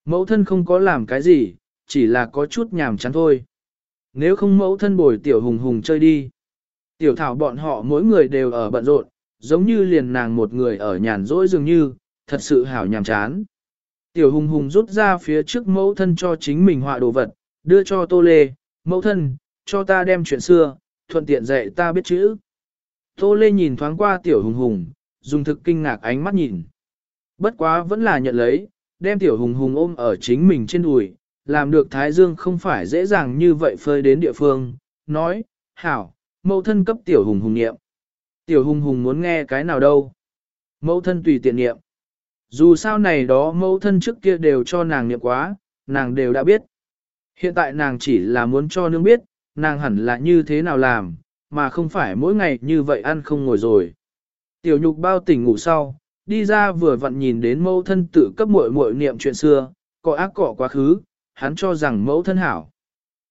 Mẫu thân không có làm cái gì, chỉ là có chút nhàm chán thôi. Nếu không mẫu thân bồi tiểu hùng hùng chơi đi. Tiểu thảo bọn họ mỗi người đều ở bận rộn, giống như liền nàng một người ở nhàn rỗi dường như, thật sự hảo nhàm chán. Tiểu hùng hùng rút ra phía trước mẫu thân cho chính mình họa đồ vật, đưa cho tô lê, mẫu thân, cho ta đem chuyện xưa, thuận tiện dạy ta biết chữ. Tô lê nhìn thoáng qua tiểu hùng hùng, dùng thực kinh ngạc ánh mắt nhìn. Bất quá vẫn là nhận lấy, đem tiểu hùng hùng ôm ở chính mình trên đùi, làm được Thái Dương không phải dễ dàng như vậy phơi đến địa phương, nói, hảo, mẫu thân cấp tiểu hùng hùng niệm. Tiểu hùng hùng muốn nghe cái nào đâu. Mẫu thân tùy tiện niệm. Dù sao này đó mẫu thân trước kia đều cho nàng niệm quá, nàng đều đã biết. Hiện tại nàng chỉ là muốn cho nương biết, nàng hẳn là như thế nào làm, mà không phải mỗi ngày như vậy ăn không ngồi rồi. Tiểu nhục bao tỉnh ngủ sau, đi ra vừa vặn nhìn đến mẫu thân tự cấp muội muội niệm chuyện xưa, có ác cỏ quá khứ, hắn cho rằng mẫu thân hảo.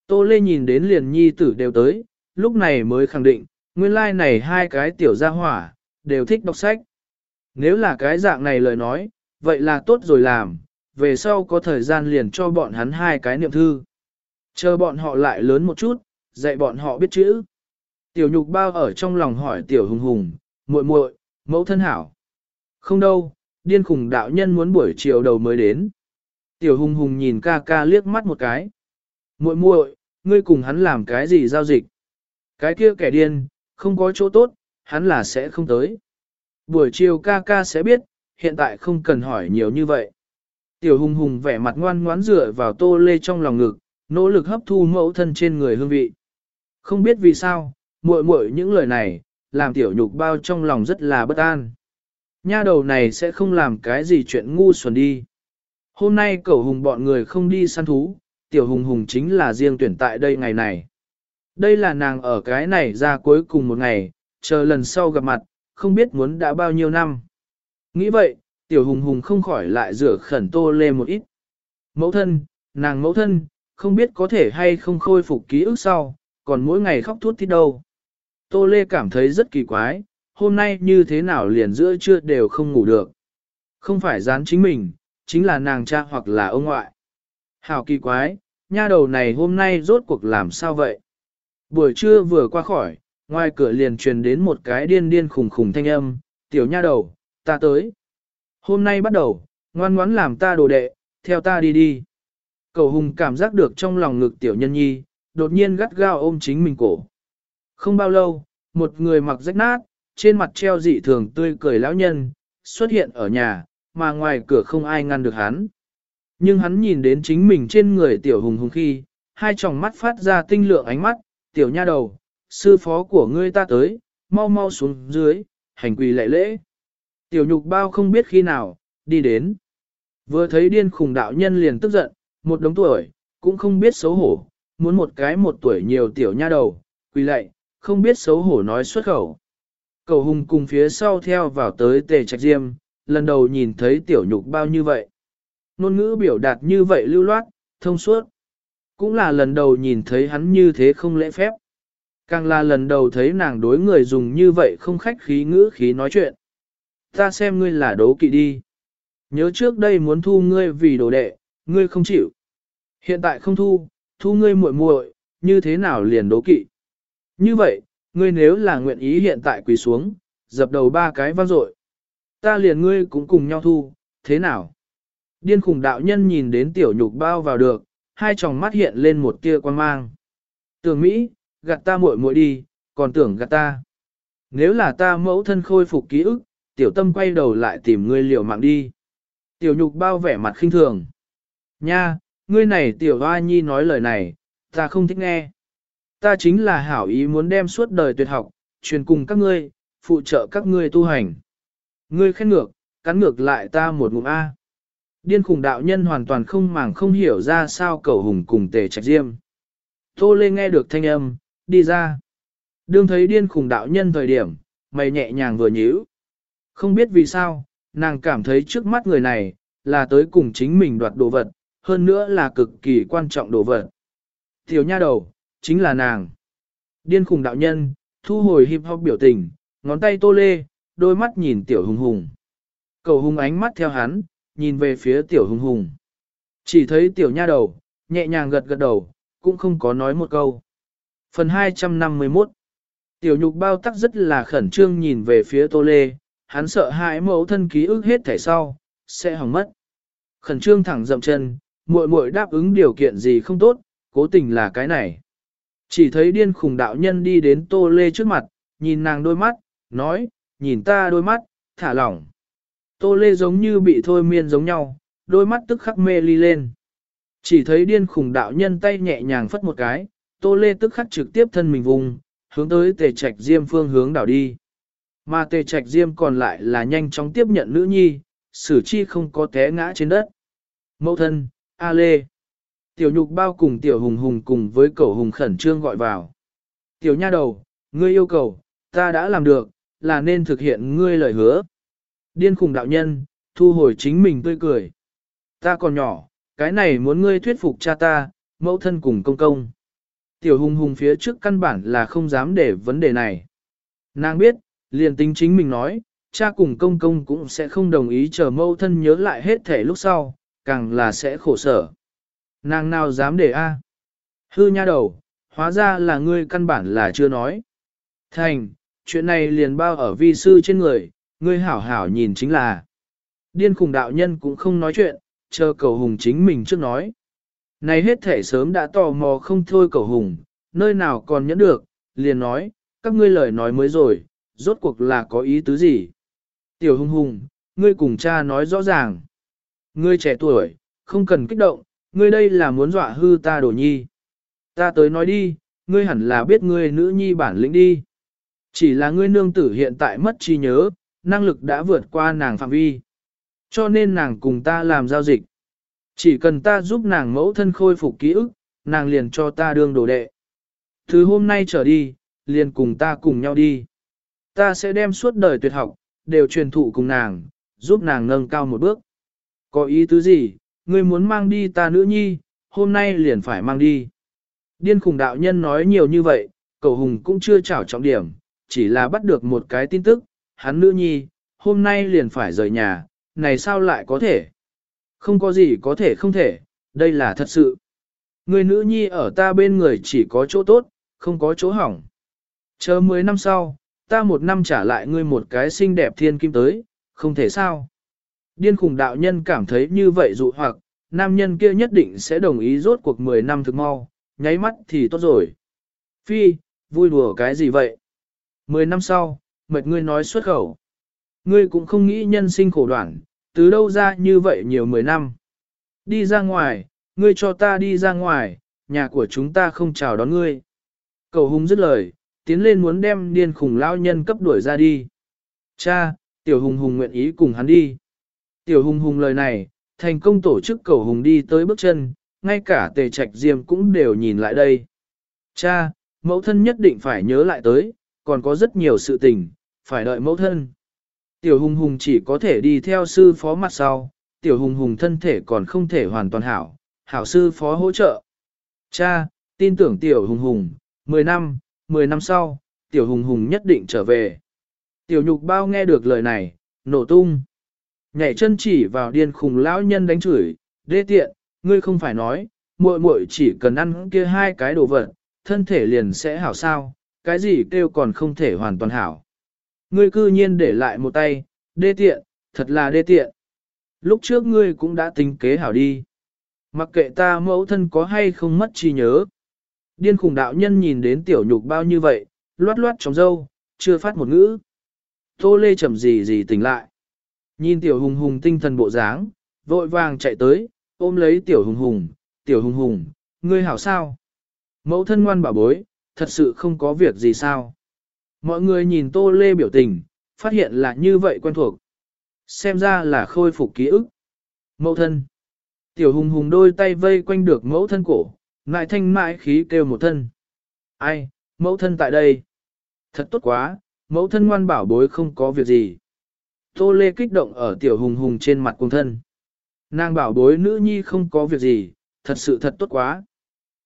Tô Lê nhìn đến liền nhi tử đều tới, lúc này mới khẳng định, nguyên lai like này hai cái tiểu gia hỏa, đều thích đọc sách. Nếu là cái dạng này lời nói, vậy là tốt rồi làm, về sau có thời gian liền cho bọn hắn hai cái niệm thư. Chờ bọn họ lại lớn một chút, dạy bọn họ biết chữ. Tiểu nhục bao ở trong lòng hỏi tiểu hùng hùng, muội muội, mẫu thân hảo. Không đâu, điên khùng đạo nhân muốn buổi chiều đầu mới đến. Tiểu hùng hùng nhìn ca ca liếc mắt một cái. muội muội, ngươi cùng hắn làm cái gì giao dịch? Cái kia kẻ điên, không có chỗ tốt, hắn là sẽ không tới. Buổi chiều ca ca sẽ biết, hiện tại không cần hỏi nhiều như vậy. Tiểu hùng hùng vẻ mặt ngoan ngoãn dựa vào tô lê trong lòng ngực, nỗ lực hấp thu mẫu thân trên người hương vị. Không biết vì sao, muội muội những lời này, làm tiểu nhục bao trong lòng rất là bất an. Nha đầu này sẽ không làm cái gì chuyện ngu xuẩn đi. Hôm nay cậu hùng bọn người không đi săn thú, tiểu hùng hùng chính là riêng tuyển tại đây ngày này. Đây là nàng ở cái này ra cuối cùng một ngày, chờ lần sau gặp mặt, không biết muốn đã bao nhiêu năm. Nghĩ vậy, tiểu hùng hùng không khỏi lại rửa khẩn tô lê một ít. Mẫu thân, nàng mẫu thân, không biết có thể hay không khôi phục ký ức sau, còn mỗi ngày khóc thút thít đâu. Tô lê cảm thấy rất kỳ quái, hôm nay như thế nào liền giữa trưa đều không ngủ được. Không phải dán chính mình, chính là nàng cha hoặc là ông ngoại. Hảo kỳ quái, nha đầu này hôm nay rốt cuộc làm sao vậy? Buổi trưa vừa qua khỏi, ngoài cửa liền truyền đến một cái điên điên khủng khủng thanh âm, tiểu nha đầu, ta tới. Hôm nay bắt đầu, ngoan ngoãn làm ta đồ đệ, theo ta đi đi. Cầu hùng cảm giác được trong lòng ngực tiểu nhân nhi, đột nhiên gắt gao ôm chính mình cổ. Không bao lâu, một người mặc rách nát, trên mặt treo dị thường tươi cười lão nhân, xuất hiện ở nhà, mà ngoài cửa không ai ngăn được hắn. Nhưng hắn nhìn đến chính mình trên người tiểu hùng hùng khi, hai tròng mắt phát ra tinh lượng ánh mắt, tiểu nha đầu, sư phó của ngươi ta tới, mau mau xuống dưới, hành quỳ lệ lễ. Tiểu nhục bao không biết khi nào, đi đến. Vừa thấy điên khùng đạo nhân liền tức giận, một đống tuổi, cũng không biết xấu hổ, muốn một cái một tuổi nhiều tiểu nha đầu, quỳ lệ, không biết xấu hổ nói xuất khẩu. Cầu hùng cùng phía sau theo vào tới tề trạch diêm, lần đầu nhìn thấy tiểu nhục bao như vậy. Nôn ngữ biểu đạt như vậy lưu loát, thông suốt. Cũng là lần đầu nhìn thấy hắn như thế không lễ phép. Càng là lần đầu thấy nàng đối người dùng như vậy không khách khí ngữ khí nói chuyện. Ta xem ngươi là đố kỵ đi. Nhớ trước đây muốn thu ngươi vì đồ đệ, ngươi không chịu. Hiện tại không thu, thu ngươi muội muội, như thế nào liền đố kỵ. Như vậy, ngươi nếu là nguyện ý hiện tại quỳ xuống, dập đầu ba cái vang dội, ta liền ngươi cũng cùng nhau thu, thế nào? Điên khủng đạo nhân nhìn đến tiểu nhục bao vào được, hai tròng mắt hiện lên một tia quan mang. Tưởng Mỹ, gạt ta muội muội đi, còn tưởng gạt ta. Nếu là ta mẫu thân khôi phục ký ức, tiểu tâm quay đầu lại tìm ngươi liều mạng đi. Tiểu nhục bao vẻ mặt khinh thường. Nha, ngươi này tiểu hoa nhi nói lời này, ta không thích nghe. Ta chính là hảo ý muốn đem suốt đời tuyệt học, truyền cùng các ngươi, phụ trợ các ngươi tu hành. Ngươi khen ngược, cắn ngược lại ta một ngụm A. Điên khủng đạo nhân hoàn toàn không màng không hiểu ra sao cầu hùng cùng tề trạch diêm. Tô Lê nghe được thanh âm, đi ra. Đương thấy điên khủng đạo nhân thời điểm, mày nhẹ nhàng vừa nhíu. Không biết vì sao, nàng cảm thấy trước mắt người này, là tới cùng chính mình đoạt đồ vật, hơn nữa là cực kỳ quan trọng đồ vật. Tiểu nha đầu, chính là nàng. Điên khủng đạo nhân, thu hồi hip hop biểu tình, ngón tay tô lê, đôi mắt nhìn tiểu hùng hùng. Cầu hùng ánh mắt theo hắn, nhìn về phía tiểu hùng hùng. Chỉ thấy tiểu nha đầu, nhẹ nhàng gật gật đầu, cũng không có nói một câu. Phần 251 Tiểu nhục bao tắc rất là khẩn trương nhìn về phía tô lê, hắn sợ hãi mẫu thân ký ức hết thể sau, sẽ hỏng mất. Khẩn trương thẳng dậm chân, muội muội đáp ứng điều kiện gì không tốt, cố tình là cái này. Chỉ thấy điên khùng đạo nhân đi đến tô lê trước mặt, nhìn nàng đôi mắt, nói, nhìn ta đôi mắt, thả lỏng. Tô lê giống như bị thôi miên giống nhau, đôi mắt tức khắc mê ly lên. Chỉ thấy điên khủng đạo nhân tay nhẹ nhàng phất một cái, tô lê tức khắc trực tiếp thân mình vùng, hướng tới tề trạch diêm phương hướng đảo đi. Mà tề trạch diêm còn lại là nhanh chóng tiếp nhận nữ nhi, xử chi không có té ngã trên đất. Mẫu thân, A Lê. Tiểu nhục bao cùng tiểu hùng hùng cùng với cậu hùng khẩn trương gọi vào. Tiểu nha đầu, ngươi yêu cầu, ta đã làm được, là nên thực hiện ngươi lời hứa. Điên khùng đạo nhân, thu hồi chính mình tươi cười. Ta còn nhỏ, cái này muốn ngươi thuyết phục cha ta, mẫu thân cùng công công. Tiểu hùng hùng phía trước căn bản là không dám để vấn đề này. Nàng biết, liền tính chính mình nói, cha cùng công công cũng sẽ không đồng ý chờ mẫu thân nhớ lại hết thể lúc sau, càng là sẽ khổ sở. Nàng nào dám để a? Hư nha đầu, hóa ra là ngươi căn bản là chưa nói. Thành, chuyện này liền bao ở vi sư trên người, ngươi hảo hảo nhìn chính là. Điên khùng đạo nhân cũng không nói chuyện, chờ cầu hùng chính mình trước nói. Này hết thể sớm đã tò mò không thôi cầu hùng, nơi nào còn nhẫn được, liền nói, các ngươi lời nói mới rồi, rốt cuộc là có ý tứ gì. Tiểu hùng hùng, ngươi cùng cha nói rõ ràng. Ngươi trẻ tuổi, không cần kích động, ngươi đây là muốn dọa hư ta đồ nhi. Ta tới nói đi, ngươi hẳn là biết ngươi nữ nhi bản lĩnh đi. Chỉ là ngươi nương tử hiện tại mất trí nhớ, năng lực đã vượt qua nàng phạm vi. Cho nên nàng cùng ta làm giao dịch. Chỉ cần ta giúp nàng mẫu thân khôi phục ký ức, nàng liền cho ta đương đồ đệ. Thứ hôm nay trở đi, liền cùng ta cùng nhau đi. Ta sẽ đem suốt đời tuyệt học, đều truyền thụ cùng nàng, giúp nàng nâng cao một bước. Có ý tứ gì, ngươi muốn mang đi ta nữ nhi, hôm nay liền phải mang đi. Điên khùng đạo nhân nói nhiều như vậy, cầu hùng cũng chưa trảo trọng điểm, chỉ là bắt được một cái tin tức, hắn nữ nhi, hôm nay liền phải rời nhà, này sao lại có thể? Không có gì có thể không thể, đây là thật sự. Người nữ nhi ở ta bên người chỉ có chỗ tốt, không có chỗ hỏng. Chờ 10 năm sau, ta một năm trả lại ngươi một cái xinh đẹp thiên kim tới, không thể sao. Điên khùng đạo nhân cảm thấy như vậy dụ hoặc, nam nhân kia nhất định sẽ đồng ý rốt cuộc 10 năm thực mau, nháy mắt thì tốt rồi. Phi, vui đùa cái gì vậy? 10 năm sau, mệt ngươi nói xuất khẩu. Ngươi cũng không nghĩ nhân sinh khổ đoạn, từ đâu ra như vậy nhiều mười năm. Đi ra ngoài, ngươi cho ta đi ra ngoài, nhà của chúng ta không chào đón ngươi. Cầu hùng dứt lời, tiến lên muốn đem điên khủng lão nhân cấp đuổi ra đi. Cha, tiểu hùng hùng nguyện ý cùng hắn đi. Tiểu hùng hùng lời này, thành công tổ chức cầu hùng đi tới bước chân, ngay cả tề trạch diêm cũng đều nhìn lại đây. Cha, mẫu thân nhất định phải nhớ lại tới, còn có rất nhiều sự tình, phải đợi mẫu thân. Tiểu hùng hùng chỉ có thể đi theo sư phó mặt sau, tiểu hùng hùng thân thể còn không thể hoàn toàn hảo, hảo sư phó hỗ trợ. Cha, tin tưởng tiểu hùng hùng, 10 năm, 10 năm sau, tiểu hùng hùng nhất định trở về. Tiểu nhục bao nghe được lời này, nổ tung. Nhảy chân chỉ vào điên khùng lão nhân đánh chửi, đê tiện, ngươi không phải nói, muội muội chỉ cần ăn kia hai cái đồ vật, thân thể liền sẽ hảo sao, cái gì kêu còn không thể hoàn toàn hảo. Ngươi cư nhiên để lại một tay, đê tiện, thật là đê tiện. Lúc trước ngươi cũng đã tính kế hảo đi. Mặc kệ ta mẫu thân có hay không mất trí nhớ. Điên khủng đạo nhân nhìn đến tiểu nhục bao như vậy, loát loát trong dâu, chưa phát một ngữ. Tô lê chậm gì gì tỉnh lại. Nhìn tiểu hùng hùng tinh thần bộ dáng, vội vàng chạy tới, ôm lấy tiểu hùng hùng, tiểu hùng hùng, ngươi hảo sao? Mẫu thân ngoan bảo bối, thật sự không có việc gì sao? Mọi người nhìn tô lê biểu tình, phát hiện là như vậy quen thuộc. Xem ra là khôi phục ký ức. Mẫu thân. Tiểu hùng hùng đôi tay vây quanh được mẫu thân cổ, ngại thanh mãi khí kêu một thân. Ai, mẫu thân tại đây. Thật tốt quá, mẫu thân ngoan bảo bối không có việc gì. Tô lê kích động ở tiểu hùng hùng trên mặt cùng thân. Nàng bảo bối nữ nhi không có việc gì, thật sự thật tốt quá.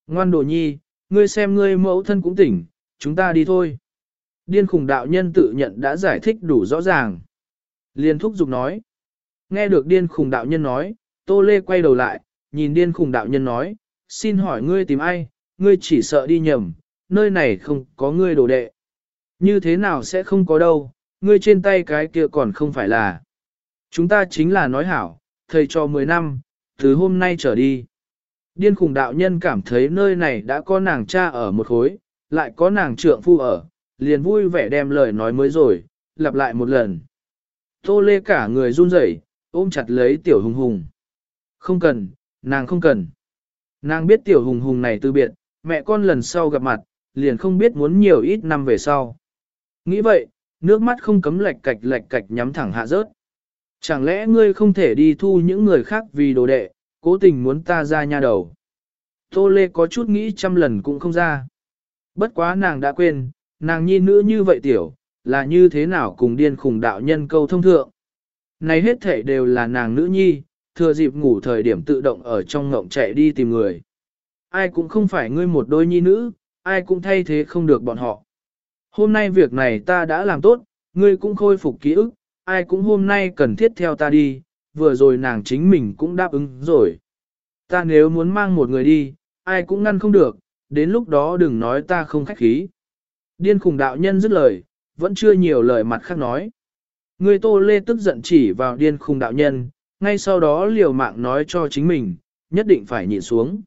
Ngoan đồ nhi, ngươi xem ngươi mẫu thân cũng tỉnh, chúng ta đi thôi. Điên khùng đạo nhân tự nhận đã giải thích đủ rõ ràng. Liên thúc giục nói. Nghe được điên khùng đạo nhân nói, Tô Lê quay đầu lại, nhìn điên khùng đạo nhân nói, xin hỏi ngươi tìm ai, ngươi chỉ sợ đi nhầm, nơi này không có ngươi đồ đệ. Như thế nào sẽ không có đâu, ngươi trên tay cái kia còn không phải là. Chúng ta chính là nói hảo, thầy cho 10 năm, từ hôm nay trở đi. Điên khùng đạo nhân cảm thấy nơi này đã có nàng cha ở một khối, lại có nàng trượng phu ở, liền vui vẻ đem lời nói mới rồi, lặp lại một lần. Tô lê cả người run rẩy, ôm chặt lấy tiểu hùng hùng. Không cần, nàng không cần. Nàng biết tiểu hùng hùng này từ biệt, mẹ con lần sau gặp mặt, liền không biết muốn nhiều ít năm về sau. Nghĩ vậy, nước mắt không cấm lệch cạch lệch cạch nhắm thẳng hạ rớt. Chẳng lẽ ngươi không thể đi thu những người khác vì đồ đệ, cố tình muốn ta ra nha đầu. Tô Lê có chút nghĩ trăm lần cũng không ra. Bất quá nàng đã quên, nàng nhi nữ như vậy tiểu, là như thế nào cùng điên khùng đạo nhân câu thông thượng. Này hết thể đều là nàng nữ nhi, thừa dịp ngủ thời điểm tự động ở trong ngộng chạy đi tìm người. Ai cũng không phải ngươi một đôi nhi nữ, ai cũng thay thế không được bọn họ. Hôm nay việc này ta đã làm tốt, ngươi cũng khôi phục ký ức, ai cũng hôm nay cần thiết theo ta đi, vừa rồi nàng chính mình cũng đáp ứng rồi. Ta nếu muốn mang một người đi, ai cũng ngăn không được, đến lúc đó đừng nói ta không khách khí. Điên khùng đạo nhân dứt lời, vẫn chưa nhiều lời mặt khác nói. Người tô lê tức giận chỉ vào điên khùng đạo nhân, ngay sau đó liều mạng nói cho chính mình, nhất định phải nhịn xuống.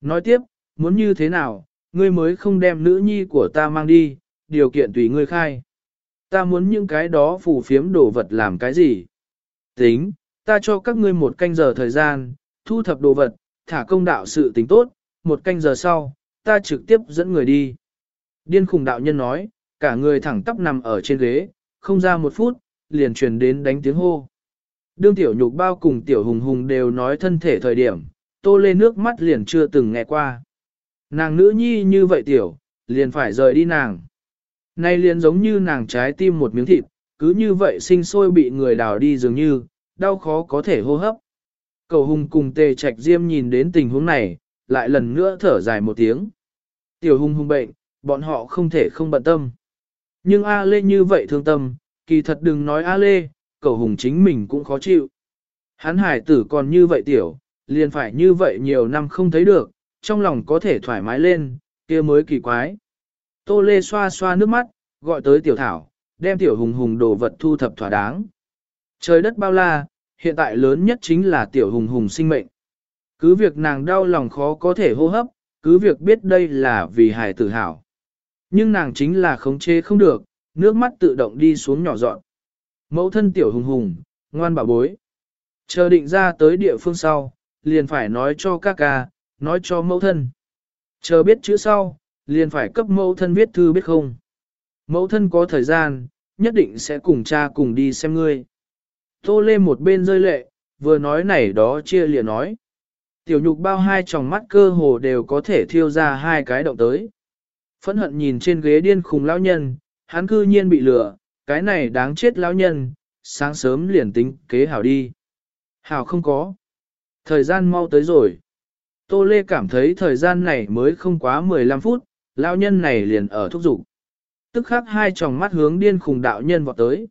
Nói tiếp, muốn như thế nào, ngươi mới không đem nữ nhi của ta mang đi, điều kiện tùy ngươi khai. Ta muốn những cái đó phù phiếm đồ vật làm cái gì? Tính, ta cho các ngươi một canh giờ thời gian, thu thập đồ vật, thả công đạo sự tính tốt, một canh giờ sau, ta trực tiếp dẫn người đi. Điên khùng đạo nhân nói, cả người thẳng tắp nằm ở trên ghế, không ra một phút, liền truyền đến đánh tiếng hô. Đương tiểu nhục bao cùng tiểu hùng hùng đều nói thân thể thời điểm, tô lên nước mắt liền chưa từng nghe qua. Nàng nữ nhi như vậy tiểu, liền phải rời đi nàng. Nay liền giống như nàng trái tim một miếng thịt, cứ như vậy sinh sôi bị người đào đi dường như, đau khó có thể hô hấp. Cầu hùng cùng tề trạch diêm nhìn đến tình huống này, lại lần nữa thở dài một tiếng. Tiểu hùng hùng bệnh, bọn họ không thể không bận tâm. Nhưng A Lê như vậy thương tâm, kỳ thật đừng nói A Lê, cậu hùng chính mình cũng khó chịu. Hắn hải tử còn như vậy tiểu, liền phải như vậy nhiều năm không thấy được, trong lòng có thể thoải mái lên, kia mới kỳ quái. Tô Lê xoa xoa nước mắt, gọi tới tiểu thảo, đem tiểu hùng hùng đồ vật thu thập thỏa đáng. Trời đất bao la, hiện tại lớn nhất chính là tiểu hùng hùng sinh mệnh. Cứ việc nàng đau lòng khó có thể hô hấp, cứ việc biết đây là vì hài tử hảo. Nhưng nàng chính là khống chế không được, nước mắt tự động đi xuống nhỏ dọn. Mẫu thân tiểu hùng hùng, ngoan bảo bối. Chờ định ra tới địa phương sau, liền phải nói cho ca ca, nói cho mẫu thân. Chờ biết chữ sau, liền phải cấp mẫu thân viết thư biết không. Mẫu thân có thời gian, nhất định sẽ cùng cha cùng đi xem ngươi. Tô Lê một bên rơi lệ, vừa nói này đó chia liền nói. Tiểu nhục bao hai tròng mắt cơ hồ đều có thể thiêu ra hai cái động tới. Phẫn hận nhìn trên ghế điên khùng lão nhân, hắn cư nhiên bị lừa, cái này đáng chết lão nhân, sáng sớm liền tính kế hảo đi. Hảo không có. Thời gian mau tới rồi. Tô Lê cảm thấy thời gian này mới không quá 15 phút, lão nhân này liền ở thúc dục Tức khắc hai tròng mắt hướng điên khùng đạo nhân vọt tới.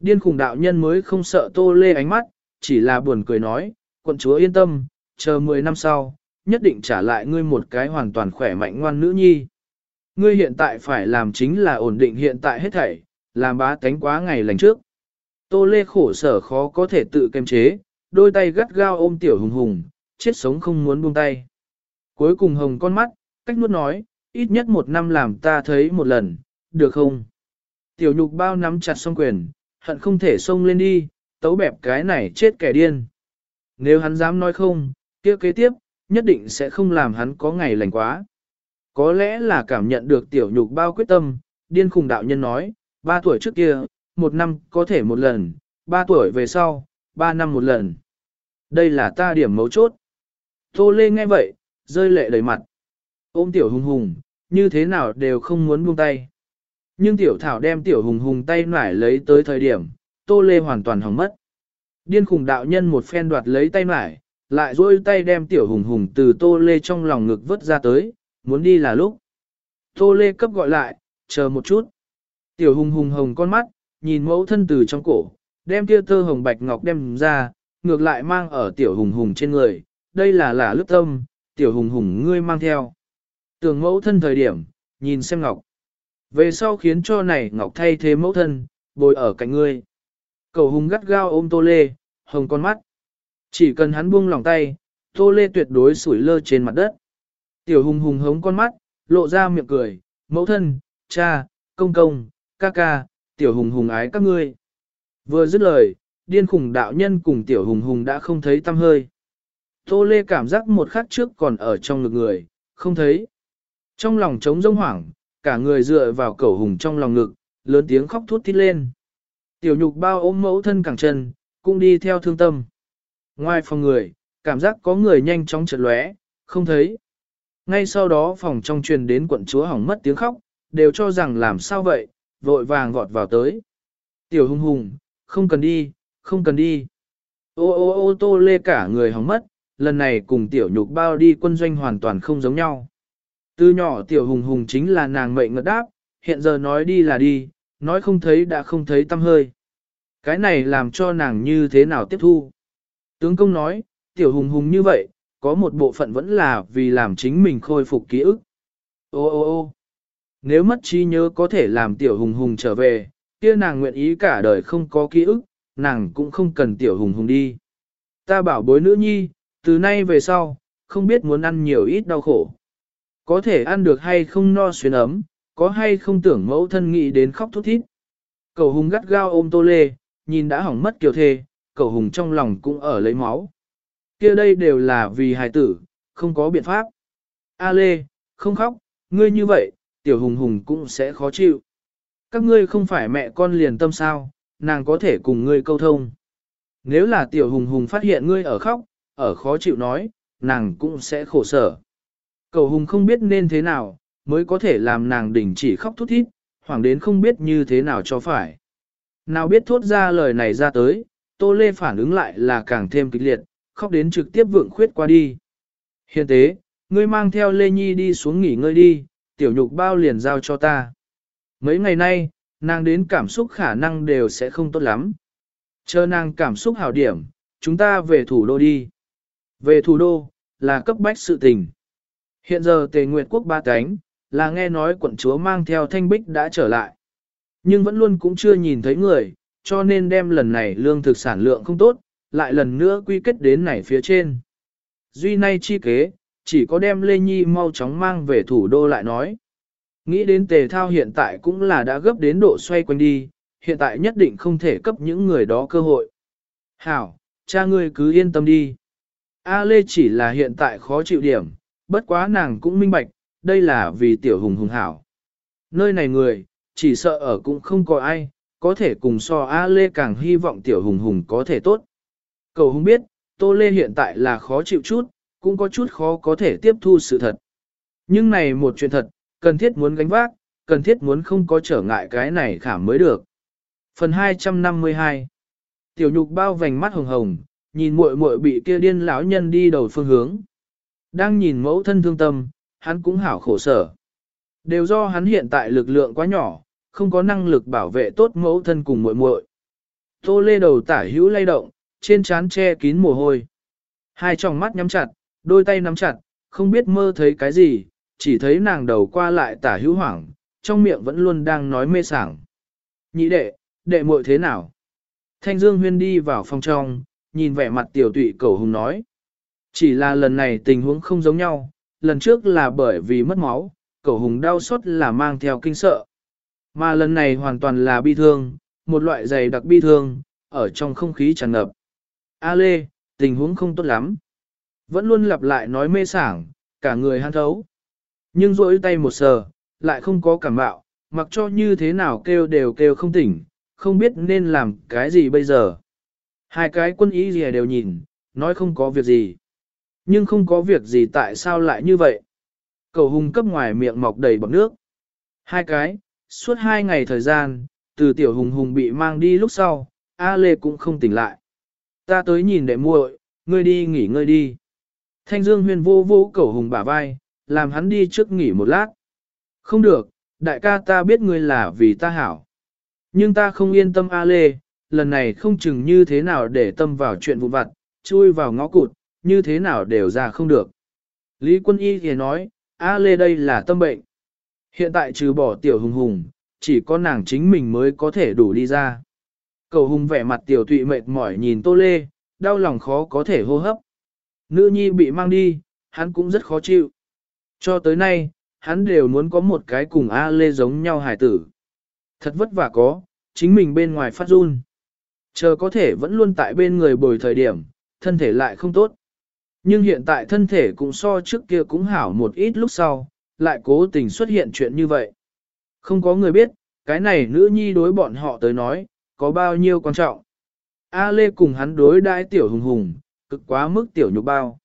Điên khùng đạo nhân mới không sợ Tô Lê ánh mắt, chỉ là buồn cười nói, quận chúa yên tâm, chờ 10 năm sau, nhất định trả lại ngươi một cái hoàn toàn khỏe mạnh ngoan nữ nhi. Ngươi hiện tại phải làm chính là ổn định hiện tại hết thảy, làm bá tánh quá ngày lành trước. Tô Lê khổ sở khó có thể tự kiềm chế, đôi tay gắt gao ôm tiểu hùng hùng, chết sống không muốn buông tay. Cuối cùng hồng con mắt, cách nuốt nói, ít nhất một năm làm ta thấy một lần, được không? Tiểu nhục bao nắm chặt song quyền, hận không thể xông lên đi, tấu bẹp cái này chết kẻ điên. Nếu hắn dám nói không, kia kế tiếp, nhất định sẽ không làm hắn có ngày lành quá. Có lẽ là cảm nhận được tiểu nhục bao quyết tâm, điên khùng đạo nhân nói, ba tuổi trước kia, một năm có thể một lần, ba tuổi về sau, ba năm một lần. Đây là ta điểm mấu chốt. Tô Lê nghe vậy, rơi lệ đầy mặt. Ôm tiểu hùng hùng, như thế nào đều không muốn buông tay. Nhưng tiểu thảo đem tiểu hùng hùng tay nải lấy tới thời điểm, Tô Lê hoàn toàn hỏng mất. Điên khùng đạo nhân một phen đoạt lấy tay nải, lại duỗi tay đem tiểu hùng hùng từ Tô Lê trong lòng ngực vứt ra tới, muốn đi là lúc. Tô Lê cấp gọi lại, chờ một chút. Tiểu hùng hùng hồng con mắt, nhìn mẫu thân từ trong cổ, đem kia tơ hồng bạch ngọc đem ra, ngược lại mang ở tiểu hùng hùng trên người. Đây là là lướt tâm, tiểu hùng hùng ngươi mang theo. Tưởng mẫu thân thời điểm, nhìn xem ngọc. Về sau khiến cho này ngọc thay thế mẫu thân, bồi ở cạnh ngươi. Cầu hùng gắt gao ôm tô lê, hồng con mắt. Chỉ cần hắn buông lòng tay, tô lê tuyệt đối sủi lơ trên mặt đất. Tiểu hùng hùng hống con mắt, lộ ra miệng cười, mẫu thân, cha, công công, ca ca, tiểu hùng hùng ái các ngươi. Vừa dứt lời, điên khủng đạo nhân cùng tiểu hùng hùng đã không thấy tâm hơi. Tô Lê cảm giác một khắc trước còn ở trong ngực người, không thấy. Trong lòng trống rông hoảng, cả người dựa vào cẩu hùng trong lòng ngực, lớn tiếng khóc thút thít lên. Tiểu nhục bao ôm mẫu thân cẳng chân, cũng đi theo thương tâm. Ngoài phòng người, cảm giác có người nhanh chóng chợt lóe, không thấy. Ngay sau đó phòng trong truyền đến quận chúa hỏng mất tiếng khóc, đều cho rằng làm sao vậy, vội vàng vọt vào tới. Tiểu hung hùng, không cần đi, không cần đi. Ô ô ô tô lê cả người hỏng mất, lần này cùng tiểu nhục bao đi quân doanh hoàn toàn không giống nhau. Từ nhỏ tiểu hùng hùng chính là nàng mệnh ngật đáp, hiện giờ nói đi là đi, nói không thấy đã không thấy tâm hơi. Cái này làm cho nàng như thế nào tiếp thu. Tướng công nói, tiểu hùng hùng như vậy, có một bộ phận vẫn là vì làm chính mình khôi phục ký ức. Ô ô ô nếu mất trí nhớ có thể làm tiểu hùng hùng trở về, kia nàng nguyện ý cả đời không có ký ức, nàng cũng không cần tiểu hùng hùng đi. Ta bảo bối nữ nhi, từ nay về sau, không biết muốn ăn nhiều ít đau khổ. Có thể ăn được hay không no xuyên ấm, có hay không tưởng mẫu thân nghĩ đến khóc thút thít. Cầu hùng gắt gao ôm tô lê, nhìn đã hỏng mất kiều thê, cầu hùng trong lòng cũng ở lấy máu kia đây đều là vì hài tử, không có biện pháp. A lê, không khóc, ngươi như vậy, tiểu hùng hùng cũng sẽ khó chịu. Các ngươi không phải mẹ con liền tâm sao, nàng có thể cùng ngươi câu thông. Nếu là tiểu hùng hùng phát hiện ngươi ở khóc, ở khó chịu nói, nàng cũng sẽ khổ sở. Cầu hùng không biết nên thế nào, mới có thể làm nàng đình chỉ khóc thút thít, hoảng đến không biết như thế nào cho phải. Nào biết thốt ra lời này ra tới, Tô Lê phản ứng lại là càng thêm kịch liệt, khóc đến trực tiếp vượng khuyết qua đi. Hiện tế, ngươi mang theo Lê Nhi đi xuống nghỉ ngơi đi, tiểu nhục bao liền giao cho ta. Mấy ngày nay, nàng đến cảm xúc khả năng đều sẽ không tốt lắm. Chờ nàng cảm xúc hảo điểm, chúng ta về thủ đô đi. Về thủ đô, là cấp bách sự tình. Hiện giờ tề nguyệt quốc ba cánh, là nghe nói quận chúa mang theo thanh bích đã trở lại. Nhưng vẫn luôn cũng chưa nhìn thấy người, cho nên đem lần này lương thực sản lượng không tốt, lại lần nữa quy kết đến này phía trên. Duy nay chi kế, chỉ có đem Lê Nhi mau chóng mang về thủ đô lại nói. Nghĩ đến tề thao hiện tại cũng là đã gấp đến độ xoay quanh đi, hiện tại nhất định không thể cấp những người đó cơ hội. Hảo, cha ngươi cứ yên tâm đi. A Lê chỉ là hiện tại khó chịu điểm, bất quá nàng cũng minh bạch, đây là vì tiểu hùng hùng hảo. Nơi này người, chỉ sợ ở cũng không có ai, có thể cùng so A Lê càng hy vọng tiểu hùng hùng có thể tốt. Cầu hùng biết, Tô Lê hiện tại là khó chịu chút, cũng có chút khó có thể tiếp thu sự thật. Nhưng này một chuyện thật, cần thiết muốn gánh vác, cần thiết muốn không có trở ngại cái này khảm mới được. Phần 252 Tiểu nhục bao vành mắt hồng hồng, nhìn muội muội bị kia điên lão nhân đi đầu phương hướng. Đang nhìn mẫu thân thương tâm, hắn cũng hảo khổ sở. Đều do hắn hiện tại lực lượng quá nhỏ, không có năng lực bảo vệ tốt mẫu thân cùng muội muội. Tô lê đầu tả hữu lay động, trên trán che kín mồ hôi. Hai tròng mắt nhắm chặt, đôi tay nắm chặt, không biết mơ thấy cái gì, chỉ thấy nàng đầu qua lại tả hữu hoảng, trong miệng vẫn luôn đang nói mê sảng. Nhị đệ, đệ muội thế nào? Thanh Dương Huyên đi vào phòng trong, nhìn vẻ mặt tiểu tụy cầu hùng nói. Chỉ là lần này tình huống không giống nhau, lần trước là bởi vì mất máu, cầu hùng đau xót là mang theo kinh sợ. Mà lần này hoàn toàn là bi thương, một loại dày đặc bi thương, ở trong không khí tràn ngập. A Lê, tình huống không tốt lắm. Vẫn luôn lặp lại nói mê sảng, cả người han thấu. Nhưng rỗi tay một sờ, lại không có cảm bạo, mặc cho như thế nào kêu đều kêu không tỉnh, không biết nên làm cái gì bây giờ. Hai cái quân ý gì đều nhìn, nói không có việc gì. Nhưng không có việc gì tại sao lại như vậy? Cầu hùng cấp ngoài miệng mọc đầy bọc nước. Hai cái, suốt hai ngày thời gian, từ tiểu hùng hùng bị mang đi lúc sau, A Lê cũng không tỉnh lại. Ta tới nhìn đệ muội, ngươi đi nghỉ ngơi đi. Thanh Dương huyền vô vô cầu hùng bả vai, làm hắn đi trước nghỉ một lát. Không được, đại ca ta biết ngươi là vì ta hảo. Nhưng ta không yên tâm A Lê, lần này không chừng như thế nào để tâm vào chuyện vụ vặt, chui vào ngõ cụt, như thế nào đều ra không được. Lý quân y thì nói, A Lê đây là tâm bệnh. Hiện tại trừ bỏ tiểu hùng hùng, chỉ có nàng chính mình mới có thể đủ đi ra. Cầu hùng vẻ mặt tiểu tụy mệt mỏi nhìn Tô Lê, đau lòng khó có thể hô hấp. Nữ nhi bị mang đi, hắn cũng rất khó chịu. Cho tới nay, hắn đều muốn có một cái cùng A Lê giống nhau hải tử. Thật vất vả có, chính mình bên ngoài phát run. Chờ có thể vẫn luôn tại bên người bồi thời điểm, thân thể lại không tốt. Nhưng hiện tại thân thể cũng so trước kia cũng hảo một ít lúc sau, lại cố tình xuất hiện chuyện như vậy. Không có người biết, cái này nữ nhi đối bọn họ tới nói, có bao nhiêu quan trọng. A Lê cùng hắn đối đãi tiểu hùng hùng, cực quá mức tiểu nhục bao.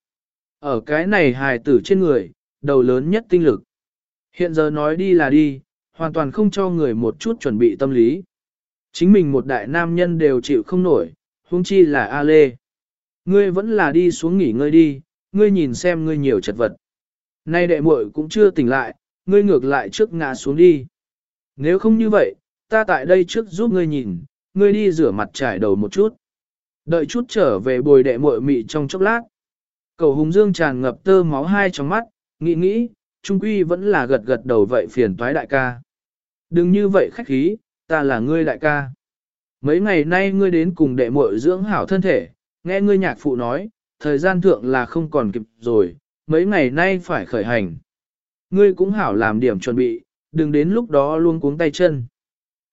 Ở cái này hài tử trên người, đầu lớn nhất tinh lực. Hiện giờ nói đi là đi, hoàn toàn không cho người một chút chuẩn bị tâm lý. Chính mình một đại nam nhân đều chịu không nổi, huống chi là A Lê. Ngươi vẫn là đi xuống nghỉ ngơi đi, ngươi nhìn xem ngươi nhiều chật vật. Nay đệ muội cũng chưa tỉnh lại, ngươi ngược lại trước ngã xuống đi. Nếu không như vậy, ta tại đây trước giúp ngươi nhìn, ngươi đi rửa mặt trải đầu một chút. Đợi chút trở về bồi đệ muội mị trong chốc lát. Cầu hùng dương tràn ngập tơ máu hai trong mắt, nghĩ nghĩ, trung quy vẫn là gật gật đầu vậy phiền toái đại ca. Đừng như vậy khách khí, ta là ngươi đại ca. Mấy ngày nay ngươi đến cùng đệ muội dưỡng hảo thân thể, nghe ngươi nhạc phụ nói, thời gian thượng là không còn kịp rồi, mấy ngày nay phải khởi hành. Ngươi cũng hảo làm điểm chuẩn bị, đừng đến lúc đó luôn cuống tay chân.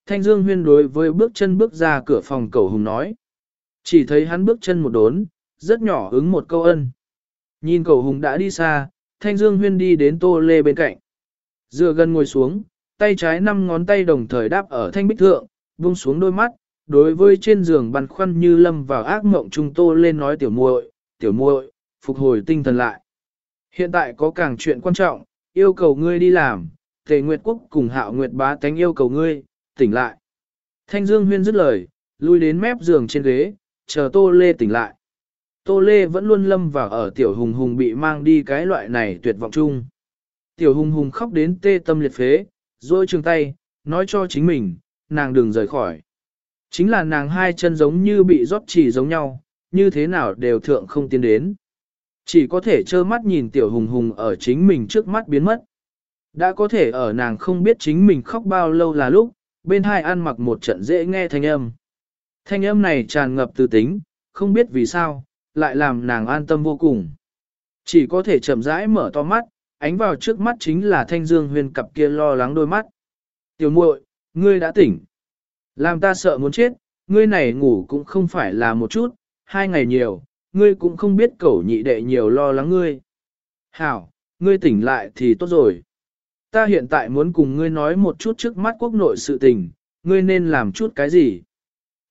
Thanh Dương huyên đối với bước chân bước ra cửa phòng cầu hùng nói. Chỉ thấy hắn bước chân một đốn, rất nhỏ ứng một câu ân. Nhìn cầu hùng đã đi xa, Thanh Dương huyên đi đến tô lê bên cạnh. Dựa gần ngồi xuống, tay trái năm ngón tay đồng thời đáp ở thanh bích thượng, buông xuống đôi mắt, đối với trên giường băn khoăn như lâm vào ác mộng trung tô lên nói tiểu muội, tiểu muội, phục hồi tinh thần lại. Hiện tại có càng chuyện quan trọng, yêu cầu ngươi đi làm, Tề Nguyệt Quốc cùng Hạo Nguyệt Bá tánh yêu cầu ngươi, tỉnh lại. Thanh Dương Huyên dứt lời, lui đến mép giường trên ghế, chờ Tô Lê tỉnh lại. Tô Lê vẫn luôn lâm vào ở tiểu hùng hùng bị mang đi cái loại này tuyệt vọng chung. Tiểu hùng hùng khóc đến tê tâm liệt phế, rồi trường tay, nói cho chính mình, nàng đừng rời khỏi. Chính là nàng hai chân giống như bị rót chỉ giống nhau, như thế nào đều thượng không tiến đến. Chỉ có thể trơ mắt nhìn tiểu hùng hùng ở chính mình trước mắt biến mất. Đã có thể ở nàng không biết chính mình khóc bao lâu là lúc, bên hai ăn mặc một trận dễ nghe thanh âm. Thanh âm này tràn ngập từ tính, không biết vì sao, lại làm nàng an tâm vô cùng. Chỉ có thể chậm rãi mở to mắt, ánh vào trước mắt chính là thanh dương huyền cặp kia lo lắng đôi mắt. Tiểu muội, ngươi đã tỉnh. Làm ta sợ muốn chết, ngươi này ngủ cũng không phải là một chút, hai ngày nhiều, ngươi cũng không biết cẩu nhị đệ nhiều lo lắng ngươi. Hảo, ngươi tỉnh lại thì tốt rồi. Ta hiện tại muốn cùng ngươi nói một chút trước mắt quốc nội sự tình, ngươi nên làm chút cái gì.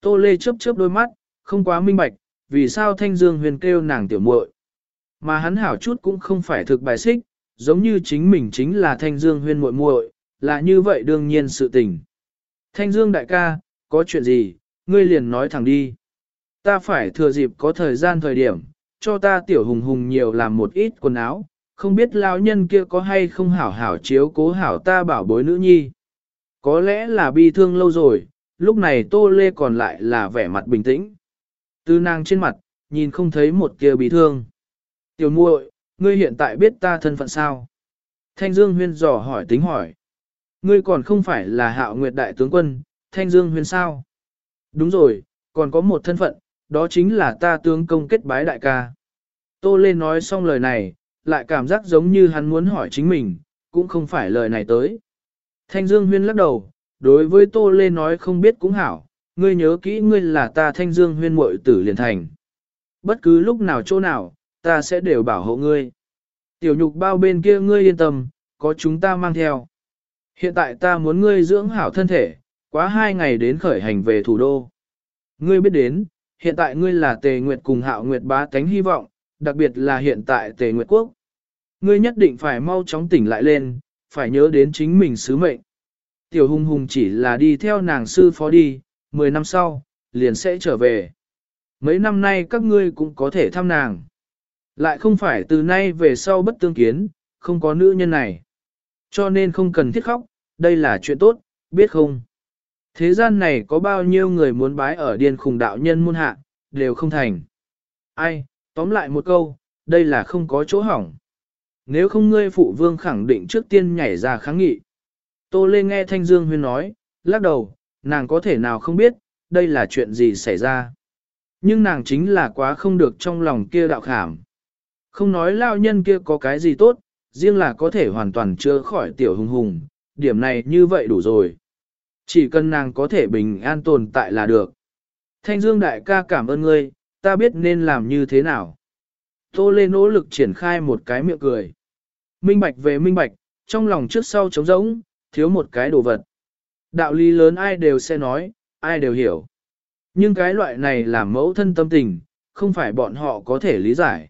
Tô Lê chớp chớp đôi mắt, không quá minh bạch, vì sao Thanh Dương huyền kêu nàng tiểu muội. Mà hắn hảo chút cũng không phải thực bài xích, giống như chính mình chính là Thanh Dương huyền muội muội, là như vậy đương nhiên sự tình. Thanh Dương đại ca, có chuyện gì, ngươi liền nói thẳng đi. Ta phải thừa dịp có thời gian thời điểm, cho ta tiểu hùng hùng nhiều làm một ít quần áo, không biết lão nhân kia có hay không hảo hảo chiếu cố hảo ta bảo bối nữ nhi. Có lẽ là bi thương lâu rồi, lúc này tô lê còn lại là vẻ mặt bình tĩnh. tư nàng trên mặt, nhìn không thấy một kia bi thương. Tiểu muội, ngươi hiện tại biết ta thân phận sao? Thanh Dương Huyên dò hỏi tính hỏi. Ngươi còn không phải là hạo nguyệt đại tướng quân, Thanh Dương Huyên sao? Đúng rồi, còn có một thân phận, đó chính là ta tướng công kết bái đại ca. Tô Lê nói xong lời này, lại cảm giác giống như hắn muốn hỏi chính mình, cũng không phải lời này tới. Thanh Dương Huyên lắc đầu, đối với Tô Lê nói không biết cũng hảo, ngươi nhớ kỹ ngươi là ta Thanh Dương Huyên muội tử liền thành. Bất cứ lúc nào chỗ nào, ta sẽ đều bảo hộ ngươi. Tiểu nhục bao bên kia ngươi yên tâm, có chúng ta mang theo. Hiện tại ta muốn ngươi dưỡng hảo thân thể, quá hai ngày đến khởi hành về thủ đô. Ngươi biết đến, hiện tại ngươi là tề nguyệt cùng hạo nguyệt bá tánh hy vọng, đặc biệt là hiện tại tề nguyệt quốc. Ngươi nhất định phải mau chóng tỉnh lại lên, phải nhớ đến chính mình sứ mệnh. Tiểu hùng hùng chỉ là đi theo nàng sư phó đi, 10 năm sau, liền sẽ trở về. Mấy năm nay các ngươi cũng có thể thăm nàng. Lại không phải từ nay về sau bất tương kiến, không có nữ nhân này. Cho nên không cần thiết khóc, đây là chuyện tốt, biết không? Thế gian này có bao nhiêu người muốn bái ở điên khùng đạo nhân môn hạ, đều không thành. Ai, tóm lại một câu, đây là không có chỗ hỏng. Nếu không ngươi phụ vương khẳng định trước tiên nhảy ra kháng nghị. Tô Lê nghe Thanh Dương Huyên nói, lắc đầu, nàng có thể nào không biết, đây là chuyện gì xảy ra. Nhưng nàng chính là quá không được trong lòng kia đạo khảm. Không nói lao nhân kia có cái gì tốt, riêng là có thể hoàn toàn chữa khỏi tiểu hùng hùng, điểm này như vậy đủ rồi. Chỉ cần nàng có thể bình an tồn tại là được. Thanh Dương đại ca cảm ơn ngươi, ta biết nên làm như thế nào. Tô Lê nỗ lực triển khai một cái miệng cười. Minh bạch về minh bạch, trong lòng trước sau trống rỗng, thiếu một cái đồ vật. Đạo lý lớn ai đều sẽ nói, ai đều hiểu. Nhưng cái loại này là mẫu thân tâm tình, không phải bọn họ có thể lý giải.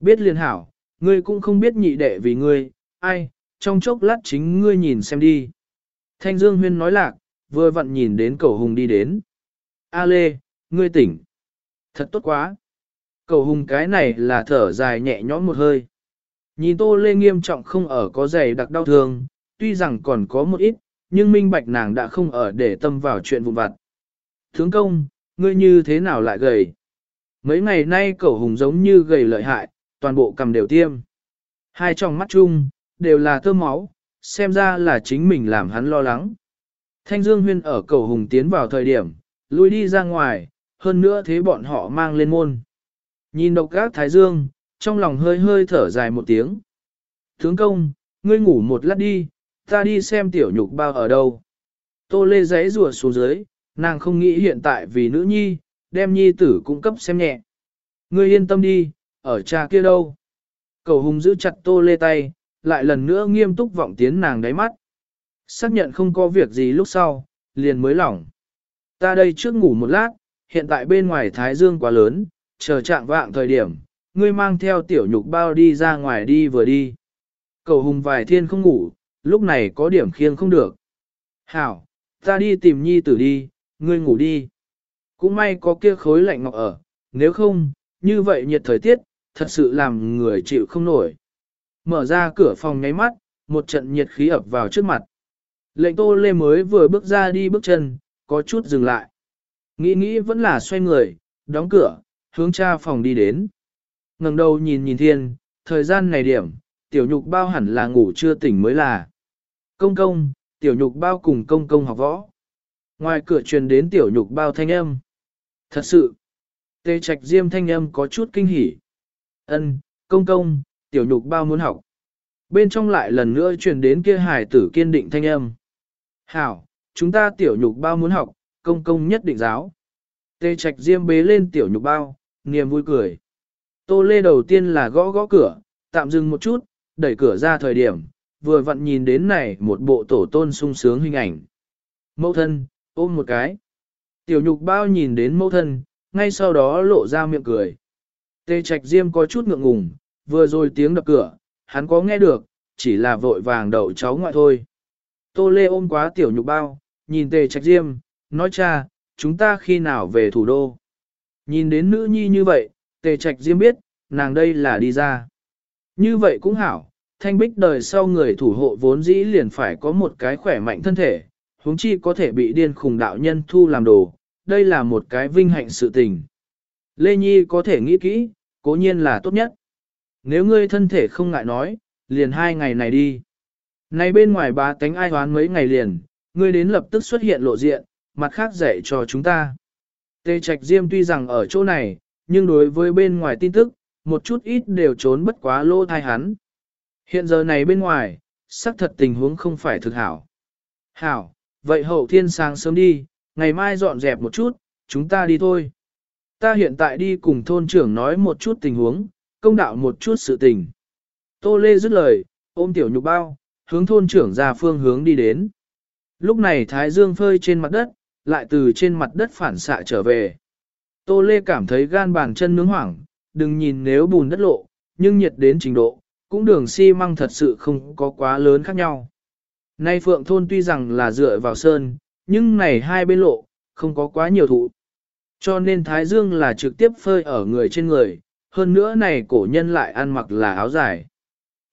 Biết liên hảo, ngươi cũng không biết nhị đệ vì ngươi, ai, trong chốc lát chính ngươi nhìn xem đi. Thanh Dương Huyên nói lạc, vừa vặn nhìn đến cầu hùng đi đến. A Lê, ngươi tỉnh. Thật tốt quá. Cầu hùng cái này là thở dài nhẹ nhõm một hơi. Nhìn Tô Lê nghiêm trọng không ở có giày đặc đau thương, tuy rằng còn có một ít, nhưng minh bạch nàng đã không ở để tâm vào chuyện vụn vặt. Thướng công, ngươi như thế nào lại gầy? Mấy ngày nay Cầu hùng giống như gầy lợi hại, toàn bộ cầm đều tiêm. Hai trong mắt chung, đều là thơm máu, xem ra là chính mình làm hắn lo lắng. Thanh Dương Huyên ở cầu hùng tiến vào thời điểm, lui đi ra ngoài, hơn nữa thế bọn họ mang lên môn. Nhìn độc gác Thái Dương, trong lòng hơi hơi thở dài một tiếng. Tướng công, ngươi ngủ một lát đi, ta đi xem tiểu nhục bao ở đâu. Tô lê giấy rùa xuống dưới, nàng không nghĩ hiện tại vì nữ nhi, đem nhi tử cung cấp xem nhẹ. Ngươi yên tâm đi, ở cha kia đâu. Cầu hùng giữ chặt tô lê tay, lại lần nữa nghiêm túc vọng tiến nàng đáy mắt. Xác nhận không có việc gì lúc sau, liền mới lỏng. Ta đây trước ngủ một lát, hiện tại bên ngoài thái dương quá lớn, chờ trạng vạng thời điểm, ngươi mang theo tiểu nhục bao đi ra ngoài đi vừa đi. Cầu hùng vài thiên không ngủ, lúc này có điểm khiêng không được. Hảo, ta đi tìm nhi tử đi, ngươi ngủ đi. Cũng may có kia khối lạnh ngọc ở, nếu không, như vậy nhiệt thời tiết, thật sự làm người chịu không nổi. Mở ra cửa phòng nháy mắt, một trận nhiệt khí ập vào trước mặt. Lệnh tô lê mới vừa bước ra đi bước chân, có chút dừng lại. Nghĩ nghĩ vẫn là xoay người, đóng cửa, hướng cha phòng đi đến. ngẩng đầu nhìn nhìn thiên, thời gian này điểm, tiểu nhục bao hẳn là ngủ chưa tỉnh mới là. Công công, tiểu nhục bao cùng công công học võ. Ngoài cửa truyền đến tiểu nhục bao thanh âm. Thật sự, tê trạch diêm thanh âm có chút kinh hỉ. Ân, công công, tiểu nhục bao muốn học. Bên trong lại lần nữa truyền đến kia hài tử kiên định thanh âm. Hảo, chúng ta tiểu nhục bao muốn học, công công nhất định giáo. Tê trạch diêm bế lên tiểu nhục bao, niềm vui cười. Tô Lê đầu tiên là gõ gõ cửa, tạm dừng một chút, đẩy cửa ra thời điểm, vừa vặn nhìn đến này một bộ tổ tôn sung sướng hình ảnh. Mẫu thân, ôm một cái. Tiểu nhục bao nhìn đến mẫu thân, ngay sau đó lộ ra miệng cười. Tê Trạch Diêm có chút ngượng ngùng, vừa rồi tiếng đập cửa, hắn có nghe được, chỉ là vội vàng đậu cháu ngoại thôi. Tô Lê ôm quá tiểu nhục bao, nhìn Tề Trạch Diêm, nói cha, chúng ta khi nào về thủ đô. Nhìn đến nữ nhi như vậy, Tề Trạch Diêm biết, nàng đây là đi ra. Như vậy cũng hảo, thanh bích đời sau người thủ hộ vốn dĩ liền phải có một cái khỏe mạnh thân thể, huống chi có thể bị điên khùng đạo nhân thu làm đồ, đây là một cái vinh hạnh sự tình. Lê Nhi có thể nghĩ kỹ, cố nhiên là tốt nhất. Nếu ngươi thân thể không ngại nói, liền hai ngày này đi. Này bên ngoài bá tánh ai hoán mấy ngày liền, ngươi đến lập tức xuất hiện lộ diện, mặt khác dạy cho chúng ta. Tê Trạch Diêm tuy rằng ở chỗ này, nhưng đối với bên ngoài tin tức, một chút ít đều trốn bất quá lô thai hắn. Hiện giờ này bên ngoài, xác thật tình huống không phải thực hảo. Hảo, vậy hậu thiên sáng sớm đi, ngày mai dọn dẹp một chút, chúng ta đi thôi. Ta hiện tại đi cùng thôn trưởng nói một chút tình huống, công đạo một chút sự tình. Tô Lê dứt lời, ôm tiểu nhục bao, hướng thôn trưởng ra phương hướng đi đến. Lúc này Thái Dương phơi trên mặt đất, lại từ trên mặt đất phản xạ trở về. Tô Lê cảm thấy gan bàn chân nướng hoảng, đừng nhìn nếu bùn đất lộ, nhưng nhiệt đến trình độ, cũng đường xi măng thật sự không có quá lớn khác nhau. Nay Phượng Thôn tuy rằng là dựa vào sơn, nhưng này hai bên lộ, không có quá nhiều thụ. Cho nên Thái Dương là trực tiếp phơi ở người trên người, hơn nữa này cổ nhân lại ăn mặc là áo dài.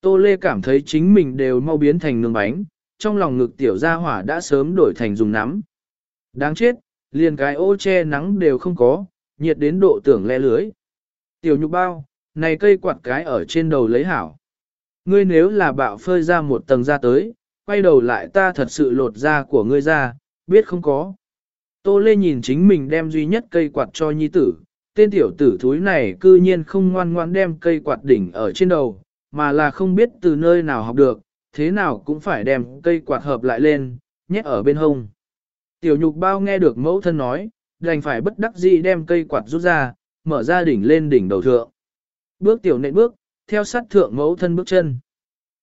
Tô Lê cảm thấy chính mình đều mau biến thành nướng bánh, trong lòng ngực tiểu gia hỏa đã sớm đổi thành dùng nắm. Đáng chết, liền cái ô che nắng đều không có, nhiệt đến độ tưởng le lưới. Tiểu nhục bao, này cây quạt cái ở trên đầu lấy hảo. Ngươi nếu là bạo phơi ra một tầng ra tới, quay đầu lại ta thật sự lột da của ngươi ra, biết không có. Tô Lê nhìn chính mình đem duy nhất cây quạt cho nhi tử, tên tiểu tử thúi này cư nhiên không ngoan ngoan đem cây quạt đỉnh ở trên đầu, mà là không biết từ nơi nào học được, thế nào cũng phải đem cây quạt hợp lại lên, nhét ở bên hông. Tiểu nhục bao nghe được mẫu thân nói, đành phải bất đắc dĩ đem cây quạt rút ra, mở ra đỉnh lên đỉnh đầu thượng. Bước tiểu nện bước, theo sát thượng mẫu thân bước chân.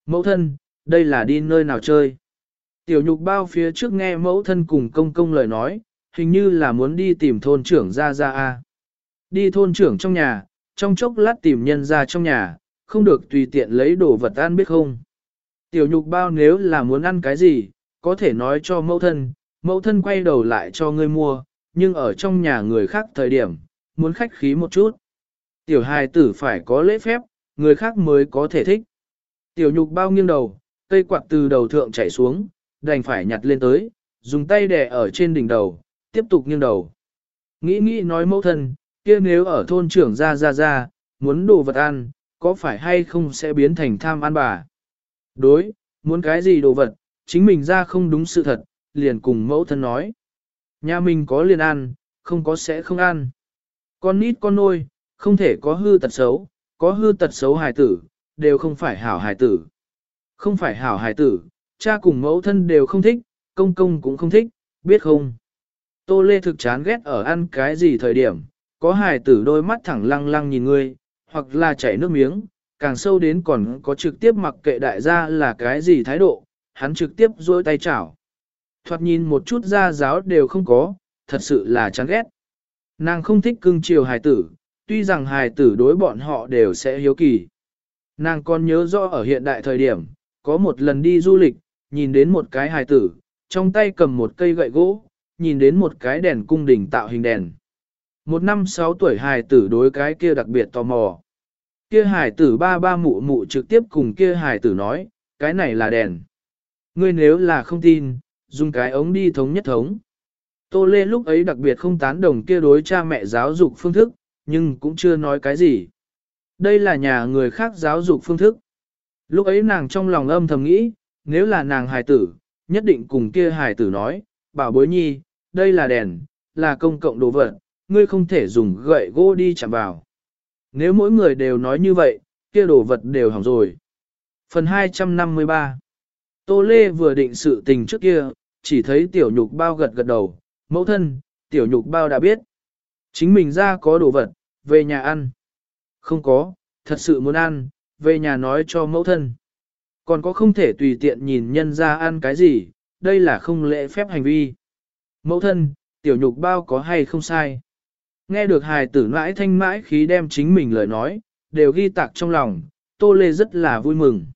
Mẫu thân, đây là đi nơi nào chơi? Tiểu nhục bao phía trước nghe mẫu thân cùng công công lời nói, hình như là muốn đi tìm thôn trưởng ra ra a. Đi thôn trưởng trong nhà, trong chốc lát tìm nhân ra trong nhà, không được tùy tiện lấy đồ vật ăn biết không. Tiểu nhục bao nếu là muốn ăn cái gì, có thể nói cho mẫu thân, mẫu thân quay đầu lại cho ngươi mua, nhưng ở trong nhà người khác thời điểm, muốn khách khí một chút. Tiểu hài tử phải có lễ phép, người khác mới có thể thích. Tiểu nhục bao nghiêng đầu, cây quạt từ đầu thượng chảy xuống, đành phải nhặt lên tới, dùng tay đè ở trên đỉnh đầu, tiếp tục nghiêng đầu. Nghĩ nghĩ nói mẫu thân, kia nếu ở thôn trưởng ra ra ra, muốn đồ vật ăn, có phải hay không sẽ biến thành tham ăn bà? Đối, muốn cái gì đồ vật, chính mình ra không đúng sự thật, liền cùng mẫu thân nói. Nhà mình có liền ăn, không có sẽ không ăn. Con nít con nôi, không thể có hư tật xấu, có hư tật xấu hài tử, đều không phải hảo hài tử. Không phải hảo hài tử, cha cùng mẫu thân đều không thích, công công cũng không thích, biết không? Tô Lê thực chán ghét ở ăn cái gì thời điểm, có hài tử đôi mắt thẳng lăng lăng nhìn ngươi, hoặc là chảy nước miếng, càng sâu đến còn có trực tiếp mặc kệ đại gia là cái gì thái độ, hắn trực tiếp duỗi tay chảo. Thoạt nhìn một chút da giáo đều không có, thật sự là chán ghét. Nàng không thích cưng chiều hài tử, tuy rằng hài tử đối bọn họ đều sẽ hiếu kỳ. Nàng còn nhớ rõ ở hiện đại thời điểm, có một lần đi du lịch, nhìn đến một cái hài tử, trong tay cầm một cây gậy gỗ, nhìn đến một cái đèn cung đình tạo hình đèn. Một năm sáu tuổi hài tử đối cái kia đặc biệt tò mò. Kia hài tử ba ba mụ mụ trực tiếp cùng kia hài tử nói, cái này là đèn. Ngươi nếu là không tin, dùng cái ống đi thống nhất thống. Tô Lê lúc ấy đặc biệt không tán đồng kia đối cha mẹ giáo dục phương thức, nhưng cũng chưa nói cái gì. Đây là nhà người khác giáo dục phương thức. Lúc ấy nàng trong lòng âm thầm nghĩ, nếu là nàng hài tử, nhất định cùng kia hài tử nói, bảo bối nhi, đây là đèn, là công cộng đồ vật, ngươi không thể dùng gậy gỗ đi chạm vào. Nếu mỗi người đều nói như vậy, kia đồ vật đều hỏng rồi. Phần 253 Tô Lê vừa định sự tình trước kia, chỉ thấy tiểu nhục bao gật gật đầu, mẫu thân, tiểu nhục bao đã biết. Chính mình ra có đồ vật, về nhà ăn. Không có, thật sự muốn ăn, về nhà nói cho mẫu thân. Còn có không thể tùy tiện nhìn nhân ra ăn cái gì, đây là không lễ phép hành vi. Mẫu thân, tiểu nhục bao có hay không sai. Nghe được hài tử mãi thanh mãi khí đem chính mình lời nói, đều ghi tạc trong lòng, Tô Lê rất là vui mừng.